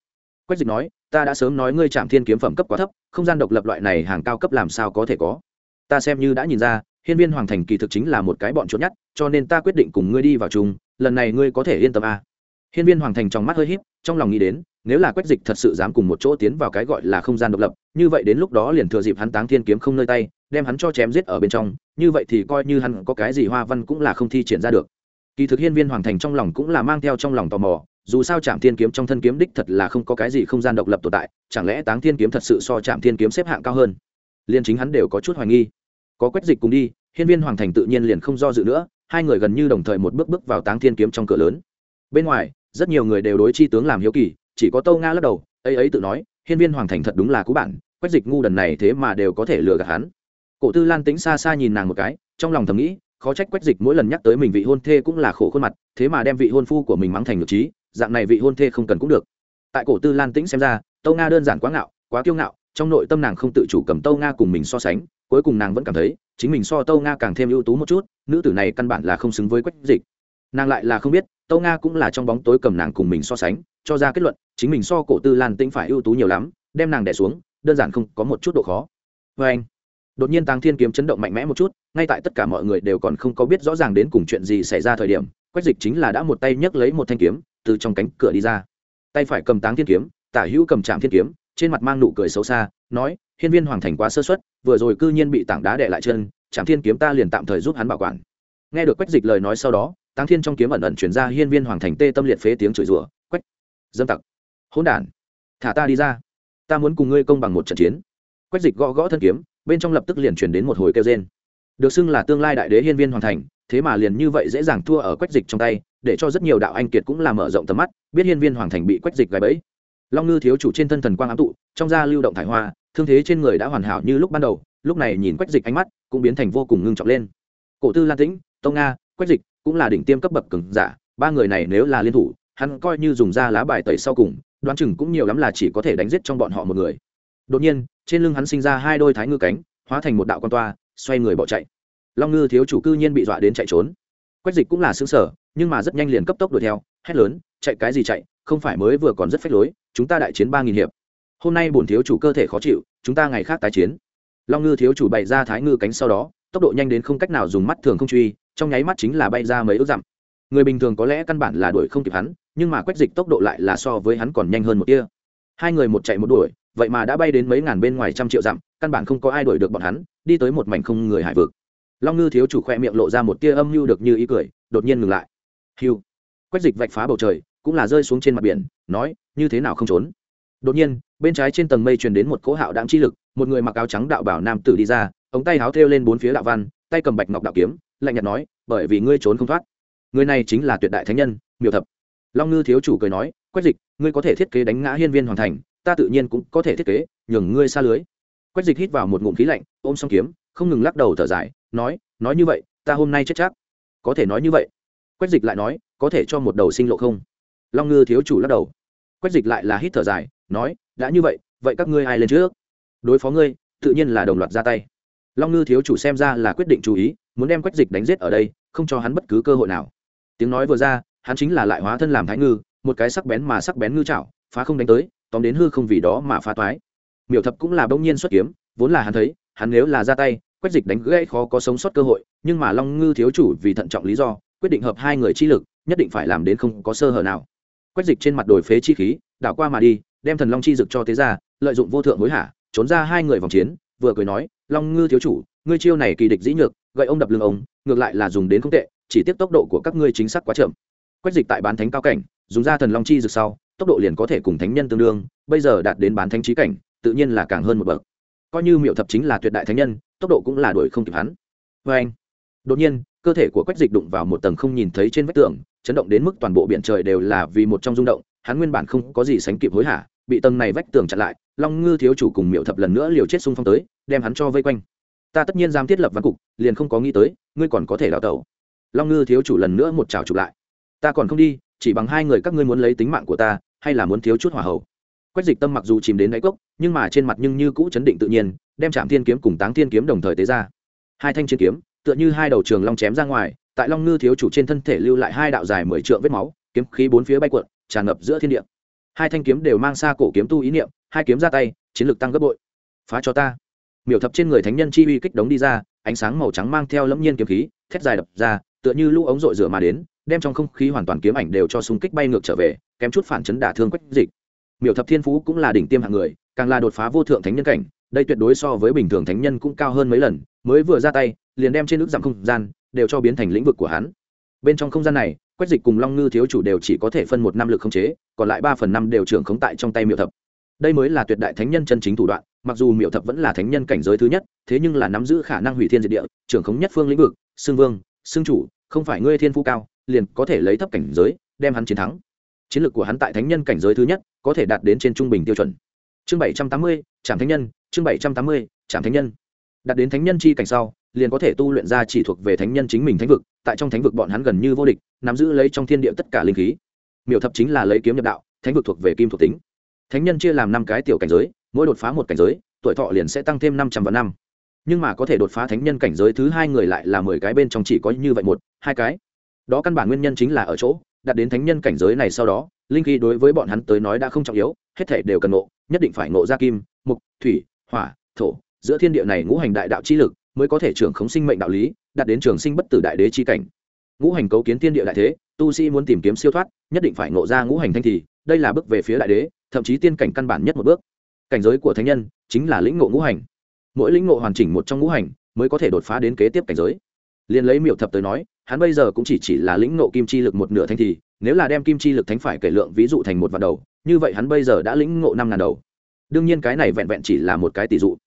Quách dịch nói, ta đã sớm nói ngươi chạm thiên kiếm phẩm cấp quá thấp, không gian độc lập loại này hàng cao cấp làm sao có thể có? Ta xem như đã nhìn ra hiên viên hoàng thành kỳ thực chính là một cái bọn trốn nhất cho nên ta quyết định cùng ngươi đi vào chung, lần này ngươi có thể yên tâm a à. hiên viên hoàng thành trong mắt hơi híp, trong lòng nghĩ đến, nếu là quách dịch thật sự dám cùng một chỗ tiến vào cái gọi là không gian độc lập, như vậy đến lúc đó liền thừa dịp hắn táng thiên kiếm không nơi tay, đem hắn cho chém giết ở bên trong, như vậy thì coi như hắn có cái gì hoa văn cũng là không thi triển ra được. Kỳ thực hiên viên hoàng thành trong lòng cũng là mang theo trong lòng tò mò, dù sao trạm thiên kiếm trong thân kiếm đích thật là không có cái gì không gian độc lập tồn tại, chẳng lẽ táng thiên kiếm thật sự so trạm thiên kiếm xếp hạng cao hơn? Liên chính hắn đều có chút hoài nghi có quách dịch cùng đi, hiên viên hoàng thành tự nhiên liền không do dự nữa, hai người gần như đồng thời một bước bước vào táng thiên kiếm trong cửa lớn. Bên ngoài, rất nhiều người đều đối chi tướng làm hiếu kỳ, chỉ có tâu nga lắc đầu, ấy ấy tự nói, hiên viên hoàng thành thật đúng là cú bản quách dịch ngu đần này thế mà đều có thể lừa gạt hắn. Cổ tư lan tính xa xa nhìn nàng một cái, trong lòng thầm nghĩ, khó trách quách dịch mỗi lần nhắc tới mình vị hôn thê cũng là khổ khuôn mặt, thế mà đem vị hôn phu của mình mắng thành được trí, dạng này vị hôn thê không cần cũng được. Tại cổ tư lan tĩnh xem ra tâu nga đơn giản quá ngạo, quá kiêu ngạo trong nội tâm nàng không tự chủ cầm tâu nga cùng mình so sánh, cuối cùng nàng vẫn cảm thấy, chính mình so tâu nga càng thêm ưu tú một chút, nữ tử này căn bản là không xứng với quách dịch. Nàng lại là không biết, tâu nga cũng là trong bóng tối cầm nàng cùng mình so sánh, cho ra kết luận, chính mình so cổ tư lan tĩnh phải ưu tú nhiều lắm, đem nàng đẻ xuống, đơn giản không có một chút độ khó. Vê anh, đột nhiên tàng thiên kiếm chấn động mạnh mẽ một chút, ngay tại tất cả mọi người đều còn không có biết rõ ràng đến cùng chuyện gì xảy ra thời điểm, quách dịch chính là đã một tay nhấc lấy một thanh kiếm, từ trong cánh cửa đi ra. Tay phải cầm táng thiên kiếm, tả hữu cầm trạm thiên kiếm trên mặt mang nụ cười xấu xa, nói, hiên viên hoàng thành quá sơ xuất vừa rồi cư nhiên bị tảng đá đè lại chân trạm thiên kiếm ta liền tạm thời giúp hắn bảo quản. Nghe được quách dịch lời nói sau đó, táng thiên trong kiếm ẩn ẩn chuyển ra hiên viên hoàng thành tê tâm liệt phế tiếng chửi rủa, quách, dâm tặc, hỗn đản, thả ta đi ra, ta muốn cùng ngươi công bằng một trận chiến. Quách dịch gõ gõ thân kiếm, bên trong lập tức liền chuyển đến một hồi kêu trên được xưng là tương lai đại đế hiên viên hoàng thành, thế mà liền như vậy dễ dàng thua ở quách dịch trong tay, để cho rất nhiều đạo anh kiệt cũng làm mở rộng tầm mắt, biết hiên viên hoàng thành bị quách dịch gài bẫy long ngư thiếu chủ trên thân thần quang ám tụ, trong da lưu động thải hoa, thương thế trên người đã hoàn hảo như lúc ban đầu, lúc này nhìn quách dịch ánh mắt cũng biến thành vô cùng ngưng trọng lên. Cổ tư lan tĩnh, tông nga, quách dịch cũng là đỉnh tiêm cấp bậc cứng giả, ba người này nếu là liên thủ, hắn coi như dùng ra lá bài tẩy sau cùng, đoán chừng cũng nhiều lắm là chỉ có thể đánh giết trong bọn họ một người. Đột nhiên, trên lưng hắn sinh ra hai đôi thái ngư cánh, hóa thành một đạo quan toa, xoay người bỏ chạy. Long ngư thiếu chủ cư nhiên bị dọa đến chạy trốn. Quách dịch cũng là xứng sở nhưng mà rất nhanh liền cấp tốc đuổi theo, hét lớn, chạy cái gì chạy? Không phải mới vừa còn rất phách lối chúng ta đại chiến ba nghìn hiệp. Hôm nay bổn thiếu chủ cơ thể khó chịu, chúng ta ngày khác tái chiến. Long ngư thiếu chủ bày ra thái ngư cánh sau đó, tốc độ nhanh đến không cách nào dùng mắt thường không truy, trong nháy mắt chính là bay ra mấy ước dặm. Người bình thường có lẽ căn bản là đuổi không kịp hắn, nhưng mà quách dịch tốc độ lại là so với hắn còn nhanh hơn một tia. Hai người một chạy một đuổi, vậy mà đã bay đến mấy ngàn bên ngoài trăm triệu dặm, căn bản không có ai đuổi được bọn hắn, đi tới một mảnh không người hải vực. Long ngư thiếu chủ khoe miệng lộ ra một tia âm mưu được như ý cười, đột nhiên ngừng lại. Hiu quách dịch vạch phá bầu trời, cũng là rơi xuống trên mặt biển, nói như thế nào không trốn? Đột nhiên, bên trái trên tầng mây truyền đến một cỗ hạo đáng chi lực, một người mặc áo trắng đạo bảo nam tử đi ra, ống tay háo thêu lên bốn phía đạo văn, tay cầm bạch ngọc đạo kiếm, lạnh nhạt nói, bởi vì ngươi trốn không thoát. Người này chính là tuyệt đại thánh nhân, miêu thập. Long ngư thiếu chủ cười nói, quách dịch, ngươi có thể thiết kế đánh ngã hiên viên hoàn thành, ta tự nhiên cũng có thể thiết kế, nhường ngươi xa lưới. Quách dịch hít vào một ngụm khí lạnh, ôm xong kiếm, không ngừng lắc đầu thở dài, nói nói như vậy, ta hôm nay chết chắc. Có thể nói như vậy. Quách dịch lại nói, có thể cho một đầu sinh lộ không? Long ngư thiếu chủ lắc đầu quách dịch lại là hít thở dài, nói, đã như vậy vậy các ngươi ai lên trước? Đối phó ngươi, tự nhiên là đồng loạt ra tay. Long ngư thiếu chủ xem ra là quyết định chú ý, muốn đem quách dịch đánh giết ở đây, không cho hắn bất cứ cơ hội nào. Tiếng nói vừa ra, hắn chính là lại hóa thân làm thái ngư, một cái sắc bén mà sắc bén ngư chảo, phá không đánh tới, tóm đến hư không vì đó mà phá toái. Miểu thập cũng là bỗng nhiên xuất kiếm, vốn là hắn thấy, hắn nếu là ra tay, quách dịch đánh gãy khó có sống sót cơ hội, nhưng mà long ngư thiếu chủ vì thận trọng lý do, quyết định hợp hai người chi lực, nhất định phải làm đến không có sơ hở nào quách dịch trên mặt đồi phế chi khí, đảo qua mà đi, đem thần long chi dực cho tế ra lợi dụng vô thượng hối hả, trốn ra hai người vòng chiến, vừa cười nói, long ngư thiếu chủ, ngươi chiêu này kỳ địch dĩ nhược, gậy ông đập lưng ông, ngược lại là dùng đến không tệ, chỉ tiếp tốc độ của các ngươi chính xác quá chậm. Quách dịch tại bán thánh cao cảnh, dùng ra thần long chi dực sau, tốc độ liền có thể cùng thánh nhân tương đương, bây giờ đạt đến bán thánh trí cảnh, tự nhiên là càng hơn một bậc. Coi như miệu thập chính là tuyệt đại thánh nhân, tốc độ cũng là đuổi không kịp hắn. Vê anh đột nhiên, cơ thể của quách dịch đụng vào một tầng không nhìn thấy trên vách tường chấn động đến mức toàn bộ biển trời đều là vì một trong rung động, hắn nguyên bản không có gì sánh kịp hối hả, bị tầng này vách tường chặn lại, long ngư thiếu chủ cùng miệu thập lần nữa liều chết xung phong tới, đem hắn cho vây quanh. Ta tất nhiên giam thiết lập văn cục, liền không có nghĩ tới, ngươi còn có thể đào tẩu. Long ngư thiếu chủ lần nữa một trào chụp lại. Ta còn không đi, chỉ bằng hai người các ngươi muốn lấy tính mạng của ta, hay là muốn thiếu chút hỏa hậu. Quách dịch tâm mặc dù chìm đến đáy cốc, nhưng mà trên mặt nhưng như cũ chấn định tự nhiên, đem trạm thiên kiếm cùng táng thiên kiếm đồng thời tế ra. Hai thanh chiến kiếm, tựa như hai đầu trường long chém ra ngoài tại long ngư thiếu chủ trên thân thể lưu lại hai đạo dài mười trượng vết máu, kiếm khí bốn phía bay cuộn, tràn ngập giữa thiên địa. Hai thanh kiếm đều mang xa cổ kiếm tu ý niệm, hai kiếm ra tay, chiến lược tăng gấp bội. Phá cho ta. Miểu thập trên người thánh nhân chi uy kích đống đi ra, ánh sáng màu trắng mang theo lẫm nhiên kiếm khí, thét dài đập ra, tựa như lũ ống rội rửa mà đến, đem trong không khí hoàn toàn kiếm ảnh đều cho súng kích bay ngược trở về, kém chút phản chấn đả thương quách dịch. Miểu thập thiên phú cũng là đỉnh tiêm hạng người, càng là đột phá vô thượng thánh nhân cảnh, đây tuyệt đối so với bình thường thánh nhân cũng cao hơn mấy lần, mới vừa ra tay, liền đem trên nước giảm không gian đều cho biến thành lĩnh vực của hắn. Bên trong không gian này, quách dịch cùng long ngư thiếu chủ đều chỉ có thể phân một năm lực khống chế, còn lại ba phần năm đều trưởng khống tại trong tay miệu thập. Đây mới là tuyệt đại thánh nhân chân chính thủ đoạn, mặc dù miệu thập vẫn là thánh nhân cảnh giới thứ nhất, thế nhưng là nắm giữ khả năng hủy thiên diệt địa, trưởng khống nhất phương lĩnh vực, xương vương, xương chủ, không phải ngươi thiên phú cao, liền có thể lấy thấp cảnh giới, đem hắn chiến thắng. Chiến lược của hắn tại thánh nhân cảnh giới thứ nhất, có thể đạt đến trên trung bình tiêu chuẩn. Chương bảy trăm tám mươi trạm thánh nhân, chương bảy trăm tám mươi trạm thánh nhân. Đạt đến thánh nhân chi cảnh sau liền có thể tu luyện ra chỉ thuộc về thánh nhân chính mình thánh vực, tại trong thánh vực bọn hắn gần như vô địch, nắm giữ lấy trong thiên địa tất cả linh khí. Miểu thập chính là lấy kiếm nhập đạo, thánh vực thuộc về kim thuộc tính. Thánh nhân chia làm năm cái tiểu cảnh giới, mỗi đột phá một cảnh giới, tuổi thọ liền sẽ tăng thêm năm trăm vạn năm. Nhưng mà có thể đột phá thánh nhân cảnh giới thứ hai người lại là mười cái bên trong chỉ có như vậy một, hai cái. Đó căn bản nguyên nhân chính là ở chỗ, đạt đến thánh nhân cảnh giới này sau đó, linh khí đối với bọn hắn tới nói đã không trọng yếu, hết thể đều cần ngộ, nhất định phải ngộ ra kim, mục, thủy, hỏa, thổ. Giữa thiên địa này ngũ hành đại đạo chi lực mới có thể trưởng khống sinh mệnh đạo lý, đạt đến trường sinh bất tử đại đế chi cảnh. Ngũ hành cấu kiến thiên địa đại thế, tu sĩ muốn tìm kiếm siêu thoát, nhất định phải ngộ ra ngũ hành thanh thì, đây là bước về phía đại đế, thậm chí tiên cảnh căn bản nhất một bước. Cảnh giới của thánh nhân chính là lĩnh ngộ ngũ hành. Mỗi lĩnh ngộ hoàn chỉnh một trong ngũ hành mới có thể đột phá đến kế tiếp cảnh giới. Liền lấy miệu thập tới nói, hắn bây giờ cũng chỉ chỉ là lĩnh ngộ kim chi lực một nửa thanh thì, nếu là đem kim chi lực thánh phải kể lượng ví dụ thành một vạn đầu, như vậy hắn bây giờ đã lĩnh ngộ năm ngàn đầu. Đương nhiên cái này vẹn vẹn chỉ là một cái tỷ dụ.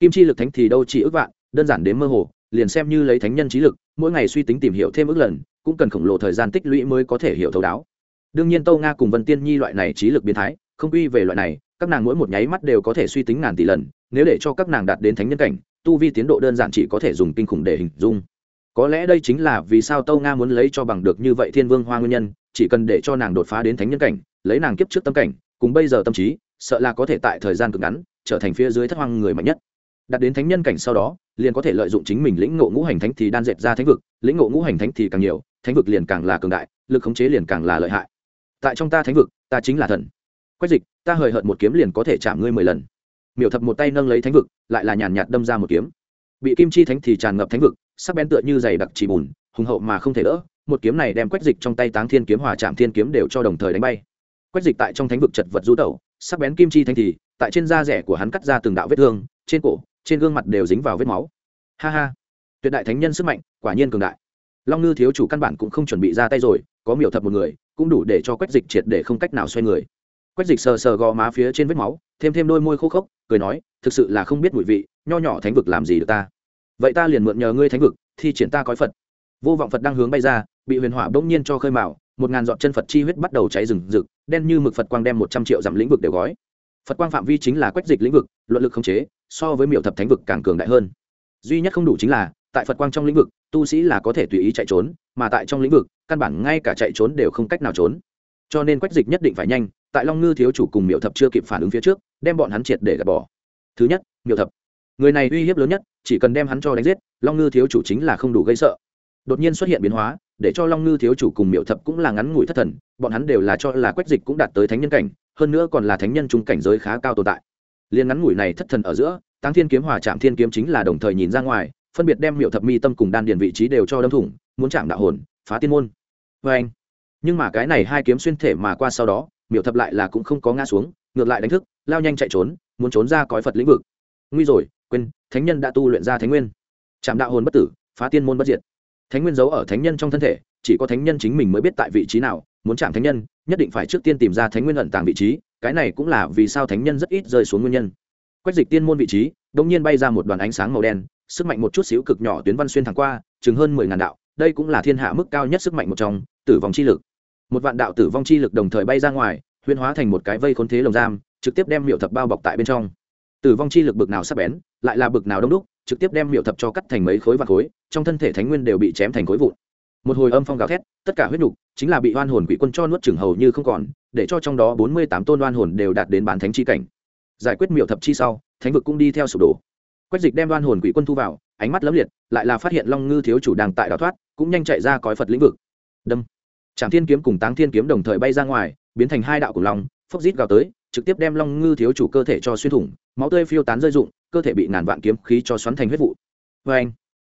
Kim chi lực thánh thì đâu chỉ ước vạn đơn giản đến mơ hồ, liền xem như lấy thánh nhân trí lực, mỗi ngày suy tính tìm hiểu thêm ước lần, cũng cần khổng lồ thời gian tích lũy mới có thể hiểu thấu đáo. Đương nhiên tâu nga cùng vân tiên nhi loại này trí lực biến thái, không quy về loại này, các nàng mỗi một nháy mắt đều có thể suy tính ngàn tỷ lần, nếu để cho các nàng đạt đến thánh nhân cảnh, tu vi tiến độ đơn giản chỉ có thể dùng kinh khủng để hình dung. Có lẽ đây chính là vì sao tâu nga muốn lấy cho bằng được như vậy thiên vương hoa nguyên nhân, chỉ cần để cho nàng đột phá đến thánh nhân cảnh, lấy nàng kiếp trước tâm cảnh, cùng bây giờ tâm trí, sợ là có thể tại thời gian cực ngắn, trở thành phía dưới thất hoang người mạnh nhất đạt đến thánh nhân cảnh sau đó, liền có thể lợi dụng chính mình lĩnh ngộ ngũ hành thánh thì đan dệt ra thánh vực, lĩnh ngộ ngũ hành thánh thì càng nhiều, thánh vực liền càng là cường đại, lực khống chế liền càng là lợi hại. Tại trong ta thánh vực, ta chính là thần. Quách dịch, ta hời hợt một kiếm liền có thể chạm ngươi mười lần. Miểu thập một tay nâng lấy thánh vực, lại là nhàn nhạt đâm ra một kiếm. Bị kim chi thánh thì tràn ngập thánh vực, sắc bén tựa như dày đặc chỉ bùn, hùng hậu mà không thể đỡ, một kiếm này đem quách dịch trong tay táng thiên kiếm, hòa chạm thiên kiếm đều cho đồng thời đánh bay. Quách dịch tại trong thánh vực chật vật rú tẩu, sắc bén kim chi thanh thì, tại trên da rẻ của hắn cắt ra từng đạo vết thương, trên cổ trên gương mặt đều dính vào vết máu. Ha ha. Tuyệt đại thánh nhân sức mạnh, quả nhiên cường đại. Long ngư thiếu chủ căn bản cũng không chuẩn bị ra tay rồi, có miểu thập một người, cũng đủ để cho quách dịch triệt để không cách nào xoay người. Quách dịch sờ sờ gò má phía trên vết máu, thêm thêm đôi môi khô khốc, cười nói, thực sự là không biết mùi vị, nho nhỏ thánh vực làm gì được ta? Vậy ta liền mượn nhờ ngươi thánh vực, thi triển ta cõi phật. Vô vọng phật đang hướng bay ra, bị huyền hỏa bỗng nhiên cho khơi mạo một ngàn dọn chân phật chi huyết bắt đầu cháy rừng rực, đen như mực phật quang đem một trăm triệu dặm lĩnh vực đều gói. Phật quang phạm vi chính là quách dịch lĩnh vực, luận lực khống chế so với miểu thập thánh vực càng cường đại hơn. Duy nhất không đủ chính là, tại phật quang trong lĩnh vực, tu sĩ là có thể tùy ý chạy trốn, mà tại trong lĩnh vực, căn bản ngay cả chạy trốn đều không cách nào trốn. Cho nên quách dịch nhất định phải nhanh, tại long ngư thiếu chủ cùng miểu thập chưa kịp phản ứng phía trước, đem bọn hắn triệt để gạt bỏ. Thứ nhất, miểu thập. Người này uy hiếp lớn nhất, chỉ cần đem hắn cho đánh giết, long ngư thiếu chủ chính là không đủ gây sợ. Đột nhiên xuất hiện biến hóa, để cho long ngư thiếu chủ cùng miểu thập cũng là ngắn ngủi thất thần, bọn hắn đều là cho là quách dịch cũng đạt tới thánh nhân cảnh, hơn nữa còn là thánh nhân trung cảnh giới khá cao tồn tại liền ngắn ngủi này thất thần ở giữa tăng thiên kiếm hòa chạm thiên kiếm chính là đồng thời nhìn ra ngoài, phân biệt đem miệu thập mi tâm cùng đan điền vị trí đều cho đâm thủng, muốn chạm đạo hồn, phá tiên môn. Vê anh, nhưng mà cái này hai kiếm xuyên thể mà qua sau đó miệu thập lại là cũng không có ngã xuống, ngược lại đánh thức, lao nhanh chạy trốn, muốn trốn ra cõi phật lĩnh vực. Nguy rồi, quên, thánh nhân đã tu luyện ra thánh nguyên. Chạm đạo hồn bất tử, phá tiên môn bất diệt. Thánh nguyên giấu ở thánh nhân trong thân thể chỉ có thánh nhân chính mình mới biết tại vị trí nào, muốn chạm thánh nhân, nhất định phải trước tiên tìm ra thánh nguyên ẩn tàng vị trí, cái này cũng là vì sao thánh nhân rất ít rơi xuống nguyên nhân. Quách dịch tiên môn vị trí đ ỗ n g nhiên bay ra một đoàn ánh sáng màu đen, sức mạnh một chút xíu cực nhỏ tuyến văn xuyên thẳng qua, chừng hơn mười ngàn đạo, đây cũng là thiên hạ mức cao nhất sức mạnh một trong, tử vong chi lực. Một vạn đạo tử vong chi lực đồng thời bay ra ngoài huyên hóa thành một cái vây khốn thế lồng giam, trực tiếp đem miệu thập bao bọc tại bên trong. Tử vong chi lực bực nào sắp bén, lại là bực nào đông đúc, trực tiếp đem miệu thập cho cắt thành mấy khối và khối, trong thân thể thánh nguyên đều bị chém thành khối vụn một hồi âm phong gào thét, tất cả huyết nhục chính là bị oan hồn quỷ quân cho nuốt chừng hầu như không còn, để cho trong đó bốn mươi tám tôn oan hồn đều đạt đến bán thánh chi cảnh. Giải quyết miệu thập chi sau, thánh vực cũng đi theo sụp đổ. Quách dịch đem oan hồn quỷ quân thu vào, ánh mắt lấm liệt, lại là phát hiện long ngư thiếu chủ đang tại đào thoát, cũng nhanh chạy ra cõi phật lĩnh vực. Đâm. Trạm thiên kiếm cùng táng thiên kiếm đồng thời bay ra ngoài, biến thành hai đạo của long, phốc rít gào tới, trực tiếp đem long ngư thiếu chủ cơ thể cho xuyên thủng, máu tươi phiêu tán rơi rụng, cơ thể bị ngàn vạn kiếm khí cho xoắn thành huyết vụ. Vê anh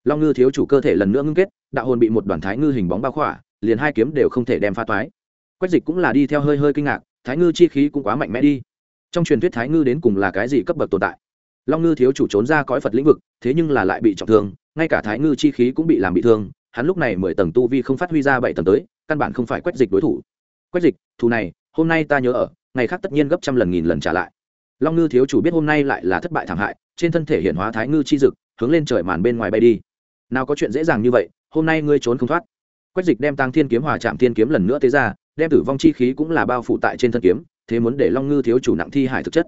long ngư thiếu chủ cơ thể lần nữa ngưng kết, đạo hồn bị một đoàn thái ngư hình bóng bao khỏa, liền hai kiếm đều không thể đem pha toái. Quách dịch cũng là đi theo hơi hơi kinh ngạc, thái ngư chi khí cũng quá mạnh mẽ đi. Trong truyền thuyết thái ngư đến cùng là cái gì cấp bậc tồn tại? Long ngư thiếu chủ trốn ra cõi phật lĩnh vực, thế nhưng là lại bị trọng thương, ngay cả thái ngư chi khí cũng bị làm bị thương, hắn lúc này mười tầng tu vi không phát huy ra bảy tầng tới, căn bản không phải quách dịch đối thủ. Quách dịch, thù này, hôm nay ta nhớ ở, ngày khác tất nhiên gấp trăm lần nghìn lần trả lại. Long ngư thiếu chủ biết hôm nay lại là thất bại thảm hại, trên thân thể hiện hóa thái ngư chi dực, hướng lên trời màn bên ngoài bay đi nào có chuyện dễ dàng như vậy, hôm nay ngươi trốn không thoát. Quách dịch đem tăng thiên kiếm hòa chạm thiên kiếm lần nữa tế ra, đem tử vong chi khí cũng là bao phủ tại trên thân kiếm, thế muốn để long ngư thiếu chủ nặng thi hải thực chất.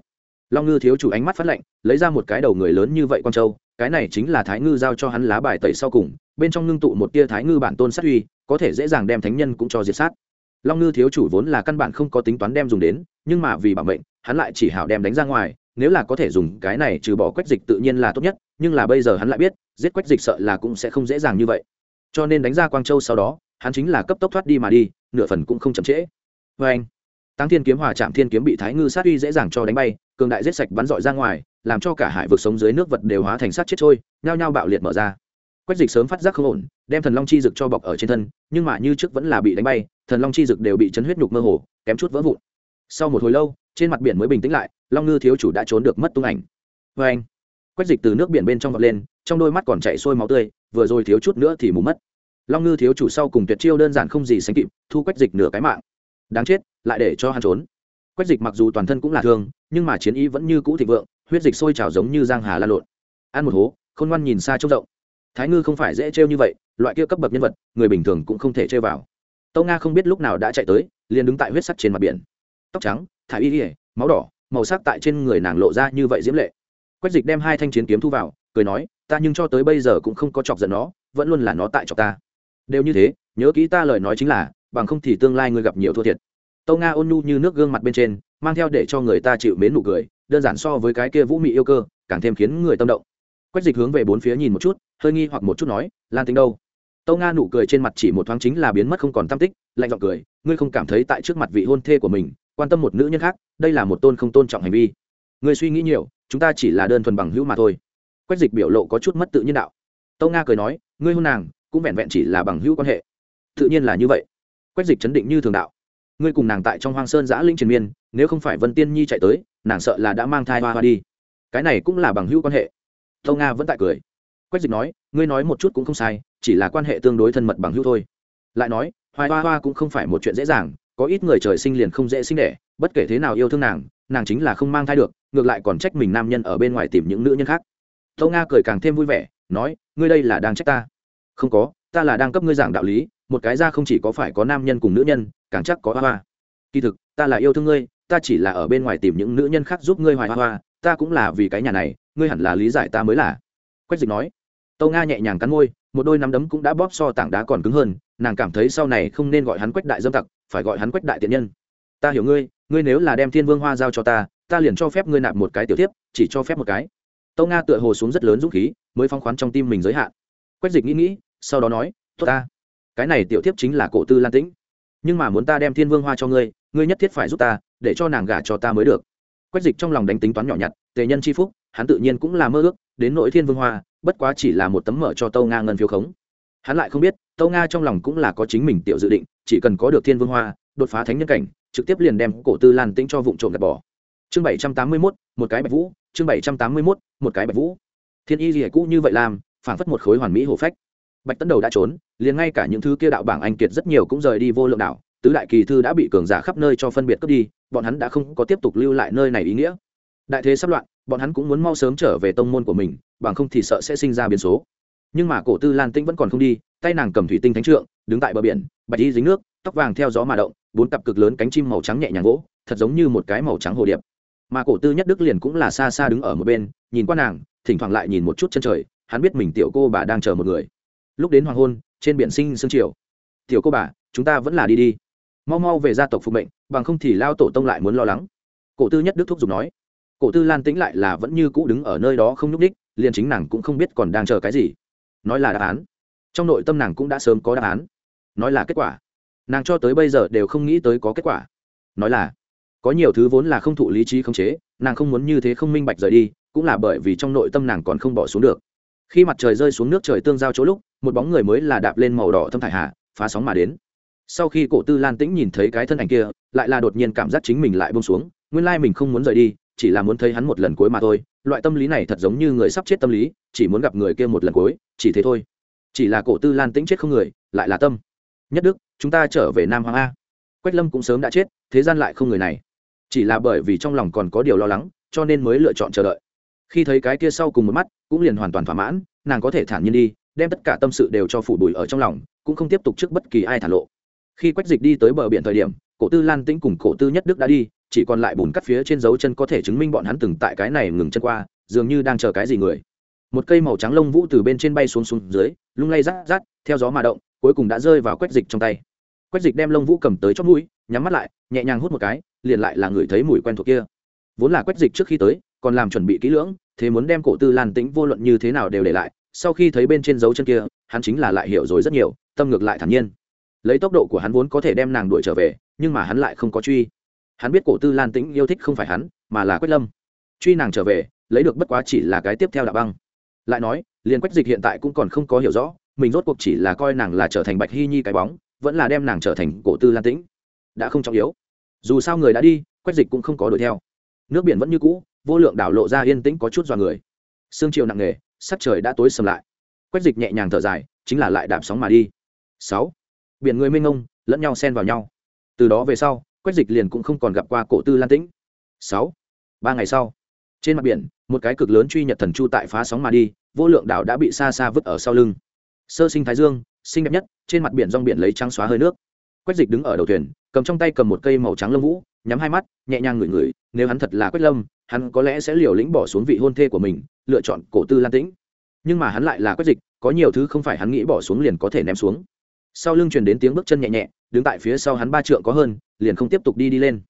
Long ngư thiếu chủ ánh mắt phát lạnh, lấy ra một cái đầu người lớn như vậy con trâu cái này chính là thái ngư giao cho hắn lá bài tẩy sau cùng, bên trong ngưng tụ một tia thái ngư bản tôn sát uy, có thể dễ dàng đem thánh nhân cũng cho diệt sát. Long ngư thiếu chủ vốn là căn bản không có tính toán đem dùng đến, nhưng mà vì bảo mệnh, hắn lại chỉ hảo đem đánh ra ngoài nếu là có thể dùng cái này trừ bỏ quách dịch tự nhiên là tốt nhất, nhưng là bây giờ hắn lại biết, giết quách dịch sợ là cũng sẽ không dễ dàng như vậy. Cho nên đánh ra quang châu sau đó, hắn chính là cấp tốc thoát đi mà đi, nửa phần cũng không chậm trễ. Vê anh tăng thiên kiếm hòa chạm thiên kiếm bị thái ngư sát uy dễ dàng cho đánh bay, cường đại giết sạch bắn dọi ra ngoài, làm cho cả hải vực sống dưới nước vật đều hóa thành sát chết trôi, nhao nhao bạo liệt mở ra. Quách dịch sớm phát giác không ổn, đem thần long chi dực cho bọc ở trên thân, nhưng mà như trước vẫn là bị đánh bay, thần long chi dực đều bị chấn huyết nhục mơ hồ, kém chút vỡ vụn sau một hồi lâu, trên mặt biển mới bình tĩnh lại, long ngư thiếu chủ đã trốn được mất tung ảnh. Vê anh, quách dịch từ nước biển bên trong vọt lên, trong đôi mắt còn chạy sôi máu tươi, vừa rồi thiếu chút nữa thì mù mất. Long ngư thiếu chủ sau cùng tuyệt chiêu đơn giản không gì sánh kịp, thu quách dịch nửa cái mạng. Đáng chết, lại để cho hắn trốn. Quách dịch mặc dù toàn thân cũng là thương, nhưng mà chiến ý vẫn như cũ thịnh vượng, huyết dịch sôi trào giống như giang hà la lộn. Ăn một hố, khôn ngoan nhìn xa trông rộng. Thái ngư không phải dễ trêu như vậy, loại kia cấp bậc nhân vật, người bình thường cũng không thể trêu vào. Tâu nga không biết lúc nào đã chạy tới, liền đứng tại huyết sắc trên mặt biển tóc trắng, thải y ỉa máu đỏ, màu sắc tại trên người nàng lộ ra như vậy diễm lệ. Quách dịch đem hai thanh chiến kiếm thu vào, cười nói, ta nhưng cho tới bây giờ cũng không có chọc giận nó, vẫn luôn là nó tại chọc ta. Đều như thế, nhớ kỹ ta lời nói chính là, bằng không thì tương lai ngươi gặp nhiều thua thiệt. Tâu nga ôn nhu như nước gương mặt bên trên, mang theo để cho người ta chịu mến nụ cười, đơn giản so với cái kia vũ mị yêu cơ, càng thêm khiến người tâm động. Quách dịch hướng về bốn phía nhìn một chút, hơi nghi hoặc một chút nói, lan tính đâu? Tâu nga nụ cười trên mặt chỉ một thoáng chính là biến mất không còn tam tích, lạnh giọng cười, ngươi không cảm thấy tại trước mặt vị hôn thê của mình, quan tâm một nữ nhân khác, đây là một tôn không tôn trọng hành vi. Ngươi suy nghĩ nhiều, chúng ta chỉ là đơn thuần bằng hữu mà thôi. Quách dịch biểu lộ có chút mất tự nhiên đạo. Tâu nga cười nói, ngươi hôn nàng, cũng vẹn vẹn chỉ là bằng hữu quan hệ. Tự nhiên là như vậy. Quách dịch chấn định như thường đạo. Ngươi cùng nàng tại trong hoang sơn giã linh triền miên, nếu không phải vân tiên nhi chạy tới, nàng sợ là đã mang thai hoa hoa đi. Cái này cũng là bằng hữu quan hệ. Tâu nga vẫn tại cười. Quách dịch nói, ngươi nói một chút cũng không sai chỉ là quan hệ tương đối thân mật bằng hữu thôi. Lại nói, hoài hoa hoa cũng không phải một chuyện dễ dàng, có ít người trời sinh liền không dễ sinh đẻ, bất kể thế nào yêu thương nàng nàng chính là không mang thai được, ngược lại còn trách mình nam nhân ở bên ngoài tìm những nữ nhân khác. Tâu nga cười càng thêm vui vẻ, nói, ngươi đây là đang trách ta? Không có, ta là đang cấp ngươi giảng đạo lý, một cái ra không chỉ có phải có nam nhân cùng nữ nhân, càng chắc có hoa hoa. Kỳ thực, ta là yêu thương ngươi, ta chỉ là ở bên ngoài tìm những nữ nhân khác giúp ngươi, hoài hoa hoa, ta cũng là vì cái nhà này, ngươi hẳn là lý giải ta mới là. Quách dịch nói. Tâu nga nhẹ nhàng cắn môi một đôi nắm đấm cũng đã bóp so tảng đá còn cứng hơn, nàng cảm thấy sau này không nên gọi hắn quách đại dâm tặc, phải gọi hắn quách đại tiện nhân. Ta hiểu ngươi ngươi nếu là đem thiên vương hoa giao cho ta ta liền cho phép ngươi nạp một cái tiểu tiếp chỉ cho phép một cái. Tâu nga tựa hồ xuống rất lớn dũng khí, mới phong khoán trong tim mình giới hạn. Quách dịch nghĩ nghĩ, sau đó nói, tốt ta, cái này tiểu tiếp chính là cổ tư lan tĩnh. Nhưng mà muốn ta đem thiên vương hoa cho ngươi ngươi nhất thiết phải giúp ta, để cho nàng gả cho ta mới được. Quách dịch trong lòng đánh tính toán nhỏ nhặt, tề nhân c h i phúc, hắn tự nhiên cũng là mơ ước, đến nỗi thiên vương hoa bất quá chỉ là một tấm mở cho tâu nga ngân phiếu khống. Hắn lại không biết tâu nga trong lòng cũng là có chính mình tiểu dự định, chỉ cần có được thiên vương hoa, đột phá thánh nhân cảnh, trực tiếp liền đem cổ tư lan tĩnh cho vụ trộm gạt bỏ. Chương bảy trăm tám mươi mốt, một cái bạch vũ, chương bảy trăm tám mươi mốt, một cái bạch vũ. Thiên y gì cũ như vậy làm, phảng phất một khối hoàn mỹ hổ phách. Bạch tấn đầu đã trốn, liền ngay cả những thứ kia đạo bảng anh kiệt rất nhiều cũng rời đi vô lượng đạo tứ đại kỳ thư đã bị cường giả khắp nơi cho phân biệt cướp đi, bọn hắn đã không có tiếp tục lưu lại nơi này ý nghĩa. Đại thế sắp loạn bọn hắn cũng muốn mau sớm trở về tông môn của mình, bằng không thì sợ sẽ sinh ra biến số. Nhưng mà cổ tư lan tĩnh vẫn còn không đi, tay nàng cầm thủy tinh thánh trượng, đứng tại bờ biển, bạch y dính nước, tóc vàng theo gió mà động, bốn cặp cực lớn cánh chim màu trắng nhẹ nhàng gỗ, thật giống như một cái màu trắng hồ điệp. Mà cổ tư nhất đức liền cũng là xa xa đứng ở một bên, nhìn qua nàng, thỉnh thoảng lại nhìn một chút chân trời, hắn biết mình tiểu cô bà đang chờ một người. Lúc đến hoàng hôn, trên biển sinh sương triều tiểu cô bà, chúng ta vẫn là đi đi. Mau mau về gia tộc phục mệnh, bằng không thì lao tổ tông lại muốn lo lắng. Cổ tư nhất đức thúc giục nói cổ tư lan tĩnh lại là vẫn như cũ đứng ở nơi đó không nhúc ních liền chính nàng cũng không biết còn đang chờ cái gì. Nói là đáp án. Trong nội tâm nàng cũng đã sớm có đáp án. Nói là kết quả. Nàng cho tới bây giờ đều không nghĩ tới có kết quả. Nói là, có nhiều thứ vốn là không thụ lý trí khống chế, nàng không muốn như thế không minh bạch rời đi, cũng là bởi vì trong nội tâm nàng còn không bỏ xuống được. Khi mặt trời rơi xuống nước trời tương giao chỗ lúc, một bóng người mới là đạp lên màu đỏ thâm thải hạ, phá sóng mà đến. Sau khi cổ tư lan tĩnh nhìn thấy cái thân ảnh kia, lại là đột nhiên cảm giác chính mình lại bông xuống, nguyên lai mình không muốn rời đi chỉ là muốn thấy hắn một lần cuối mà thôi. Loại tâm lý này thật giống như người sắp chết tâm lý, chỉ muốn gặp người kia một lần cuối, chỉ thế thôi. Chỉ là cổ tư lan tĩnh chết không người, lại là tâm. Nhất đức, chúng ta trở về nam hoàng a. Quách lâm cũng sớm đã chết, thế gian lại không người này. Chỉ là bởi vì trong lòng còn có điều lo lắng, cho nên mới lựa chọn chờ đợi. Khi thấy cái kia sau cùng một mắt, cũng liền hoàn toàn thỏa mãn, nàng có thể thản nhiên đi, đem tất cả tâm sự đều cho phủ bùi ở trong lòng, cũng không tiếp tục trước bất kỳ ai thả lộ. Khi quách dịch đi tới bờ biển thời điểm, cổ tư lan tĩnh cùng cổ tư nhất đức đã đi chỉ còn lại bùn cắt phía trên dấu chân có thể chứng minh bọn hắn từng tại cái này ngừng chân qua, dường như đang chờ cái gì người. Một cây màu trắng lông vũ từ bên trên bay xuống xuống dưới, lung lay rát rát, theo gió mà động, cuối cùng đã rơi vào quách dịch trong tay. Quách dịch đem lông vũ cầm tới chót mũi, nhắm mắt lại, nhẹ nhàng hút một cái, liền lại là người thấy mùi quen thuộc kia. Vốn là quách dịch trước khi tới, còn làm chuẩn bị kỹ lưỡng, thế muốn đem cổ tư lan tĩnh vô luận như thế nào đều để lại, sau khi thấy bên trên dấu chân kia, hắn chính là lại hiểu rồi rất nhiều, tâm ngược lại thản nhiên. Lấy tốc độ của hắn vốn có thể đem nàng đuổi trở về, nhưng mà hắn lại không có truy hắn biết cổ tư lan tĩnh yêu thích không phải hắn, mà là quách lâm. Truy nàng trở về, lấy được bất quá chỉ là cái tiếp theo đạo băng. Lại nói, liền quách dịch hiện tại cũng còn không có hiểu rõ, mình rốt cuộc chỉ là coi nàng là trở thành bạch hy nhi cái bóng, vẫn là đem nàng trở thành cổ tư lan tĩnh. Đã không trọng yếu. Dù sao người đã đi, quách dịch cũng không có đuổi theo. Nước biển vẫn như cũ, vô lượng đảo lộ ra yên tĩnh có chút dọa người. Sương chiều nặng nề, sắc trời đã tối sầm lại. Quách dịch nhẹ nhàng thở dài, chính là lại đạp sóng mà đi. Sáu. Biển người mênh ngông lẫn nhau xen vào nhau. Từ đó về sau quách dịch liền cũng không còn gặp qua cổ tư lan tĩnh. Sáu, ba ngày sau, trên mặt biển, một cái cực lớn truy nhật thần chu tại phá sóng mà đi, vô lượng đảo đã bị xa xa vứt ở sau lưng. Sơ sinh thái dương, xinh đẹp nhất, trên mặt biển rong biển lấy trắng xóa hơi nước. Quách dịch đứng ở đầu thuyền, cầm trong tay cầm một cây màu trắng lông vũ, nhắm hai mắt, nhẹ nhàng ngửi ngửi, nếu hắn thật là quách lâm, hắn có lẽ sẽ liều lĩnh bỏ xuống vị hôn thê của mình, lựa chọn cổ tư lan tĩnh. Nhưng mà hắn lại là quách dịch, có nhiều thứ không phải hắn nghĩ bỏ xuống liền có thể ném xuống. Sau lưng truyền đến tiếng bước chân nhẹ nhẹ đứng tại phía sau hắn ba trượng có hơn, liền không tiếp tục đi đi lên.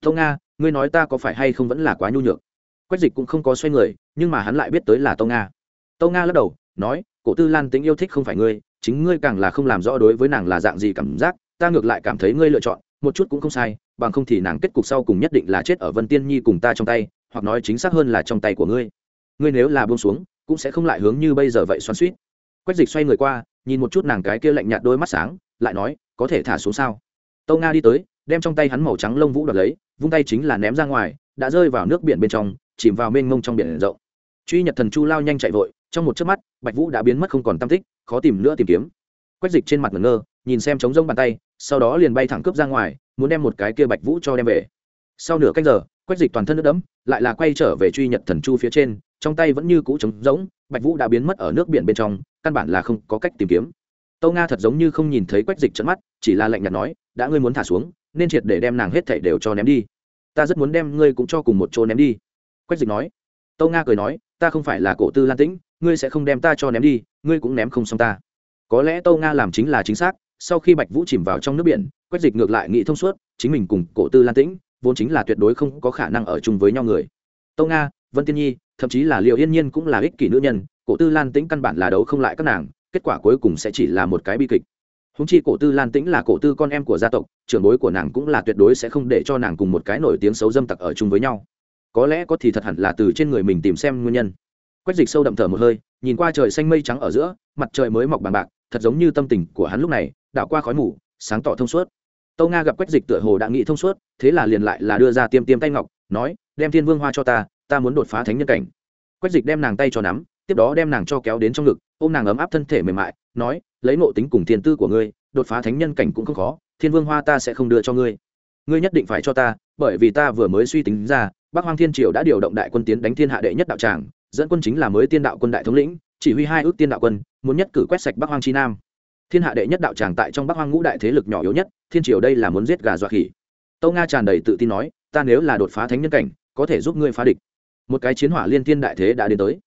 Tông nga, ngươi nói ta có phải hay không vẫn là quá nhu nhược? Quách dịch cũng không có xoay người, nhưng mà hắn lại biết tới là tông nga. Tông nga lắc đầu, nói, cổ tư lan tính yêu thích không phải ngươi, chính ngươi càng là không làm rõ đối với nàng là dạng gì cảm giác, ta ngược lại cảm thấy ngươi lựa chọn, một chút cũng không sai, bằng không thì nàng kết cục sau cùng nhất định là chết ở vân tiên nhi cùng ta trong tay, hoặc nói chính xác hơn là trong tay của ngươi. Ngươi nếu là buông xuống, cũng sẽ không lại hướng như bây giờ vậy xoắn suýt quách dịch xoay người qua, nhìn một chút nàng cái kia lạnh nhạt đôi mắt sáng, lại nói có thể thả xuống sao? Tâu nga đi tới, đem trong tay hắn màu trắng lông vũ đoạt lấy, vung tay chính là ném ra ngoài, đã rơi vào nước biển bên trong, chìm vào mênh mông trong biển rộng. Truy nhật thần chu lao nhanh chạy vội, trong một chớp mắt, bạch vũ đã biến mất không còn tam tích, khó tìm nữa tìm kiếm. Quách dịch trên mặt ngẩn ngơ, nhìn xem trống rông bàn tay, sau đó liền bay thẳng cướp ra ngoài, muốn đem một cái kia bạch vũ cho đem về. Sau nửa cách giờ, quách dịch toàn thân nước đẫm, lại là quay trở về truy nhật thần chu phía trên, trong tay vẫn như cũ trống rỗng, bạch vũ đã biến mất ở nước biển bên trong, căn bản là không có cách tìm kiếm tâu nga thật giống như không nhìn thấy quách dịch trận mắt, chỉ là lạnh nhạt nói, đã ngươi muốn thả xuống, nên triệt để đem nàng hết thảy đều cho ném đi. Ta rất muốn đem ngươi cũng cho cùng một chỗ ném đi. Quách dịch nói. Tâu nga cười nói, ta không phải là cổ tư lan tĩnh, ngươi sẽ không đem ta cho ném đi, ngươi cũng ném không xong ta. Có lẽ tâu nga làm chính là chính xác, sau khi bạch vũ chìm vào trong nước biển, quách dịch ngược lại nghĩ thông suốt, chính mình cùng cổ tư lan tĩnh vốn chính là tuyệt đối không có khả năng ở chung với nhau người. Tâu nga, vân tiên nhi, thậm chí là liệu yên nhiên cũng là ích kỷ nữ nhân, cổ tư lan tĩnh căn bản là đấu không lại các nàng kết quả cuối cùng sẽ chỉ là một cái bi kịch. Húng chi cổ tư lan tĩnh là cổ tư con em của gia tộc, trưởng bối của nàng cũng là tuyệt đối sẽ không để cho nàng cùng một cái nổi tiếng xấu dâm tặc ở chung với nhau. Có lẽ có thì thật hẳn là từ trên người mình tìm xem nguyên nhân. Quách dịch sâu đậm thở một hơi, nhìn qua trời xanh mây trắng ở giữa, mặt trời mới mọc bằng bạc, thật giống như tâm tình của hắn lúc này, đảo qua khói mù, sáng tỏ thông suốt. Tâu nga gặp quách dịch tựa hồ đã nghĩ thông suốt, thế là liền lại là đưa ra tiêm tiêm tay ngọc, nói, đem thiên vương hoa cho ta ta muốn đột phá thánh nhân cảnh. Quách dịch đem nàng tay cho nắm tiếp đó đem nàng cho kéo đến trong ngực, ôm nàng ấm áp thân thể mềm mại, nói, lấy nộ tính cùng thiên tư của ngươi, đột phá thánh nhân cảnh cũng không khó, thiên vương hoa ta sẽ không đưa cho ngươi. Ngươi nhất định phải cho ta, bởi vì ta vừa mới suy tính ra, bắc hoàng thiên triều đã điều động đại quân tiến đánh thiên hạ đệ nhất đạo tràng, dẫn quân chính là mới tiên đạo quân đại thống lĩnh, chỉ huy hai ước tiên đạo quân, muốn nhất cử quét sạch bắc hoàng chi nam. Thiên hạ đệ nhất đạo tràng tại trong bắc hoàng ngũ đại thế lực nhỏ yếu nhất, thiên triều đây là muốn giết gà dọa khỉ. Tâu nga tràn đầy tự tin nói, ta nếu là đột phá thánh nhân cảnh, có thể giúp ngươi phá địch. Một cái chiến hỏa liên tiên đại thế đã đến tới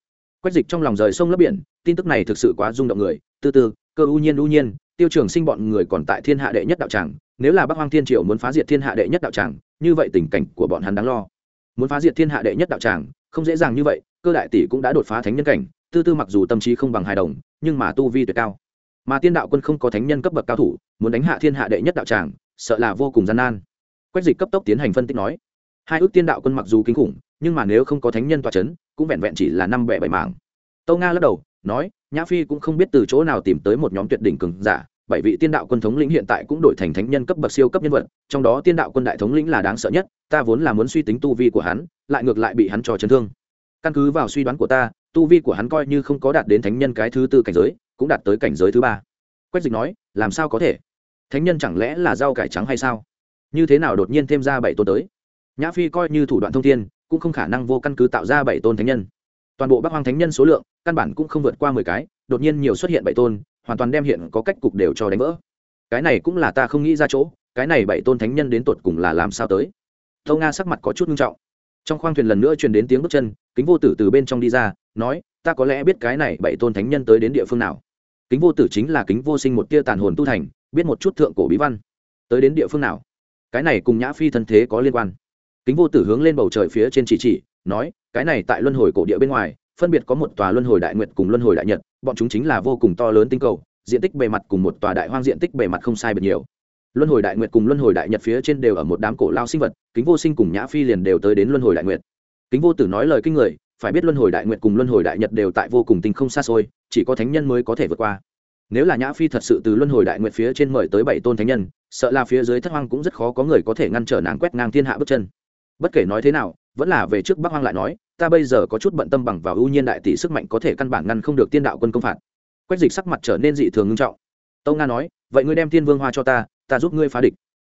quách dịch trong lòng rời sông lấp biển, tin tức này thực sự quá rung động người. Từ từ, cơ ưu nhiên ưu nhiên, tiêu trường sinh bọn người còn tại thiên hạ đệ nhất đạo tràng. Nếu là bắc hoang thiên triệu muốn phá diệt thiên hạ đệ nhất đạo tràng, như vậy tình cảnh của bọn hắn đáng lo. Muốn phá diệt thiên hạ đệ nhất đạo tràng, không dễ dàng như vậy, cơ đại tỷ cũng đã đột phá thánh nhân cảnh. Tư tư mặc dù tâm trí không bằng hài đồng, nhưng mà tu vi tuyệt cao. Mà tiên đạo quân không có thánh nhân cấp bậc cao thủ, muốn đánh hạ thiên hạ đệ nhất đạo tràng, sợ là vô cùng gian nan. Quách dịch cấp tốc tiến hành phân tích nói, hai ước tiên đạo quân mặc dù kinh khủng, nhưng mà nếu không có thánh nhân tòa c h ấ n cũng vẹn vẹn chỉ là năm bẻ bảy mảng. Tâu nga lắc đầu, nói, nhã phi cũng không biết từ chỗ nào tìm tới một nhóm tuyệt đỉnh cường giả, bảy vị tiên đạo quân thống lĩnh hiện tại cũng đổi thành thánh nhân cấp bậc siêu cấp nhân vật, trong đó tiên đạo quân đại thống lĩnh là đáng sợ nhất, ta vốn là muốn suy tính tu vi của hắn, lại ngược lại bị hắn trò chấn thương. Căn cứ vào suy đoán của ta, tu vi của hắn coi như không có đạt đến thánh nhân cái thứ tư cảnh giới, cũng đạt tới cảnh giới thứ ba. Quách dịch nói, làm sao có thể? Thánh nhân chẳng lẽ là rau cải trắng hay sao? Như thế nào đột nhiên thêm ra bảy tôn tới? Nhã phi coi như thủ đoạn thông thiên cũng không khả năng vô căn cứ tạo ra bảy tôn thánh nhân. Toàn bộ bắc hoang thánh nhân số lượng, căn bản cũng không vượt qua mười cái, đột nhiên nhiều xuất hiện bảy tôn, hoàn toàn đem hiện có cách cục đều cho đánh vỡ. Cái này cũng là ta không nghĩ ra chỗ, cái này bảy tôn thánh nhân đến tột cùng là làm sao tới? Tâu nga sắc mặt có chút nghiêm trọng. Trong khoang thuyền lần nữa truyền đến tiếng bước chân, kính vô tử từ bên trong đi ra, nói, ta có lẽ biết cái này bảy tôn thánh nhân tới đến địa phương nào. Kính vô tử chính là kính vô sinh một tia tàn hồn tu thành, biết một chút thượng cổ bí văn. Tới đến địa phương nào? Cái này cùng nhã phi thân thế có liên quan kính vô tử hướng lên bầu trời phía trên chỉ chỉ, nói, cái này tại luân hồi cổ địa bên ngoài, phân biệt có một tòa luân hồi đại nguyệt cùng luân hồi đại nhật, bọn chúng chính là vô cùng to lớn tinh cầu, diện tích bề mặt cùng một tòa đại hoang diện tích bề mặt không sai biệt nhiều. Luân hồi đại nguyệt cùng luân hồi đại nhật phía trên đều ở một đám cổ lao sinh vật, kính vô sinh cùng nhã phi liền đều tới đến luân hồi đại nguyệt. Kính vô tử nói lời kinh người, phải biết luân hồi đại nguyệt cùng luân hồi đại nhật đều tại vô cùng tinh không xa xôi, chỉ có thánh nhân mới có thể vượt qua. Nếu là nhã phi thật sự từ luân hồi đại nguyệt phía trên mời tới bảy tôn thánh nhân, sợ là phía dưới thất hoang cũng rất khó có người có thể ngăn trở nàng quét ngang thiên hạ bước chân bất kể nói thế nào, vẫn là về trước bắc hoang lại nói, ta bây giờ có chút bận tâm bằng vào ưu nhiên đại tỷ sức mạnh có thể căn bản ngăn không được tiên đạo quân công phạt. Quách dịch sắc mặt trở nên dị thường ngưng trọng. Tâu nga nói, vậy ngươi đem thiên vương hoa cho ta ta giúp ngươi phá địch.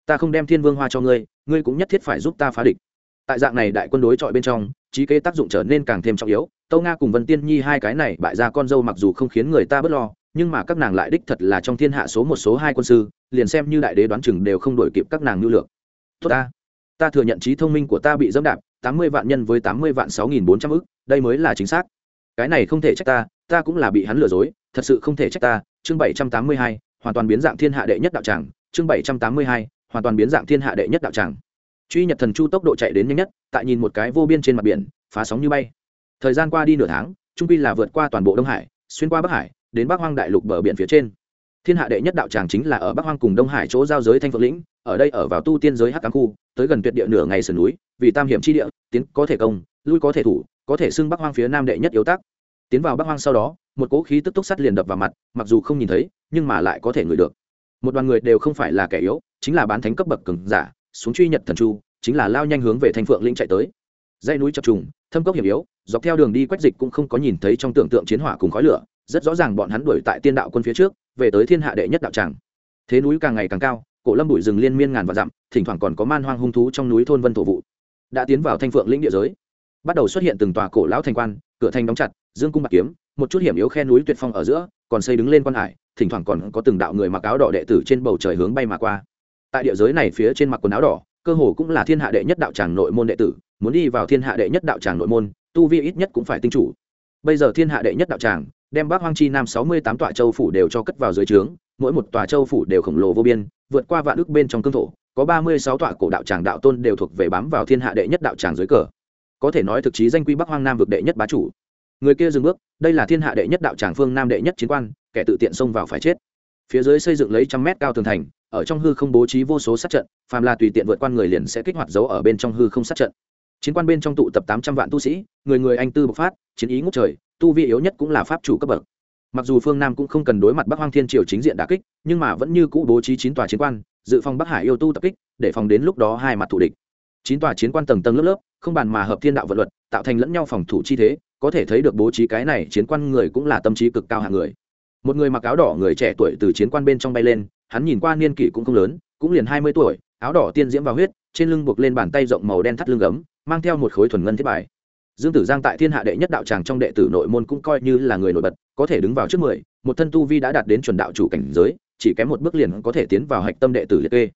Ta không đem thiên vương hoa cho ngươi ngươi cũng nhất thiết phải giúp ta phá địch. Tại dạng này đại quân đối chọi bên trong, trí kế tác dụng trở nên càng thêm trọng yếu. Tâu nga cùng vân tiên nhi hai cái này bại ra con dâu mặc dù không khiến người ta bớt lo, nhưng mà các nàng lại đích thật là trong thiên hạ số một số hai quân sư, liền xem như đại đế đoán chừng đều không đổi kịp các nàng nhu lược. Tốt ta ta thừa nhận trí thông minh của ta bị dẫm đạp, tám mươi vạn nhân với tám mươi vạn sáu nghìn bốn trăm ức, đây mới là chính xác. Cái này không thể trách ta ta cũng là bị hắn lừa dối, thật sự không thể trách ta. Chương bảy trăm tám mươi hai, hoàn toàn biến dạng thiên hạ đệ nhất đạo tràng. Chương bảy trăm tám mươi hai, hoàn toàn biến dạng thiên hạ đệ nhất đạo tràng. Truy nhật thần chu tốc độ chạy đến nhanh nhất, tại nhìn một cái vô biên trên mặt biển, phá sóng như bay. Thời gian qua đi nửa tháng, trung quy là vượt qua toàn bộ đông hải, xuyên qua bắc hải, đến bắc hoang đại lục bờ biển phía trên thiên hạ đệ nhất đạo tràng chính là ở bắc hoang cùng đông hải chỗ giao giới thanh phượng lĩnh, ở đây ở vào tu tiên giới hắc cám khu, tới gần tuyệt địa nửa ngày sườn núi, vì tam hiểm chi địa, tiến có thể công, lui có thể thủ, có thể xưng bắc hoang phía nam đệ nhất yếu tác tiến vào bắc hoang sau đó, một cỗ khí tức túc sắt liền đập vào mặt, mặc dù không nhìn thấy, nhưng mà lại có thể ngửi được. Một đoàn người đều không phải là kẻ yếu, chính là bán thánh cấp bậc cường giả, xuống truy nhật thần chu, chính là lao nhanh hướng về thanh phượng lĩnh chạy tới. Dây núi chập trùng, thâm cốc hiểm yếu, dọc theo đường đi quách dịch cũng không có nhìn thấy trong tưởng tượng chiến hỏa cùng khói lửa, rất rõ ràng bọn hắn đuổi tại tiên đạo quân phía trước về tới thiên hạ đệ nhất đạo tràng. Thế núi càng ngày càng cao, cổ lâm bụi rừng liên miên ngàn và dặm, thỉnh thoảng còn có man hoang hung thú trong núi thôn vân thổ vụ. Đã tiến vào thanh phượng lĩnh địa giới. Bắt đầu xuất hiện từng tòa cổ lão thành quan, cửa thành đóng chặt, dương cung bạc kiếm, một chút hiểm yếu khe núi tuyệt phong ở giữa, còn xây đứng lên quan hải, thỉnh thoảng còn có từng đạo người mặc áo đỏ đệ tử trên bầu trời hướng bay mà qua. Tại địa giới này phía trên mặc quần áo đỏ, cơ hồ cũng là thiên hạ đệ nhất đạo tràng nội môn đệ tử, muốn đi vào thiên hạ đệ nhất đạo tràng nội môn, tu vi ít nhất cũng phải tinh chủ. Bây giờ thiên hạ đệ nhất đạo tràng đem bắc hoang chi nam sáu mươi tám tòa châu phủ đều cho cất vào dưới trướng, mỗi một tòa châu phủ đều khổng lồ vô biên, vượt qua vạn ước bên trong cương thổ, có ba mươi sáu tòa cổ đạo tràng đạo tôn đều thuộc về bám vào thiên hạ đệ nhất đạo tràng dưới cờ. Có thể nói thực chí danh quy bắc hoang nam vực đệ nhất bá chủ. Người kia dừng bước, đây là thiên hạ đệ nhất đạo tràng phương nam đệ nhất chiến quan, kẻ tự tiện xông vào phải chết. Phía dưới xây dựng lấy trăm mét cao tường thành, ở trong hư không bố trí vô số sát trận, phàm là tùy tiện vượt qua người liền sẽ kích hoạt dấu ở bên trong hư không sát trận. Chiến quan bên trong tụ tập tám trăm vạn tu sĩ, người người anh tư bộc phát, chiến ý ngút trời tu vi yếu nhất cũng là pháp chủ cấp bậc. Mặc dù phương nam cũng không cần đối mặt bắc hoang thiên triều chính diện đà kích, nhưng mà vẫn như cũ bố trí chín tòa chiến quan, dự phòng bắc hải yêu tu tập kích, để phòng đến lúc đó hai mặt thủ địch. Chín tòa chiến quan tầng tầng lớp lớp, không bàn mà hợp thiên đạo vật luật, tạo thành lẫn nhau phòng thủ chi thế, có thể thấy được bố trí cái này chiến quan người cũng là tâm trí cực cao hạng người. Một người mặc áo đỏ người trẻ tuổi từ chiến quan bên trong bay lên, hắn nhìn qua niên kỷ cũng không lớn, cũng liền hai mươi tuổi, áo đỏ tiên diễm vào huyết, trên lưng buộc lên bàn tay rộng màu đen thắt lưng gấm, mang theo một khối thuần ngân thiết bài dương tử giang tại thiên hạ đệ nhất đạo tràng trong đệ tử nội môn cũng coi như là người nổi bật, có thể đứng vào trước mười, một thân tu vi đã đạt đến chuẩn đạo chủ cảnh giới, chỉ kém một bước liền có thể tiến vào hạch tâm đệ tử liệt kê.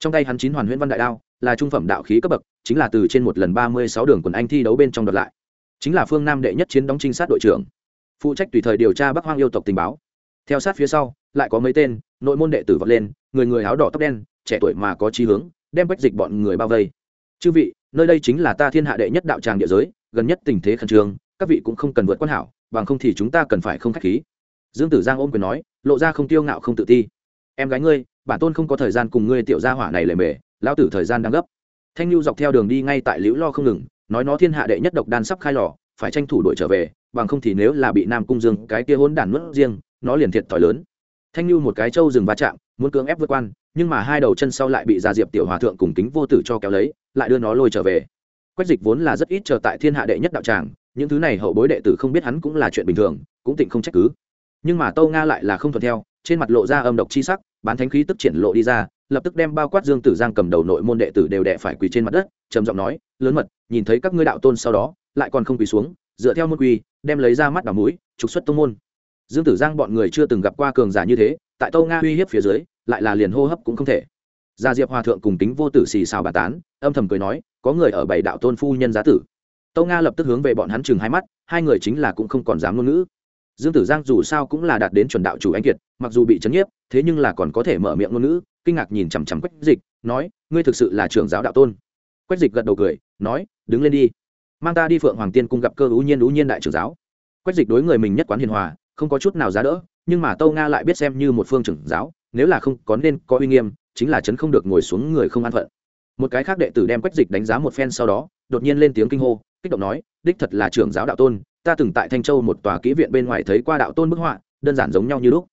Trong tay hắn chín hoàn huyễn văn đại đao, là trung phẩm đạo khí cấp bậc, chính là từ trên một lần ba mươi sáu đường quần anh thi đấu bên trong đợt lại. Chính là phương nam đệ nhất chiến đóng trinh sát đội trưởng. Phụ trách tùy thời điều tra bắc hoang yêu tộc tình báo. Theo sát phía sau, lại có mấy tên, nội môn đệ tử vọt lên, người người áo đỏ tóc đen, trẻ tuổi mà có chí hướng, đem bách dịch bọn người bao vây. Chư vị, nơi đây chính là ta thiên hạ đệ nhất đạo tràng địa giới gần nhất tình thế khẩn trương, các vị cũng không cần vượt quan hảo, bằng không thì chúng ta cần phải không khách khí. Dương tử giang ôm quyền nói, lộ ra không tiêu ngạo không tự ti. Em gái ngươi, bản tôn không có thời gian cùng ngươi tiểu gia hỏa này lề mề, lão tử thời gian đang gấp. Thanh lưu dọc theo đường đi ngay tại liễu lo không ngừng, nói nó thiên hạ đệ nhất độc đan sắp khai lò, phải tranh thủ đội trở về, bằng không thì nếu là bị nam cung dương cái kia hôn đản nuốt riêng, nó liền thiệt thòi lớn. Thanh lưu một cái trâu rừng va chạm, muốn cưỡng ép vượt quan, nhưng mà hai đầu chân sau lại bị gia diệp tiểu hòa thượng cùng kính vô tử cho kéo lấy, lại đưa nó lôi trở về quách dịch vốn là rất ít chờ tại thiên hạ đệ nhất đạo tràng, những thứ này hậu bối đệ tử không biết hắn cũng là chuyện bình thường, cũng tịnh không trách cứ. Nhưng mà tâu nga lại là không thuận theo, trên mặt lộ ra âm độc chi sắc, bán thánh khí tức triển lộ đi ra, lập tức đem bao quát dương tử giang cầm đầu nội môn đệ tử đều đẻ phải quỳ trên mặt đất, trầm giọng nói, lớn mật, nhìn thấy các ngươi đạo tôn sau đó, lại còn không quỳ xuống, dựa theo môn quy, đem lấy ra mắt đào mũi, trục xuất tông môn. Dương tử giang bọn người chưa từng gặp qua cường giả như thế, tại tâu nga uy hiếp phía dưới, lại là liền hô hấp cũng không thể gia diệp hòa thượng cùng tính vô tử xì xào bà tán, âm thầm cười nói, có người ở bảy đạo tôn phu nhân giá tử. Tâu nga lập tức hướng về bọn hắn chừng hai mắt, hai người chính là cũng không còn dám ngôn ngữ. Dương tử giang dù sao cũng là đạt đến chuẩn đạo chủ anh kiệt, mặc dù bị chấn nhiếp, thế nhưng là còn có thể mở miệng ngôn ngữ, kinh ngạc nhìn chằm chằm quách dịch, nói, ngươi thực sự là trưởng giáo đạo tôn. Quách dịch gật đầu cười, nói, đứng lên đi. Mang ta đi phượng hoàng tiên cung gặp cơ ưu nhiên ưu nhiên đại trưởng giáo. Quách dịch đối người mình nhất quán hiền hòa, không có chút nào giá đỡ, nhưng mà tâu nga lại biết xem như một phương trưởng giáo nếu là không có nên có uy nghiêm, chính là chấn không được ngồi xuống người không an phận. Một cái khác đệ tử đem quách dịch đánh giá một phen sau đó, đột nhiên lên tiếng kinh hô, kích động nói, đích thật là trưởng giáo đạo tôn, ta từng tại thanh châu một tòa kỹ viện bên ngoài thấy qua đạo tôn bức họa, đơn giản giống nhau như lúc.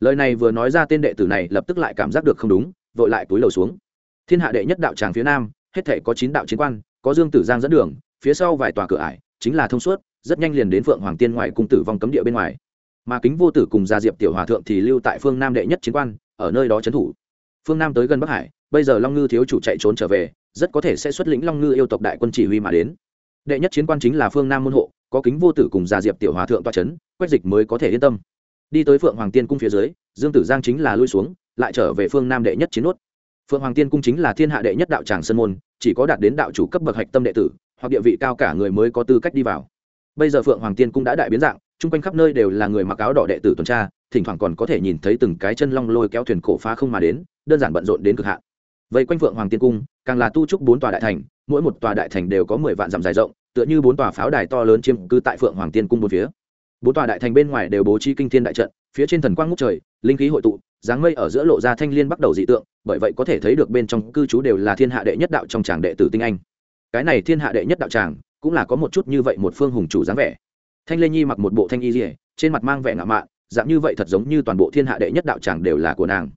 Lời này vừa nói ra tên đệ tử này lập tức lại cảm giác được không đúng, vội lại túi lầu xuống. Thiên hạ đệ nhất đạo tràng phía nam, hết thể có chín đạo chiến quan, có dương tử giang dẫn đường, phía sau vài tòa cửa ải, chính là thông suốt, rất nhanh liền đến phượng hoàng tiên ngoài cung tử vong cấm địa bên ngoài. Mà kính vô tử cùng gia diệp tiểu hòa thượng thì lưu tại phương nam đệ nhất chiến quan ở nơi đó trấn thủ. Phương nam tới gần bắc hải, bây giờ long ngư thiếu chủ chạy trốn trở về, rất có thể sẽ xuất lĩnh long ngư yêu tộc đại quân chỉ huy mà đến. Đệ nhất chiến quan chính là phương nam môn hộ, có kính vô tử cùng gia diệp tiểu hòa thượng toa c h ấ n quách dịch mới có thể yên tâm. Đi tới phượng hoàng tiên cung phía dưới, dương tử giang chính là lui xuống, lại trở về phương nam đệ nhất chiến nốt. Phượng hoàng tiên cung chính là thiên hạ đệ nhất đạo tràng sân môn, chỉ có đạt đến đạo chủ cấp bậc hạch tâm đệ tử, hoặc địa vị cao cả người mới có tư cách đi vào. Bây giờ phượng hoàng tiên cung đã đại biến dạng, chung quanh khắp nơi đều là người mặc áo đỏ đệ tử tuần tra thỉnh thoảng còn có thể nhìn thấy từng cái chân long lôi kéo thuyền cổ phá không mà đến, đơn giản bận rộn đến cực hạn. Vậy quanh phượng hoàng tiên cung, càng là tu trúc bốn tòa đại thành, mỗi một tòa đại thành đều có mười vạn dặm dài rộng, tựa như bốn tòa pháo đài to lớn chiếm cư tại phượng hoàng tiên cung bốn phía. Bốn tòa đại thành bên ngoài đều bố trí kinh thiên đại trận, phía trên thần quang ngút trời, linh khí hội tụ, dáng mây ở giữa lộ ra thanh liên bắt đầu dị tượng, bởi vậy có thể thấy được bên trong cư trú đều là thiên hạ đệ nhất đạo trong tràng đệ tử tinh anh. Cái này thiên hạ đệ nhất đạo tràng cũng là có một chút như vậy một phương hùng chủ dáng vẻ. Thanh lê nhi mặc một bộ thanh y dỉa trên mặt mang vẻ ngạo mạn dạng như vậy thật giống như toàn bộ thiên hạ đệ nhất đạo tràng đều là của nàng.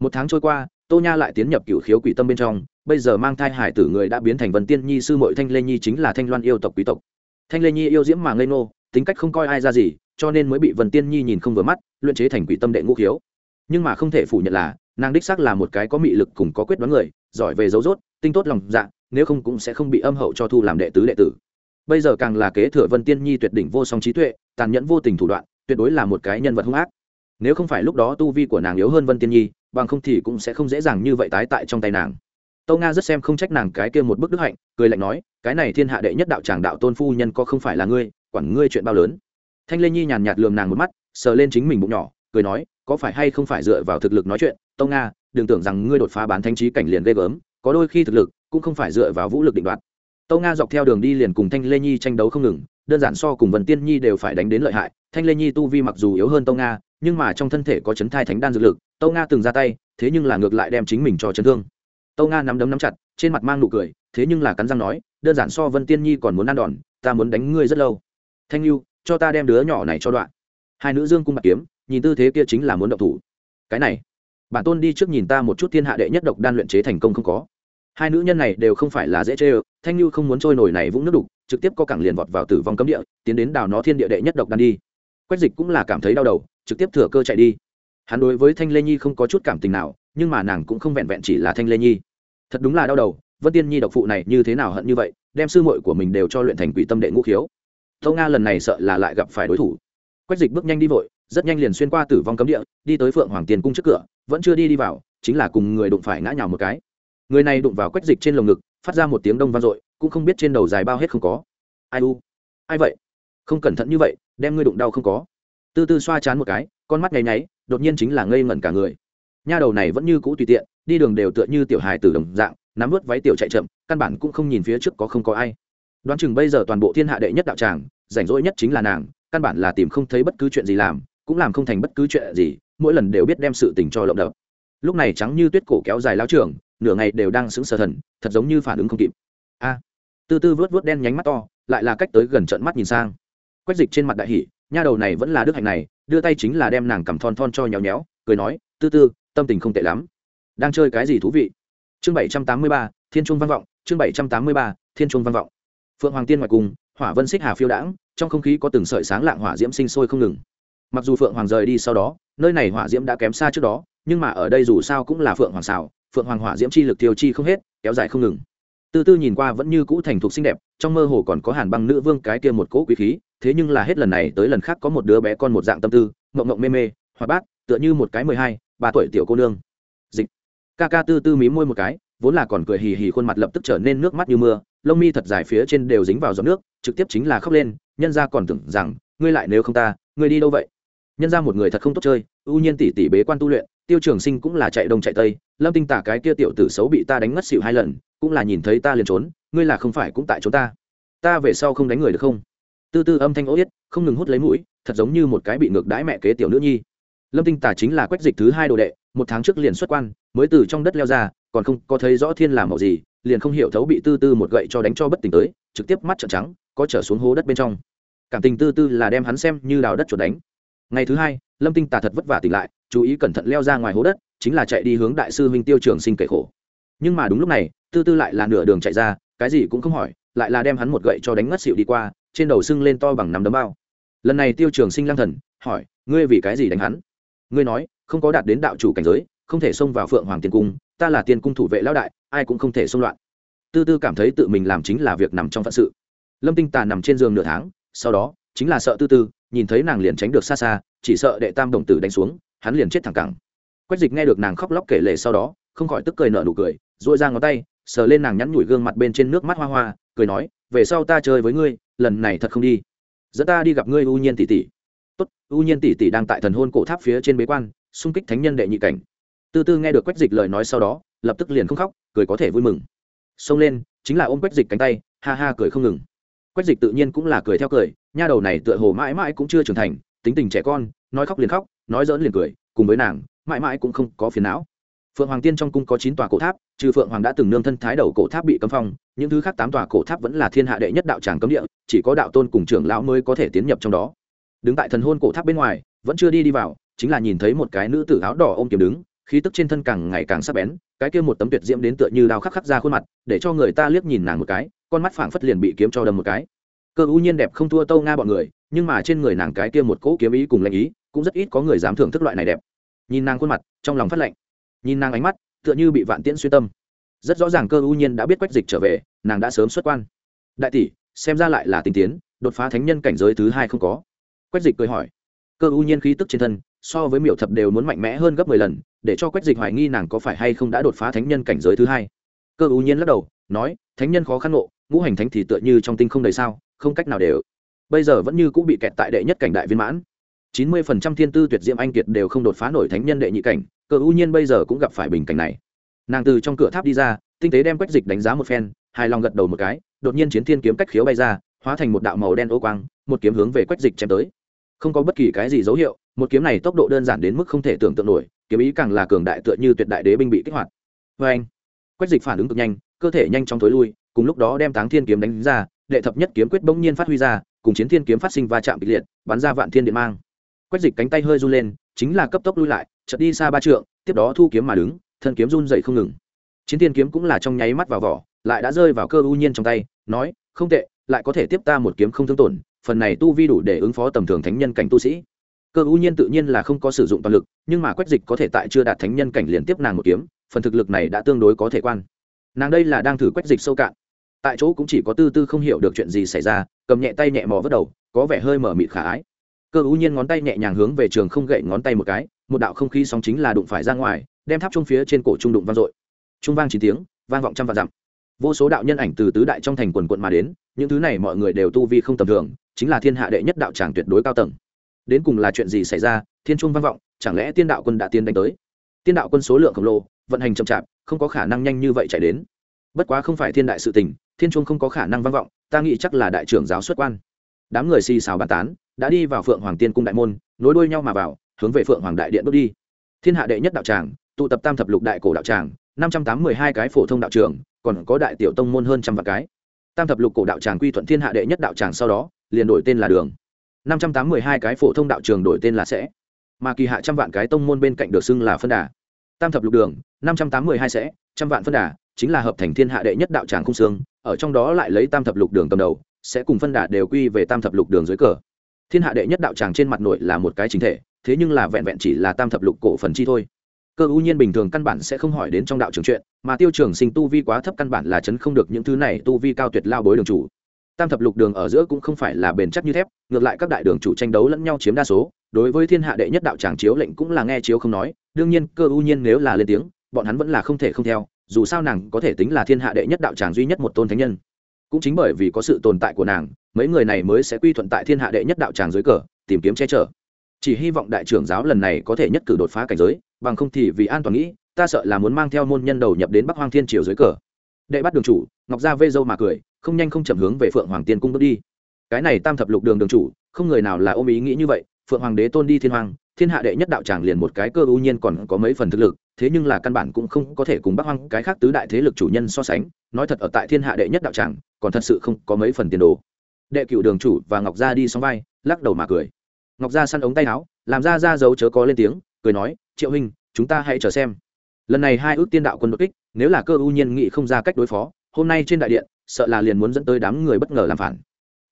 Một tháng trôi qua, tô nha lại tiến nhập cựu khiếu quỷ tâm bên trong, bây giờ mang thai hải tử người đã biến thành vân tiên nhi sư mội thanh lê nhi chính là thanh loan yêu tộc quý tộc. Thanh lê nhi yêu diễm mà ngây ngô, tính cách không coi ai ra gì, cho nên mới bị vân tiên nhi nhìn không vừa mắt, luyện chế thành quỷ tâm đệ ngũ khiếu. Nhưng mà không thể phủ nhận là, nàng đích xác là một cái có mị lực cùng có quyết đoán người, giỏi về dấu dốt, tinh tốt lòng dạ nếu không cũng sẽ không bị âm hậu cho thu làm đệ tứ đệ tử. Bây giờ càng là kế thừa vân tiên nhi tuyệt đỉnh vô song trí tuệ, tàn nhẫn vô tình thủ đoạn tuyệt đối là một cái nhân vật hung ác. Nếu không phải lúc đó tu vi của nàng yếu hơn vân tiên nhi, bằng không thì cũng sẽ không dễ dàng như vậy tái tại trong tay nàng. Tâu nga rất xem không trách nàng cái kia một bức đức hạnh, cười lạnh nói, cái này thiên hạ đệ nhất đạo tràng đạo tôn phu nhân có không phải là ngươi, quản ngươi chuyện bao lớn. Thanh lê nhi nhàn nhạt lườm nàng một mắt, sờ lên chính mình bụng nhỏ, cười nói, có phải hay không phải dựa vào thực lực nói chuyện, tâu nga, đừng tưởng rằng ngươi đột phá bán thanh trí cảnh liền ghê gớm, có đôi khi thực lực cũng không phải dựa vào vũ lực định đoạt. Tâu nga dọc theo đường đi liền cùng thanh lê nhi tranh đấu không ngừng đơn giản so cùng vần tiên nhi đều phải đánh đến lợi hại. Thanh lê nhi tu vi mặc dù yếu hơn tâu nga, nhưng mà trong thân thể có chấn thai thánh đan dược lực, tâu nga từng ra tay, thế nhưng là ngược lại đem chính mình cho chấn thương. Tâu nga nắm đấm nắm chặt, trên mặt mang nụ cười, thế nhưng là cắn răng nói, đơn giản so vân tiên nhi còn muốn ăn đòn, ta muốn đánh ngươi rất lâu. Thanh lưu, cho ta đem đứa nhỏ này cho đoạn. Hai nữ dương cung bạc kiếm, nhìn tư thế kia chính là muốn động thủ. Cái này, bản tôn đi trước nhìn ta một chút thiên hạ đệ nhất độc đan luyện chế thành công không có. Hai nữ nhân này đều không phải là dễ chê ơ, thanh lưu không muốn trôi nổi này vũng nước đục trực tiếp có cẳng liền vọt vào tử vong cấm địa, tiến đến đào nó thiên địa đệ nhất độc đan đi. Quách dịch cũng là cảm thấy đau đầu, trực tiếp thừa cơ chạy đi. Hắn đối với thanh lê nhi không có chút cảm tình nào, nhưng mà nàng cũng không vẹn vẹn chỉ là thanh lê nhi. Thật đúng là đau đầu, vân tiên nhi độc phụ này như thế nào hận như vậy, đem sư muội của mình đều cho luyện thành quỷ tâm đệ ngũ khiếu. Tâu nga lần này sợ là lại gặp phải đối thủ. Quách dịch bước nhanh đi vội, rất nhanh liền xuyên qua tử vong cấm địa, đi tới phượng hoàng tiền cung trước cửa, vẫn chưa đi đi vào, chính là cùng người đụng phải ngã nhào một cái. Người này đụng vào quách dịch trên lồng ngực phát ra một tiếng đông vang dội, cũng không biết trên đầu dài bao hết không có. Ai u? Ai vậy? Không cẩn thận như vậy, đem ngươi đụng đau không có. Tư tư xoa chán một cái, con mắt nháy nháy, đột nhiên chính là ngây ngẩn cả người. Nha đầu này vẫn như cũ tùy tiện, đi đường đều tựa như tiểu hài từ đồng dạng, nắm vớt váy tiểu chạy chậm, căn bản cũng không nhìn phía trước có không có ai. Đoán chừng bây giờ toàn bộ thiên hạ đệ nhất đạo tràng, rảnh rỗi nhất chính là nàng, căn bản là tìm không thấy bất cứ chuyện gì làm, cũng làm không thành bất cứ chuyện gì, mỗi lần đều biết đem sự tình cho lộng đập. Lúc này trắng như tuyết cổ kéo dài lao trường nửa ngày đều đang sững sờ thần, thật giống như phản ứng không kịp. A, tư tư vớt vớt đen nhánh mắt to, lại là cách tới gần trận mắt nhìn sang. Quách dịch trên mặt đại hỷ nha đầu này vẫn là đức hạnh này, đưa tay chính là đem nàng cầm thon thon cho nhéo nhéo, cười nói, tư tư, tâm tình không tệ lắm. Đang chơi cái gì thú vị? Chương bảy trăm tám mươi ba, thiên trung văn vọng, chương bảy trăm tám mươi ba, thiên trung văn vọng. Phượng hoàng tiên ngoài cùng, hỏa vân xích hà phiêu đãng, trong không khí có từng sợi sáng lạng hỏa diễm sinh sôi không ngừng. Mặc dù phượng hoàng rời đi sau đó, nơi này hỏa diễm đã kém xa trước đó, nhưng mà ở đây dù sao cũng là phượng hoàng xào phượng hoàng hỏa diễm chi lực tiêu chi không hết, kéo dài không ngừng. Tư tư nhìn qua vẫn như cũ thành thục xinh đẹp, trong mơ hồ còn có hàn băng nữ vương cái kia một cỗ quý khí, thế nhưng là hết lần này tới lần khác có một đứa bé con một dạng tâm tư mộng mộng mê mê, hoạt bát, tựa như một cái mười hai, ba tuổi tiểu cô nương. Dịch. Ca ca tư tư mí môi một cái, vốn là còn cười hì hì khuôn mặt lập tức trở nên nước mắt như mưa, lông mi thật dài phía trên đều dính vào giọt nước, trực tiếp chính là khóc lên, nhân ra còn tưởng rằng, ngươi lại nếu không ta, ngươi đi đâu vậy? Nhân ra một người thật không tốt chơi, ưu nhiên tỷ tỷ bế quan tu luyện tiêu trường sinh cũng là chạy đông chạy tây, lâm tinh tả cái kia tiểu tử xấu bị ta đánh ngất xỉu hai lần, cũng là nhìn thấy ta liền trốn, ngươi là không phải cũng tại chỗ ta. Ta về sau không đánh người được không? Tư tư âm thanh ố yết, không ngừng hút lấy mũi, thật giống như một cái bị ngược đãi mẹ kế tiểu nữ nhi. Lâm tinh tả chính là quách dịch thứ hai đồ đệ, một tháng trước liền xuất quan, mới từ trong đất leo ra, còn không có thấy rõ thiên làm màu gì, liền không hiểu thấu bị tư tư một gậy cho đánh cho bất tỉnh tới, trực tiếp mắt trợn trắng, có trở xuống hố đất bên trong. Cảm tình tư tư là đem hắn xem như đào đất chuột đánh. Ngày thứ hai, lâm tinh tà thật vất vả tỉnh lại chú ý cẩn thận leo ra ngoài hố đất, chính là chạy đi hướng đại sư huynh tiêu trường sinh kể khổ. Nhưng mà đúng lúc này, tư tư lại là nửa đường chạy ra, cái gì cũng không hỏi, lại là đem hắn một gậy cho đánh ngất xịu đi qua, trên đầu sưng lên to bằng nắm đấm bao. Lần này tiêu trường sinh lang thần, hỏi, ngươi vì cái gì đánh hắn? Ngươi nói, không có đạt đến đạo chủ cảnh giới, không thể xông vào phượng hoàng tiên cung, ta là tiên cung thủ vệ lão đại, ai cũng không thể xông loạn. Tư tư cảm thấy tự mình làm chính là việc nằm trong phận sự. Lâm tinh tà nằm trên giường nửa tháng, sau đó, chính là sợ tư tư, nhìn thấy nàng liền tránh được xa xa, chỉ sợ đệ tam đồng tử đánh xuống hắn liền chết thẳng cẳng. Quách dịch nghe được nàng khóc lóc kể lể sau đó, không khỏi tức cười nở nụ cười dội ra ngón tay, sờ lên nàng nhắn nhủi gương mặt bên trên nước mắt hoa hoa, cười nói, về sau ta chơi với ngươi, lần này thật không đi. Dẫn ta đi gặp ngươi u nhiên tỷ tỷ. Tốt, u nhiên tỷ tỷ đang tại thần hôn cổ tháp phía trên bế quan, xung kích thánh nhân đệ nhị cảnh. Tư tư nghe được quách dịch lời nói sau đó, lập tức liền không khóc, cười có thể vui mừng. Xông lên, chính là ôm quách dịch cánh tay, ha ha cười không ngừng. Quách dịch tự nhiên cũng là cười theo cười, nha đầu này tựa hồ mãi mãi cũng chưa trưởng thành, tính tình trẻ con nói khóc liền khóc, nói dỡn liền cười, cùng với nàng, mãi mãi cũng không có phiền não. Phượng hoàng tiên trong cung có chín tòa cổ tháp, trừ phượng hoàng đã từng nương thân thái đầu cổ tháp bị cấm phong, những thứ khác tám tòa cổ tháp vẫn là thiên hạ đệ nhất đạo tràng cấm địa, chỉ có đạo tôn cùng trưởng lão mới có thể tiến nhập trong đó. Đứng tại thần hôn cổ tháp bên ngoài, vẫn chưa đi đi vào, chính là nhìn thấy một cái nữ tử áo đỏ ôm kiếm đứng, khí tức trên thân càng ngày càng sắc bén, cái kia một tấm tuyệt diễm đến tựa như đao khắc khắc ra khuôn mặt, để cho người ta liếc nhìn nàng một cái, con mắt phảng phất liền bị kiếm cho đâm một cái. Cơ u nhiên đẹp không thua tâu nga bọn người, nhưng mà trên người nàng cái kia một cỗ kiếm ý cùng lãnh ý cũng rất ít có người dám thưởng thức loại này đẹp. Nhìn nàng khuôn mặt, trong lòng phát lạnh. Nhìn nàng ánh mắt, tựa như bị vạn tiễn xuyên tâm. Rất rõ ràng cơ ưu nhiên đã biết quách dịch trở về, nàng đã sớm xuất quan. Đại tỷ, xem ra lại là tình tiến, đột phá thánh nhân cảnh giới thứ hai không có. Quách dịch cười hỏi. Cơ ưu nhiên khí tức trên thân, so với miểu thập đều muốn mạnh mẽ hơn gấp mười lần, để cho quách dịch hoài nghi nàng có phải hay không đã đột phá thánh nhân cảnh giới thứ hai. Cơ ưu nhiên lắc đầu, nói, thánh nhân khó khăn ngộ, ngũ hành thánh thì tựa như trong tinh không đầy sao, không cách nào đều. Bây giờ vẫn như cũng bị kẹt tại đệ nhất cảnh đại viên mãn chín mươi phần trăm thiên tư tuyệt diễm anh kiệt đều không đột phá nổi thánh nhân đệ nhị cảnh, cơ ưu nhiên bây giờ cũng gặp phải bình cảnh này. Nàng từ trong cửa tháp đi ra, tinh tế đem quách dịch đánh giá một phen, hài lòng gật đầu một cái, đột nhiên chiến thiên kiếm cách khiếu bay ra, hóa thành một đạo màu đen ô quang, một kiếm hướng về quách dịch chém tới. Không có bất kỳ cái gì dấu hiệu, một kiếm này tốc độ đơn giản đến mức không thể tưởng tượng nổi, kiếm ý càng là cường đại tựa như tuyệt đại đế binh bị kích hoạt. Vê anh, quách dịch phản ứng cực nhanh, cơ thể nhanh chóng tối lui, cùng lúc đó đem táng thiên kiếm đánh ra, đệ thập nhất kiếm quyết bỗng nhiên phát huy ra, cùng chiến thiên kiếm phát sinh va chạm kịch liệt, bắn ra vạn thiên điện mang quách dịch cánh tay hơi run lên, chính là cấp tốc lui lại, chợt đi xa ba trượng, tiếp đó thu kiếm mà đứng, thân kiếm run dậy không ngừng. Chiến thiên kiếm cũng là trong nháy mắt vào vỏ, lại đã rơi vào cơ ưu nhiên trong tay, nói, không tệ, lại có thể tiếp ta một kiếm không thương tổn, phần này tu vi đủ để ứng phó tầm thường thánh nhân cảnh tu sĩ. Cơ ưu nhiên tự nhiên là không có sử dụng toàn lực, nhưng mà quách dịch có thể tại chưa đạt thánh nhân cảnh liền tiếp nàng một kiếm, phần thực lực này đã tương đối có thể quan. Nàng đây là đang thử quách dịch sâu cạn. Tại chỗ cũng chỉ có tư tư không hiểu được chuyện gì xảy ra, cầm nhẹ tay nhẹ mò vớt đầu, có vẻ hơi mở mịt khả ái cơ ưu nhiên ngón tay nhẹ nhàng hướng về trường không gậy ngón tay một cái, một đạo không khí sóng chính là đụng phải ra ngoài, đem tháp trung phía trên cổ trung đụng vang dội. Trung vang chín tiếng, vang vọng trăm vạn dặm. Vô số đạo nhân ảnh từ tứ đại trong thành quần quận mà đến, những thứ này mọi người đều tu vi không tầm thường, chính là thiên hạ đệ nhất đạo tràng tuyệt đối cao tầng. Đến cùng là chuyện gì xảy ra, thiên trung vang vọng, chẳng lẽ tiên đạo quân đã tiên đánh tới? Tiên đạo quân số lượng khổng lồ, vận hành chậm chạp, không có khả năng nhanh như vậy chạy đến. Bất quá không phải thiên đại sự tình, thiên trung không có khả năng vang vọng, ta nghĩ chắc là đại trưởng giáo xuất quan. Đám người xì xào bàn tán đã đi vào phượng hoàng tiên cung đại môn, nối đuôi nhau mà vào, hướng về phượng hoàng đại điện bước đi. Thiên hạ đệ nhất đạo tràng, tụ tập tam thập lục đại cổ đạo tràng, năm trăm tám mươi hai cái phổ thông đạo trường, còn có đại tiểu tông môn hơn trăm vạn cái. Tam thập lục cổ đạo tràng quy thuận thiên hạ đệ nhất đạo tràng sau đó, liền đổi tên là đường. Năm trăm tám mươi hai cái phổ thông đạo trường đổi tên là sẽ. Mà kỳ hạ trăm vạn cái tông môn bên cạnh được xưng là phân đà. Tam thập lục đường, năm trăm tám mươi hai sẽ, trăm vạn phân đà, chính là hợp thành thiên hạ đệ nhất đạo tràng khung xương, ở trong đó lại lấy tam thập lục đường cầm đầu, sẽ cùng phân đà đều quy về tam thập lục đường dưới cờ thiên hạ đệ nhất đạo tràng trên mặt nội là một cái chính thể, thế nhưng là vẹn vẹn chỉ là tam thập lục cổ phần chi thôi. Cơ ưu nhiên bình thường căn bản sẽ không hỏi đến trong đạo trường chuyện, mà tiêu trường sinh tu vi quá thấp căn bản là chấn không được những thứ này tu vi cao tuyệt lao bối đường chủ. Tam thập lục đường ở giữa cũng không phải là bền chắc như thép, ngược lại các đại đường chủ tranh đấu lẫn nhau chiếm đa số, đối với thiên hạ đệ nhất đạo tràng chiếu lệnh cũng là nghe chiếu không nói, đương nhiên cơ ưu nhiên nếu là lên tiếng, bọn hắn vẫn là không thể không theo, dù sao nàng có thể tính là thiên hạ đệ nhất đạo tràng duy nhất một tôn thánh nhân. Cũng chính bởi vì có sự tồn tại của nàng mấy người này mới sẽ quy thuận tại thiên hạ đệ nhất đạo tràng dưới cờ, tìm kiếm che chở. Chỉ hy vọng đại trưởng giáo lần này có thể nhất cử đột phá cảnh giới, bằng không thì vì an toàn nghĩ, ta sợ là muốn mang theo môn nhân đầu nhập đến bắc hoang thiên triều dưới cờ. Đệ bắt đường chủ, ngọc gia vê dâu mà cười, không nhanh không chậm hướng về phượng hoàng tiên cung bước đi. Cái này tam thập lục đường đường chủ, không người nào là ôm ý nghĩ như vậy, phượng hoàng đế tôn đi thiên hoàng thiên hạ đệ nhất đạo tràng liền một cái cơ ưu nhiên còn có mấy phần thực lực, thế nhưng là căn bản cũng không có thể cùng bắc hoang cái khác tứ đại thế lực chủ nhân so sánh, nói thật ở tại thiên hạ đệ nhất đạo tràng, còn thật sự không có mấy phần tiền đồ đệ cựu đường chủ và ngọc gia đi sóng vai, lắc đầu mà cười. Ngọc gia săn ống tay áo, làm ra ra dấu chớ có lên tiếng, cười nói, triệu huynh, chúng ta hãy chờ xem. Lần này hai ước tiên đạo quân đột kích, nếu là cơ ưu nhiên nghị không ra cách đối phó, hôm nay trên đại điện, sợ là liền muốn dẫn tới đám người bất ngờ làm phản.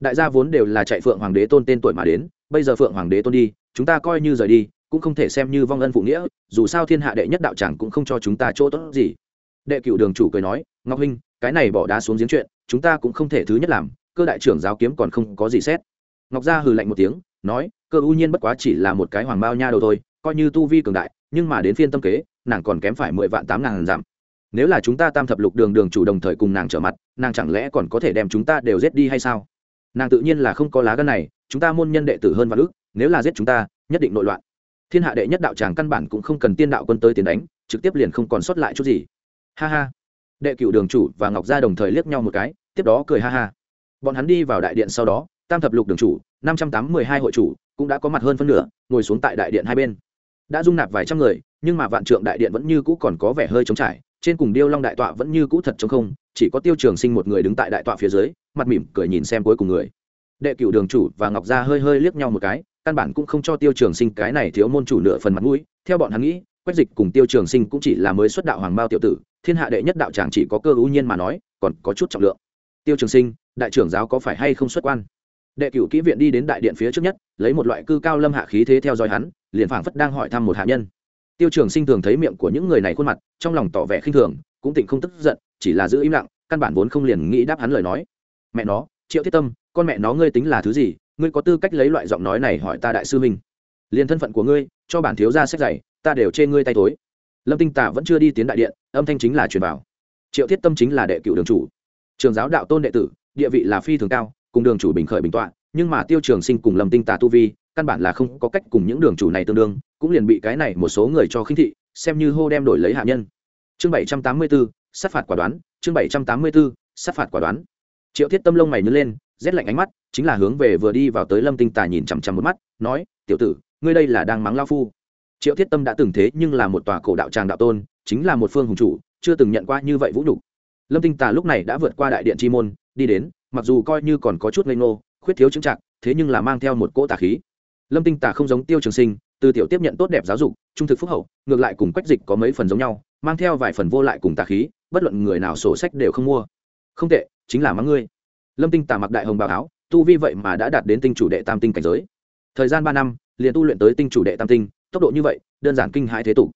Đại gia vốn đều là chạy phượng hoàng đế tôn tên tuổi mà đến, bây giờ phượng hoàng đế tôn đi, chúng ta coi như rời đi, cũng không thể xem như vong ân phụ nghĩa, dù sao thiên hạ đệ nhất đạo chẳng cũng không cho chúng ta chỗ tốt gì. Đệ cựu đường chủ cười nói, ngọc huynh, cái này bỏ đá xuống giếng chuyện, chúng ta cũng không thể thứ nhất làm cơ đại trưởng giáo kiếm còn không có gì xét. Ngọc gia hừ lạnh một tiếng, nói, cơ ưu nhiên bất quá chỉ là một cái hoàng bao nha đầu thôi, coi như tu vi cường đại, nhưng mà đến phiên tâm kế, nàng còn kém phải mười vạn tám ngàn dặm nếu là chúng ta tam thập lục đường đường chủ đồng thời cùng nàng trở mặt, nàng chẳng lẽ còn có thể đem chúng ta đều giết đi hay sao? Nàng tự nhiên là không có lá gân này, chúng ta môn nhân đệ tử hơn vạn ước nếu là giết chúng ta, nhất định nội loạn. Thiên hạ đệ nhất đạo tràng căn bản cũng không cần tiên đạo quân tới tiến đánh, trực tiếp liền không còn sót lại chút gì. Ha ha. Đệ cựu đường chủ và ngọc gia đồng thời liếc nhau một cái, tiếp đó cười ha ha bọn hắn đi vào đại điện sau đó, tam thập lục đường chủ, năm trăm tám mươi hai hội chủ, cũng đã có mặt hơn phân nửa, ngồi xuống tại đại điện hai bên. Đã dung nạp vài trăm người, nhưng mà vạn trượng đại điện vẫn như cũ còn có vẻ hơi trống trải, trên cùng điêu long đại tọa vẫn như cũ thật trống không, chỉ có tiêu trường sinh một người đứng tại đại tọa phía dưới, mặt mỉm cười nhìn xem cuối cùng người. Đệ cựu đường chủ và ngọc gia hơi hơi liếc nhau một cái, căn bản cũng không cho tiêu trường sinh cái này thiếu môn chủ nửa phần mặt mũi, theo bọn hắn nghĩ, quách dịch cùng tiêu trường sinh cũng chỉ là mới xuất đạo hoàng bao tiểu tử, thiên hạ đệ nhất đạo tràng chỉ có cơ ưu nhiên mà nói, còn có chút trọng lượng. Tiêu trường sinh đại trưởng giáo có phải hay không xuất quan? Đệ cửu kỹ viện đi đến đại điện phía trước nhất, lấy một loại cư cao lâm hạ khí thế theo dõi hắn, liền phảng phất đang hỏi thăm một hạ nhân. Tiêu trường sinh thường thấy miệng của những người này khuôn mặt, trong lòng tỏ vẻ khinh thường, cũng tỉnh không tức giận, chỉ là giữ im lặng, căn bản vốn không liền nghĩ đáp hắn lời nói. Mẹ nó, triệu thiết tâm, con mẹ nó ngươi tính là thứ gì? Ngươi có tư cách lấy loại giọng nói này hỏi ta đại sư minh liền thân phận của ngươi, cho bản thiếu ra sách dày ta đều chê ngươi tay tối lâm tinh tả vẫn chưa đi tiến đại điện, âm thanh chính là truyền vào. Triệu thiết tâm chính là đệ cựu đường chủ. Trường giáo đạo tôn đệ tử địa vị là phi thường cao, cùng đường chủ bình khởi bình tọa, nhưng mà tiêu trường sinh cùng lâm tinh tả tu vi, căn bản là không có cách cùng những đường chủ này tương đương, cũng liền bị cái này một số người cho khinh thị, xem như hô đem đổi lấy hạ nhân. Chương bảy trăm tám mươi bốn sát phạt quả đoán, chương bảy trăm tám mươi bốn sát phạt quả đoán. Triệu thiết tâm lông mày nhớ lên, rét lạnh ánh mắt, chính là hướng về vừa đi vào tới lâm tinh tà nhìn chằm chằm một mắt, nói, tiểu tử, ngươi đây là đang mắng lao phu. Triệu thiết tâm đã từng thế nhưng là một tòa cổ đạo tràng đạo tôn, chính là một phương hùng chủ, chưa từng nhận qua như vậy vũ nhục. Lâm tinh tà lúc này đã vượt qua đại điện chi môn đi đến, mặc dù coi như còn có chút ngây ngô, khuyết thiếu chứng trạng, thế nhưng là mang theo một cỗ tà khí. Lâm tinh tà không giống tiêu trường sinh, từ tiểu tiếp nhận tốt đẹp giáo dục, trung thực phúc hậu, ngược lại cùng quách dịch có mấy phần giống nhau, mang theo vài phần vô lại cùng tà khí, bất luận người nào sổ sách đều không mua. Không tệ, chính là mắng ngươi. Lâm tinh tà mặc đại hồng bào áo, tu vi vậy mà đã đạt đến tinh chủ đệ tam tinh cảnh giới. Thời gian ba năm, liền tu luyện tới tinh chủ đệ tam tinh, tốc độ như vậy, đơn giản kinh hãi thế tục.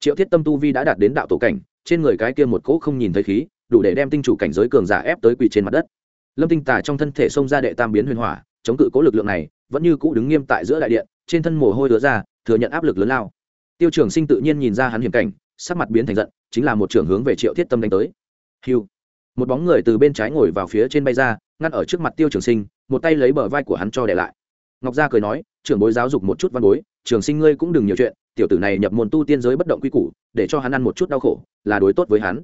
Triệu thiết tâm tu vi đã đạt đến đạo tổ cảnh, trên người cái kia một cỗ không nhìn thấy khí đủ để đem tinh chủ cảnh giới cường giả ép tới quỳ trên mặt đất. Lâm tinh tà trong thân thể xông ra đệ tam biến huyền hỏa, chống cự cố lực lượng này, vẫn như cũ đứng nghiêm tại giữa đại điện, trên thân mồ hôi đứa ra, thừa nhận áp lực lớn lao. Tiêu trường sinh tự nhiên nhìn ra hắn hiểm cảnh, sắc mặt biến thành giận, chính là một trưởng hướng về triệu thiết tâm đánh tới. Hiu một bóng người từ bên trái ngồi vào phía trên bay ra, ngăn ở trước mặt tiêu trường sinh, một tay lấy bờ vai của hắn cho để lại. Ngọc gia cười nói, trưởng bối giáo dục một chút văn bối, trường sinh ngươi cũng đừng nhiều chuyện, tiểu tử này nhập môn tu tiên giới bất động quy củ, để cho hắn ăn một chút đau khổ, là đối tốt với hắn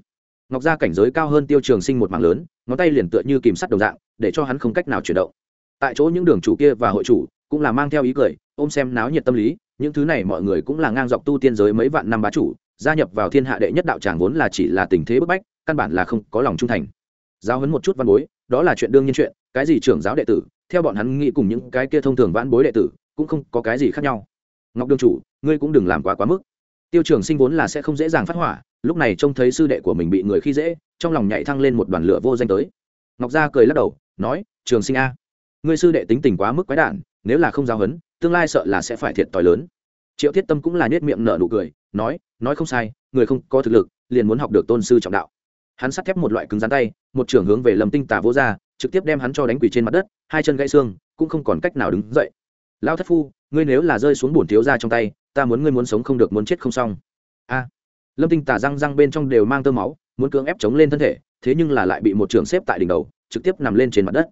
ngọc gia cảnh giới cao hơn tiêu trường sinh một mảng lớn, ngón tay liền tựa như kìm sắt đồng dạng, để cho hắn không cách nào chuyển động. Tại chỗ những đường chủ kia và hội chủ cũng là mang theo ý cười, ôm xem náo nhiệt tâm lý, những thứ này mọi người cũng là ngang dọc tu tiên giới mấy vạn năm bá chủ, gia nhập vào thiên hạ đệ nhất đạo tràng vốn là chỉ là tình thế bức bách, căn bản là không có lòng trung thành. Giáo huấn một chút văn bối, đó là chuyện đương nhiên chuyện, cái gì trưởng giáo đệ tử, theo bọn hắn nghĩ cùng những cái kia thông thường vãn bối đệ tử, cũng không có cái gì khác nhau. Ngọc đương chủ, ngươi cũng đừng làm quá quá mức. Tiêu trường sinh vốn là sẽ không dễ dàng phát hỏa lúc này trông thấy sư đệ của mình bị người khi dễ, trong lòng nhảy thăng lên một đoàn lửa vô danh tới. Ngọc gia cười lắc đầu, nói, trường sinh a, ngươi sư đệ tính tình quá mức quái đản, nếu là không giáo huấn, tương lai sợ là sẽ phải thiệt t lớn. Triệu thiết tâm cũng là nhét miệng nở nụ cười, nói nói không sai, người không có thực lực, liền muốn học được tôn sư trọng đạo. Hắn sắt thép một loại cứng rắn tay, một trưởng hướng về lâm tinh tà vô ra, trực tiếp đem hắn cho đánh quỳ trên mặt đất, hai chân gãy xương, cũng không còn cách nào đứng dậy. Lao thất phu, ngươi nếu là rơi xuống bổn thiếu ra trong tay, ta muốn ngươi muốn sống không được muốn chết không xong. A lâm tinh tà răng răng bên trong đều mang tơ máu, muốn cưỡng ép chống lên thân thể, thế nhưng là lại bị một trường xếp tại đỉnh đầu, trực tiếp nằm lên trên mặt đất.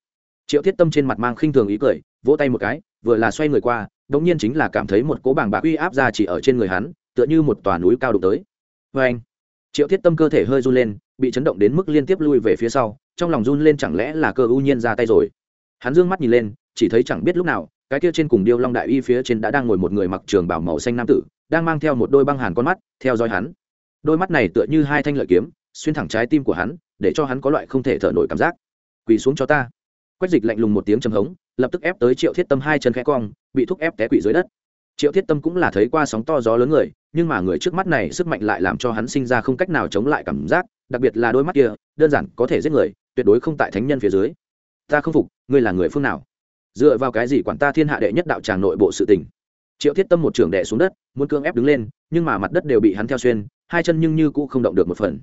Triệu thiết tâm trên mặt mang khinh thường ý cười, vỗ tay một cái, vừa là xoay người qua, đống nhiên chính là cảm thấy một cố bảng bạc uy áp ra chỉ ở trên người hắn, tựa như một tòa núi cao đục tới. Vê anh, triệu thiết tâm cơ thể hơi run lên, bị chấn động đến mức liên tiếp lui về phía sau, trong lòng run lên chẳng lẽ là cơ ưu nhiên ra tay rồi. Hắn dương mắt nhìn lên, chỉ thấy chẳng biết lúc nào, cái kia trên cùng điêu long đại uy phía trên đã đang ngồi một người mặc trường bảo màu xanh nam tử, đang mang theo một đôi băng hàn con mắt, theo dõi hắn đôi mắt này tựa như hai thanh lợi kiếm, xuyên thẳng trái tim của hắn, để cho hắn có loại không thể thở nổi cảm giác. Quỳ xuống cho ta. Quách dịch lạnh lùng một tiếng trầm hống, lập tức ép tới triệu thiết tâm hai chân khẽ cong, bị thúc ép té quỵ dưới đất. Triệu thiết tâm cũng là thấy qua sóng to gió lớn người, nhưng mà người trước mắt này sức mạnh lại làm cho hắn sinh ra không cách nào chống lại cảm giác, đặc biệt là đôi mắt kia, đơn giản có thể giết người, tuyệt đối không tại thánh nhân phía dưới. Ta không phục, ngươi là người phương nào? Dựa vào cái gì quản ta thiên hạ đệ nhất đạo tràng nội bộ sự tình? Triệu thiết tâm một trưởng đệ xuống đất, muốn cương ép đứng lên, nhưng mà mặt đất đều bị hắn theo xuyên hai chân nhưng như cũ không động được một phần.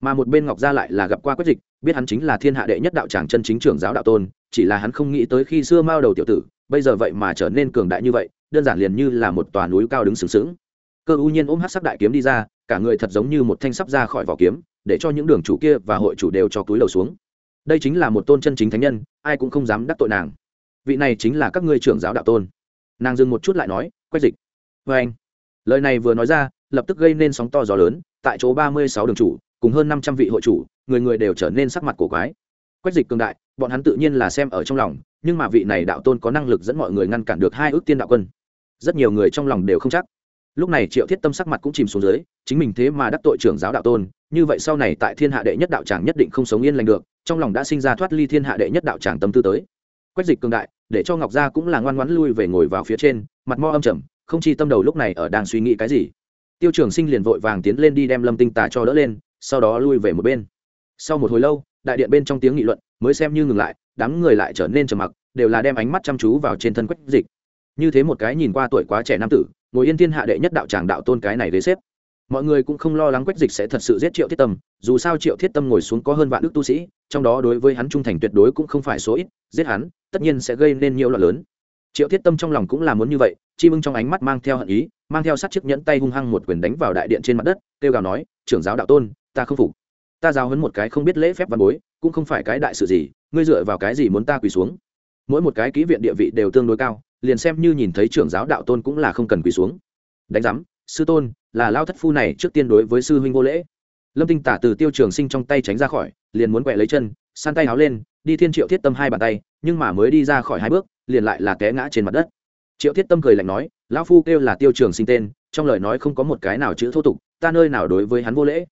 Mà một bên ngọc gia lại là gặp qua quách dịch, biết hắn chính là thiên hạ đệ nhất đạo tràng chân chính trưởng giáo đạo tôn, chỉ là hắn không nghĩ tới khi xưa mao đầu tiểu tử, bây giờ vậy mà trở nên cường đại như vậy, đơn giản liền như là một tòa núi cao đứng sừng sững. Cơ u nhiên ôm hát sắc đại kiếm đi ra, cả người thật giống như một thanh sắp ra khỏi vỏ kiếm, để cho những đường chủ kia và hội chủ đều cho túi đầu xuống. Đây chính là một tôn chân chính thánh nhân, ai cũng không dám đắc tội nàng. Vị này chính là các ngươi trưởng giáo đạo tôn. Nàng dừng một chút lại nói, quách dịch. Vê anh lời này vừa nói ra lập tức gây nên sóng to gió lớn, tại chỗ ba mươi sáu đường chủ, cùng hơn năm trăm vị hội chủ, người người đều trở nên sắc mặt cổ quái. Quách dịch cường đại, bọn hắn tự nhiên là xem ở trong lòng, nhưng mà vị này đạo tôn có năng lực dẫn mọi người ngăn cản được hai ước tiên đạo quân. Rất nhiều người trong lòng đều không chắc. Lúc này triệu thiết tâm sắc mặt cũng chìm xuống dưới, chính mình thế mà đắc tội trưởng giáo đạo tôn, như vậy sau này tại thiên hạ đệ nhất đạo tràng nhất định không sống yên lành được, trong lòng đã sinh ra thoát ly thiên hạ đệ nhất đạo tràng tâm tư tới. Quách dịch cường đại, để cho ngọc gia cũng là ngoan ngoãn lui về ngồi vào phía trên, mặt mo âm trầm, không chi tâm đầu lúc này ở đang suy nghĩ cái gì tiêu trường sinh liền vội vàng tiến lên đi đem lâm tinh tà cho đỡ lên, sau đó lui về một bên. Sau một hồi lâu, đại điện bên trong tiếng nghị luận mới xem như ngừng lại, đám người lại trở nên trầm mặc, đều là đem ánh mắt chăm chú vào trên thân quách dịch. Như thế một cái nhìn qua tuổi quá trẻ nam tử, ngồi yên thiên hạ đệ nhất đạo tràng đạo tôn cái này ghế xếp. Mọi người cũng không lo lắng quách dịch sẽ thật sự giết triệu thiết tâm, dù sao triệu thiết tâm ngồi xuống có hơn vạn đức tu sĩ, trong đó đối với hắn trung thành tuyệt đối cũng không phải số ít, giết hắn, tất nhiên sẽ gây nên nhiều loạn lớn triệu thiết tâm trong lòng cũng là muốn như vậy chi mưng trong ánh mắt mang theo hận ý, mang theo sát chiếc nhẫn tay hung hăng một quyền đánh vào đại điện trên mặt đất, kêu gào nói, trưởng giáo đạo tôn, ta không phục. Ta giáo hấn một cái không biết lễ phép văn bối, cũng không phải cái đại sự gì, ngươi dựa vào cái gì muốn ta quỳ xuống? Mỗi một cái kỹ viện địa vị đều tương đối cao, liền xem như nhìn thấy trưởng giáo đạo tôn cũng là không cần quỳ xuống. Đánh giám, sư tôn, là lao thất phu này trước tiên đối với sư huynh vô lễ. Lâm tinh tả từ tiêu trường sinh trong tay tránh ra khỏi, liền muốn quẹ lấy chân, san tay háo lên, đi thiên triệu thiết tâm hai bàn tay, nhưng mà mới đi ra khỏi hai bước liền lại là té ngã trên mặt đất. Triệu thiết tâm cười lạnh nói, lão phu kêu là tiêu trường sinh tên, trong lời nói không có một cái nào chữ thô tục, ta nơi nào đối với hắn vô lễ.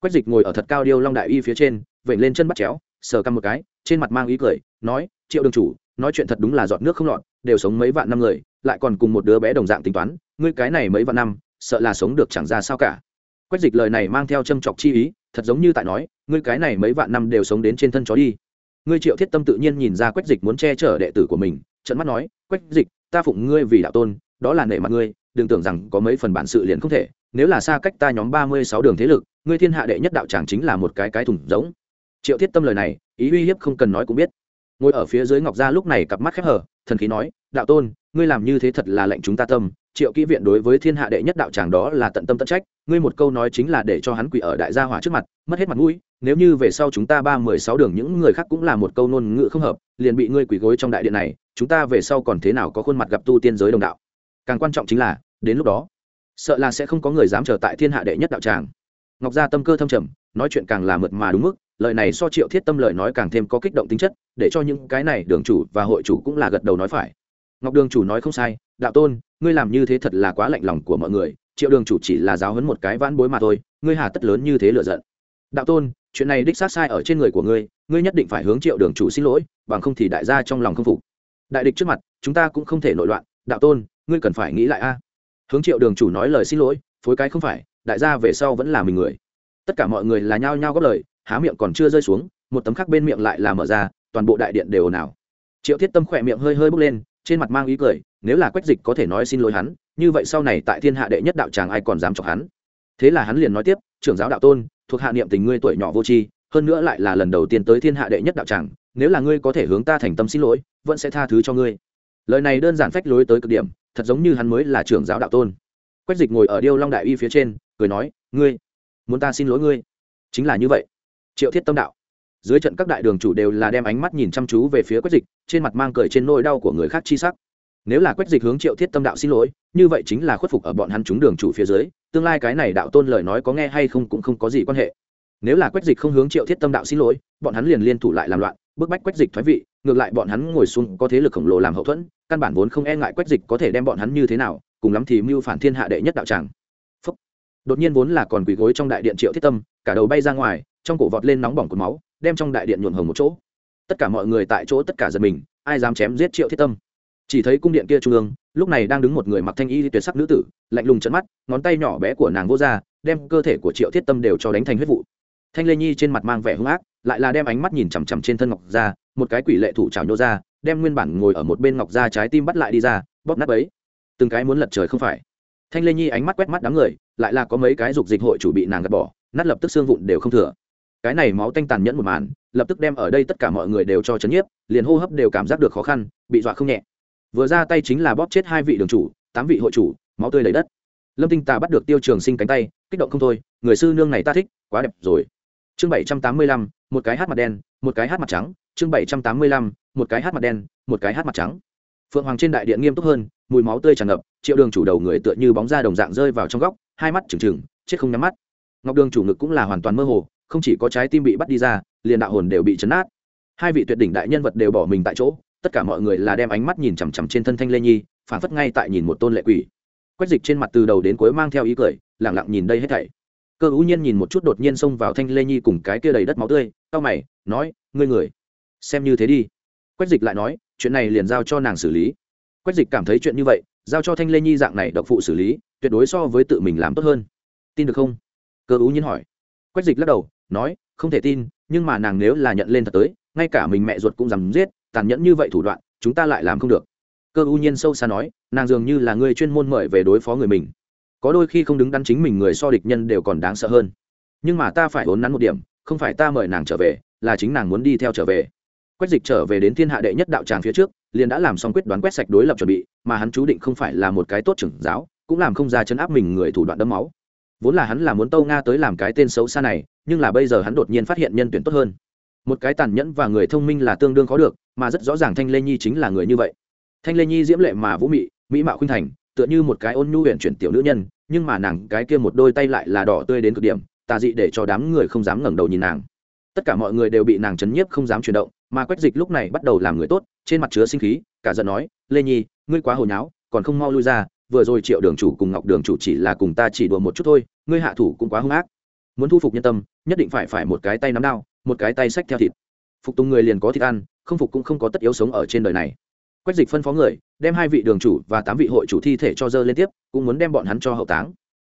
Quách dịch ngồi ở thật cao điêu long đại y phía trên, vểnh lên chân bắt chéo, sờ căm một cái, trên mặt mang ý cười, nói, triệu đường chủ, nói chuyện thật đúng là giọt nước không lọt, đều sống mấy vạn năm người, lại còn cùng một đứa bé đồng dạng tính toán, ngươi cái này mấy vạn năm, sợ là sống được chẳng ra sao cả. Quách dịch lời này mang theo châm chọc chi ý, thật giống như tại nói, ngươi cái này mấy vạn năm đều sống đến trên thân chó đi. Ngươi triệu thiết tâm tự nhiên nhìn ra quách dịch muốn che chở đệ tử của mình trận mắt nói, quách dịch, ta phụng ngươi vì đạo tôn, đó là nể mặt ngươi, đừng tưởng rằng có mấy phần bản sự liền không thể. Nếu là xa cách ta nhóm ba mươi sáu đường thế lực, ngươi thiên hạ đệ nhất đạo tràng chính là một cái cái thùng giống triệu thiết tâm lời này, ý uy hiếp không cần nói cũng biết. Ngồi ở phía dưới ngọc gia lúc này cặp mắt khép hở thần khí nói, đạo tôn ngươi làm như thế thật là lệnh chúng ta tâm, triệu kỹ viện đối với thiên hạ đệ nhất đạo tràng đó là tận tâm tận trách, ngươi một câu nói chính là để cho hắn quỷ ở đại gia hỏa trước mặt, mất hết mặt mũi, nếu như về sau chúng ta ba mười sáu đường những người khác cũng là một câu ngôn ngữ không hợp, liền bị ngươi quỷ gối trong đại điện này, chúng ta về sau còn thế nào có khuôn mặt gặp tu tiên giới đồng đạo. Càng quan trọng chính là, đến lúc đó, sợ là sẽ không có người dám trở tại thiên hạ đệ nhất đạo tràng ngọc gia tâm cơ thâm trầm, nói chuyện càng là mượt mà đúng mức, lời này so triệu thiết tâm lời nói càng thêm có kích động tính chất, để cho những cái này đường chủ và hội chủ cũng là gật đầu nói phải ngọc đường chủ nói không sai, đạo tôn, ngươi làm như thế thật là quá lạnh lòng của mọi người, triệu đường chủ chỉ là giáo hấn một cái vãn bối mà thôi, ngươi hà tất lớn như thế lựa giận. Đạo tôn, chuyện này đích xác sai ở trên người của ngươi ngươi nhất định phải hướng triệu đường chủ xin lỗi, bằng không thì đại gia trong lòng không phục. Đại địch trước mặt, chúng ta cũng không thể nội loạn, đạo tôn, ngươi cần phải nghĩ lại a. Hướng triệu đường chủ nói lời xin lỗi, phối cái không phải, đại gia về sau vẫn là mình người. Tất cả mọi người là nhao nhao góp lời, há miệng còn chưa rơi xuống, một tấm khắc bên miệng lại là mở ra, toàn bộ đại điện đều ồn ào. Triệu thiết tâm khỏe miệng hơi hơi bốc lên trên mặt mang ý cười, nếu là quách dịch có thể nói xin lỗi hắn, như vậy sau này tại thiên hạ đệ nhất đạo tràng ai còn dám chọc hắn? Thế là hắn liền nói tiếp, trưởng giáo đạo tôn, thuộc hạ niệm tình ngươi tuổi nhỏ vô tri, hơn nữa lại là lần đầu tiên tới thiên hạ đệ nhất đạo tràng nếu là ngươi có thể hướng ta thành tâm xin lỗi, vẫn sẽ tha thứ cho ngươi. Lời này đơn giản phách lối tới cực điểm, thật giống như hắn mới là trưởng giáo đạo tôn. Quách dịch ngồi ở điêu long đại uy phía trên, cười nói, ngươi, muốn ta xin lỗi ngươi? Chính là như vậy. Triệu thiết tâm đạo dưới trận các đại đường chủ đều là đem ánh mắt nhìn chăm chú về phía quách dịch, trên mặt mang cười trên nỗi đau của người khác chi sắc. Nếu là quách dịch hướng triệu thiết tâm đạo xin lỗi, như vậy chính là khuất phục ở bọn hắn chúng đường chủ phía dưới, tương lai cái này đạo tôn lời nói có nghe hay không cũng không có gì quan hệ. Nếu là quách dịch không hướng triệu thiết tâm đạo xin lỗi, bọn hắn liền liên thủ lại làm loạn, bức bách quách dịch thoái vị, ngược lại bọn hắn ngồi xuống có thế lực khổng lồ làm hậu thuẫn, căn bản vốn không e ngại quách dịch có thể đem bọn hắn như thế nào, cùng lắm thì mưu phản thiên hạ đệ nhất đạo tràng. Phúc. đột nhiên vốn là còn quỳ gối trong đại điện triệu thiết tâm, cả đầu bay ra ngoài, trong cổ vọt lên nóng bỏng cột máu đem trong đại điện nhuộm hồng một chỗ. Tất cả mọi người tại chỗ tất cả giật mình, ai dám chém giết triệu thiết tâm? Chỉ thấy cung điện kia trung ương, lúc này đang đứng một người mặc thanh y tuyệt sắc nữ tử, lạnh lùng trận mắt, ngón tay nhỏ bé của nàng vô ra, đem cơ thể của triệu thiết tâm đều cho đánh thành huyết vụ. Thanh lê nhi trên mặt mang vẻ hung ác, lại là đem ánh mắt nhìn chằm chằm trên thân ngọc ra một cái quỷ lệ thủ trào nhô ra, đem nguyên bản ngồi ở một bên ngọc ra trái tim bắt lại đi ra, bóp nát ấy từng cái muốn lật trời không phải. Thanh lê nhi ánh mắt quét mắt đám người, lại là có mấy cái dục dịch hội chủ bị nàng gạt bỏ, nát lập tức xương vụn đều không thừa cái này máu tanh tàn nhẫn một màn, lập tức đem ở đây tất cả mọi người đều cho chấn nhiếp, liền hô hấp đều cảm giác được khó khăn, bị dọa không nhẹ. Vừa ra tay chính là bóp chết hai vị đường chủ, tám vị hội chủ, máu tươi lấy đất. Lâm tinh tà bắt được tiêu trường sinh cánh tay, kích động không thôi, người sư nương này ta thích, quá đẹp rồi. Chương bảy trăm tám mươi lăm, một cái hát mặt đen, một cái hát mặt trắng. Chương bảy trăm tám mươi lăm, một cái hát mặt đen, một cái hát mặt trắng. Phượng hoàng trên đại điện nghiêm túc hơn, mùi máu tươi tràn ngập, triệu đường chủ đầu người tựa như bóng da đồng dạng rơi vào trong góc, hai mắt trừng trừng, chết không nhắm mắt. Ngọc đường chủ ngực cũng là hoàn toàn mơ hồ không chỉ có trái tim bị bắt đi ra, liền đạo hồn đều bị chấn át hai vị tuyệt đỉnh đại nhân vật đều bỏ mình tại chỗ, tất cả mọi người là đem ánh mắt nhìn chằm chằm trên thân thanh lê nhi phản phất ngay tại nhìn một tôn lệ quỷ. Quách dịch trên mặt từ đầu đến cuối mang theo ý cười lẳng lặng nhìn đây hết thảy. Cơ ưu nhiên nhìn một chút đột nhiên xông vào thanh lê nhi cùng cái kia đầy đất máu tươi tao mày, nói, ngươi người, xem như thế đi. Quách dịch lại nói, chuyện này liền giao cho nàng xử lý. Quách dịch cảm thấy chuyện như vậy, giao cho thanh lê nhi dạng này độc phụ xử lý, tuyệt đối so với tự mình làm tốt hơn. Tin được không? Cơ U nhiên hỏi. Quách dịch lắc đầu nói, không thể tin, nhưng mà nàng nếu là nhận lên thật tới, ngay cả mình mẹ ruột cũng dám giết, tàn nhẫn như vậy thủ đoạn, chúng ta lại làm không được. Cơ U nhiên sâu xa nói, nàng dường như là người chuyên môn mời về đối phó người mình. Có đôi khi không đứng đắn chính mình người so địch nhân đều còn đáng sợ hơn. Nhưng mà ta phải vốn nắn một điểm, không phải ta mời nàng trở về, là chính nàng muốn đi theo trở về. Quách dịch trở về đến thiên hạ đệ nhất đạo tràng phía trước, liền đã làm xong quyết đoán quét sạch đối lập chuẩn bị, mà hắn chú định không phải là một cái tốt trưởng giáo, cũng làm không ra chấn áp mình người thủ đoạn đấm máu vốn là hắn là muốn tâu nga tới làm cái tên xấu xa này, nhưng là bây giờ hắn đột nhiên phát hiện nhân tuyển tốt hơn. Một cái tàn nhẫn và người thông minh là tương đương khó được, mà rất rõ ràng thanh lê nhi chính là người như vậy. Thanh lê nhi diễm lệ mà vũ mị, mỹ mạo khuynh thành, tựa như một cái ôn nhu huyện chuyển tiểu nữ nhân, nhưng mà nàng cái kia một đôi tay lại là đỏ tươi đến cực điểm, tà dị để cho đám người không dám ngẩng đầu nhìn nàng. Tất cả mọi người đều bị nàng chấn nhiếp không dám chuyển động, mà quách dịch lúc này bắt đầu làm người tốt, trên mặt chứa sinh khí, cả giận nói, lê nhi, ngươi quá hồi nháo, còn không mau lui ra vừa rồi triệu đường chủ cùng ngọc đường chủ chỉ là cùng ta chỉ đùa một chút thôi, ngươi hạ thủ cũng quá hung ác. Muốn thu phục nhân tâm, nhất định phải phải một cái tay nắm đao, một cái tay xách theo thịt. Phục tùng người liền có thịt ăn, không phục cũng không có tất yếu sống ở trên đời này. Quách dịch phân phó người, đem hai vị đường chủ và tám vị hội chủ thi thể cho dơ lên tiếp, cũng muốn đem bọn hắn cho hậu táng.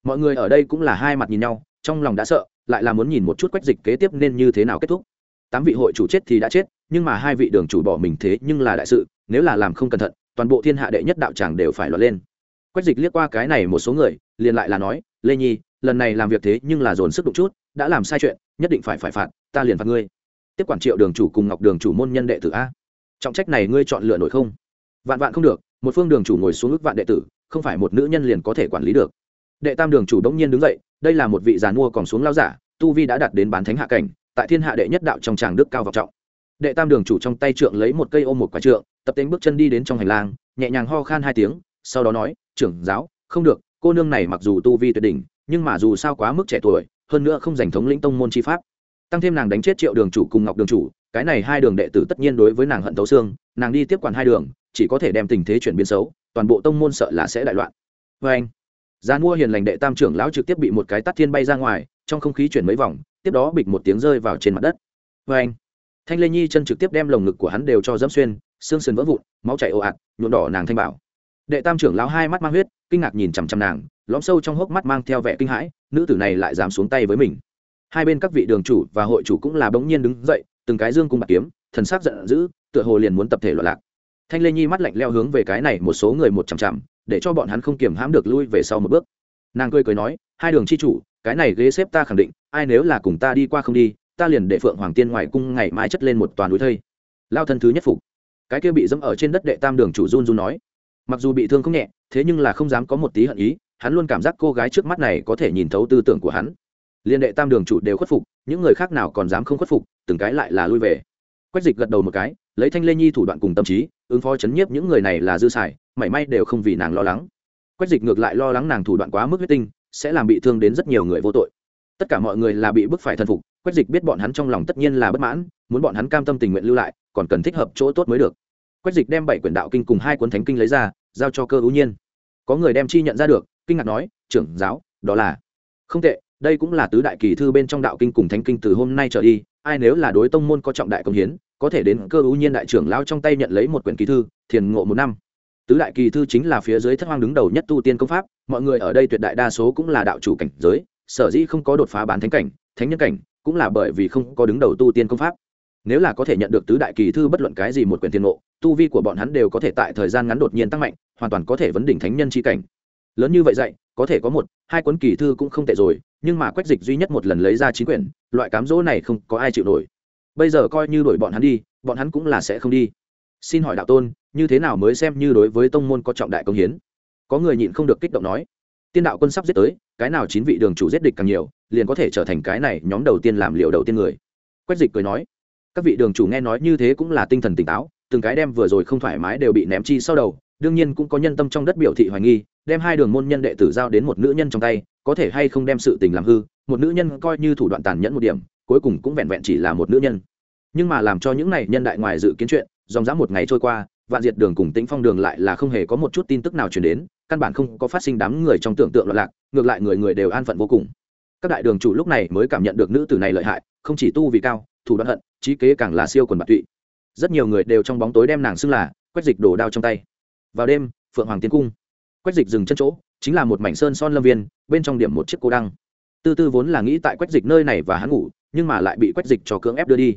Mọi người ở đây cũng là hai mặt nhìn nhau, trong lòng đã sợ, lại là muốn nhìn một chút quách dịch kế tiếp nên như thế nào kết thúc. Tám vị hội chủ chết thì đã chết, nhưng mà hai vị đường chủ bỏ mình thế nhưng là đại sự, nếu là làm không cẩn thận, toàn bộ thiên hạ đệ nhất đạo tràng đều phải loạn lên quách dịch liếc qua cái này một số người, liền lại là nói, lê nhi, lần này làm việc thế nhưng là dồn sức đụng chút, đã làm sai chuyện, nhất định phải phải phạt, ta liền phạt ngươi. Tiếp quản triệu đường chủ cùng ngọc đường chủ môn nhân đệ tử a. Trọng trách này ngươi chọn lựa nổi không? Vạn vạn không được, một phương đường chủ ngồi xuống ước vạn đệ tử, không phải một nữ nhân liền có thể quản lý được. Đệ tam đường chủ đống nhiên đứng dậy, đây là một vị giàn mua còn xuống lao giả, tu vi đã đạt đến bán thánh hạ cảnh, tại thiên hạ đệ nhất đạo trong tràng đức cao vọng trọng. Đệ tam đường chủ trong tay trượng lấy một cây ôm một quả trượng, tập tính bước chân đi đến trong hành lang, nhẹ nhàng ho khan hai tiếng, sau đó nói trưởng giáo, không được, cô nương này mặc dù tu vi tuyệt đỉnh, nhưng mà dù sao quá mức trẻ tuổi, hơn nữa không giành thống lĩnh tông môn chi pháp. Tăng thêm nàng đánh chết triệu đường chủ cùng ngọc đường chủ, cái này hai đường đệ tử tất nhiên đối với nàng hận thấu xương, nàng đi tiếp quản hai đường, chỉ có thể đem tình thế chuyển biến xấu, toàn bộ tông môn sợ là sẽ đại loạn. Vê anh, giá mua hiền lành đệ tam trưởng lão trực tiếp bị một cái tắt thiên bay ra ngoài, trong không khí chuyển mấy vòng, tiếp đó bịch một tiếng rơi vào trên mặt đất. Vê anh, thanh lê nhi chân trực tiếp đem lồng ngực của hắn đều cho dẫm xuyên, xương sườn vỡ vụn, máu chảy ồ ạt, nhuộm đỏ nàng thanh bảo đệ tam trưởng lão hai mắt mang huyết, kinh ngạc nhìn chằm chằm nàng, lõm sâu trong hốc mắt mang theo vẻ kinh hãi, nữ tử này lại dám xuống tay với mình. Hai bên các vị đường chủ và hội chủ cũng là bỗng nhiên đứng dậy, từng cái dương cung bạc kiếm, thần sắc giận dữ, tựa hồ liền muốn tập thể loạn lạc. Thanh lê nhi mắt lạnh leo hướng về cái này một số người một chằm chằm, để cho bọn hắn không kiềm hãm được lui về sau một bước. Nàng cười cười nói, hai đường chi chủ, cái này ghế xếp ta khẳng định, ai nếu là cùng ta đi qua không đi, ta liền để phượng hoàng tiên ngoài cung ngày mai chất lên một toàn núi thây. Lao thân thứ nhất phục. Cái kia bị dẫm ở trên đất đệ tam đường chủ run run nói mặc dù bị thương không nhẹ, thế nhưng là không dám có một tí hận ý, hắn luôn cảm giác cô gái trước mắt này có thể nhìn thấu tư tưởng của hắn. Liên đệ tam đường chủ đều khuất phục, những người khác nào còn dám không khuất phục, từng cái lại là lui về. Quách dịch gật đầu một cái, lấy thanh lê nhi thủ đoạn cùng tâm trí, ứng phó chấn nhiếp những người này là dư xài, mảy may đều không vì nàng lo lắng. Quách dịch ngược lại lo lắng nàng thủ đoạn quá mức huyết tinh, sẽ làm bị thương đến rất nhiều người vô tội. Tất cả mọi người là bị bức phải thần phục, quách dịch biết bọn hắn trong lòng tất nhiên là bất mãn, muốn bọn hắn cam tâm tình nguyện lưu lại, còn cần thích hợp chỗ tốt mới được quách dịch đem bảy quyển đạo kinh cùng hai cuốn thánh kinh lấy ra, giao cho cơ ưu nhiên. Có người đem chi nhận ra được, kinh ngạc nói, trưởng giáo, đó là không tệ, đây cũng là tứ đại kỳ thư bên trong đạo kinh cùng thánh kinh từ hôm nay trở đi, ai nếu là đối tông môn có trọng đại công hiến, có thể đến cơ ưu nhiên đại trưởng lao trong tay nhận lấy một quyển kỳ thư, thiền ngộ một năm. Tứ đại kỳ thư chính là phía dưới thất hoang đứng đầu nhất tu tiên công pháp, mọi người ở đây tuyệt đại đa số cũng là đạo chủ cảnh giới, sở dĩ không có đột phá bán thánh cảnh, thánh nhân cảnh, cũng là bởi vì không có đứng đầu tu tiên công pháp nếu là có thể nhận được tứ đại kỳ thư bất luận cái gì một quyển tiền ngộ, tu vi của bọn hắn đều có thể tại thời gian ngắn đột nhiên tăng mạnh, hoàn toàn có thể vấn đỉnh thánh nhân c h i cảnh. Lớn như vậy dạy, có thể có một, hai cuốn kỳ thư cũng không tệ rồi, nhưng mà quách dịch duy nhất một lần lấy ra chín quyển, loại cám dỗ này không có ai chịu nổi. Bây giờ coi như đổi bọn hắn đi, bọn hắn cũng là sẽ không đi. Xin hỏi đạo tôn, như thế nào mới xem như đối với tông môn có trọng đại công hiến? Có người nhịn không được kích động nói. Tiên đạo quân sắp giết tới, cái nào chín vị đường chủ giết địch càng nhiều, liền có thể trở thành cái này nhóm đầu tiên làm liệu đầu tiên người. Quách dịch cười nói các vị đường chủ nghe nói như thế cũng là tinh thần tỉnh táo, từng cái đem vừa rồi không thoải mái đều bị ném chi sau đầu, đương nhiên cũng có nhân tâm trong đất biểu thị hoài nghi, đem hai đường môn nhân đệ tử giao đến một nữ nhân trong tay, có thể hay không đem sự tình làm hư, một nữ nhân coi như thủ đoạn tàn nhẫn một điểm, cuối cùng cũng vẹn vẹn chỉ là một nữ nhân. Nhưng mà làm cho những này nhân đại ngoài dự kiến chuyện, dòng dã một ngày trôi qua, vạn diệt đường cùng tĩnh phong đường lại là không hề có một chút tin tức nào truyền đến, căn bản không có phát sinh đám người trong tưởng tượng loạn lạc, ngược lại người người đều an phận vô cùng. Các đại đường chủ lúc này mới cảm nhận được nữ tử này lợi hại, không chỉ tu vì cao thủ đoạn hận, trí kế càng là siêu quần bạc tụy. Rất nhiều người đều trong bóng tối đem nàng xưng là quách dịch đổ đao trong tay. Vào đêm, phượng hoàng tiến cung. Quách dịch dừng chân chỗ, chính là một mảnh sơn son lâm viên, bên trong điểm một chiếc cô đăng. Tư tư vốn là nghĩ tại quách dịch nơi này và hắn ngủ, nhưng mà lại bị quách dịch cho cưỡng ép đưa đi.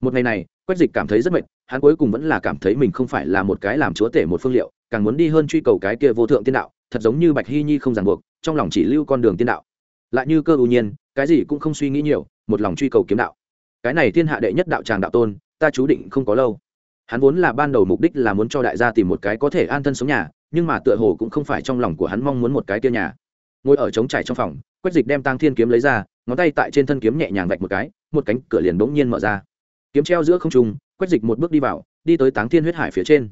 Một ngày này, quách dịch cảm thấy rất mệt, hắn cuối cùng vẫn là cảm thấy mình không phải là một cái làm chúa tể một phương liệu, càng muốn đi hơn truy cầu cái kia vô thượng tiên đạo, thật giống như bạch hy nhi không ràng buộc, trong lòng chỉ lưu con đường tiên đạo. Lại như cơ ưu nhiên, cái gì cũng không suy nghĩ nhiều, một lòng truy cầu kiếm đạo cái này thiên hạ đệ nhất đạo tràng đạo tôn, ta chú định không có lâu. Hắn vốn là ban đầu mục đích là muốn cho đại gia tìm một cái có thể an thân sống nhà, nhưng mà tựa hồ cũng không phải trong lòng của hắn mong muốn một cái kia nhà. Ngồi ở trống trải trong phòng, quách dịch đem tăng thiên kiếm lấy ra, ngón tay tại trên thân kiếm nhẹ nhàng vạch một cái, một cánh cửa liền bỗng nhiên mở ra. Kiếm treo giữa không trung, quách dịch một bước đi vào, đi tới táng thiên huyết hải phía trên.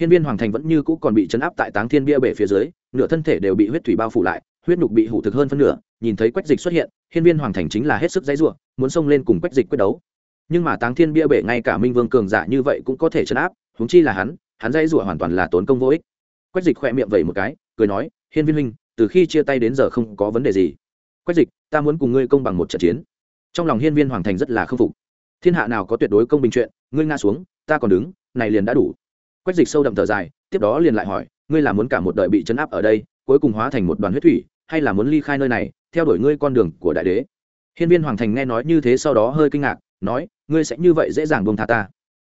Hiên viên hoàng thành vẫn như cũ còn bị chấn áp tại táng thiên bia bể phía dưới, nửa thân thể đều bị huyết thủy bao phủ lại, huyết nhục bị hủ thực hơn phân nửa nhìn thấy quách dịch xuất hiện, hiên viên hoàng thành chính là hết sức dãy ruộng muốn xông lên cùng quách dịch quyết đấu. Nhưng mà táng thiên bia bể ngay cả minh vương cường giả như vậy cũng có thể chấn áp húng chi là hắn hắn dãy ruộng hoàn toàn là tốn công vô ích. Quách dịch khỏe miệng vẩy một cái, cười nói, hiên viên huynh, từ khi chia tay đến giờ không có vấn đề gì. Quách dịch, ta muốn cùng ngươi công bằng một trận chiến. Trong lòng hiên viên hoàng thành rất là k phục. Thiên hạ nào có tuyệt đối công bình chuyện, ngươi ngã xuống, ta còn đứng, này liền đã đủ. Quách dịch sâu đậm thở dài, tiếp đó liền lại hỏi, ngươi là muốn cả một đời bị chấn áp ở đây, cuối cùng hóa thành một đoàn huyết thủy, hay là muốn ly khai nơi này theo đuổi ngươi con đường của đại đế. Hiên viên hoàng thành nghe nói như thế sau đó hơi kinh ngạc, nói, ngươi sẽ như vậy dễ dàng buông tha ta.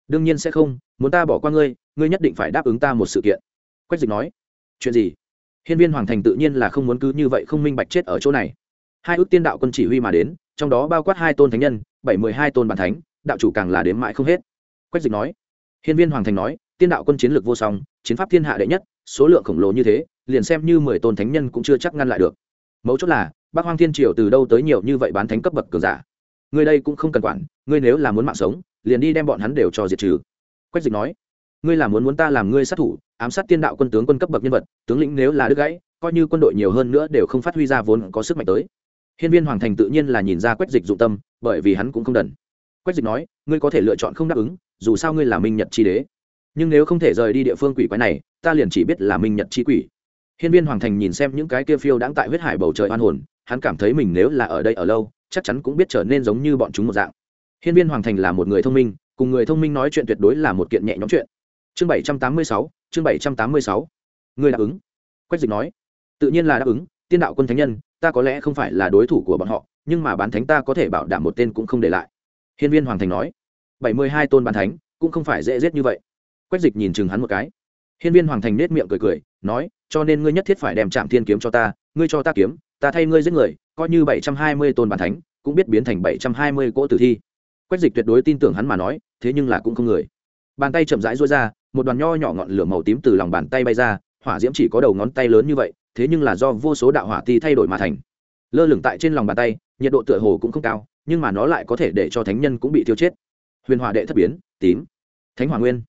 Đương nhiên sẽ không, muốn ta bỏ qua ngươi ngươi nhất định phải đáp ứng ta một sự kiện. Quách dịch nói, chuyện gì? Hiên viên hoàng thành tự nhiên là không muốn cứ như vậy không minh bạch chết ở chỗ này. Hai ước tiên đạo quân chỉ huy mà đến, trong đó bao quát hai tôn thánh nhân, bảy mười hai tôn bản thánh, đạo chủ càng là đến mãi không hết. Quách dịch nói, hiên viên hoàng thành nói, tiên đạo quân chiến lược vô song, chiến pháp thiên hạ đệ nhất, số lượng khổng lồ như thế, liền xem như mười tôn thánh nhân cũng chưa chắc ngăn lại được. Mấu chốt là bác hoang thiên triều từ đâu tới nhiều như vậy bán thánh cấp bậc cường giả? Người đây cũng không cần quản, ngươi nếu là muốn mạng sống, liền đi đem bọn hắn đều cho diệt trừ. Quách dịch nói. Ngươi là muốn muốn ta làm ngươi sát thủ, ám sát tiên đạo quân tướng quân cấp bậc nhân vật, tướng lĩnh nếu là đứt gãy, coi như quân đội nhiều hơn nữa đều không phát huy ra vốn có sức mạnh tới. Hiên viên hoàng thành tự nhiên là nhìn ra quách dịch dụng tâm, bởi vì hắn cũng không đần. Quách dịch nói, ngươi có thể lựa chọn không đáp ứng, dù sao ngươi là minh nhật chi đế. Nhưng nếu không thể rời đi địa phương quỷ quái này, ta liền chỉ biết là minh nhật chi quỷ. Hiên viên hoàng thành nhìn xem những cái kia phiêu đãng tại huyết hải bầu trời oan hồn hắn cảm thấy mình nếu là ở đây ở lâu, chắc chắn cũng biết trở nên giống như bọn chúng một dạng. Hiên viên hoàng thành là một người thông minh, cùng người thông minh nói chuyện tuyệt đối là một kiện nhẹ nhõm chuyện. Chương bảy trăm tám mươi sáu, chương bảy trăm tám mươi sáu. Người đáp ứng. Quách dịch nói. Tự nhiên là đáp ứng, tiên đạo quân thánh nhân, ta có lẽ không phải là đối thủ của bọn họ, nhưng mà bán thánh ta có thể bảo đảm một tên cũng không để lại. Hiên viên hoàng thành nói. Bảy mươi hai tôn bán thánh, cũng không phải dễ giết như vậy. Quách dịch nhìn chừng hắn một cái. Hiên viên hoàng thành nết miệng cười cười, nói, cho nên ngươi nhất thiết phải đem trạm thiên kiếm cho ta, ngươi cho ta kiếm ta thay ngươi giết người, coi như bảy trăm hai mươi tôn bản thánh, cũng biết biến thành bảy trăm hai mươi cỗ tử thi. Quách dịch tuyệt đối tin tưởng hắn mà nói, thế nhưng là cũng không người. Bàn tay chậm rãi rối ra, một đoàn nho nhỏ ngọn lửa màu tím từ lòng bàn tay bay ra, hỏa diễm chỉ có đầu ngón tay lớn như vậy, thế nhưng là do vô số đạo hỏa ti thay đổi mà thành. Lơ lửng tại trên lòng bàn tay, nhiệt độ tựa hồ cũng không cao, nhưng mà nó lại có thể để cho thánh nhân cũng bị tiêu chết. Huyền hỏa đệ thất biến, tím. Thánh hỏa nguyên.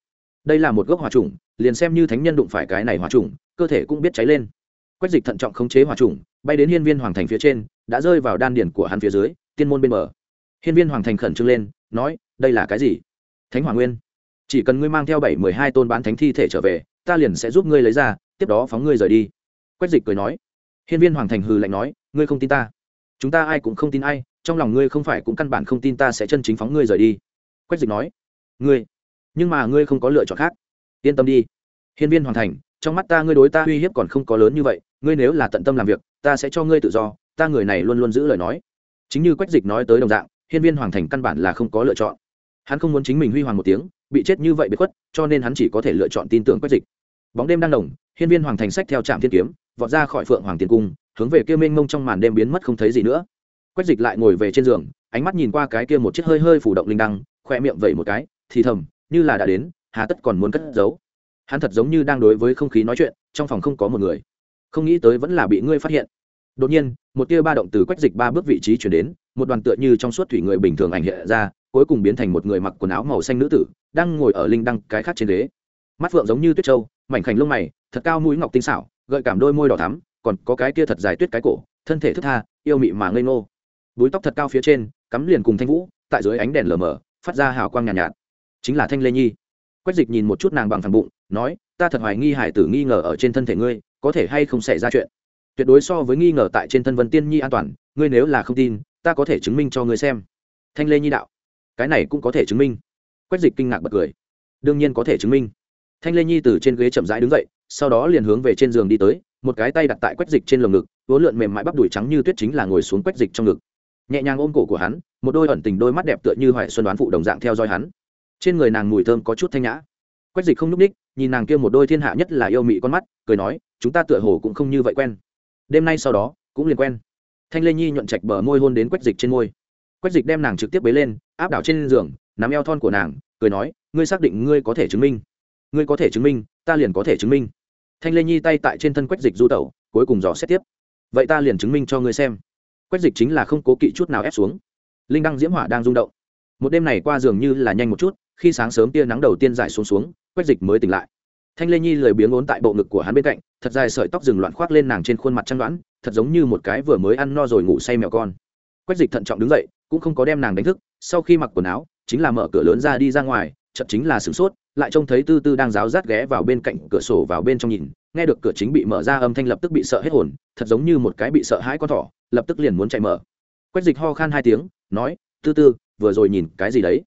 Đây là một gốc hỏa trùng liền xem như thánh nhân đụng phải cái này hỏa trùng cơ thể cũng biết cháy lên quách dịch thận trọng khống chế hỏa trùng, bay đến hiên viên hoàng thành phía trên, đã rơi vào đan điển của hắn phía dưới, tiên môn bên bờ. Hiên viên hoàng thành khẩn trương lên, nói, đây là cái gì? Thánh Hoàng nguyên. Chỉ cần ngươi mang theo bảy mười hai tôn bán thánh thi thể trở về, ta liền sẽ giúp ngươi lấy ra, tiếp đó phóng ngươi rời đi. Quách dịch cười nói. Hiên viên hoàng thành hừ lạnh nói, ngươi không tin ta. Chúng ta ai cũng không tin ai, trong lòng ngươi không phải cũng căn bản không tin ta sẽ chân chính phóng ngươi rời đi. Quách dịch nói, ngươi, nhưng mà ngươi không có lựa chọn khác. Yên tâm đi. Hiên viên Hoàng thành, trong mắt ta ngươi đối ta uy hiếp còn không có lớn như vậy ngươi nếu là tận tâm làm việc, ta sẽ cho ngươi tự do, ta người này luôn luôn giữ lời nói. Chính như quách dịch nói tới đồng dạng, hiên viên hoàng thành căn bản là không có lựa chọn. Hắn không muốn chính mình huy hoàng một tiếng, bị chết như vậy bị khuất, cho nên hắn chỉ có thể lựa chọn tin tưởng quách dịch. Bóng đêm đang đồng, hiên viên hoàng thành sách theo trạm thiên kiếm, vọt ra khỏi phượng hoàng tiên cung, hướng về kia mênh mông trong màn đêm biến mất không thấy gì nữa. Quách dịch lại ngồi về trên giường, ánh mắt nhìn qua cái kia một chiếc hơi hơi phủ động linh đăng khoe miệng vẩy một cái, thì thầm, như là đã đến, hà tất còn muốn cất giấu. Hắn thật giống như đang đối với không khí nói chuyện, trong phòng không có một người không nghĩ tới vẫn là bị ngươi phát hiện. Đột nhiên một tia ba động từ quách dịch ba bước vị trí chuyển đến một đoàn tựa như trong suốt thủy người bình thường ảnh hiện ra cuối cùng biến thành một người mặc quần áo màu xanh nữ tử đang ngồi ở linh đăng cái khác trên đế mắt phượng giống như tuyết trâu mảnh khảnh lông mày thật cao mũi ngọc tinh xảo gợi cảm đôi môi đỏ thắm còn có cái kia thật dài tuyết cái cổ thân thể thức tha yêu mị mà ngây ngô. Búi tóc thật cao phía trên cắm liền cùng thanh vũ tại dưới ánh đèn lờ mờ phát ra hào quang nhàn nhạt, nhạt. Chính là thanh lê nhi. Quách dịch nhìn một chút nàng bằng thằng bụng nói ta thật hoài nghi hải tử nghi ngờ ở trên thân thể ngươi có thể hay không xảy ra chuyện. Tuyệt đối so với nghi ngờ tại trên thân vân tiên nhi an toàn, ngươi nếu là không tin, ta có thể chứng minh cho ngươi xem. Thanh lê nhi đạo, cái này cũng có thể chứng minh. Quách dịch kinh ngạc bật cười. Đương nhiên có thể chứng minh. Thanh lê nhi từ trên ghế chậm rãi đứng dậy, sau đó liền hướng về trên giường đi tới, một cái tay đặt tại quách dịch trên lồng ngực vố lượn mềm mại bắp đùi trắng như tuyết chính là ngồi xuống quách dịch trong ngực. Nhẹ nhàng ôm cổ của hắn, một đôi ẩn tình đôi mắt đẹp tựa như hoại xuân đoán phụ đồng dạng theo dõi hắn. Trên người nàng mùi thơm có chút thanh nhã quách dịch không n ú c ních, nhìn nàng kia một đôi thiên hạ nhất là yêu mị con mắt, cười nói, chúng ta tựa hồ cũng không như vậy quen. Đêm nay sau đó, cũng liền quen. Thanh lê nhi nhuận trạch bờ môi hôn đến quách dịch trên môi. Quách dịch đem nàng trực tiếp bế lên, áp đảo trên giường, nắm eo thon của nàng, cười nói, ngươi xác định ngươi có thể chứng minh. Ngươi có thể chứng minh, ta liền có thể chứng minh. Thanh lê nhi tay tại trên thân quách dịch du tẩu, cuối cùng dò xét tiếp. Vậy ta liền chứng minh cho ngươi xem. Quách dịch chính là không cố kỵ chút nào ép xuống. Linh đăng diễm hỏa đang rung động. Một đêm này qua dường như là nhanh một chút khi sáng sớm tia nắng đầu tiên dài xuống xuống, quách dịch mới tỉnh lại. Thanh lê nhi lười biếng ốn tại bộ ngực của hắn bên cạnh, thật dài sợi tóc rừng loạn khoác lên nàng trên khuôn mặt trăng đoãn thật giống như một cái vừa mới ăn no rồi ngủ say mèo con. Quách dịch thận trọng đứng dậy, cũng không có đem nàng đánh thức, sau khi mặc quần áo, chính là mở cửa lớn ra đi ra ngoài chậm chính là sửng sốt, lại trông thấy tư tư đang ráo rát ghé vào bên cạnh cửa sổ vào bên trong nhìn, nghe được cửa chính bị mở ra âm thanh lập tức bị sợ hết hồn, thật giống như một cái bị sợ hãi con thỏ, lập tức liền muốn chạy mở. Quách dịch ho khan hai tiếng, nói, tư tư, vừa rồi nhìn cái gì đấy?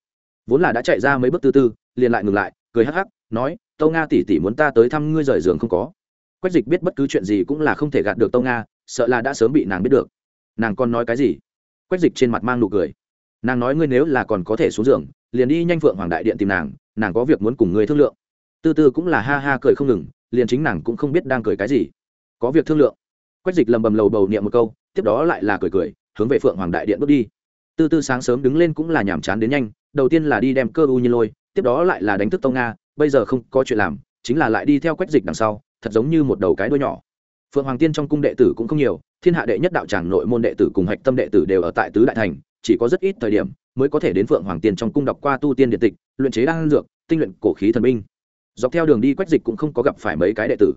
Vốn là đã chạy ra mấy bước tư tư, liền lại ngừng lại, cười hắc hắc, nói, tâu nga tỉ tỉ muốn ta tới thăm ngươi rời giường không có. Quách dịch biết bất cứ chuyện gì cũng là không thể gạt được tâu nga, sợ là đã sớm bị nàng biết được. Nàng còn nói cái gì? Quách dịch trên mặt mang nụ cười. Nàng nói, ngươi nếu là còn có thể xuống giường, liền đi nhanh phượng hoàng đại điện tìm nàng nàng có việc muốn cùng ngươi thương lượng. Tư tư cũng là ha ha cười không ngừng, liền chính nàng cũng không biết đang cười cái gì. Có việc thương lượng. Quách dịch lầm bầm lầu bầu niệm một câu, tiếp đó lại là cười cười, hướng về phượng hoàng đại điện bước đi. Tư tư sáng sớm đứng lên cũng là nhàm chán đến nhanh đầu tiên là đi đem cơ u nhiên lôi, tiếp đó lại là đánh thức tông nga, bây giờ không có chuyện làm, chính là lại đi theo quách dịch đằng sau, thật giống như một đầu cái đuôi nhỏ. Phượng hoàng tiên trong cung đệ tử cũng không nhiều, thiên hạ đệ nhất đạo tràng nội môn đệ tử cùng hạch tâm đệ tử đều ở tại tứ đại thành, chỉ có rất ít thời điểm mới có thể đến phượng hoàng tiên trong cung đọc qua tu tiên điện tịch, luyện chế đan dược, tinh luyện cổ khí thần binh. Dọc theo đường đi quách dịch cũng không có gặp phải mấy cái đệ tử.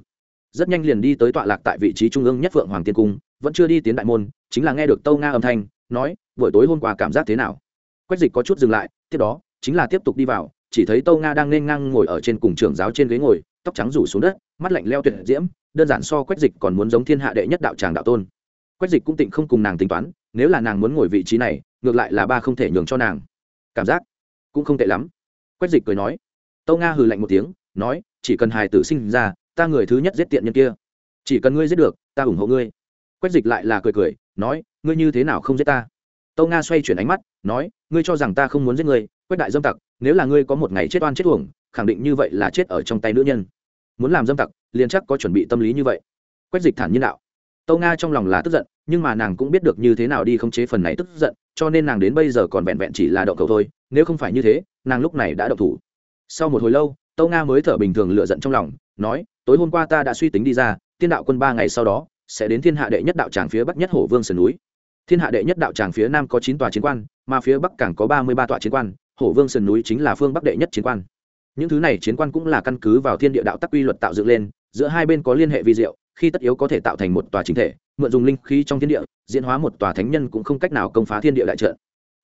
Rất nhanh liền đi tới tọa lạc tại vị trí trung ương nhất phượng hoàng tiên cung, vẫn chưa đi tiến đại môn, chính là nghe được tâu nga âm thanh, nói, buổi tối hôm qua cảm giác thế nào? Quách dịch có chút dừng lại tiếp đó, chính là tiếp tục đi vào, chỉ thấy tâu nga đang nên ngang ngồi ở trên cùng trưởng giáo trên ghế ngồi, tóc trắng rủ xuống đất, mắt lạnh leo tuyệt diễm, đơn giản so quách dịch còn muốn giống thiên hạ đệ nhất đạo tràng đạo tôn. Quách dịch cũng tịnh không cùng nàng tính toán, nếu là nàng muốn ngồi vị trí này, ngược lại là ba không thể nhường cho nàng. Cảm giác cũng không tệ lắm. Quách dịch cười nói. Tâu nga hừ lạnh một tiếng, nói, chỉ cần hài tử sinh ra, ta người thứ nhất giết tiện nhân kia. Chỉ cần ngươi giết được, ta ủng hộ ngươi. Quách dịch lại là cười cười, nói, ngươi như thế nào không giết ta? Tâu nga xoay chuyển ánh mắt, nói, ngươi cho rằng ta không muốn giết ngươi, quét đại dâm tặc, nếu là ngươi có một ngày chết oan chết uổng, khẳng định như vậy là chết ở trong tay nữ nhân. Muốn làm dâm tặc, liền chắc có chuẩn bị tâm lý như vậy. Quách dịch thản nhiên đạo. Tâu nga trong lòng là tức giận, nhưng mà nàng cũng biết được như thế nào đi khống chế phần này tức giận, cho nên nàng đến bây giờ còn vẹn vẹn chỉ là động cầu thôi, nếu không phải như thế, nàng lúc này đã động thủ. Sau một hồi lâu, tâu nga mới thở bình thường lựa giận trong lòng, nói, tối hôm qua ta đã suy tính đi ra, tiên đạo quân ba ngày sau đó, sẽ đến thiên hạ đệ nhất đạo tràng phía bắc nhất hổ vương sườn núi thiên hạ đệ nhất đạo tràng phía nam có chín tòa chiến quan, mà phía bắc càng có ba mươi ba tòa chiến quan, hổ vương sườn núi chính là phương bắc đệ nhất chiến quan. Những thứ này chiến quan cũng là căn cứ vào thiên địa đạo tắc quy luật tạo dựng lên, giữa hai bên có liên hệ vi diệu, khi tất yếu có thể tạo thành một tòa chính thể, mượn dùng linh khí trong thiên địa, diễn hóa một tòa thánh nhân cũng không cách nào công phá thiên địa đại trận.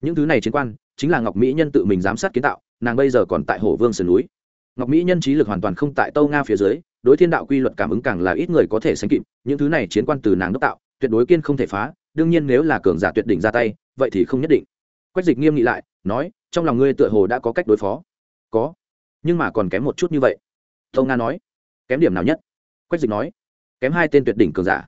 Những thứ này chiến quan, chính là ngọc mỹ nhân tự mình giám sát kiến tạo, nàng bây giờ còn tại hồ vương sườn núi. Ngọc mỹ nhân trí lực hoàn toàn không tại tâu nga phía dưới, đối thiên đạo quy luật cảm ứng càng là ít người có thể sánh kịp, những thứ này chiến quan từ nàng đốc tạo, tuyệt đối kiên không thể phá đương nhiên nếu là cường giả tuyệt đỉnh ra tay, vậy thì không nhất định. Quách dịch nghiêm nghị lại, nói, trong lòng ngươi tựa hồ đã có cách đối phó. Có, nhưng mà còn kém một chút như vậy. Tâu nga nói, kém điểm nào nhất? Quách dịch nói, kém hai tên tuyệt đỉnh cường giả.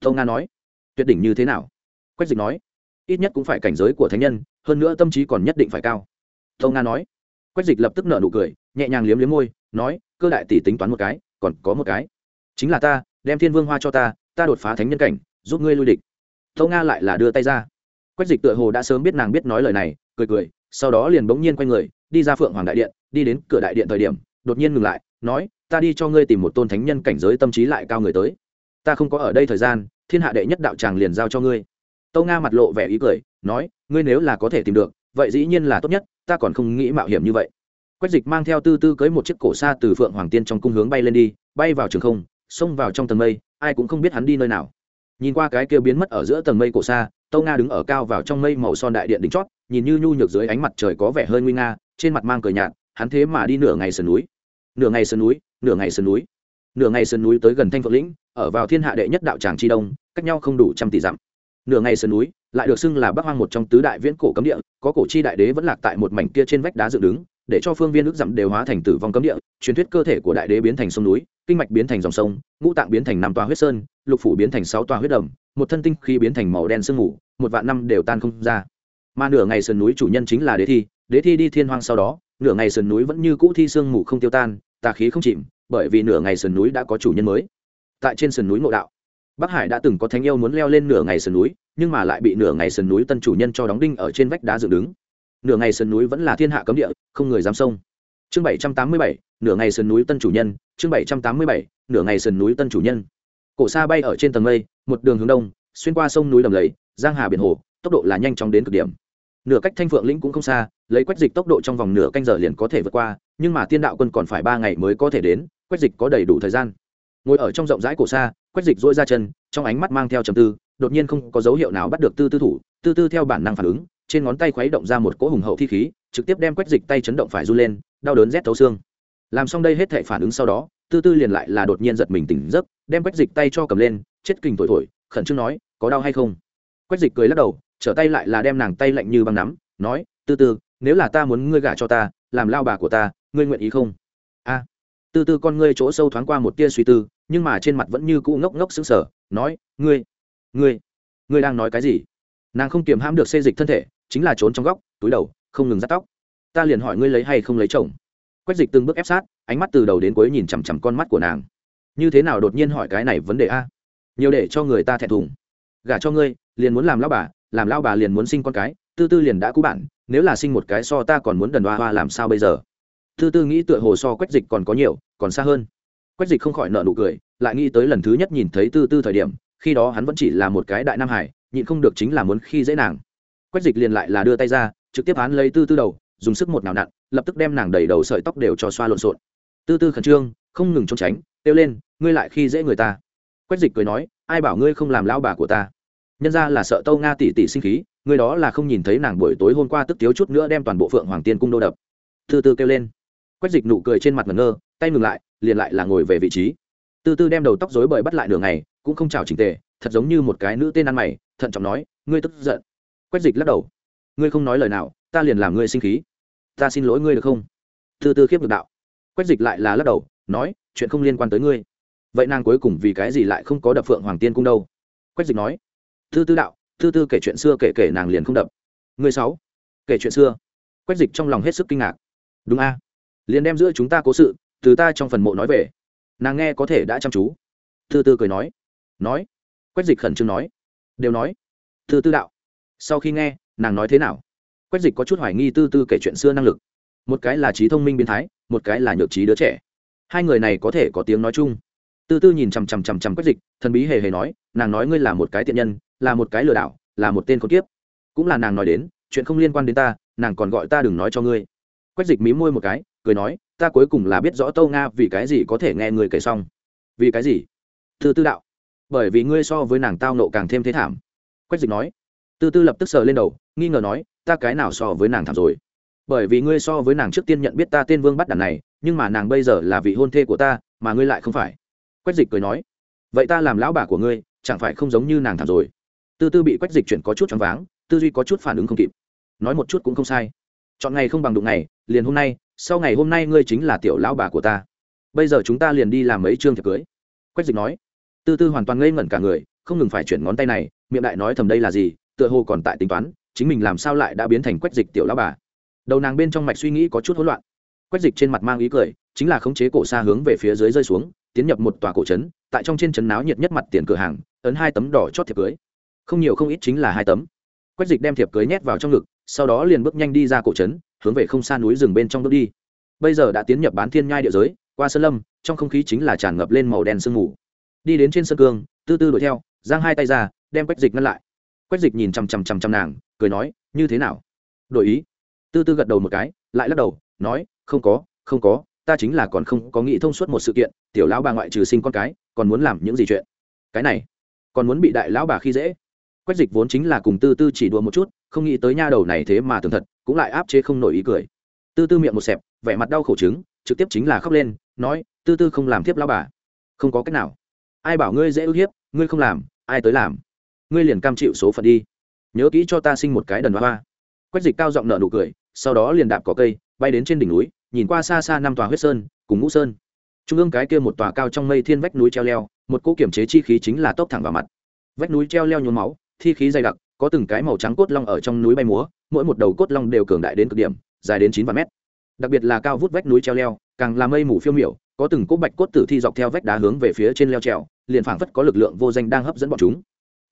Tâu nga nói, tuyệt đỉnh như thế nào? Quách dịch nói, ít nhất cũng phải cảnh giới của thánh nhân, hơn nữa tâm trí còn nhất định phải cao. Tâu nga nói, quách dịch lập tức nợ nụ cười, nhẹ nhàng liếm liếm môi, nói, cơ đại tỷ tính toán một cái, còn có một cái. Chính là ta, đem thiên vương hoa cho ta ta đột phá thánh nhân cảnh, giúp ngươi lui địch tâu nga lại là đưa tay ra. Quách dịch tựa hồ đã sớm biết nàng biết nói lời này, cười cười, sau đó liền bỗng nhiên quay người, đi ra phượng hoàng đại điện, đi đến cửa đại điện thời điểm, đột nhiên ngừng lại, nói, ta đi cho ngươi tìm một tôn thánh nhân cảnh giới tâm trí lại cao người tới. Ta không có ở đây thời gian, thiên hạ đệ nhất đạo tràng liền giao cho ngươi. Tâu nga mặt lộ vẻ ý cười, nói, ngươi nếu là có thể tìm được, vậy dĩ nhiên là tốt nhất, ta còn không nghĩ mạo hiểm như vậy. Quách dịch mang theo tư tư cưới một chiếc cổ xa từ phượng hoàng tiên trong cung hướng bay lên đi, bay vào trường không, xông vào trong tầng mây, ai cũng không biết hắn đi nơi nào nhìn qua cái kia biến mất ở giữa tầng mây cổ xa, tâu nga đứng ở cao vào trong mây màu son đại điện đính chót, nhìn như nhu nhược dưới ánh mặt trời có vẻ hơi nguy nga, trên mặt mang cờ nhạt, hắn thế mà đi nửa ngày sườn núi. Nửa ngày sườn núi, nửa ngày sườn núi. Nửa ngày sườn núi tới gần thanh phượng lĩnh, ở vào thiên hạ đệ nhất đạo tràng tri đông, cách nhau không đủ trăm tỷ dặm. Nửa ngày sườn núi, lại được xưng là bắc hoang một trong tứ đại viễn cổ cấm địa, có cổ chi đại đế vẫn lạc tại một mảnh kia trên vách đá dựng đứng để cho phương viên ước dặm đều hóa thành tử vong cấm địa, truyền thuyết cơ thể của đại đế biến thành sông núi, kinh mạch biến thành dòng sông, ngũ tạng biến thành năm toa huyết sơn, lục phủ biến thành sáu toa huyết đầm, một thân tinh khí biến thành màu đen sương mù, một vạn năm đều tan không ra. Mà nửa ngày sườn núi chủ nhân chính là đế thi đế thi đi thiên hoang sau đó, nửa ngày sườn núi vẫn như cũ thi sương mù không tiêu tan, tà khí không chìm, bởi vì nửa ngày sườn núi đã có chủ nhân mới. Tại trên sườn núi ngộ đạo, bắc hải đã từng có thánh yêu muốn leo lên nửa ngày sườn núi, nhưng mà lại bị nửa ngày sườn núi tân chủ nhân cho đóng đinh ở trên vách đá dựng đứng nửa ngày sườn núi vẫn là thiên hạ cấm địa, không người dám sông chương bảy trăm tám mươi bảy, nửa ngày sườn núi tân chủ nhân. Chương bảy trăm tám mươi bảy, nửa ngày sườn núi tân chủ nhân. Cổ xa bay ở trên tầng mây, một đường hướng đông, xuyên qua sông núi đầm lầy, giang hà biển hồ, tốc độ là nhanh chóng đến cực điểm. Nửa cách thanh phượng lĩnh cũng không xa, lấy quách dịch tốc độ trong vòng nửa canh giờ liền có thể vượt qua, nhưng mà tiên đạo quân còn phải ba ngày mới có thể đến, quách dịch có đầy đủ thời gian. Ngồi ở trong rộng rãi cổ xa quách dịch dỗi ra chân, trong ánh mắt mang theo trầm tư, đột nhiên không có dấu hiệu nào bắt được tư tư thủ, tư tư theo bản năng phản ứng trên ngón tay khuấy động ra một cỗ hùng hậu thi khí, trực tiếp đem quách dịch tay chấn động phải run lên, đau đớn rét thấu xương. Làm xong đây hết thể phản ứng sau đó, tư tư liền lại là đột nhiên giật mình tỉnh giấc, đem quách dịch tay cho cầm lên, chết kình thổi thổi, khẩn trương nói, có đau hay không? Quách dịch cười lắc đầu, trở tay lại là đem nàng tay lạnh như băng nắm, nói, tư tư, nếu là ta muốn ngươi gả cho ta, làm lao bà của ta, ngươi nguyện ý không? A. Tư tư con ngươi chỗ sâu thoáng qua một tia suy tư, nhưng mà trên mặt vẫn như cũ ngốc ngốc sững sờ, nói, ngươi ngươi ngươi đang nói cái gì? Nàng không kiềm hãm được xê dịch thân thể chính là trốn trong góc, túi đầu, không ngừng rắt tóc. Ta liền hỏi ngươi lấy hay không lấy chồng. Quách dịch từng bước ép sát, ánh mắt từ đầu đến cuối nhìn chằm chằm con mắt của nàng. Như thế nào đột nhiên hỏi cái này vấn đề a? Nhiều để cho người ta thẹn thùng. Gả cho ngươi, liền muốn làm lao bà, làm lao bà liền muốn sinh con cái, tư tư liền đã cú bản, nếu là sinh một cái so ta còn muốn đần hoa hoa làm sao bây giờ? Tư tư nghĩ tựa hồ so quách dịch còn có nhiều, còn xa hơn. Quách dịch không khỏi nợ nụ cười, lại nghĩ tới lần thứ nhất nhìn thấy tư tư thời điểm, khi đó hắn vẫn chỉ là một cái đại nam hải nhịn không được chính là muốn khi dễ nàng quách dịch liền lại là đưa tay ra, trực tiếp án lấy tư tư đầu, dùng sức một nào nặn, lập tức đem nàng đẩy đầu sợi tóc đều cho xoa lộn xộn. Tư tư khẩn trương, không ngừng trốn tránh, kêu lên, ngươi lại khi dễ người ta. Quách dịch cười nói, ai bảo ngươi không làm lao bà của ta? Nhân ra là sợ tâu nga tỷ tỷ sinh khí ngươi đó là không nhìn thấy nàng buổi tối hôm qua tức thiếu chút nữa đem toàn bộ phượng hoàng tiên cung đô đập. Tư tư kêu lên. Quách dịch nụ cười trên mặt ngẩn ngơ, tay ngừng lại, liền lại là ngồi về vị trí. Tư tư đem đầu tóc rối bời bắt lại đường này cũng không chào trình tề, thật giống như một cái nữ tên ăn mày, thận trọng nói, ngươi tức giận quách dịch lắc đầu. Ngươi không nói lời nào, ta liền làm ngươi sinh khí. Ta xin lỗi ngươi được không? Tư tư khiếp được đạo. Quách dịch lại là lắc đầu, nói, chuyện không liên quan tới ngươi. Vậy nàng cuối cùng vì cái gì lại không có đập phượng hoàng tiên cung đâu? Quách dịch nói, tư tư đạo, tư tư kể chuyện xưa kể kể nàng liền không đập. Ngươi sáu, kể chuyện xưa. Quách dịch trong lòng hết sức kinh ngạc. Đúng a. Liền đem giữa chúng ta cố sự, từ ta trong phần mộ nói về. Nàng nghe có thể đã chăm chú. Tư tư cười nói nói. Quách dịch khẩn trương nói, đều nói. Tư tư đạo sau khi nghe, nàng nói thế nào? Quách dịch có chút hoài nghi tư tư kể chuyện xưa năng lực. Một cái là trí thông minh biến thái, một cái là nhược trí đứa trẻ. Hai người này có thể có tiếng nói chung. Tư tư nhìn chằm chằm chằm chằm quách dịch, thần bí hề hề nói, nàng nói ngươi là một cái tiện nhân, là một cái lừa đảo, là một tên con kiếp. Cũng là nàng nói đến, chuyện không liên quan đến ta, nàng còn gọi ta đừng nói cho ngươi. Quách dịch mí môi một cái, cười nói, ta cuối cùng là biết rõ tâu nga vì cái gì có thể nghe người kể xong. Vì cái gì? Thư tư đạo. Bởi vì ngươi so với nàng tao nộ càng thêm thế thảm. Quách dịch nói tư tư lập tức sờ lên đầu, nghi ngờ nói, ta cái nào so với nàng thảm rồi? Bởi vì ngươi so với nàng trước tiên nhận biết ta tên vương bắt đàn này, nhưng mà nàng bây giờ là vị hôn thê của ta, mà ngươi lại không phải. Quách dịch cười nói, vậy ta làm lão bà của ngươi, chẳng phải không giống như nàng thảm rồi? Tư tư bị quách dịch chuyển có chút choáng váng, tư duy có chút phản ứng không kịp. Nói một chút cũng không sai. Chọn ngày không bằng đụng ngày, liền hôm nay, sau ngày hôm nay ngươi chính là tiểu lão bà của ta. Bây giờ chúng ta liền đi làm mấy chương thiệp cưới. Quách dịch nói. Tư tư hoàn toàn ngây ngẩn cả người, không ngừng phải chuyển ngón tay này, miệng đại nói thầm đây là gì tựa hồ còn tại tính toán, chính mình làm sao lại đã biến thành quách dịch tiểu lão bà. Đầu nàng bên trong mạch suy nghĩ có chút hỗn loạn. Quách dịch trên mặt mang ý cười, chính là khống chế cổ xa hướng về phía dưới rơi xuống, tiến nhập một tòa cổ trấn, tại trong trên trấn náo nhiệt nhất mặt tiền cửa hàng, ấn hai tấm đỏ chót thiệp cưới. Không nhiều không ít chính là hai tấm. Quách dịch đem thiệp cưới nhét vào trong ngực, sau đó liền bước nhanh đi ra cổ trấn, hướng về không xa núi rừng bên trong bước đi. Bây giờ đã tiến nhập bán thiên nhai địa giới, qua sơn lâm, trong không khí chính là tràn ngập lên màu đen sương mù. Đi đến trên sân cương, tư tư đuổi theo, giang hai tay ra, đem quách dịch ngăn lại quách dịch nhìn chằm chằm chằm chằm nàng, cười nói, như thế nào? Đổi ý. Tư tư gật đầu một cái, lại lắc đầu, nói, không có không có, ta chính là còn không có nghĩ thông suốt một sự kiện, tiểu lão bà ngoại trừ sinh con cái, còn muốn làm những gì chuyện? Cái này, còn muốn bị đại lão bà khi dễ. Quách dịch vốn chính là cùng tư tư chỉ đùa một chút, không nghĩ tới nha đầu này thế mà tường thật, cũng lại áp chế không nổi ý cười. Tư tư miệng một xẹp, vẻ mặt đau khổ chứng, trực tiếp chính là khóc lên, nói, tư tư không làm tiếp lão bà. Không có cách nào. Ai bảo ngươi dễ ức hiếp, ngươi không làm, ai tới làm? Ngươi liền cam chịu số phận đi. Nhớ kỹ cho ta sinh một cái đần hoa hoa. Quách dịch cao giọng nợ nụ cười, sau đó liền đạp cỏ cây, bay đến trên đỉnh núi, nhìn qua xa xa năm tòa huyết sơn, cùng ngũ sơn. Trung ương cái kia một tòa cao trong mây thiên vách núi treo leo, một cỗ kiểm chế chi khí chính là tốc thẳng vào mặt. Vách núi treo leo nhuốm máu, thi khí dày đặc, có từng cái màu trắng cốt long ở trong núi bay múa, mỗi một đầu cốt long đều cường đại đến cực điểm, dài đến chín vạn mét. Đặc biệt là cao vút vách núi treo leo, càng làm mây mù phiêu miểu, có từng cỗ bạch cốt tử thi dọc theo vách đá hướng về phía trên leo trèo, liền phảng phất có lực lượng vô danh đang hấp dẫn bọn chúng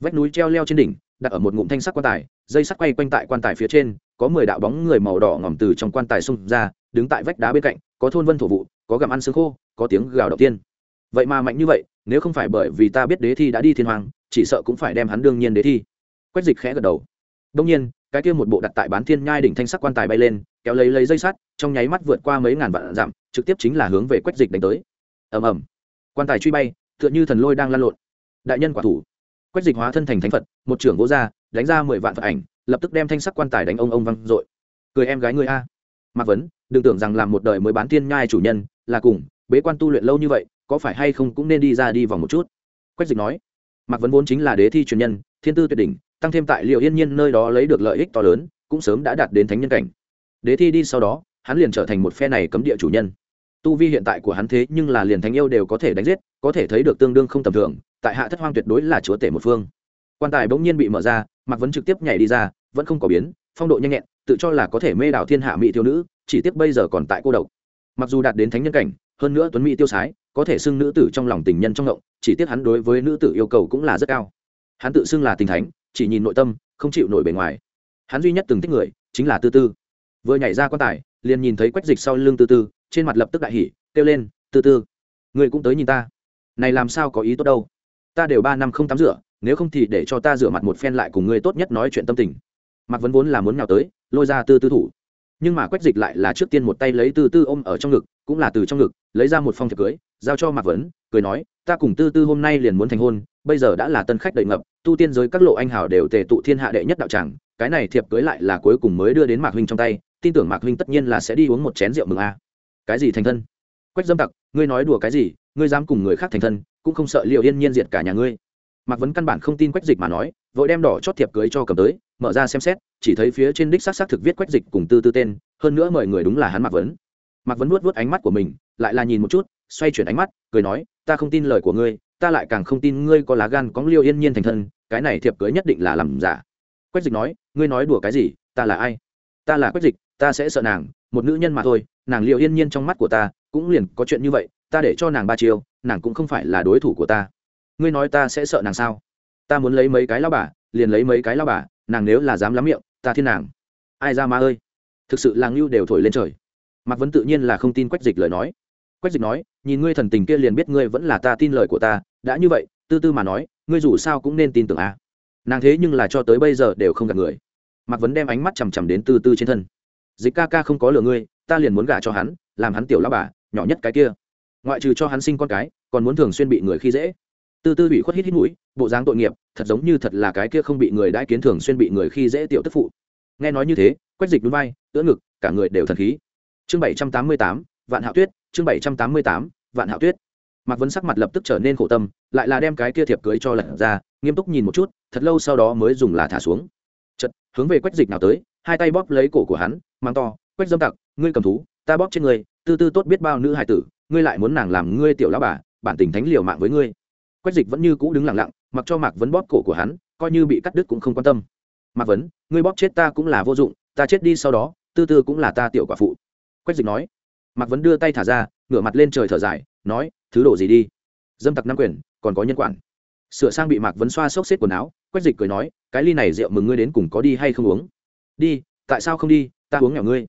vách núi treo leo trên đỉnh, đặt ở một ngụm thanh sắc quan tài, dây sắt quay quanh tại quan tài phía trên, có mười đạo bóng người màu đỏ ngỏm từ trong quan tài xung ra, đứng tại vách đá bên cạnh, có thôn vân thổ vụ, có gặm ăn xương khô, có tiếng gào đầu tiên. Vậy mà mạnh như vậy, nếu không phải bởi vì ta biết đế thi đã đi thiên hoàng, chỉ sợ cũng phải đem hắn đương nhiên đế thi. Quách dịch khẽ gật đầu. Đông nhiên, cái kia một bộ đặt tại bán thiên nhai đỉnh thanh sắc quan tài bay lên, kéo lấy lấy dây sắt, trong nháy mắt vượt qua mấy ngàn vạn dặm, trực tiếp chính là hướng về quách dịch đánh tới. Ầm ầm. Quan tài truy bay, tựa như thần lôi đang lan lộn. Đại nhân quả thủ quách dịch hóa thân thành thánh phật, một trưởng vỗ ra đánh ra mười vạn phật ảnh, lập tức đem thanh sắc quan tài đánh ông ông văng dội. Cười em gái người a. Mạc vấn, đừng tưởng rằng làm một đời mới bán tiên nhai chủ nhân, là cùng, bế quan tu luyện lâu như vậy, có phải hay không cũng nên đi ra đi vòng một chút? Quách dịch nói. Mạc vấn vốn chính là đế thi truyền nhân, thiên tư tuyệt đỉnh, tăng thêm tại liệu yên nhiên nơi đó lấy được lợi ích to lớn, cũng sớm đã đạt đến thánh nhân cảnh. Đế thi đi sau đó, hắn liền trở thành một phe này cấm địa chủ nhân. Tu vi hiện tại của hắn thế nhưng là liền thánh yêu đều có thể đánh giết, có thể thấy được tương đương không tầm thường tại hạ thất hoang tuyệt đối là chúa tể một phương. Quan tài bỗng nhiên bị mở ra, mạc vấn trực tiếp nhảy đi ra, vẫn không có biến, phong độ nhanh nhẹn, tự cho là có thể mê đảo thiên hạ mỹ thiếu nữ, chỉ tiếc bây giờ còn tại cô độc. Mặc dù đạt đến thánh nhân cảnh, hơn nữa tuấn mỹ tiêu sái, có thể xưng nữ tử trong lòng tình nhân trong ngộng chỉ tiếc hắn đối với nữ tử yêu cầu cũng là rất cao. Hắn tự xưng là tình thánh, chỉ nhìn nội tâm, không chịu nổi bề ngoài. Hắn duy nhất từng thích người, chính là tư tư. Vừa nhảy ra quan tài, liền nhìn thấy quách dịch sau lưng tư tư, trên mặt lập tức đại hỉ, kêu lên, tư tư, người cũng tới nhìn ta. Này làm sao có ý tốt đâu? Ta đều ba năm không tắm rửa, nếu không thì để cho ta rửa mặt một phen lại cùng ngươi tốt nhất nói chuyện tâm tình. Mặc vấn vốn là muốn nhào tới, lôi ra tư tư thủ. Nhưng mà quách dịch lại là trước tiên một tay lấy tư tư ôm ở trong ngực, cũng là từ trong ngực, lấy ra một phong thiệp cưới, giao cho mạc vấn, cười nói, ta cùng tư tư hôm nay liền muốn thành hôn, bây giờ đã là tân khách đầy ngập, tu tiên giới các lộ anh hào đều tề tụ thiên hạ đệ nhất đạo tràng, cái này thiệp cưới lại là cuối cùng mới đưa đến mạc huynh trong tay, tin tưởng mạc huynh tất nhiên là sẽ đi uống một chén rượu mừng a. Cái gì thành thân? Quách dâm tặc, ngươi nói đùa cái gì? Ngươi dám cùng người khác thành thân cũng không sợ liệu yên nhiên diệt cả nhà ngươi. Mạc vấn căn bản không tin quách dịch mà nói, vội đem đỏ chót thiệp cưới cho cầm tới, mở ra xem xét, chỉ thấy phía trên đích xác xác thực viết quách dịch cùng tư tư tên, hơn nữa mời người đúng là hắn mạc vấn. Mạc vấn nuốt vớt ánh mắt của mình, lại là nhìn một chút, xoay chuyển ánh mắt, cười nói, ta không tin lời của ngươi, ta lại càng không tin ngươi có lá gan có liêu yên nhiên thành thân, cái này thiệp cưới nhất định là làm giả. Quách dịch nói, ngươi nói đùa cái gì, ta là ai? Ta là quách dịch, ta sẽ sợ nàng, một nữ nhân mà thôi, nàng liệu yên nhiên trong mắt của ta, cũng liền có chuyện như vậy, ta để cho nàng ba chiêu nàng cũng không phải là đối thủ của ta. Ngươi nói ta sẽ sợ nàng sao? Ta muốn lấy mấy cái lao bà, liền lấy mấy cái lao bà, nàng nếu là dám lắm miệng, ta thiên nàng. Ai ra ma ơi? Thực sự làng lưu đều thổi lên trời. Mạc vấn tự nhiên là không tin quách dịch lời nói. Quách dịch nói, nhìn ngươi thần tình kia liền biết ngươi vẫn là ta tin lời của ta. Đã như vậy, tư tư mà nói, ngươi dù sao cũng nên tin tưởng a. Nàng thế nhưng là cho tới bây giờ đều không gặp người. Mạc vấn đem ánh mắt chằm chằm đến tư tư trên thân. Dịch ca ca không có lừa ngươi, ta liền muốn gả cho hắn, làm hắn tiểu lao bà, nhỏ nhất cái kia ngoại trừ cho hắn sinh con cái, còn muốn thường xuyên bị người khi dễ. Tư tư bị khuất hít hít mũi, bộ dáng tội nghiệp, thật giống như thật là cái kia không bị người đãi kiến thường xuyên bị người khi dễ tiểu tức phụ. Nghe nói như thế, quách dịch núi vai, ưỡn ngực, cả người đều thần khí. Chương bảy trăm tám mươi tám, vạn hạo tuyết, chương bảy trăm tám mươi tám, vạn hạo tuyết. Mạc vấn sắc mặt lập tức trở nên khổ tâm, lại là đem cái kia thiệp cưới cho lật ra, nghiêm túc nhìn một chút, thật lâu sau đó mới dùng là thả xuống. Chật hướng về quách dịch nào tới, hai tay bóp lấy cổ của hắn mang to, quách dâm tặc, ngươi cầm thú ta bóp trên người tư tư tốt biết bao nữ hải tử, ngươi lại muốn nàng làm ngươi tiểu lão bà, bản tình thánh liều mạng với ngươi. Quách dịch vẫn như cũ đứng lặng lặng, mặc cho mạc vấn bóp cổ của hắn, coi như bị cắt đứt cũng không quan tâm. Mạc vấn, ngươi bóp chết ta cũng là vô dụng, ta chết đi sau đó, tư tư cũng là ta tiểu quả phụ. Quách dịch nói. Mạc vấn đưa tay thả ra, ngửa mặt lên trời thở dài, nói, thứ đồ gì đi? Dâm tặc nam quyền, còn có nhân quản. Sửa sang bị mạc vấn xoa xốc xếp quần áo, quách dịch cười nói, cái ly này rượu mừng ngươi đến cùng có đi hay không uống? Đi, tại sao không đi? Ta uống nhỏ ngươi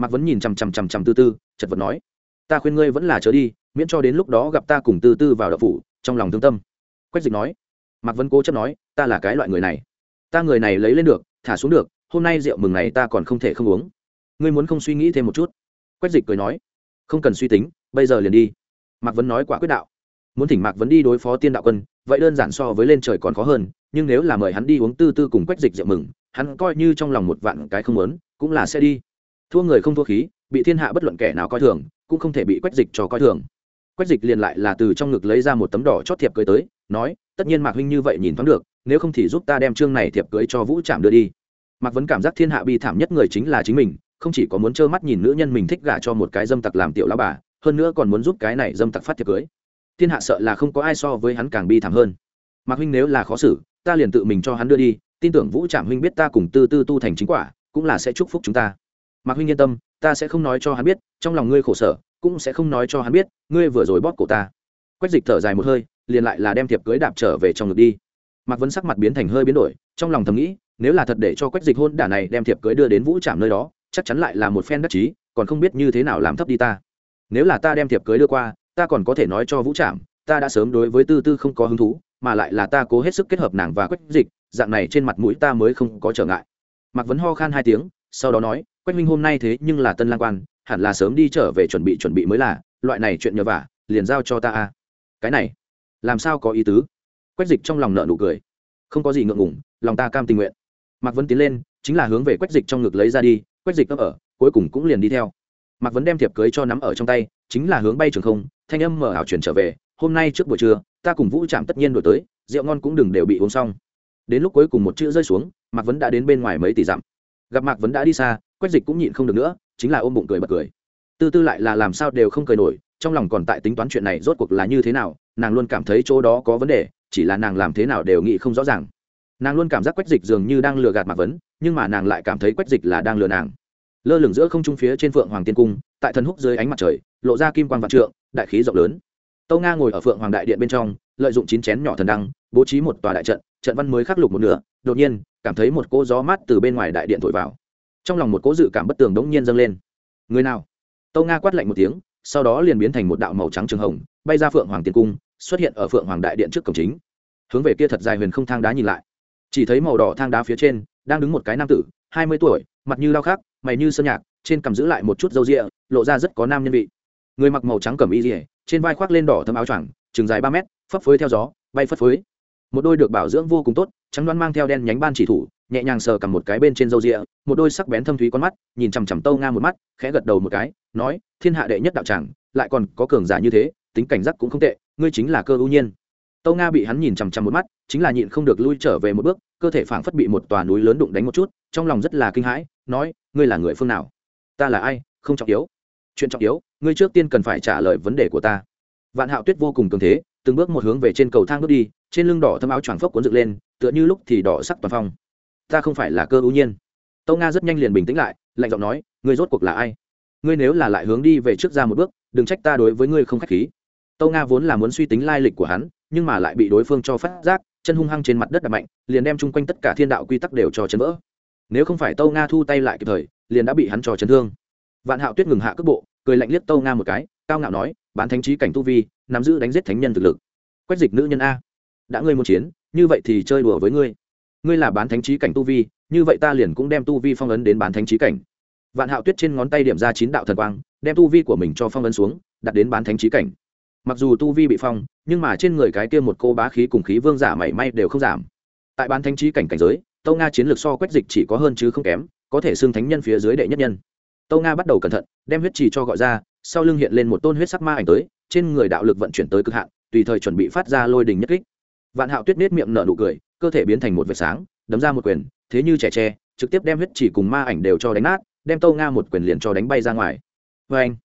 mạc vấn nhìn chằm chằm chằm chằm tư tư, chật vật nói, ta khuyên ngươi vẫn là trở đi, miễn cho đến lúc đó gặp ta cùng tư tư vào đậu phủ, trong lòng thương tâm. Quách dịch nói, mạc vấn cố chấp nói, ta là cái loại người này, ta người này lấy lên được, thả xuống được, hôm nay rượu mừng này ta còn không thể không uống. Ngươi muốn không suy nghĩ thêm một chút? Quách dịch cười nói, không cần suy tính, bây giờ liền đi. Mạc vấn nói quả quyết đạo, muốn thỉnh mạc vấn đi đối phó tiên đạo quân, vậy đơn giản so với lên trời còn khó hơn, nhưng nếu là mời hắn đi uống tư tư cùng quách dịch rượu mừng, hắn coi như trong lòng một vạn cái không lớn cũng là sẽ đi thua người không thua khí, bị thiên hạ bất luận kẻ nào coi thường, cũng không thể bị quách dịch cho coi thường. Quách dịch liền lại là từ trong ngực lấy ra một tấm đỏ chót thiệp cưới tới, nói, tất nhiên mạc huynh như vậy nhìn thoáng được, nếu không thì giúp ta đem chương này thiệp cưới cho vũ trạm đưa đi. Mạc vẫn cảm giác thiên hạ bi thảm nhất người chính là chính mình, không chỉ có muốn trơ mắt nhìn nữ nhân mình thích gả cho một cái dâm tặc làm tiểu lão bà, hơn nữa còn muốn giúp cái này dâm tặc phát thiệp cưới. Thiên hạ sợ là không có ai so với hắn càng bi thảm hơn. Mạc huynh nếu là khó xử, ta liền tự mình cho hắn đưa đi, tin tưởng vũ trạm huynh biết ta cùng tư tư tu thành chính quả, cũng là sẽ chúc phúc chúng ta mạc huynh yên tâm, ta sẽ không nói cho hắn biết, trong lòng ngươi khổ sở, cũng sẽ không nói cho hắn biết, ngươi vừa rồi bóp cổ ta. Quách dịch thở dài một hơi, liền lại là đem thiệp cưới đạp trở về trong ngực đi. Mạc vấn sắc mặt biến thành hơi biến đổi, trong lòng thầm nghĩ, nếu là thật để cho quách dịch hôn đả này đem thiệp cưới đưa đến vũ trạm nơi đó, chắc chắn lại là một phen đắc chí, còn không biết như thế nào làm thấp đi ta. Nếu là ta đem thiệp cưới đưa qua, ta còn có thể nói cho vũ trạm ta đã sớm đối với tư tư không có hứng thú, mà lại là ta cố hết sức kết hợp nàng và quách dịch, dạng này trên mặt mũi ta mới không có trở ngại. Mạc vấn ho khan hai tiếng, sau đó nói quách minh hôm nay thế nhưng là tân lang quan, hẳn là sớm đi trở về chuẩn bị chuẩn bị mới là, loại này chuyện nhờ vả, liền giao cho ta a. Cái này, làm sao có ý tứ? Quách dịch trong lòng nợ nụ cười. Không có gì ngượng ngủng lòng ta cam tình nguyện. Mạc vấn tiến lên, chính là hướng về quách dịch trong ngực lấy ra đi, quách dịch ấp ở, cuối cùng cũng liền đi theo. Mạc vấn đem thiệp cưới cho nắm ở trong tay, chính là hướng bay trường không, thanh âm mở ảo chuyển trở về, hôm nay trước buổi trưa, ta cùng vũ trạm tất nhiên đổi tới, rượu ngon cũng đừng đều bị uống xong. Đến lúc cuối cùng một chữ rơi xuống, mạc vấn đã đến bên ngoài mấy tỷ dặm. Gặp mạc vấn đã đi xa quách dịch cũng nhịn không được nữa, chính là ôm bụng cười bật cười. Tư tư lại là làm sao đều không cười nổi, trong lòng còn tại tính toán chuyện này rốt cuộc là như thế nào, nàng luôn cảm thấy chỗ đó có vấn đề, chỉ là nàng làm thế nào đều nghĩ không rõ ràng. Nàng luôn cảm giác quách dịch dường như đang lừa gạt mạc vấn nhưng mà nàng lại cảm thấy quách dịch là đang lừa nàng. Lơ lửng giữa không trung phía trên phượng hoàng tiên cung, tại thần húc dưới ánh mặt trời, lộ ra kim quan vạn trượng, đại khí rộng lớn. Tâu nga ngồi ở phượng hoàng đại điện bên trong, lợi dụng chín chén nhỏ thần đăng, bố trí một tòa đại trận trận văn mới khắc lục một nửa, đột nhiên, cảm thấy một cỗ gió mát từ bên ngoài đại điện thổi vào trong lòng một cỗ dự cảm bất tường đống nhiên dâng lên. Người nào? Tâu nga quát lạnh một tiếng, sau đó liền biến thành một đạo màu trắng trường hồng, bay ra phượng hoàng tiên cung, xuất hiện ở phượng hoàng đại điện trước cổng chính. Hướng về kia thật dài huyền không thang đá nhìn lại. Chỉ thấy màu đỏ thang đá phía trên, đang đứng một cái nam tử, hai mươi tuổi, mặt như lao khác mày như sơn nhạc, trên cầm giữ lại một chút râu rịa, lộ ra rất có nam nhân vị. Người mặc màu trắng cẩm y rỉa, trên vai khoác lên đỏ thấm áo choàng, chừng dài ba mét, phấp phới theo gió, bay phất phới. Một đôi được bảo dưỡng vô cùng tốt, trắng đoan mang theo đen nhánh ban chỉ thủ nhẹ nhàng sờ cầm một cái bên trên râu rịa, một đôi sắc bén thâm thúy con mắt, nhìn chằm chằm tâu nga một mắt, khẽ gật đầu một cái, nói, thiên hạ đệ nhất đạo tràng, lại còn có cường giả như thế, tính cảnh giác cũng không tệ, ngươi chính là cơ ưu nhiên. Tâu nga bị hắn nhìn chằm chằm một mắt, chính là nhịn không được lui trở về một bước, cơ thể phảng phất bị một tòa núi lớn đụng đánh một chút, trong lòng rất là kinh hãi, nói, ngươi là người phương nào? Ta là ai? Không trọng yếu. Chuyện trọng yếu, ngươi trước tiên cần phải trả lời vấn đề của ta. Vạn hạo tuyết vô cùng cường thế, từng bước một hướng về trên cầu thang bước đi, trên lưng đỏ thâm áo choàng phốc cuốn dựng lên, tựa như lúc thì đỏ sắc toàn phong ta không phải là cơ ưu nhiên. Tâu nga rất nhanh liền bình tĩnh lại, lạnh giọng nói, ngươi rốt cuộc là ai? Ngươi nếu là lại hướng đi về trước ra một bước, đừng trách ta đối với ngươi không k h á c h khí. Tâu nga vốn là muốn suy tính lai lịch của hắn, nhưng mà lại bị đối phương cho phát giác, chân hung hăng trên mặt đất đập mạnh, liền đem chung quanh tất cả thiên đạo quy tắc đều cho chấn vỡ. Nếu không phải tâu nga thu tay lại kịp thời, liền đã bị hắn cho chấn thương. Vạn hạo tuyết ngừng hạ cước bộ, cười lạnh liếc tâu nga một cái, cao ngạo nói, bán thánh trí cảnh tu vi, nắm giữ đánh giết thánh nhân thực lực. Quét dịch nữ nhân a. Đã ngươi muốn chiến, như vậy thì chơi đùa với ngươi ngươi là bán thánh trí cảnh tu vi, như vậy ta liền cũng đem tu vi phong ấn đến bán thánh trí cảnh. Vạn hạo tuyết trên ngón tay điểm ra chín đạo thần quang, đem tu vi của mình cho phong ấn xuống, đặt đến bán thánh trí cảnh. Mặc dù tu vi bị phong, nhưng mà trên người cái kia một cô bá khí cùng khí vương giả mảy may đều không giảm. Tại bán thánh trí cảnh cảnh giới, tâu nga chiến lược so quét dịch chỉ có hơn chứ không kém, có thể xưng thánh nhân phía dưới đệ nhất nhân. Tâu nga bắt đầu cẩn thận, đem huyết trì cho gọi ra, sau lưng hiện lên một tôn huyết sắc ma ảnh tới, trên người đạo lực vận chuyển tới cực hạn, tùy thời chuẩn bị phát ra lôi đình nhất kích. Vạn hạo tuyết nết miệng nở nụ cười cơ thể biến thành một vệt sáng, đấm ra một quyền, thế như trẻ tre, trực tiếp đem huyết chỉ cùng ma ảnh đều cho đánh nát, đem tâu nga một quyền liền cho đánh bay ra ngoài. Vâng. Vê anh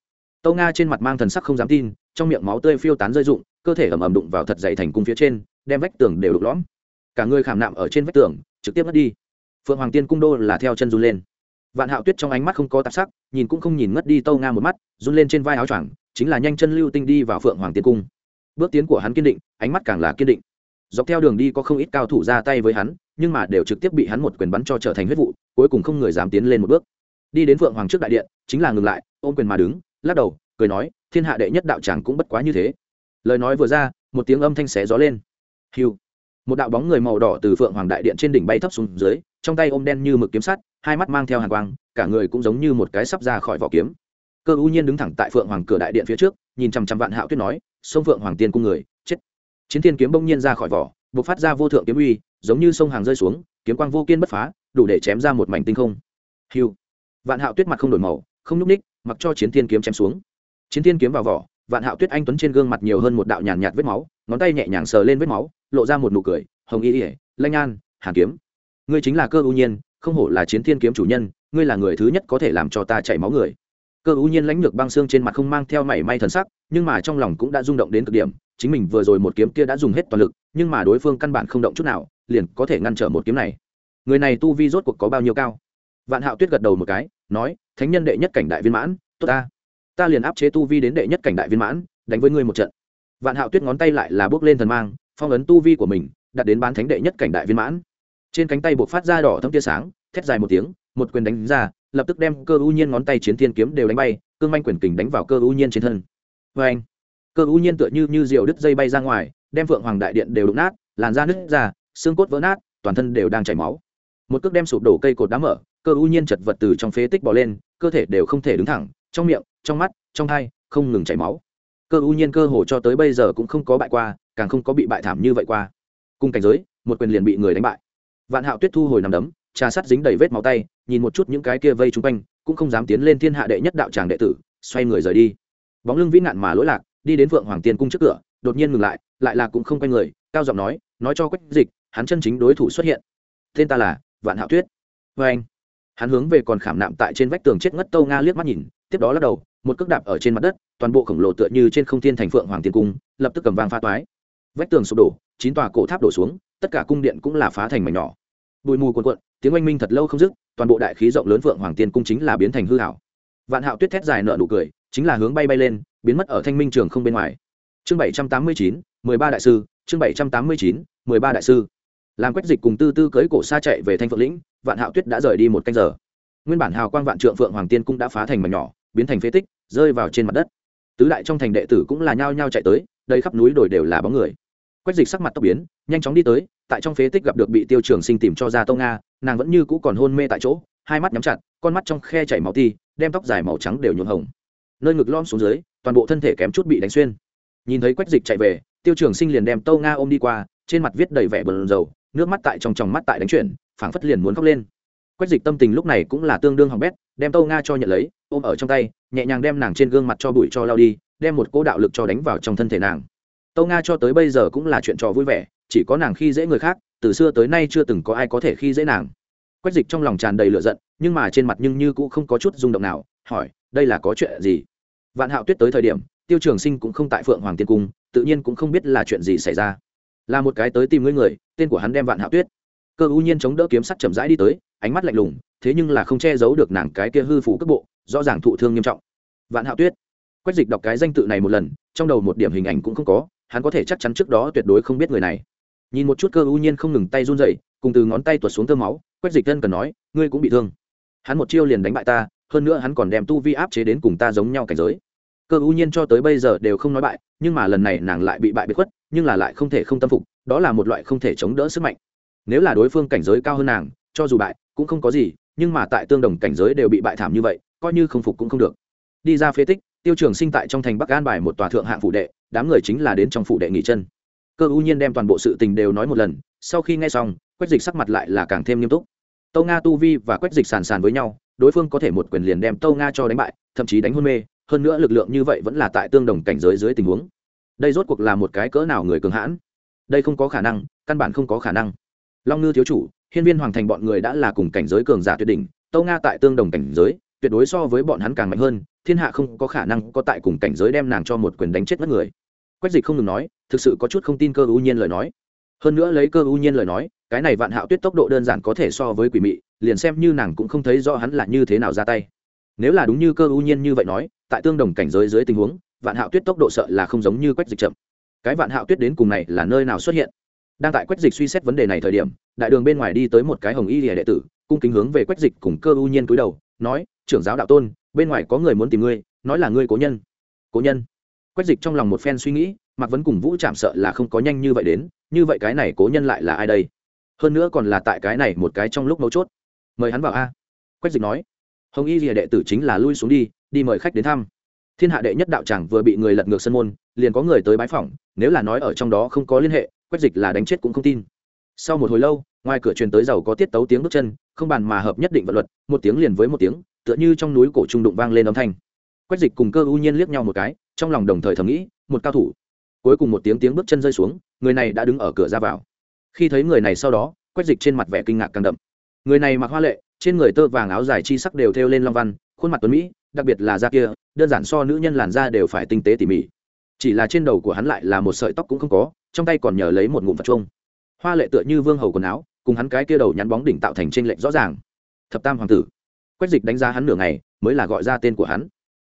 tâu nga trên mặt mang thần sắc không dám tin, trong miệng máu tươi phiêu tán rơi rụng, cơ thể ầm ầm đụng vào thật dày thành cung phía trên, đem vách tường đều đục lõm. Cả người khảm nạm ở trên vách tường, trực tiếp mất đi. Phượng hoàng tiên cung đô là theo chân run lên. Vạn hạo tuyết trong ánh mắt không có tạp sắc, nhìn cũng không nhìn ngất đi tâu nga một mắt, run lên trên vai áo choàng, chính là nhanh chân lưu tinh đi vào phượng hoàng tiên cung. Bước tiến của hắn kiên định, ánh mắt càng là kiên định dọc theo đường đi có không ít cao thủ ra tay với hắn, nhưng mà đều trực tiếp bị hắn một quyền bắn cho trở thành huyết vụ, cuối cùng không người dám tiến lên một bước. Đi đến phượng hoàng trước đại điện, chính là ngừng lại, ôm quyền mà đứng, lắc đầu, cười nói, thiên hạ đệ nhất đạo tràng cũng bất quá như thế. Lời nói vừa ra, một tiếng âm thanh xé gió lên. Hiu. Một đạo bóng người màu đỏ từ phượng hoàng đại điện trên đỉnh bay thấp xuống dưới, trong tay ôm đen như mực kiếm sắt, hai mắt mang theo hàng quang, cả người cũng giống như một cái sắp ra khỏi vỏ kiếm. Cơ U nhiên đứng thẳng tại phượng hoàng cửa đại điện phía trước, nhìn chằm chằm vạn hạo tuyết nói, sông phượng hoàng tiên cung người chiến thiên kiếm bỗng nhiên ra khỏi vỏ buộc phát ra vô thượng kiếm uy giống như sông hàng rơi xuống kiếm quang vô kiên bất phá đủ để chém ra một mảnh tinh không. Hiu vạn hạo tuyết mặt không đổi màu không nhúc ních mặc cho chiến thiên kiếm chém xuống. Chiến thiên kiếm vào vỏ vạn hạo tuyết anh tuấn trên gương mặt nhiều hơn một đạo nhàn nhạt, vết máu ngón tay nhẹ nhàng sờ lên vết máu lộ ra một nụ cười hồng y ỉa lanh an hàn kiếm. Ngươi chính là cơ ưu nhiên không hổ là chiến thiên kiếm chủ nhân ngươi là người thứ nhất có thể làm cho ta chảy máu người. Cơ ưu nhiên lãnh lược băng xương trên mặt không mang theo mảy may thần sắc nhưng mà trong lòng cũng đã rung động đến cực điểm chính mình vừa rồi một kiếm kia đã dùng hết toàn lực, nhưng mà đối phương căn bản không động chút nào, liền có thể ngăn trở một kiếm này. Người này tu vi rốt cuộc có bao nhiêu cao? Vạn hạo tuyết gật đầu một cái, nói, thánh nhân đệ nhất cảnh đại viên mãn, tốt ta. Ta liền áp chế tu vi đến đệ nhất cảnh đại viên mãn, đánh với ngươi một trận. Vạn hạo tuyết ngón tay lại là bước lên thần mang, phong ấn tu vi của mình đặt đến bán thánh đệ nhất cảnh đại viên mãn. Trên cánh tay buộc phát ra đỏ thâm tia sáng, thét dài một tiếng, một quyền đánh ra, lập tức đem cơ u nhiên ngón tay chiến thiên kiếm đều đánh bay, cương manh quyền kình đánh vào cơ u nhiên trên thân. Vê anh cơ u nhiên tựa như như diều đứt dây bay ra ngoài, đem phượng hoàng đại điện đều đụng nát, làn da nứt ra, xương cốt vỡ nát, toàn thân đều đang chảy máu. Một cước đem sụp đổ cây cột đá mở, cơ u nhiên chật vật từ trong phế tích bỏ lên, cơ thể đều không thể đứng thẳng, trong miệng, trong mắt, trong hai không ngừng chảy máu. Cơ u nhiên cơ hồ cho tới bây giờ cũng không có bại qua, càng không có bị bại thảm như vậy qua. Cùng cảnh giới, một quyền liền bị người đánh bại. Vạn hạo tuyết thu hồi nằm đấm, trà sắt dính đầy vết máu tay, nhìn một chút những cái kia vây chung quanh, cũng không dám tiến lên thiên hạ đệ nhất đạo tràng đệ tử, xoay người rời đi. Bóng lưng vĩ nạn mà lỗi lạc đi đến vượng hoàng tiên cung trước cửa, đột nhiên ngừng lại lại là cũng không quay người, cao giọng nói nói cho quách dịch, hắn chân chính đối thủ xuất hiện. Tên ta là vạn hạo tuyết. Vê anh, hắn hướng về còn khảm nạm tại trên vách tường chết ngất tâu nga liếc mắt nhìn, tiếp đó lắc đầu, một cước đạp ở trên mặt đất, toàn bộ khổng lồ tựa như trên không thiên thành phượng hoàng tiên cung, lập tức cầm vang pha toái. Vách tường sụp đổ, chín tòa cổ tháp đổ xuống, tất cả cung điện cũng là phá thành mảnh nhỏ. Bụi mù cuồn cuộn, tiếng oanh minh thật lâu không dứt, toàn bộ đại khí rộng lớn phượng hoàng tiên cung chính là biến thành hư hảo vạn hạo tuyết thét dài nợ nụ cười, chính là hướng bay bay lên biến mất ở thanh minh trường không bên ngoài. Chương bảy trăm tám mươi chín, mười ba đại sư, chương bảy trăm tám mươi chín, mười ba đại sư. Làm quách dịch cùng tư tư cưới cổ xa chạy về thanh phượng lĩnh, vạn hạo tuyết đã rời đi một canh giờ. Nguyên bản hào quang vạn trượng phượng hoàng tiên cung đã phá thành mảnh nhỏ, biến thành phế tích, rơi vào trên mặt đất. Tứ đại trong thành đệ tử cũng là nhao nhao chạy tới, đây khắp núi đồi đều là bóng người. Quách dịch sắc mặt tốc biến, nhanh chóng đi tới, tại trong phế tích gặp được bị tiêu trường sinh tìm cho ra tông nga, nàng vẫn như cũ còn hôn mê tại chỗ, hai mắt nhắm chặt, con mắt trong khe chảy máu ti, đem tóc dài màu trắng đều nhuộm hồng. Nơi ngực lom xuống dưới toàn bộ thân thể kém chút bị đánh xuyên. Nhìn thấy quách dịch chạy về, tiêu trường sinh liền đem tâu nga ôm đi qua, trên mặt viết đầy vẻ bờn dầu nước mắt tại trong tròng mắt tại đánh chuyển, phảng phất liền muốn khóc lên. Quách dịch tâm tình lúc này cũng là tương đương hỏng bét, đem tâu nga cho nhận lấy, ôm ở trong tay, nhẹ nhàng đem nàng trên gương mặt cho bụi cho lao đi, đem một cỗ đạo lực cho đánh vào trong thân thể nàng. Tâu nga cho tới bây giờ cũng là chuyện trò vui vẻ, chỉ có nàng khi dễ người khác, từ xưa tới nay chưa từng có ai có thể khi dễ nàng. Quách dịch trong lòng tràn đầy lửa giận, nhưng mà trên mặt nhưng như cũng không có chút rung động nào, hỏi, đây là có chuyện gì? Vạn hạo tuyết tới thời điểm, tiêu trường sinh cũng không tại phượng hoàng tiên cung, tự nhiên cũng không biết là chuyện gì xảy ra. Là một cái tới tìm ngươi người, tên của hắn đem vạn hạo tuyết. Cơ ưu nhiên chống đỡ kiếm sắt chậm rãi đi tới, ánh mắt lạnh lùng, thế nhưng là không che giấu được nàng cái kia hư phủ cước bộ, rõ ràng thụ thương nghiêm trọng. Vạn hạo tuyết. Quách dịch đọc cái danh tự này một lần, trong đầu một điểm hình ảnh cũng không có, hắn có thể chắc chắn trước đó tuyệt đối không biết người này. Nhìn một chút cơ ưu nhiên không ngừng tay run dậy cùng từ ngón tay tuột xuống tơ máu, quách dịch thân cần nói, ngươi cũng bị thương. Hắn một chiêu liền đánh bại ta, hơn nữa hắn còn đem tu vi áp chế đến cùng ta giống nhau cảnh giới cơ ưu nhiên cho tới bây giờ đều không nói bại, nhưng mà lần này nàng lại bị bại biệt khuất, nhưng là lại không thể không tâm phục, đó là một loại không thể chống đỡ sức mạnh. Nếu là đối phương cảnh giới cao hơn nàng, cho dù bại, cũng không có gì, nhưng mà tại tương đồng cảnh giới đều bị bại thảm như vậy, coi như không phục cũng không được. Đi ra phế tích, tiêu trường sinh tại trong thành bắc an bài một tòa thượng hạng phủ đệ, đám người chính là đến trong phủ đệ nghỉ chân. Cơ ưu nhiên đem toàn bộ sự tình đều nói một lần, sau khi nghe xong, quách dịch sắc mặt lại là càng thêm nghiêm túc. Tâu nga tu vi và quách dịch sàn sàn với nhau, đối phương có thể một quyền liền đem tâu nga cho đánh bại, thậm chí đánh hôn mê hơn nữa lực lượng như vậy vẫn là tại tương đồng cảnh giới dưới tình huống. Đây rốt cuộc là một cái cỡ nào người cường hãn? Đây không có khả năng, căn bản không có khả năng. Long ngư thiếu chủ, hiên viên hoàng thành bọn người đã là cùng cảnh giới cường giả tuyệt đỉnh, tâu nga tại tương đồng cảnh giới, tuyệt đối so với bọn hắn càng mạnh hơn, thiên hạ không có khả năng có tại cùng cảnh giới đem nàng cho một quyền đánh chết mất người. Quách dịch không ngừng nói, thực sự có chút không tin cơ ưu nhiên lời nói. Hơn nữa lấy cơ ưu nhiên lời nói, cái này vạn hạo tuyết tốc độ đơn giản có thể so với quỷ mị, liền xem như nàng cũng không thấy rõ hắn là như thế nào ra tay. Nếu là đúng như cơ ưu nhiên như vậy nói tại tương đồng cảnh giới dưới tình huống, vạn hạo tuyết tốc độ sợ là không giống như quách dịch chậm. Cái vạn hạo tuyết đến cùng này là nơi nào xuất hiện? Đang tại quách dịch suy xét vấn đề này thời điểm, đại đường bên ngoài đi tới một cái hồng y lìa đệ tử, cung kính hướng về quách dịch cùng cơ ưu nhiên cúi đầu, nói, trưởng giáo đạo tôn, bên ngoài có người muốn tìm ngươi, nói là ngươi cố nhân. Cố nhân? Quách dịch trong lòng một phen suy nghĩ, mạc vấn cùng vũ chạm sợ là không có nhanh như vậy đến, như vậy cái này cố nhân lại là ai đây? Hơn nữa còn là tại cái này một cái trong lúc mấu chốt. Mời hắn vào a. Quách dịch nói, hồng y rìa đệ tử chính là lui xuống đi đi mời khách đến thăm. Thiên hạ đệ nhất đạo tràng vừa bị người lật ngược sân môn, liền có người tới bái phỏng, nếu là nói ở trong đó không có liên hệ quách dịch là đánh chết cũng không tin. Sau một hồi lâu, ngoài cửa truyền tới giàu có tiết tấu tiếng bước chân, không bàn mà hợp nhất định vật luật, một tiếng liền với một tiếng, tựa như trong núi cổ trung đụng vang lên âm thanh. Quách dịch cùng cơ ưu nhiên liếc nhau một cái, trong lòng đồng thời thầm nghĩ, một cao thủ. Cuối cùng một tiếng tiếng bước chân rơi xuống, người này đã đứng ở cửa ra vào. Khi thấy người này sau đó quách dịch trên mặt vẻ kinh ngạc càng đậm. Người này mặc hoa lệ, trên người tơ vàng áo dài chi sắc đều thêu lên long văn, khuôn mặt tuấn mỹ đặc biệt là da kia, đơn giản so nữ nhân làn da đều phải tinh tế tỉ mỉ. Chỉ là trên đầu của hắn lại là một sợi tóc cũng không có, trong tay còn nhờ lấy một ngụm vật chuông. Hoa lệ tựa như vương hầu quần áo, cùng hắn cái kia đầu nhắn bóng đỉnh tạo thành tranh lệch rõ ràng. Thập tam hoàng tử. Quách dịch đánh giá hắn nửa ngày, mới là gọi ra tên của hắn.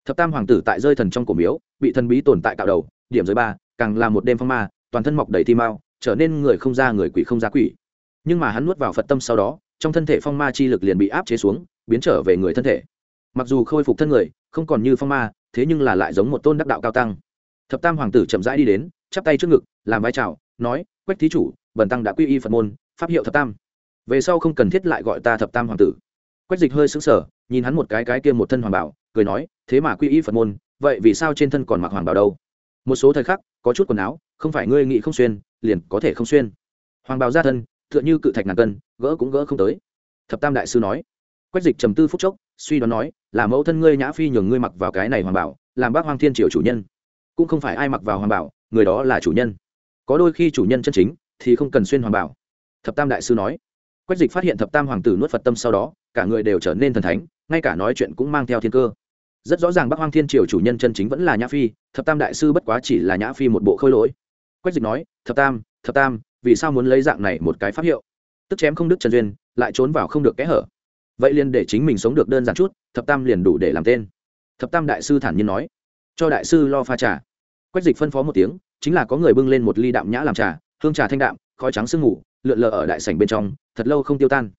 Thập tam hoàng tử tại rơi thần trong cổ miếu, bị thần bí tồn tại cạo đầu, điểm giới ba, càng là một đêm phong ma, toàn thân mọc đầy thi mao trở nên người không ra người quỷ không ra quỷ. Nhưng mà hắn nuốt vào phật tâm sau đó, trong thân thể phong ma chi lực liền bị áp chế xuống, biến trở về người thân thể mặc dù khôi phục thân người, không còn như phong ma, thế nhưng là lại giống một tôn đắc đạo cao tăng. Thập tam hoàng tử chậm rãi đi đến, chắp tay trước ngực, làm vai trào nói, quách thí chủ, bần tăng đã quy y phật môn, pháp hiệu thập tam. Về sau không cần thiết lại gọi ta thập tam hoàng tử. Quách dịch hơi sững sờ, nhìn hắn một cái cái kia một thân hoàng bảo, cười nói, thế mà quy y phật môn, vậy vì sao trên thân còn mặc hoàng bảo đâu? Một số thời khắc, có chút quần áo, không phải ngươi nghĩ không xuyên, liền có thể không xuyên. Hoàng bào ra thân, tựa như cự thạch ngàn cân, gỡ cũng gỡ không tới. Thập tam đại sư nói quách dịch trầm tư phúc chốc, suy đoán nói, là mẫu thân ngươi nhã phi nhường ngươi mặc vào cái này hoàng bảo, làm bác hoàng thiên triều chủ nhân. Cũng không phải ai mặc vào hoàng bảo, người đó là chủ nhân. Có đôi khi chủ nhân chân chính, thì không cần xuyên hoàng bảo. Thập tam đại sư nói. Quách dịch phát hiện thập tam hoàng tử nuốt phật tâm sau đó, cả người đều trở nên thần thánh, ngay cả nói chuyện cũng mang theo thiên cơ. Rất rõ ràng bắc hoang thiên triều chủ nhân chân chính vẫn là nhã phi, thập tam đại sư bất quá chỉ là nhã phi một bộ khôi lỗi. Quách dịch nói, thập tam thập tam, vì sao muốn lấy dạng này một cái pháp hiệu? Tức chém không đức trần duyên, lại trốn vào không được kẽ hở vậy liền để chính mình sống được đơn giản chút, thập tam liền đủ để làm tên. Thập tam đại sư thản nhiên nói. Cho đại sư lo pha trà. Quách dịch phân phó một tiếng, chính là có người bưng lên một ly đạm nhã làm trà, hương trà thanh đạm, khói trắng sương ngủ lượn lờ ở đại sảnh bên trong, thật lâu không tiêu tan.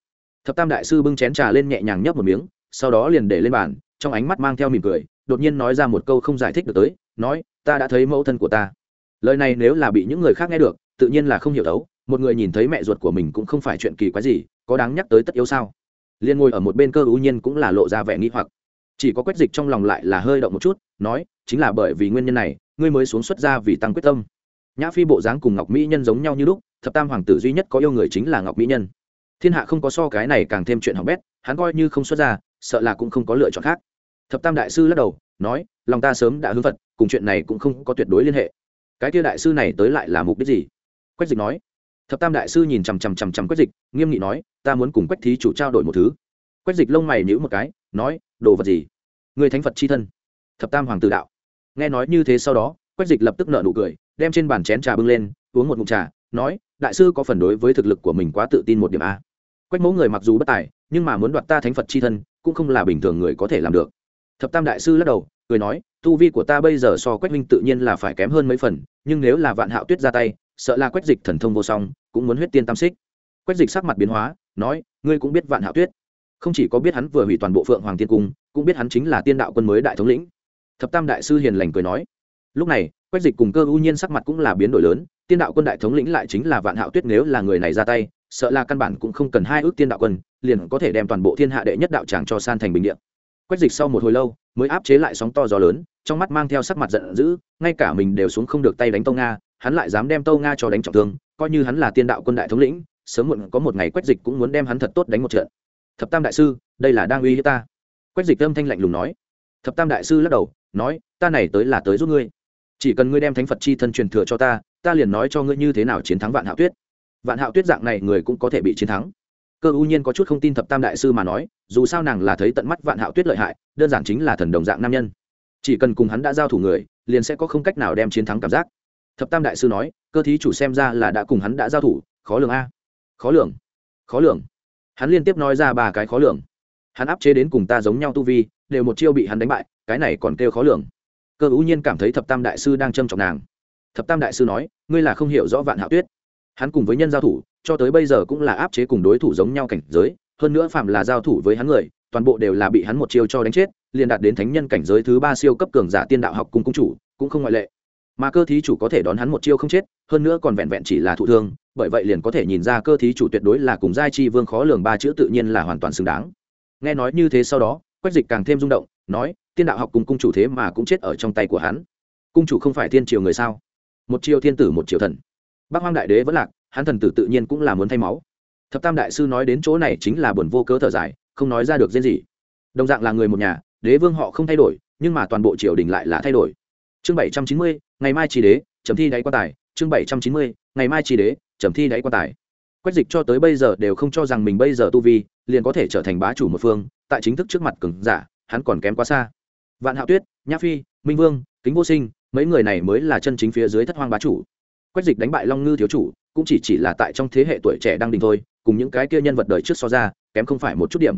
Thập tam đại sư bưng chén trà lên nhẹ nhàng nhấp một miếng, sau đó liền để lên bàn, trong ánh mắt mang theo mỉm cười, đột nhiên nói ra một câu không giải thích được tới, nói, ta đã thấy mẫu thân của ta. Lời này nếu là bị những người khác nghe được, tự nhiên là không hiểu đấu một người nhìn thấy mẹ ruột của mình cũng không phải chuyện kỳ quái gì, có đáng nhắc tới tất yếu sao? Liên ngồi ở một bên cơ ưu nhiên cũng là lộ ra vẻ nghi hoặc. Chỉ có quách dịch trong lòng lại là hơi động một chút, nói, chính là bởi vì nguyên nhân này, ngươi mới xuống xuất ra vì tăng quyết tâm. Nhã phi bộ dáng cùng ngọc mỹ nhân giống nhau như lúc, thập tam hoàng tử duy nhất có yêu người chính là ngọc mỹ nhân. Thiên hạ không có so cái này càng thêm chuyện hỏng bét, hắn coi như không xuất ra, sợ là cũng không có lựa chọn khác. Thập tam đại sư lắc đầu, nói, lòng ta sớm đã hướng phật, cùng chuyện này cũng không có tuyệt đối liên hệ. Cái kia đại sư này tới lại là mục đích gì? Quách dịch nói thập tam đại sư nhìn chằm chằm chằm chằm quách dịch, nghiêm nghị nói, ta muốn cùng quách thí chủ trao đổi một thứ. Quách dịch lông mày nhữ một cái, nói, đồ vật gì? Người thánh phật c h i thân. Thập tam hoàng tử đạo. Nghe nói như thế sau đó, quách dịch lập tức nợ nụ cười, đem trên bàn chén trà bưng lên, uống một mụn trà, nói, đại sư có phần đối với thực lực của mình quá tự tin một điểm a. Quách mẫu người mặc dù bất tài, nhưng mà muốn đoạt ta thánh phật c h i thân, cũng không là bình thường người có thể làm được. Thập tam đại sư lắc đầu, cười nói, tu vi của ta bây giờ so quách minh tự nhiên là phải kém hơn mấy phần, nhưng nếu là vạn hạo tuyết ra tay sợ là quách dịch thần thông vô song, cũng muốn huyết tiên tam xích. Quách dịch sắc mặt biến hóa, nói, ngươi cũng biết vạn hạo tuyết. Không chỉ có biết hắn vừa hủy toàn bộ phượng hoàng tiên cung, cũng biết hắn chính là tiên đạo quân mới đại thống lĩnh. Thập tam đại sư hiền lành cười nói. Lúc này, quách dịch cùng cơ ưu nhiên sắc mặt cũng là biến đổi lớn, tiên đạo quân đại thống lĩnh lại chính là vạn hạo tuyết nếu là người này ra tay, sợ là căn bản cũng không cần hai ước tiên đạo quân, liền có thể đem toàn bộ thiên hạ đệ nhất đạo tràng cho san thành bình điện quách dịch sau một hồi lâu, mới áp chế lại sóng to gió lớn, trong mắt mang theo sắc mặt giận dữ, ngay cả mình đều xuống không được tay đánh tông nga hắn lại dám đem tâu nga cho đánh trọng thương, coi như hắn là tiên đạo quân đại thống lĩnh, sớm muộn có một ngày quách dịch cũng muốn đem hắn thật tốt đánh một trận. Thập tam đại sư, đây là đang uy hiếp ta. Quách dịch âm thanh lạnh lùng nói. Thập tam đại sư lắc đầu, nói, ta này tới là tới giúp ngươi. Chỉ cần ngươi đem thánh phật chi thân truyền thừa cho ta ta liền nói cho ngươi như thế nào chiến thắng vạn hạo tuyết. Vạn hạo tuyết dạng này người cũng có thể bị chiến thắng. Cơ ưu nhiên có chút không tin thập tam đại sư mà nói, dù sao nàng là thấy tận mắt vạn hạo tuyết lợi hại, đơn giản chính là thần đồng dạng nam nhân. Chỉ cần cùng hắn đã giao thủ người, liền sẽ có không cách nào đem chiến thắng cảm giác thập tam đại sư nói, cơ thí chủ xem ra là đã cùng hắn đã giao thủ, khó lường a. Khó lường khó lường. Hắn liên tiếp nói ra ba cái khó lường. Hắn áp chế đến cùng ta giống nhau tu vi, đều một chiêu bị hắn đánh bại, cái này còn kêu khó lường. Cơ ưu nhiên cảm thấy thập tam đại sư đang trâm trọng nàng. Thập tam đại sư nói, ngươi là không hiểu rõ vạn hạo tuyết. Hắn cùng với nhân giao thủ, cho tới bây giờ cũng là áp chế cùng đối thủ giống nhau cảnh giới, hơn nữa phạm là giao thủ với hắn người, toàn bộ đều là bị hắn một chiêu cho đánh chết, liền đạt đến thánh nhân cảnh giới thứ ba siêu cấp cường giả tiên đạo học cung cung chủ, cũng không ngoại lệ mà cơ thí chủ có thể đón hắn một chiêu không chết, hơn nữa còn vẹn vẹn chỉ là thụ thương, bởi vậy liền có thể nhìn ra cơ thí chủ tuyệt đối là cùng giai chi vương khó lường ba chữ tự nhiên là hoàn toàn xứng đáng. Nghe nói như thế sau đó, quách dịch càng thêm rung động, nói, tiên đạo học cùng cung chủ thế mà cũng chết ở trong tay của hắn. Cung chủ không phải thiên triều người sao? Một triều thiên tử một triều thần. Bác hoang đại đế vẫn lạc, hắn thần tử tự nhiên cũng là muốn thay máu. Thập tam đại sư nói đến chỗ này chính là buồn vô cớ thở dài, không nói ra được riêng gì. Đồng dạng là người một nhà, đế vương họ không thay đổi, nhưng mà toàn bộ triều đình lại là thay đổi. Chương bảy trăm chín mươi ngày mai chỉ đế, chấm thi đáy quan tài, chương bảy trăm chín mươi, ngày mai chỉ đế, chấm thi đáy quan tài. Quách dịch cho tới bây giờ đều không cho rằng mình bây giờ tu vi, liền có thể trở thành bá chủ một phương, tại chính thức trước mặt cứng giả, hắn còn kém quá xa. Vạn hạo tuyết, nhã phi, minh vương, kính vô sinh, mấy người này mới là chân chính phía dưới thất hoang bá chủ. Quách dịch đánh bại long ngư thiếu chủ, cũng chỉ chỉ là tại trong thế hệ tuổi trẻ đang đình thôi, cùng những cái kia nhân vật đời trước so ra, kém không phải một chút điểm.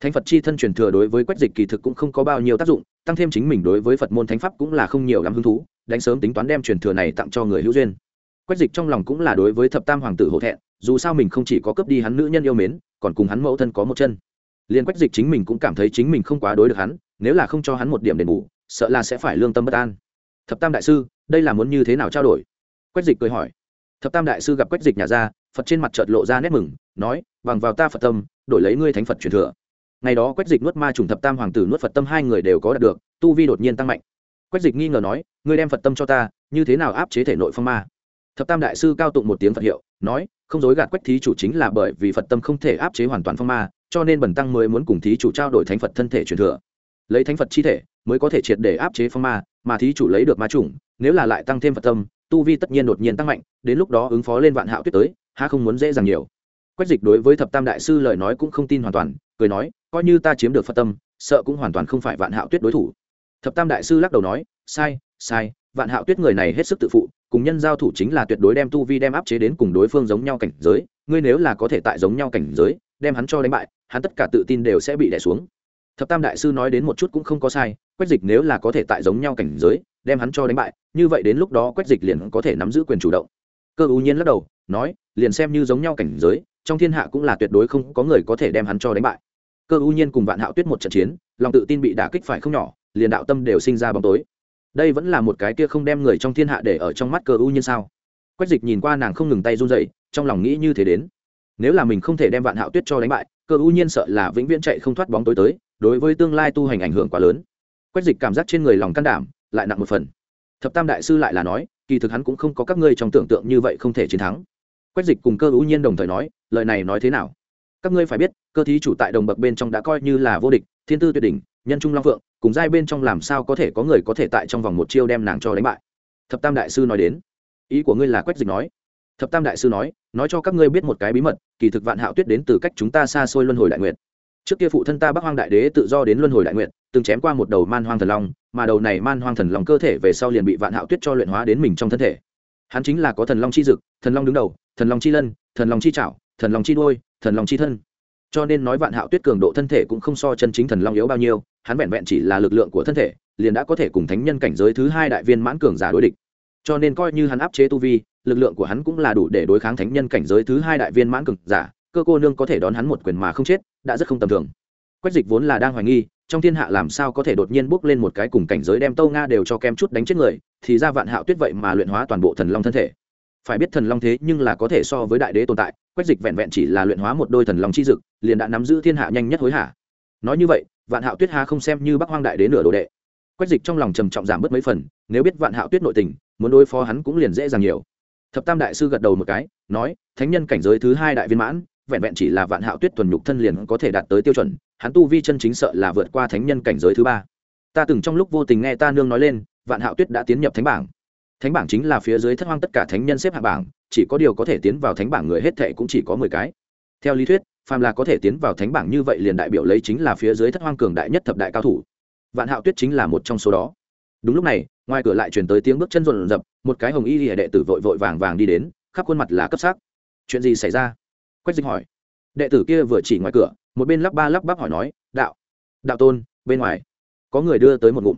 Thánh phật chi thân truyền thừa đối với quách dịch kỳ thực cũng không có bao nhiêu tác dụng, tăng thêm chính mình đối với phật môn thánh pháp cũng là không nhiều lắm hứng thú đánh sớm tính toán đem truyền thừa này tặng cho người hữu duyên. Quách dịch trong lòng cũng là đối với thập tam hoàng tử hổ thẹn, dù sao mình không chỉ có cướp đi hắn nữ nhân yêu mến, còn cùng hắn mẫu thân có một chân. Liền quách dịch chính mình cũng cảm thấy chính mình không quá đối được hắn, nếu là không cho hắn một điểm đền bù, sợ là sẽ phải lương tâm bất an. Thập tam đại sư, đây là muốn như thế nào trao đổi? Quách dịch cười hỏi. Thập tam đại sư gặp quách dịch nhà ra, phật trên mặt chợt lộ ra nét mừng, nói, bằng vào ta phật tâm, đổi lấy ngươi thánh phật truyền thừa. Ngày đó quách dịch nuốt ma trùng thập tam hoàng tử nuốt phật tâm hai người đều có đạt được, tu vi đột nhiên tăng mạnh quách dịch nghi ngờ nói, ngươi đem phật tâm cho ta, như thế nào áp chế thể nội phong ma? Thập tam đại sư cao tụng một tiếng phật hiệu, nói, không dối gạt quách thí chủ chính là bởi vì phật tâm không thể áp chế hoàn toàn phong ma, cho nên bần tăng mới muốn cùng thí chủ trao đổi thánh phật thân thể truyền thừa. Lấy thánh phật chi thể mới có thể triệt để áp chế phong ma, mà thí chủ lấy được ma chủng, nếu là lại tăng thêm phật tâm, tu vi tất nhiên đột nhiên tăng mạnh, đến lúc đó ứng phó lên vạn hạo tuyết tới ha không muốn dễ dàng nhiều. Quách dịch đối với thập tam đại sư lời nói cũng không tin hoàn toàn, cười nói, coi như ta chiếm được phật tâm, sợ cũng hoàn toàn không phải vạn hạo tuyết đối thủ thập tam đại sư lắc đầu nói, sai sai, vạn hạo tuyết người này hết sức tự phụ, cùng nhân giao thủ chính là tuyệt đối đem tu vi đem áp chế đến cùng đối phương giống nhau cảnh giới, ngươi nếu là có thể tại giống nhau cảnh giới, đem hắn cho đánh bại, hắn tất cả tự tin đều sẽ bị đẻ xuống. Thập tam đại sư nói đến một chút cũng không có sai, quách dịch nếu là có thể tại giống nhau cảnh giới, đem hắn cho đánh bại, như vậy đến lúc đó quách dịch liền có thể nắm giữ quyền chủ động. Cơ ưu nhiên lắc đầu, nói, liền xem như giống nhau cảnh giới, trong thiên hạ cũng là tuyệt đối không có người có thể đem hắn cho đánh bại. Cơ ưu nhiên cùng vạn hạo tuyết một trận chiến, lòng tự tin bị đả kích phải không nhỏ liền đạo tâm đều sinh ra bóng tối. Đây vẫn là một cái kia không đem người trong thiên hạ để ở trong mắt cơ u nhiên sao? Quách dịch nhìn qua nàng không ngừng tay run dậy trong lòng nghĩ như thế đến. Nếu là mình không thể đem vạn hạo tuyết cho đánh bại, cơ u nhiên sợ là vĩnh viễn chạy không thoát bóng tối tới, đối với tương lai tu hành ảnh hưởng quá lớn. Quách dịch cảm giác trên người lòng can đảm, lại nặng một phần. Thập tam đại sư lại là nói, kỳ thực hắn cũng không có các ngươi trong tưởng tượng như vậy không thể chiến thắng. Quách dịch cùng cơ u nhiên đồng thời nói, lời này nói thế nào? Các ngươi phải biết, cơ thí chủ tại đồng bậc bên trong đã coi như là vô địch, thiên tư tuyệt đỉnh nhân trung long phượng cùng giai bên trong làm sao có thể có người có thể tại trong vòng một chiêu đem nàng cho đánh bại? Thập tam đại sư nói đến. Ý của ngươi là quách dịch nói. Thập tam đại sư nói nói cho các ngươi biết một cái bí mật kỳ thực vạn hạo tuyết đến từ cách chúng ta xa xôi luân hồi đại nguyện trước kia phụ thân ta bắc hoang đại đế tự do đến luân hồi đại nguyện từng chém qua một đầu man hoang thần long mà đầu này man hoang thần long cơ thể về sau liền bị vạn hạo tuyết cho luyện hóa đến mình trong thân thể. Hắn chính là có thần long chi dực thần long đứng đầu thần long chi lân thần long chi Chảo, thần long chi đôi thần long chi thân cho nên nói vạn hạo tuyết cường độ thân thể cũng không so chân chính thần long yếu bao nhiêu, hắn vẹn vẹn chỉ là lực lượng của thân thể, liền đã có thể cùng thánh nhân cảnh giới thứ hai đại viên mãn cường giả đối địch. Cho nên coi như hắn áp chế tu vi, lực lượng của hắn cũng là đủ để đối kháng thánh nhân cảnh giới thứ hai đại viên mãn cường giả, cơ cô nương có thể đón hắn một quyền mà không chết, đã rất không tầm thường. Quách dịch vốn là đang hoài nghi, trong thiên hạ làm sao có thể đột nhiên bước lên một cái cùng cảnh giới đem tâu nga đều cho kem chút đánh chết người, thì ra vạn hạo tuyết vậy mà luyện hóa toàn bộ thần long thân thể phải biết thần long thế nhưng là có thể so với đại đế tồn tại, quách dịch vẹn vẹn chỉ là luyện hóa một đôi thần long chi dực, liền đã nắm giữ thiên hạ nhanh nhất hối hả. Nói như vậy, vạn hạo tuyết ha không xem như bắc hoang đại đế nửa đồ đệ. Quách dịch trong lòng trầm trọng giảm bớt mấy phần, nếu biết vạn hạo tuyết nội tình, muốn đối phó hắn cũng liền dễ dàng nhiều. Thập tam đại sư gật đầu một cái, nói, thánh nhân cảnh giới thứ hai đại viên mãn, vẹn vẹn chỉ là vạn hạo tuyết thuần nhục thân liền có thể đạt tới tiêu chuẩn, hắn tu vi chân chính sợ là vượt qua thánh nhân cảnh giới thứ ba. Ta từng trong lúc vô tình nghe ta nương nói lên, vạn hạo tuyết đã tiến nhập thánh bảng thánh bảng chính là phía dưới thất hoang tất cả thánh nhân xếp hạng bảng, chỉ có điều có thể tiến vào thánh bảng người hết thệ cũng chỉ có mười cái. Theo lý thuyết, phàm là có thể tiến vào thánh bảng như vậy liền đại biểu lấy chính là phía dưới thất hoang cường đại nhất thập đại cao thủ. Vạn hạo tuyết chính là một trong số đó. Đúng lúc này, ngoài cửa lại chuyển tới tiếng bước chân rộn rập, một cái hồng y lìa đệ tử vội vội vàng vàng đi đến, khắp khuôn mặt là cấp sắc. Chuyện gì xảy ra? Quách dịch hỏi. Đệ tử kia vừa chỉ ngoài cửa, một bên lắp ba lắp bắp hỏi nói, đạo đạo tôn, bên ngoài, có người đưa tới một ngụm.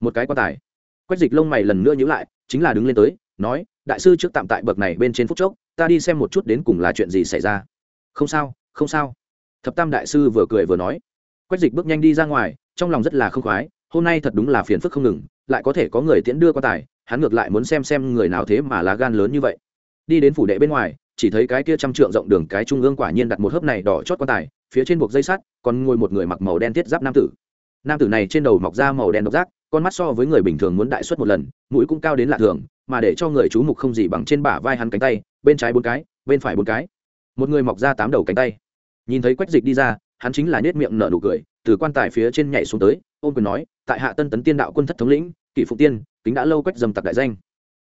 Một cái quan tài. Quách dịch lông mày lần nữa nhữ lại chính là đứng lên tới, nói, đại sư trước tạm tại bậc này bên trên phút chốc, ta đi xem một chút đến cùng là chuyện gì xảy ra. Không sao không sao. Thập tam đại sư vừa cười vừa nói. Quách dịch bước nhanh đi ra ngoài, trong lòng rất là không khoái, hôm nay thật đúng là phiền phức không ngừng, lại có thể có người tiễn đưa quan tài, hắn ngược lại muốn xem xem người nào thế mà lá gan lớn như vậy. Đi đến phủ đệ bên ngoài, chỉ thấy cái kia trăm trượng rộng đường cái trung ương quả nhiên đặt một hớp này đỏ chót quan tài, phía trên buộc dây sắt, còn ngồi một người mặc màu đen thiết giáp nam tử. Nam tử này trên đầu mọc ra màu đen độc giác con mắt so với người bình thường muốn đại suất một lần, mũi cũng cao đến lạ thường, mà để cho người chú mục không gì bằng trên bả vai hắn cánh tay, bên trái bốn cái, bên phải bốn cái. Một người mọc ra tám đầu cánh tay. Nhìn thấy quách dịch đi ra, hắn chính là nết miệng nở nụ cười, từ quan tài phía trên nhảy xuống tới, ôm quyền nói, tại hạ tân tấn tiên đạo quân thất thống lĩnh, kỷ phụng tiên, kính đã lâu quách dầm tặc đại danh.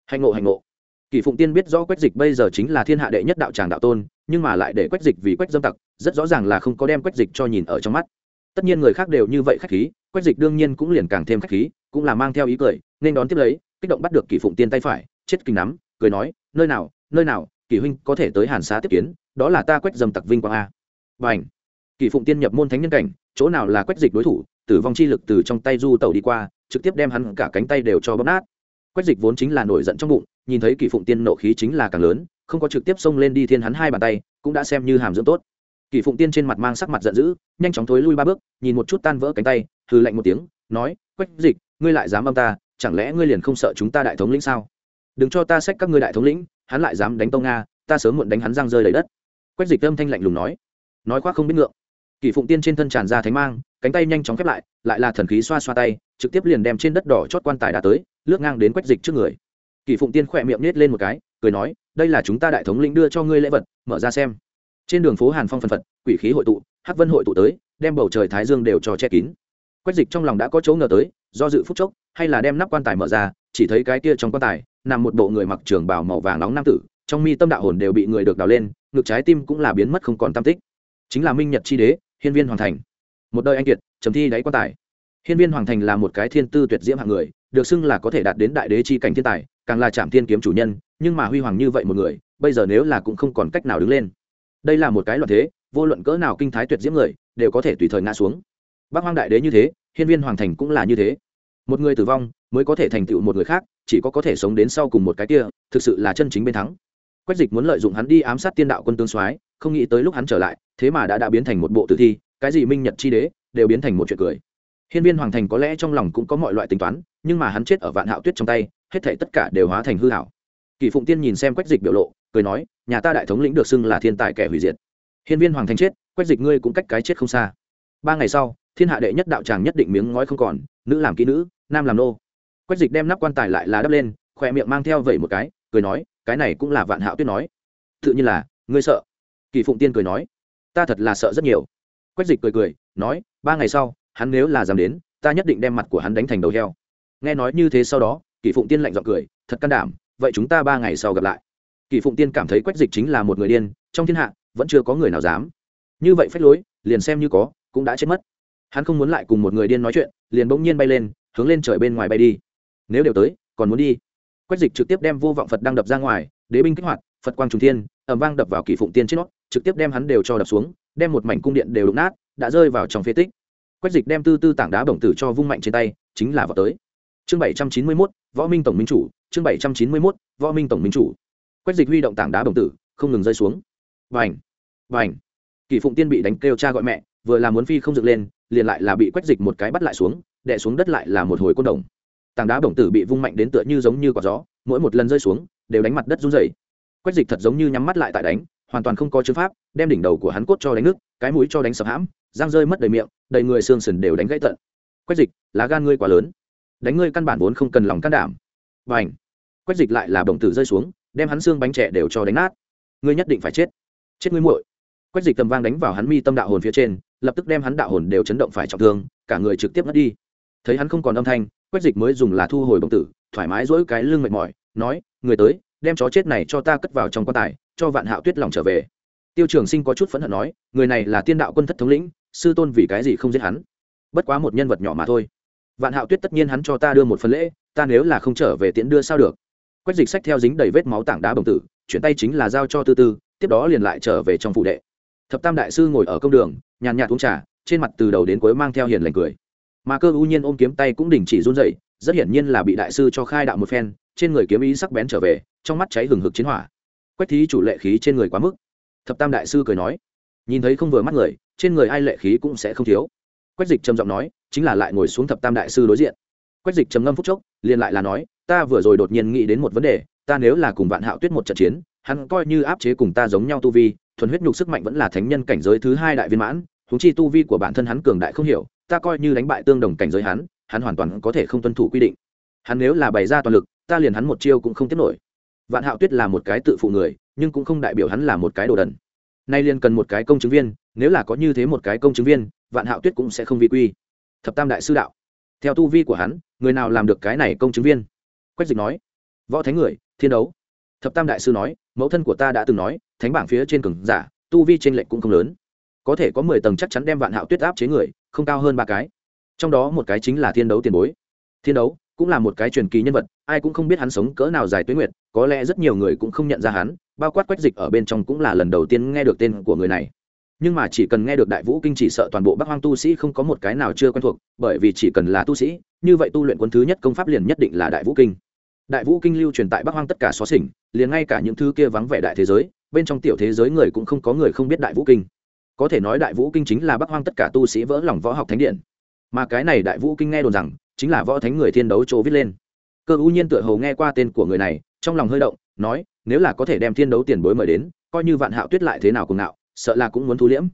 Hành ngộ hành ngộ. Kỷ phụng tiên biết rõ quách dịch bây giờ chính là thiên hạ đệ nhất đạo tràng đạo tôn, nhưng mà lại để quách dịch vì quách dâm tặc, rất rõ ràng là không có đem quách dịch cho nhìn ở trong mắt. Tất nhiên người khác đều như vậy khách khí, quách dịch đương nhiên cũng liền càng thêm khách khí cũng là mang theo ý cười, nên đón tiếp lấy, kích động bắt được kỷ phụng tiên tay phải, chết kinh nắm cười nói, nơi nào nơi nào, kỷ huynh có thể tới hàn xá tiếp kiến, đó là ta quét dầm tặc vinh quang a. Và ảnh kỷ phụng tiên nhập môn thánh nhân cảnh, chỗ nào là quét dịch đối thủ, tử vong chi lực từ trong tay du tẩu đi qua, trực tiếp đem hắn cả cánh tay đều cho bóp nát. Quét dịch vốn chính là nổi giận trong bụng, nhìn thấy kỷ phụng tiên nộ khí chính là càng lớn, không có trực tiếp xông lên đi thiên hắn hai bàn tay, cũng đã xem như hàm dưỡng tốt. Kỷ phụng tiên trên mặt mang sắc mặt giận dữ, nhanh chóng thối lui ba bước, nhìn một chút tan vỡ cánh tay hư lạnh một tiếng, nói, quách dịch ngươi lại dám âm ta, chẳng lẽ ngươi liền không sợ chúng ta đại thống lĩnh sao? Đừng cho ta xách các ngươi đại thống lĩnh, hắn lại dám đánh tông nga, ta sớm muộn đánh hắn răng rơi lấy đất. Quách dịch âm thanh lạnh lùng nói. Nói khoác không biết ngượng. Kỷ phụng tiên trên thân tràn ra thánh mang, cánh tay nhanh chóng khép lại lại là thần khí xoa xoa tay, trực tiếp liền đem trên đất đỏ chót quan tài đã tới, lướt ngang đến quách dịch trước người. Kỷ phụng tiên khỏe miệng nết lên một cái, cười nói, đây là chúng ta đại thống lĩnh đưa cho ngươi lễ vật, mở ra xem. Trên đường phố hàn phong phần phật, quỷ khí hội tụ, hắc vân hội tụ tới, đem bầu trời thái dương đều cho che kín quách dịch trong lòng đã có chỗ ngờ tới, do dự phúc chốc, hay là đem nắp quan tài mở ra, chỉ thấy cái kia trong quan tài, nằm một bộ người mặc trường bào màu vàng nóng nam tử, trong mi tâm đạo hồn đều bị người được đào lên, ngực trái tim cũng là biến mất không còn tam tích. Chính là minh nhật chi đế, hiên viên hoàng thành. Một đời anh kiệt, chấm thi đáy quan tài. Hiên viên hoàng thành là một cái thiên tư tuyệt diễm hạng người, được xưng là có thể đạt đến đại đế chi cảnh thiên tài, càng là trạm thiên kiếm chủ nhân, nhưng mà huy hoàng như vậy một người, bây giờ nếu là cũng không còn cách nào đứng lên. Đây là một cái loạn thế, vô luận cỡ nào kinh thái tuyệt diễm người, đều có thể tùy thời ngã xuống bác hoang đại đế như thế, hiên viên hoàng thành cũng là như thế. Một người tử vong mới có thể thành tựu một người khác, chỉ có có thể sống đến sau cùng một cái kia, thực sự là chân chính bên thắng. Quách dịch muốn lợi dụng hắn đi ám sát tiên đạo quân tương soái, không nghĩ tới lúc hắn trở lại, thế mà đã đã biến thành một bộ tử thi, cái gì minh nhật chi đế, đều biến thành một chuyện cười. Hiên viên hoàng thành có lẽ trong lòng cũng có mọi loại tính toán, nhưng mà hắn chết ở vạn hạo tuyết trong tay, hết thể tất cả đều hóa thành hư hảo kỳ phụng tiên nhìn xem quách dịch biểu lộ, cười nói, nhà ta đại thống lĩnh được xưng là thiên tài kẻ hủy diệt. Hiên viên hoàng thành chết, quách dịch ngươi cũng cách cái chết không xa. Ba ngày sau thiên hạ đệ nhất đạo tràng nhất định miếng ngói không còn, nữ làm kỹ nữ, nam làm nô. Quách dịch đem nắp quan tài lại là đắp lên, khỏe miệng mang theo vẩy một cái, cười nói, cái này cũng là vạn hạo tuyết nói. Tự nhiên là, ngươi sợ. Kỳ phụng tiên cười nói, ta thật là sợ rất nhiều. Quách dịch cười cười, nói, ba ngày sau, hắn nếu là dám đến, ta nhất định đem mặt của hắn đánh thành đầu heo. Nghe nói như thế sau đó, kỳ phụng tiên lạnh giọng cười, thật can đảm, vậy chúng ta ba ngày sau gặp lại. Kỳ phụng tiên cảm thấy quách dịch chính là một người điên, trong thiên hạ, vẫn chưa có người nào dám. Như vậy phách lối, liền xem như có, cũng đã chết mất hắn không muốn lại cùng một người điên nói chuyện, liền bỗng nhiên bay lên, hướng lên trời bên ngoài bay đi. Nếu đều tới, còn muốn đi. Quách dịch trực tiếp đem vô vọng phật đang đập ra ngoài, đế binh kích hoạt, phật quang trung thiên ẩm vang đập vào kỳ phụng tiên trên nó, trực tiếp đem hắn đều cho đập xuống, đem một mảnh cung điện đều đụng nát, đã rơi vào trong phế tích. Quách dịch đem tư tư tảng đá bổng tử cho vung mạnh trên tay, chính là vào tới. Chương bảy trăm chín mươi mốt, võ minh tổng minh chủ, chương bảy trăm chín mươi mốt, võ minh tổng minh chủ. Quách dịch huy động tảng đá bổng tử, không ngừng rơi xuống. Vành vành. Kỳ phụng tiên bị đánh kêu cha gọi mẹ, vừa làm muốn phi không dựng lên liền lại là bị quách dịch một cái bắt lại xuống, đè xuống đất lại là một hồi côn đồng. Tảng đá bổng tử bị vung mạnh đến tựa như giống như quả gió, mỗi một lần rơi xuống, đều đánh mặt đất run rẩy. Quách dịch thật giống như nhắm mắt lại tại đánh, hoàn toàn không có chữ pháp, đem đỉnh đầu của hắn cốt cho đánh nước cái mũi cho đánh sập hãm, răng rơi mất đầy miệng, đầy người xương sần đều đánh gãy tận. Quách dịch, lá gan ngươi quá lớn. Đánh ngươi căn bản vốn không cần lòng can đảm. Và ảnh quách dịch lại là bổng tử rơi xuống, đem hắn xương bánh trẻ đều cho đánh nát. Ngươi nhất định phải chết. Chết ngươi muội. Quách dịch tầm vang đánh vào hắn mi tâm đạo hồn phía trên lập tức đem hắn đạo hồn đều chấn động phải trọng thương, cả người trực tiếp mất đi. Thấy hắn không còn âm thanh, quách dịch mới dùng là thu hồi bổng tử, thoải mái dỗi cái lưng mệt mỏi, nói, người tới, đem chó chết này cho ta cất vào trong quan tài, cho vạn hạo tuyết lòng trở về. Tiêu trường sinh có chút phẫn hận nói, người này là tiên đạo quân thất thống lĩnh, sư tôn vì cái gì không giết hắn? Bất quá một nhân vật nhỏ mà thôi. Vạn hạo tuyết tất nhiên hắn cho ta đưa một phần lễ, ta nếu là không trở về tiễn đưa sao được? Quách dịch sách theo dính đầy vết máu tảng đá bồng tử, chuyển tay chính là giao cho tư tư, tiếp đó liền lại trở về trong phủ đệ thập tam đại sư ngồi ở công đường, nhàn nhạt uống trà, trên mặt từ đầu đến cuối mang theo hiền lành cười. Mà cơ ưu nhiên ôm kiếm tay cũng đình chỉ run dậy rất hiển nhiên là bị đại sư cho khai đạo một phen, trên người kiếm ý sắc bén trở về, trong mắt cháy hừng hực chiến hỏa. Quách thí chủ lệ khí trên người quá mức. Thập tam đại sư cười nói, nhìn thấy không vừa mắt người, trên người ai lệ khí cũng sẽ không thiếu. Quách dịch trầm giọng nói, chính là lại ngồi xuống thập tam đại sư đối diện. Quách dịch trầm ngâm phúc chốc, liền lại là nói, ta vừa rồi đột nhiên nghĩ đến một vấn đề, ta nếu là cùng vạn hạo tuyết một trận chiến, hắn coi như áp chế cùng ta giống nhau tu vi thuần huyết nhục sức mạnh vẫn là thánh nhân cảnh giới thứ hai đại viên mãn húng chi tu vi của bản thân hắn cường đại không hiểu, ta coi như đánh bại tương đồng cảnh giới hắn hắn hoàn toàn có thể không tuân thủ quy định. Hắn nếu là bày ra toàn lực, ta liền hắn một chiêu cũng không tiếp nổi. Vạn hạo tuyết là một cái tự phụ người, nhưng cũng không đại biểu hắn là một cái đồ đần. Nay liền cần một cái công chứng viên, nếu là có như thế một cái công chứng viên, vạn hạo tuyết cũng sẽ không vi quy. Thập tam đại sư đạo. Theo tu vi của hắn, người nào làm được cái này công chứng viên? Quách dịch nói. Võ thánh người, thiên đấu thập tam đại sư nói, mẫu thân của ta đã từng nói, thánh bảng phía trên cường giả, tu vi t r ê n lệch cũng không lớn. Có thể có mười tầng chắc chắn đem vạn hạo tuyết áp chế người, không cao hơn ba cái. Trong đó một cái chính là thiên đấu tiền bối. Thiên đấu cũng là một cái truyền kỳ nhân vật, ai cũng không biết hắn sống cỡ nào dài tuyến nguyệt, có lẽ rất nhiều người cũng không nhận ra hắn, bao quát quách dịch ở bên trong cũng là lần đầu tiên nghe được tên của người này. Nhưng mà chỉ cần nghe được đại vũ kinh chỉ sợ toàn bộ bắc hoang tu sĩ không có một cái nào chưa quen thuộc, bởi vì chỉ cần là tu sĩ, như vậy tu luyện quân thứ nhất công pháp liền nhất định là đại vũ kinh. Đại vũ kinh lưu truyền tại bắc hoang tất cả xó xỉnh liền ngay cả những thứ kia vắng vẻ đại thế giới, bên trong tiểu thế giới người cũng không có người không biết đại vũ kinh. Có thể nói đại vũ kinh chính là bắc hoang tất cả tu sĩ vỡ lòng võ học thánh điện. Mà cái này đại vũ kinh nghe đồn rằng, chính là võ thánh người thiên đấu chỗ viết lên. Cơ ưu nhiên tựa hồ nghe qua tên của người này, trong lòng hơi động, nói, nếu là có thể đem thiên đấu tiền bối mời đến, coi như vạn hạo tuyết lại thế nào cùng nào sợ là cũng muốn thu liễm.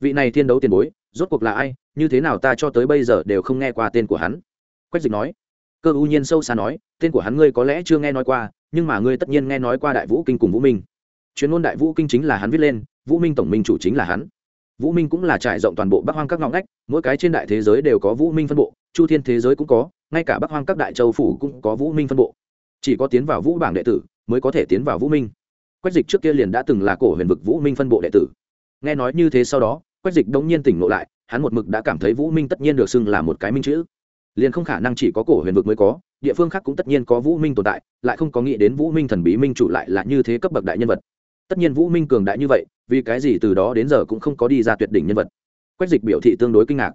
Vị này thiên đấu tiền bối, rốt cuộc là ai, như thế nào ta cho tới bây giờ đều không nghe qua tên của hắn. Quách dịch nói. Cơ ưu nhiên sâu xa nói tên của hắn ngươi có lẽ chưa nghe nói qua, nhưng mà ngươi tất nhiên nghe nói qua đại vũ kinh cùng vũ minh. Chuyên môn đại vũ kinh chính là hắn viết lên, vũ minh tổng minh chủ chính là hắn. Vũ minh cũng là trải rộng toàn bộ bắc hoang các ngõ ngách, mỗi cái trên đại thế giới đều có vũ minh phân bộ, chu thiên thế giới cũng có, ngay cả bắc hoang các đại châu phủ cũng có vũ minh phân bộ. Chỉ có tiến vào vũ bảng đệ tử mới có thể tiến vào vũ minh. Quách dịch trước kia liền đã từng là cổ huyền vực vũ minh phân bộ đệ tử. Nghe nói như thế sau đó, quách dịch đông nhiên tỉnh ngộ lại, hắn một mực đã cảm thấy vũ minh tất nhiên được xưng là một cái minh chữ. Liền không khả năng chỉ có cổ huyền vực mới có địa phương khác cũng tất nhiên có vũ minh tồn tại lại không có nghĩ đến vũ minh thần bí minh chủ lại là như thế cấp bậc đại nhân vật. Tất nhiên vũ minh cường đại như vậy vì cái gì từ đó đến giờ cũng không có đi ra tuyệt đỉnh nhân vật. Quách dịch biểu thị tương đối kinh ngạc.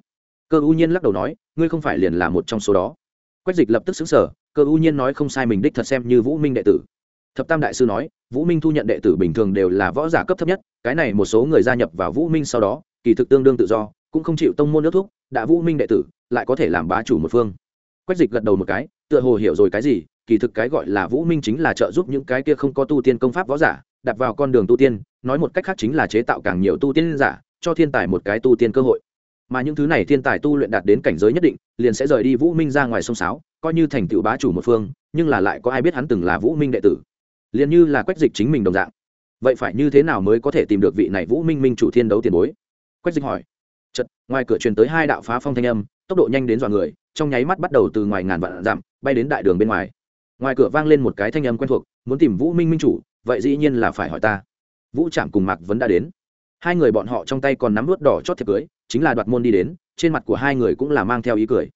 Cơ u nhiên lắc đầu nói ngươi không phải liền là một trong số đó. Quách dịch lập tức xứng sở cơ u nhiên nói không sai mình đích thật xem như vũ minh đệ tử. Thập tam đại sư nói vũ minh thu nhận đệ tử bình thường đều là võ giả cấp thấp nhất cái này một số người gia nhập vào vũ minh sau đó kỳ thực tương đương tự do cũng không chịu tông môn nước thuốc, đã vũ minh đệ tử lại có thể làm bá chủ một phương. Quách dịch gật đầu một cái tựa hồ hiểu rồi cái gì, kỳ thực cái gọi là vũ minh chính là trợ giúp những cái kia không có tu tiên công pháp võ giả đặt vào con đường tu tiên, nói một cách khác chính là chế tạo càng nhiều tu tiên giả, cho thiên tài một cái tu tiên cơ hội. Mà những thứ này thiên tài tu luyện đạt đến cảnh giới nhất định, liền sẽ rời đi vũ minh ra ngoài sông sáo, coi như thành tựu bá chủ một phương, nhưng là lại có ai biết hắn từng là vũ minh đệ tử. Liền như là quách dịch chính mình đồng dạng. Vậy phải như thế nào mới có thể tìm được vị này vũ minh minh chủ thiên đấu tiền bối? Quách dịch hỏi. Chật ngoài cửa truyền tới hai đạo phá phong thanh âm, tốc độ nhanh đến dọa người, trong nháy mắt bắt đầu từ ngoài ngàn vạn dặm bay đến đại đường bên ngoài. Ngoài cửa vang lên một cái thanh âm quen thuộc, muốn tìm vũ minh minh chủ, vậy dĩ nhiên là phải hỏi ta. Vũ trạm cùng mạc vấn đã đến. Hai người bọn họ trong tay còn nắm vớt đỏ chót thiệp cưới, chính là đoạt môn đi đến, trên mặt của hai người cũng là mang theo ý cười.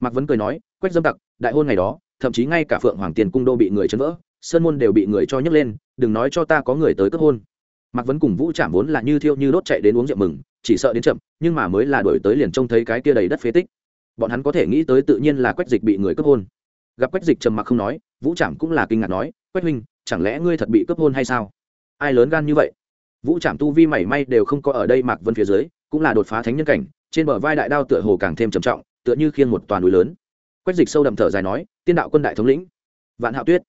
Mạc vấn cười nói, quách dâm tặc, đại hôn ngày đó, thậm chí ngay cả phượng hoàng tiền cung đô bị người chấn vỡ, sơn môn đều bị người cho nhấc lên, đừng nói cho ta có người tới cướp hôn. Mạc vấn cùng vũ trạm vốn là như thiêu như đốt chạy đến uống rượu mừng, chỉ sợ đến chậm, nhưng mà mới là đổi tới liền trông thấy cái kia đầy đất phế tích. Bọn hắn có thể nghĩ tới tự nhiên là quách dịch bị người cướp hôn gặp quách dịch trầm mặc không nói, vũ trạm cũng là kinh ngạc nói, quách huynh, chẳng lẽ ngươi thật bị cướp hôn hay sao? Ai lớn gan như vậy? Vũ trạm tu vi mảy may đều không có ở đây mạc vân phía dưới, cũng là đột phá thánh nhân cảnh, trên bờ vai đại đao tựa hồ càng thêm trầm trọng, tựa như khiêng một toàn núi lớn. Quách dịch sâu đậm thở dài nói, tiên đạo quân đại thống lĩnh, vạn hạo tuyết,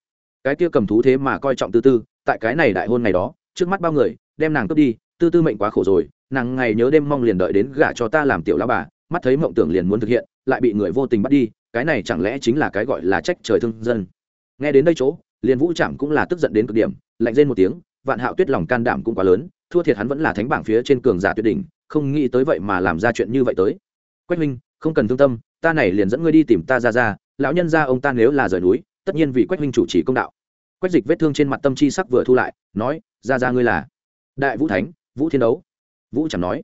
cái kia cầm thú thế mà coi trọng tư tư, tại cái này đại hôn ngày đó, trước mắt bao người, đem nàng cướp đi, tư tư mệnh quá khổ rồi, nàng ngày nhớ đêm mong liền đợi đến gả cho ta làm tiểu lão bà, mắt thấy mộng tưởng liền muốn thực hiện, lại bị người vô tình bắt đi cái này chẳng lẽ chính là cái gọi là trách trời thương dân? Nghe đến đây chỗ liền vũ trạm cũng là tức giận đến cực điểm, lạnh lên một tiếng, vạn hạo tuyết lòng can đảm cũng quá lớn, thua thiệt hắn vẫn là thánh bảng phía trên cường giả tuyệt đỉnh, không nghĩ tới vậy mà làm ra chuyện như vậy tới. Quách minh không cần thương tâm, ta này liền dẫn ngươi đi tìm ta ra ra, lão nhân ra ông ta nếu là rời núi, tất nhiên vì quách minh chủ trì công đạo. Quách dịch vết thương trên mặt tâm chi sắc vừa thu lại, nói, ra ra ngươi là đại vũ thánh, vũ thiên đấu. Vũ trạm nói.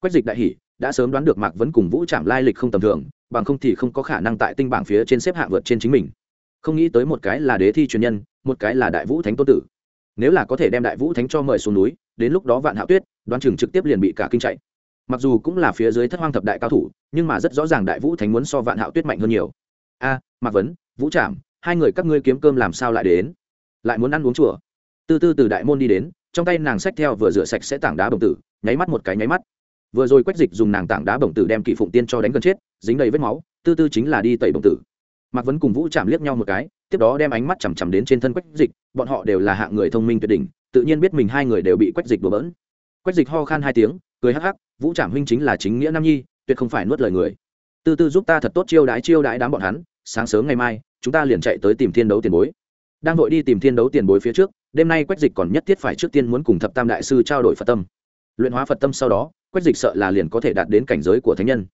Quách dịch đại hỷ đã sớm đoán được mạc vấn cùng vũ trạm lai lịch không tầm thường bằng không thì không có khả năng tại tinh bảng phía trên xếp hạng vượt trên chính mình. Không nghĩ tới một cái là đế thi truyền nhân, một cái là đại vũ thánh tôn tử. Nếu là có thể đem đại vũ thánh cho mời xuống núi, đến lúc đó vạn hạo tuyết, đoán chừng trực tiếp liền bị cả kinh chạy. Mặc dù cũng là phía dưới thất hoang thập đại cao thủ, nhưng mà rất rõ ràng đại vũ thánh muốn so vạn hạo tuyết mạnh hơn nhiều. A, mạc vấn, vũ trạm hai người các ngươi kiếm cơm làm sao lại đến? Lại muốn ăn uống chùa? Từ từ từ đại môn đi đến, trong tay nàng xách theo vừa rửa sạch sẽ tảng đá bồng tử, nháy mắt một cái nháy mắt vừa rồi quách dịch dùng nàng tảng đá bồng tử đem kỵ phụng tiên cho đánh gần chết, dính đầy vết máu, tư tư chính là đi tẩy bồng tử. Mạc vấn cùng vũ chạm liếc nhau một cái, tiếp đó đem ánh mắt chằm chằm đến trên thân quách dịch, bọn họ đều là hạng người thông minh tuyệt đỉnh, tự nhiên biết mình hai người đều bị quách dịch đổ bỡn. Quách dịch ho khan hai tiếng, cười hắc hắc, vũ trạm huynh chính là chính nghĩa nam nhi, tuyệt không phải nuốt lời người. Tư tư giúp ta thật tốt chiêu đãi chiêu đãi đám bọn hắn, sáng sớm ngày mai, chúng ta liền chạy tới tìm thiên đấu tiền bối. Đang vội đi tìm thiên đấu tiền bối phía trước, đêm nay quách dịch còn nhất thiết phải trước tiên muốn cùng thập tam đại sư trao đổi phật tâm luyện hóa phật tâm sau đó quách dịch sợ là liền có thể đạt đến cảnh giới của thánh nhân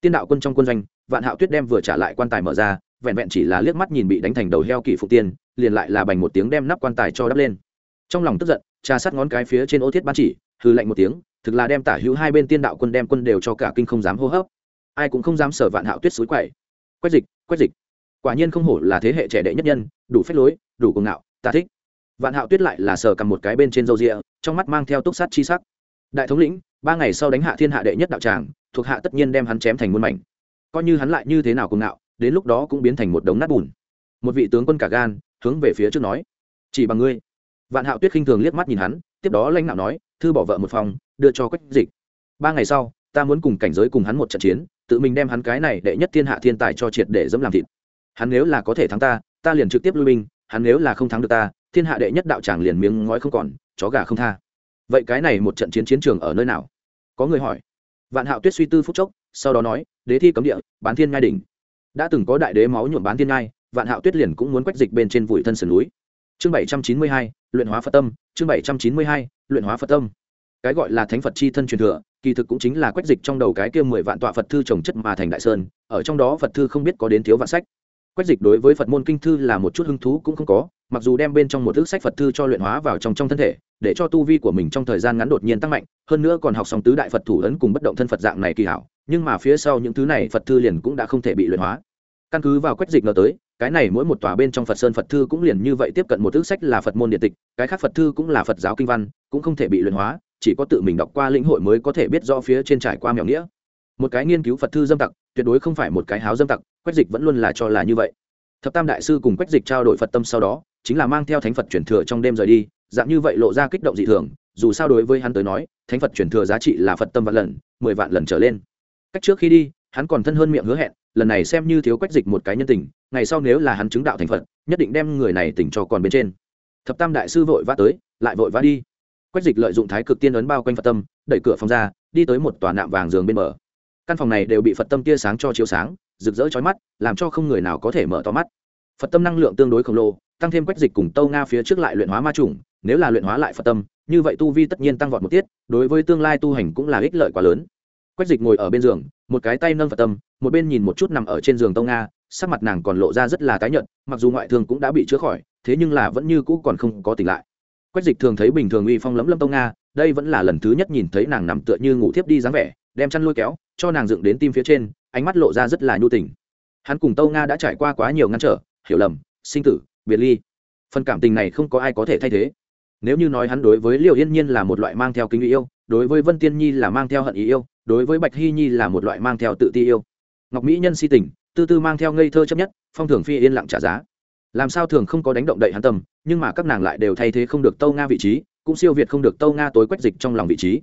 tiên đạo quân trong quân doanh vạn hạo tuyết đem vừa trả lại quan tài mở ra vẹn vẹn chỉ là liếc mắt nhìn bị đánh thành đầu heo kỷ phụ tiên liền lại là bành một tiếng đem nắp quan tài cho đắp lên trong lòng tức giận trà sát ngón cái phía trên ô thiết ban chỉ hư lạnh một tiếng thực là đem tả hữu hai bên tiên đạo quân đem quân đều cho cả kinh không dám hô hấp ai cũng không dám sở vạn hạo tuyết suối quậy quách dịch quách dịch quả nhiên không hổ là thế hệ trẻ đệ nhất nhân đủ phép lối đủ cuồng ngạo ta thích vạn hạo tuyết lại là sờ cầm một cái bên trên râu rịa trong mắt mang theo túc sát chi sắc đại thống lĩnh, ba ngày sau đánh hạ thiên hạ đệ nhất đạo tràng, thuộc hạ tất nhiên đem hắn chém thành muôn mảnh. Coi như hắn lại như thế nào cùng ngạo, đến lúc đó cũng biến thành một đống nát bùn. Một vị tướng quân cả gan, hướng về phía trước nói, chỉ bằng ngươi. Vạn hạo tuyết khinh thường liếc mắt nhìn hắn, tiếp đó lãnh đạo nói, thư bỏ vợ một phòng, đưa cho quách dịch. Ba ngày sau, ta muốn cùng cảnh giới cùng hắn một trận chiến, tự mình đem hắn cái này đệ nhất thiên hạ thiên tài cho triệt để dẫm làm thịt. Hắn nếu là có thể thắng ta ta liền trực tiếp lui binh, hắn nếu là không thắng được ta, thiên hạ đệ nhất đạo tràng liền miếng ngói không còn, chó gà không tha vậy cái này một trận chiến chiến trường ở nơi nào? Có người hỏi. Vạn hạo tuyết suy tư phúc chốc, sau đó nói, đế thi cấm địa, bán thiên ngai đỉnh. Đã từng có đại đế máu nhuộm bán thiên ngai, vạn hạo tuyết liền cũng muốn quách dịch bên trên vùi thân sườn núi. Chương bảy trăm chín mươi hai, luyện hóa phật tâm. Chương bảy trăm chín mươi hai, luyện hóa phật tâm. Cái gọi là thánh phật chi thân truyền thừa, kỳ thực cũng chính là quách dịch trong đầu cái kia mười vạn tọa phật thư trồng chất mà thành đại sơn, ở trong đó phật thư không biết có đến thiếu vạn sách quách dịch đối với phật môn kinh thư là một chút hứng thú cũng không có, mặc dù đem bên trong một ước sách phật thư cho luyện hóa vào trong trong thân thể, để cho tu vi của mình trong thời gian ngắn đột nhiên tăng mạnh, hơn nữa còn học xong tứ đại phật thủ ấn cùng bất động thân phật dạng này kỳ hảo, nhưng mà phía sau những thứ này phật thư liền cũng đã không thể bị luyện hóa. Căn cứ vào quách dịch ngờ tới, cái này mỗi một tòa bên trong phật sơn phật thư cũng liền như vậy tiếp cận một ước sách là phật môn điện tịch, cái khác phật thư cũng là phật giáo kinh văn, cũng không thể bị luyện hóa, chỉ có tự mình đọc qua lĩnh hội mới có thể biết rõ phía trên trải qua mèo nghĩa. Một cái nghiên cứu phật thư dâm tặc tuyệt đối không phải một cái háo dâm tặc, quách dịch vẫn luôn là cho là như vậy. Thập tam đại sư cùng quách dịch trao đổi phật tâm sau đó, chính là mang theo thánh phật chuyển thừa trong đêm rời đi, dạng như vậy lộ ra kích động dị thường, dù sao đối với hắn tới nói, thánh phật chuyển thừa giá trị là phật tâm vạn lần, mười vạn lần trở lên. Cách trước khi đi, hắn còn thân hơn miệng hứa hẹn, lần này xem như thiếu quách dịch một cái nhân tình, ngày sau nếu là hắn chứng đạo thành phật, nhất định đem người này tỉnh cho còn bên trên. Thập tam đại sư vội vã tới, lại vội vã đi. Quách dịch lợi dụng thái cực tiên ấn bao quanh phật tâm, đẩy cửa phòng ra, đi tới một tòa nạm vàng giường bên bờ căn phòng này đều bị phật tâm tia sáng cho chiếu sáng, rực rỡ chói mắt, làm cho không người nào có thể mở to mắt. Phật tâm năng lượng tương đối khổng lồ, tăng thêm quách dịch cùng tâu nga phía trước lại luyện hóa ma trùng nếu là luyện hóa lại phật tâm, như vậy tu vi tất nhiên tăng vọt một tiết, đối với tương lai tu hành cũng là ích lợi quá lớn. Quách dịch ngồi ở bên giường, một cái tay nâng phật tâm, một bên nhìn một chút nằm ở trên giường tâu nga, sắc mặt nàng còn lộ ra rất là tái nhợt, mặc dù ngoại thương cũng đã bị chữa khỏi, thế nhưng là vẫn như cũ còn không có tỉnh lại. Quách dịch thường thấy bình thường uy phong lẫm lâm tâu nga, đây vẫn là lần thứ nhất nhìn thấy nàng nằm tựa như ngủ thiếp đi dáng vẻ đem chăn lôi kéo, cho nàng dựng đến tim phía trên, ánh mắt lộ ra rất là nhu tình. Hắn cùng tâu nga đã trải qua quá nhiều ngăn trở, hiểu lầm, sinh tử, biệt ly. Phần cảm tình này không có ai có thể thay thế. Nếu như nói hắn đối với liệu yên nhiên là một loại mang theo kính yêu, đối với vân tiên nhi là mang theo hận ý yêu, đối với bạch hy nhi là một loại mang theo tự ti yêu. Ngọc mỹ nhân si tình, tư tư mang theo ngây thơ chấp nhất, phong thường phi yên lặng trả giá. Làm sao thường không có đánh động đậy hắn tâm, nhưng mà các nàng lại đều thay thế không được tâu nga vị trí, cũng siêu việt không được tâu nga tối quách dịch trong lòng vị trí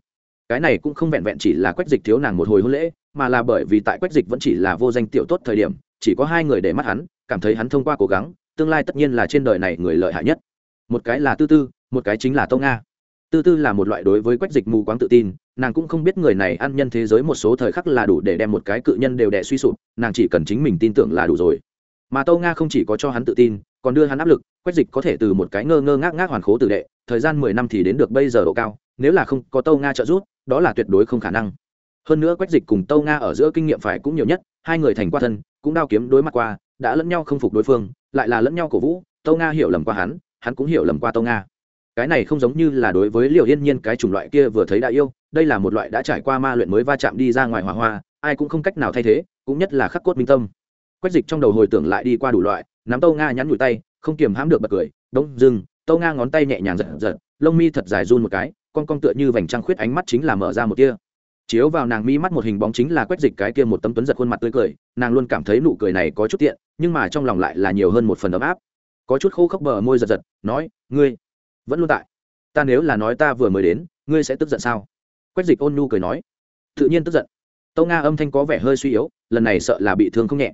cái này cũng không vẹn vẹn chỉ là quách dịch thiếu nàng một hồi hôn lễ, mà là bởi vì tại quách dịch vẫn chỉ là vô danh tiểu tốt thời điểm, chỉ có hai người để mắt hắn, cảm thấy hắn thông qua cố gắng, tương lai tất nhiên là trên đời này người lợi hại nhất. Một cái là tư tư, một cái chính là tâu nga tư tư là một loại đối với quách dịch mù quáng tự tin, nàng cũng không biết người này ăn nhân thế giới một số thời khắc là đủ để đem một cái cự nhân đều đẻ suy sụp, nàng chỉ cần chính mình tin tưởng là đủ rồi. Mà tâu nga không chỉ có cho hắn tự tin, còn đưa hắn áp lực, quách dịch có thể từ một cái ngơ ngơ ngác ngác hoàn khố tử đệ, thời gian mười năm thì đến được bây giờ độ cao, nếu là không có tâu nga trợ giúp đó là tuyệt đối không khả năng. Hơn nữa quách dịch cùng tâu nga ở giữa kinh nghiệm phải cũng nhiều nhất, hai người thành qua thân, cũng đao kiếm đối mặt qua, đã lẫn nhau không phục đối phương, lại là lẫn nhau cổ vũ, tâu nga hiểu lầm qua hắn hắn cũng hiểu lầm qua tâu nga. Cái này không giống như là đối với liều yên nhiên cái chủng loại kia vừa thấy đã yêu, đây là một loại đã trải qua ma luyện mới va chạm đi ra ngoài hỏa hoa, ai cũng không cách nào thay thế, cũng nhất là khắc cốt minh tâm. Quách dịch trong đầu hồi tưởng lại đi qua đủ loại, nắm tâu nga nhắn nhủi tay, không kiềm hãm được bật cười đống dừng tâu nga ngón tay nhẹ nhàng giật giật, lông mi thật dài run một cái con con tựa như vành trăng khuyết ánh mắt chính là mở ra một kia chiếu vào nàng mi mắt một hình bóng chính là quách dịch cái kia một tấm tuấn giật khuôn mặt tươi cười, nàng luôn cảm thấy nụ cười này có chút tiện, nhưng mà trong lòng lại là nhiều hơn một phần ấm áp. Có chút khô khốc bờ môi giật giật, nói, ngươi, vẫn luôn tại. Ta nếu là nói ta vừa mới đến, ngươi sẽ tức giận sao? Quách dịch ôn nhu cười nói, tự nhiên tức giận. Tâu nga âm thanh có vẻ hơi suy yếu, lần này sợ là bị thương không nhẹ.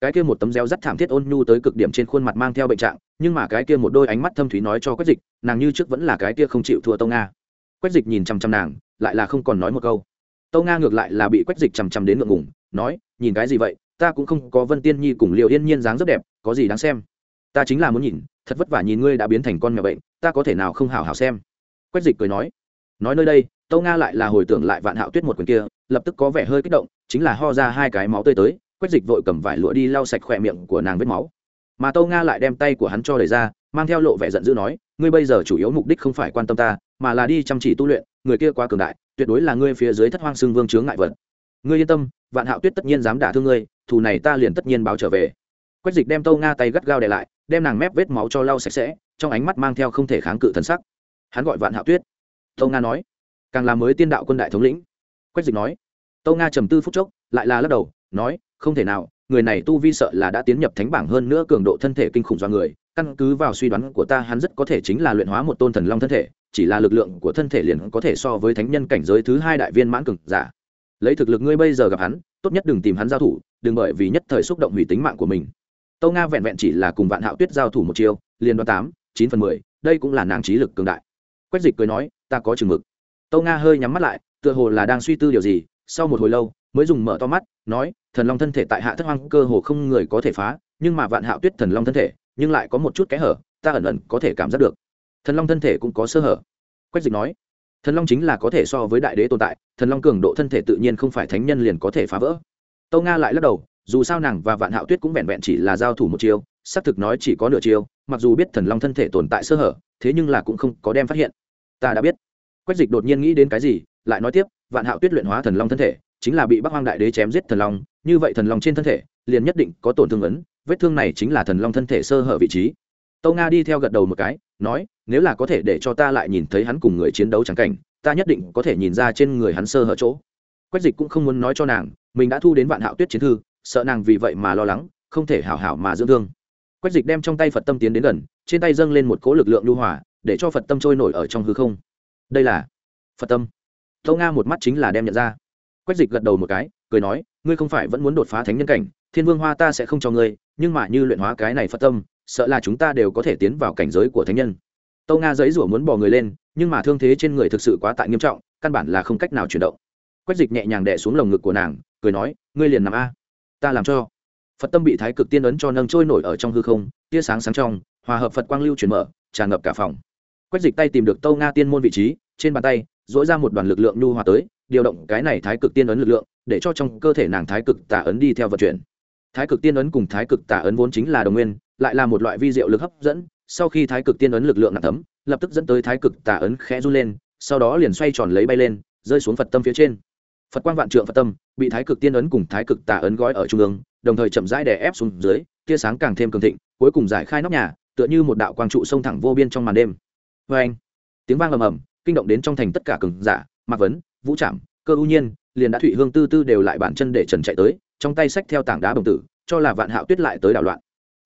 Cái kia một tấm reo rắt thảm thiết ôn nhu tới cực điểm trên khuôn mặt mang theo bệnh trạng, nhưng mà cái kia một đôi ánh mắt thâm thúy nói cho quách dịch, nàng như trước vẫn là cái kia không chịu thua tâu nga quách dịch nhìn chằm chằm nàng, lại là không còn nói một câu. Tâu nga ngược lại là bị quách dịch chằm chằm đến ngượng ngùng, nói, nhìn cái gì vậy? Ta cũng không có vân tiên nhi cùng liệu yên nhiên dáng rất đẹp, có gì đáng xem? Ta chính là muốn nhìn, thật vất vả nhìn ngươi đã biến thành con mèo bệnh, ta có thể nào không hào hào xem? Quách dịch cười nói. Nói nơi đây, tâu nga lại là hồi tưởng lại vạn hạo tuyết một quyền kia, lập tức có vẻ hơi kích động, chính là ho ra hai cái máu tươi tới, quách dịch vội cầm vải lụa đi lau sạch khỏe miệng của nàng vết máu. Mà tâu nga lại đem tay của hắn cho đẩy ra mang theo lộ vẻ giận dữ nói, ngươi bây giờ chủ yếu mục đích không phải quan tâm ta, mà là đi chăm chỉ tu luyện, người kia quá cường đại, tuyệt đối là ngươi phía dưới thất hoang xương vương chướng ngại vật. Ngươi yên tâm, vạn hạo tuyết tất nhiên dám đả thương ngươi, thù này ta liền tất nhiên báo trở về. Quách dịch đem tâu nga tay gắt gao để lại, đem nàng mép vết máu cho lau sạch sẽ, trong ánh mắt mang theo không thể kháng cự thần sắc. Hắn gọi vạn hạo tuyết. Tâu nga nói, càng là mới tiên đạo quân đại thống lĩnh. Quách dịch nói tâu nga trầm tư phút chốc, lại là lắc đầu, nói, không thể nào, người này tu vi sợ là đã tiến nhập thánh bảng hơn nữa cường độ thân thể kinh khủng do người căn cứ vào suy đoán của ta, hắn rất có thể chính là luyện hóa một tôn thần long thân thể, chỉ là lực lượng của thân thể liền có thể so với thánh nhân cảnh giới thứ hai đại viên mãn cực giả. Lấy thực lực ngươi bây giờ gặp hắn, tốt nhất đừng tìm hắn giao thủ, đừng bởi vì nhất thời xúc động hủy tính mạng của mình. Tâu nga vẹn vẹn chỉ là cùng vạn hạo tuyết giao thủ một chiêu, liền đoán tám, chín phần mười, đây cũng là nàng trí lực cường đại. Quách dịch cười nói, ta có chừng mực. Tâu nga hơi nhắm mắt lại, tựa hồ là đang suy tư điều gì, sau một hồi lâu, mới dùng mở to mắt, nói, thần long thân thể tại hạ thất hoang, cơ hồ không người có thể phá, nhưng mà vạn hạo tuyết thần long thân thể nhưng lại có một chút kẽ hở, ta ẩn ẩn có thể cảm giác được. Thần long thân thể cũng có sơ hở. Quách dịch nói, thần long chính là có thể so với đại đế tồn tại, thần long cường độ thân thể tự nhiên không phải thánh nhân liền có thể phá vỡ. Tâu nga lại lắc đầu, dù sao nàng và vạn hạo tuyết cũng vẹn vẹn chỉ là giao thủ một chiêu, xác thực nói chỉ có nửa chiêu, mặc dù biết thần long thân thể tồn tại sơ hở, thế nhưng là cũng không có đem phát hiện. Ta đã biết. Quách dịch đột nhiên nghĩ đến cái gì, lại nói tiếp, vạn hạo tuyết luyện hóa thần long thân thể, chính là bị bắc hoang đại đế chém giết thần long, như vậy thần long trên thân thể, liền nhất định có tổn thương ấn vết thương này chính là thần long thân thể sơ hở vị trí. Tâu nga đi theo gật đầu một cái, nói, nếu là có thể để cho ta lại nhìn thấy hắn cùng người chiến đấu trắng cảnh, ta nhất định có thể nhìn ra trên người hắn sơ hở chỗ. Quách dịch cũng không muốn nói cho nàng, mình đã thu đến vạn hạo tuyết chiến thư, sợ nàng vì vậy mà lo lắng, không thể hảo hảo mà dưỡng thương. Quách dịch đem trong tay phật tâm tiến đến gần, trên tay dâng lên một cỗ lực lượng lưu hỏa để cho phật tâm trôi nổi ở trong hư không. Đây là phật tâm. Tâu nga một mắt chính là đem nhận ra. Quách dịch gật đầu một cái, cười nói, ngươi không phải vẫn muốn đột phá thánh nhân cảnh thiên vương hoa ta sẽ không cho ngươi, nhưng mà như luyện hóa cái này phật tâm, sợ là chúng ta đều có thể tiến vào cảnh giới của thánh nhân. Tâu nga giấy rủa muốn bỏ người lên, nhưng mà thương thế trên người thực sự quá tại nghiêm trọng, căn bản là không cách nào chuyển động. Quách dịch nhẹ nhàng đẻ xuống lồng ngực của nàng, cười nói, ngươi liền nằm a, ta làm cho. Phật tâm bị thái cực tiên ấn cho nâng trôi nổi ở trong hư không, tia sáng sáng trong, hòa hợp phật quang lưu chuyển mở, tràn ngập cả phòng. Quách dịch tay tìm được tâu nga tiên môn vị trí, trên bàn tay dỗi ra một đoàn lực lượng nhu hòa tới, điều động cái này thái cực tiên ấn lực lượng, để cho trong cơ thể nàng thái cực tả ấn đi theo vận chuyển thái cực tiên ấn cùng thái cực tả ấn vốn chính là đồng nguyên, lại là một loại vi diệu lực hấp dẫn. Sau khi thái cực tiên ấn lực lượng nặng thấm, lập tức dẫn tới thái cực tả ấn khẽ run lên, sau đó liền xoay tròn lấy bay lên, rơi xuống phật tâm phía trên. Phật quang vạn trượng phật tâm bị thái cực tiên ấn cùng thái cực tả ấn gói ở trung ương, đồng thời chậm rãi đè ép xuống dưới, tia sáng càng thêm cường thịnh, cuối cùng giải khai nóc nhà, tựa như một đạo quang trụ sông thẳng vô biên trong màn đêm. Vê anh, tiếng vang ầm ầm, kinh động đến trong thành tất cả cường giả, mạc vấn, vũ trảm, cơ ưu nhiên, liền đã thụy hương tư tư đều lại bản chân để trần chạy tới trong tay sách theo tảng đá bồng tử, cho là vạn hạo tuyết lại tới đảo loạn.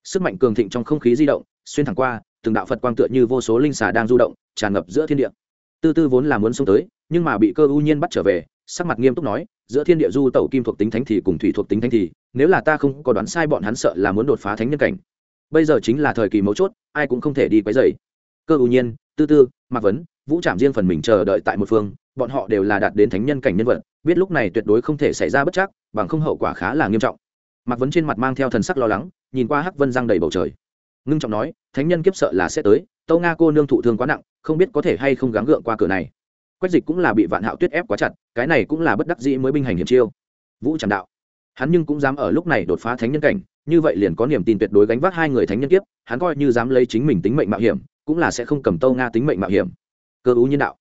Sức mạnh cường thịnh trong không khí di động, xuyên thẳng qua, từng đạo phật quang tựa như vô số linh xà đang du động, tràn ngập giữa thiên địa. Tư tư vốn là muốn xông tới, nhưng mà bị cơ ưu nhiên bắt trở về, sắc mặt nghiêm túc nói, giữa thiên địa du tẩu kim thuộc tính thánh thì cùng thủy thuộc tính thánh thì, nếu là ta không có đoán sai bọn hắn sợ là muốn đột phá thánh nhân cảnh. Bây giờ chính là thời kỳ mấu chốt, ai cũng không thể đi quấy dày cơ ưu nhiên, tư tư mạc vấn, vũ trạm riêng phần mình chờ đợi tại một phương, bọn họ đều là đạt đến thánh nhân cảnh nhân vật, biết lúc này tuyệt đối không thể xảy ra bất chắc, bằng không hậu quả khá là nghiêm trọng. Mạc vấn trên mặt mang theo thần sắc lo lắng, nhìn qua hắc vân Giang đầy bầu trời. Ngưng trọng nói, thánh nhân kiếp sợ là sẽ tới, tâu nga cô nương thụ thương quá nặng, không biết có thể hay không gắng gượng qua cửa này. Quách dịch cũng là bị vạn hạo tuyết ép quá chặt, cái này cũng là bất đắc dĩ mới binh hành hiểm chiêu. Vũ Trạm đạo. Hắn nhưng cũng dám ở lúc này đột phá thánh nhân cảnh, như vậy liền có niềm tin tuyệt đối gánh vác hai người thánh nhân kiếp, hắn coi như dám lấy chính mình tính mệnh mạo hiểm cũng là sẽ không cầm tâu nga tính mệnh mạo hiểm. Cơ ú nhân đạo.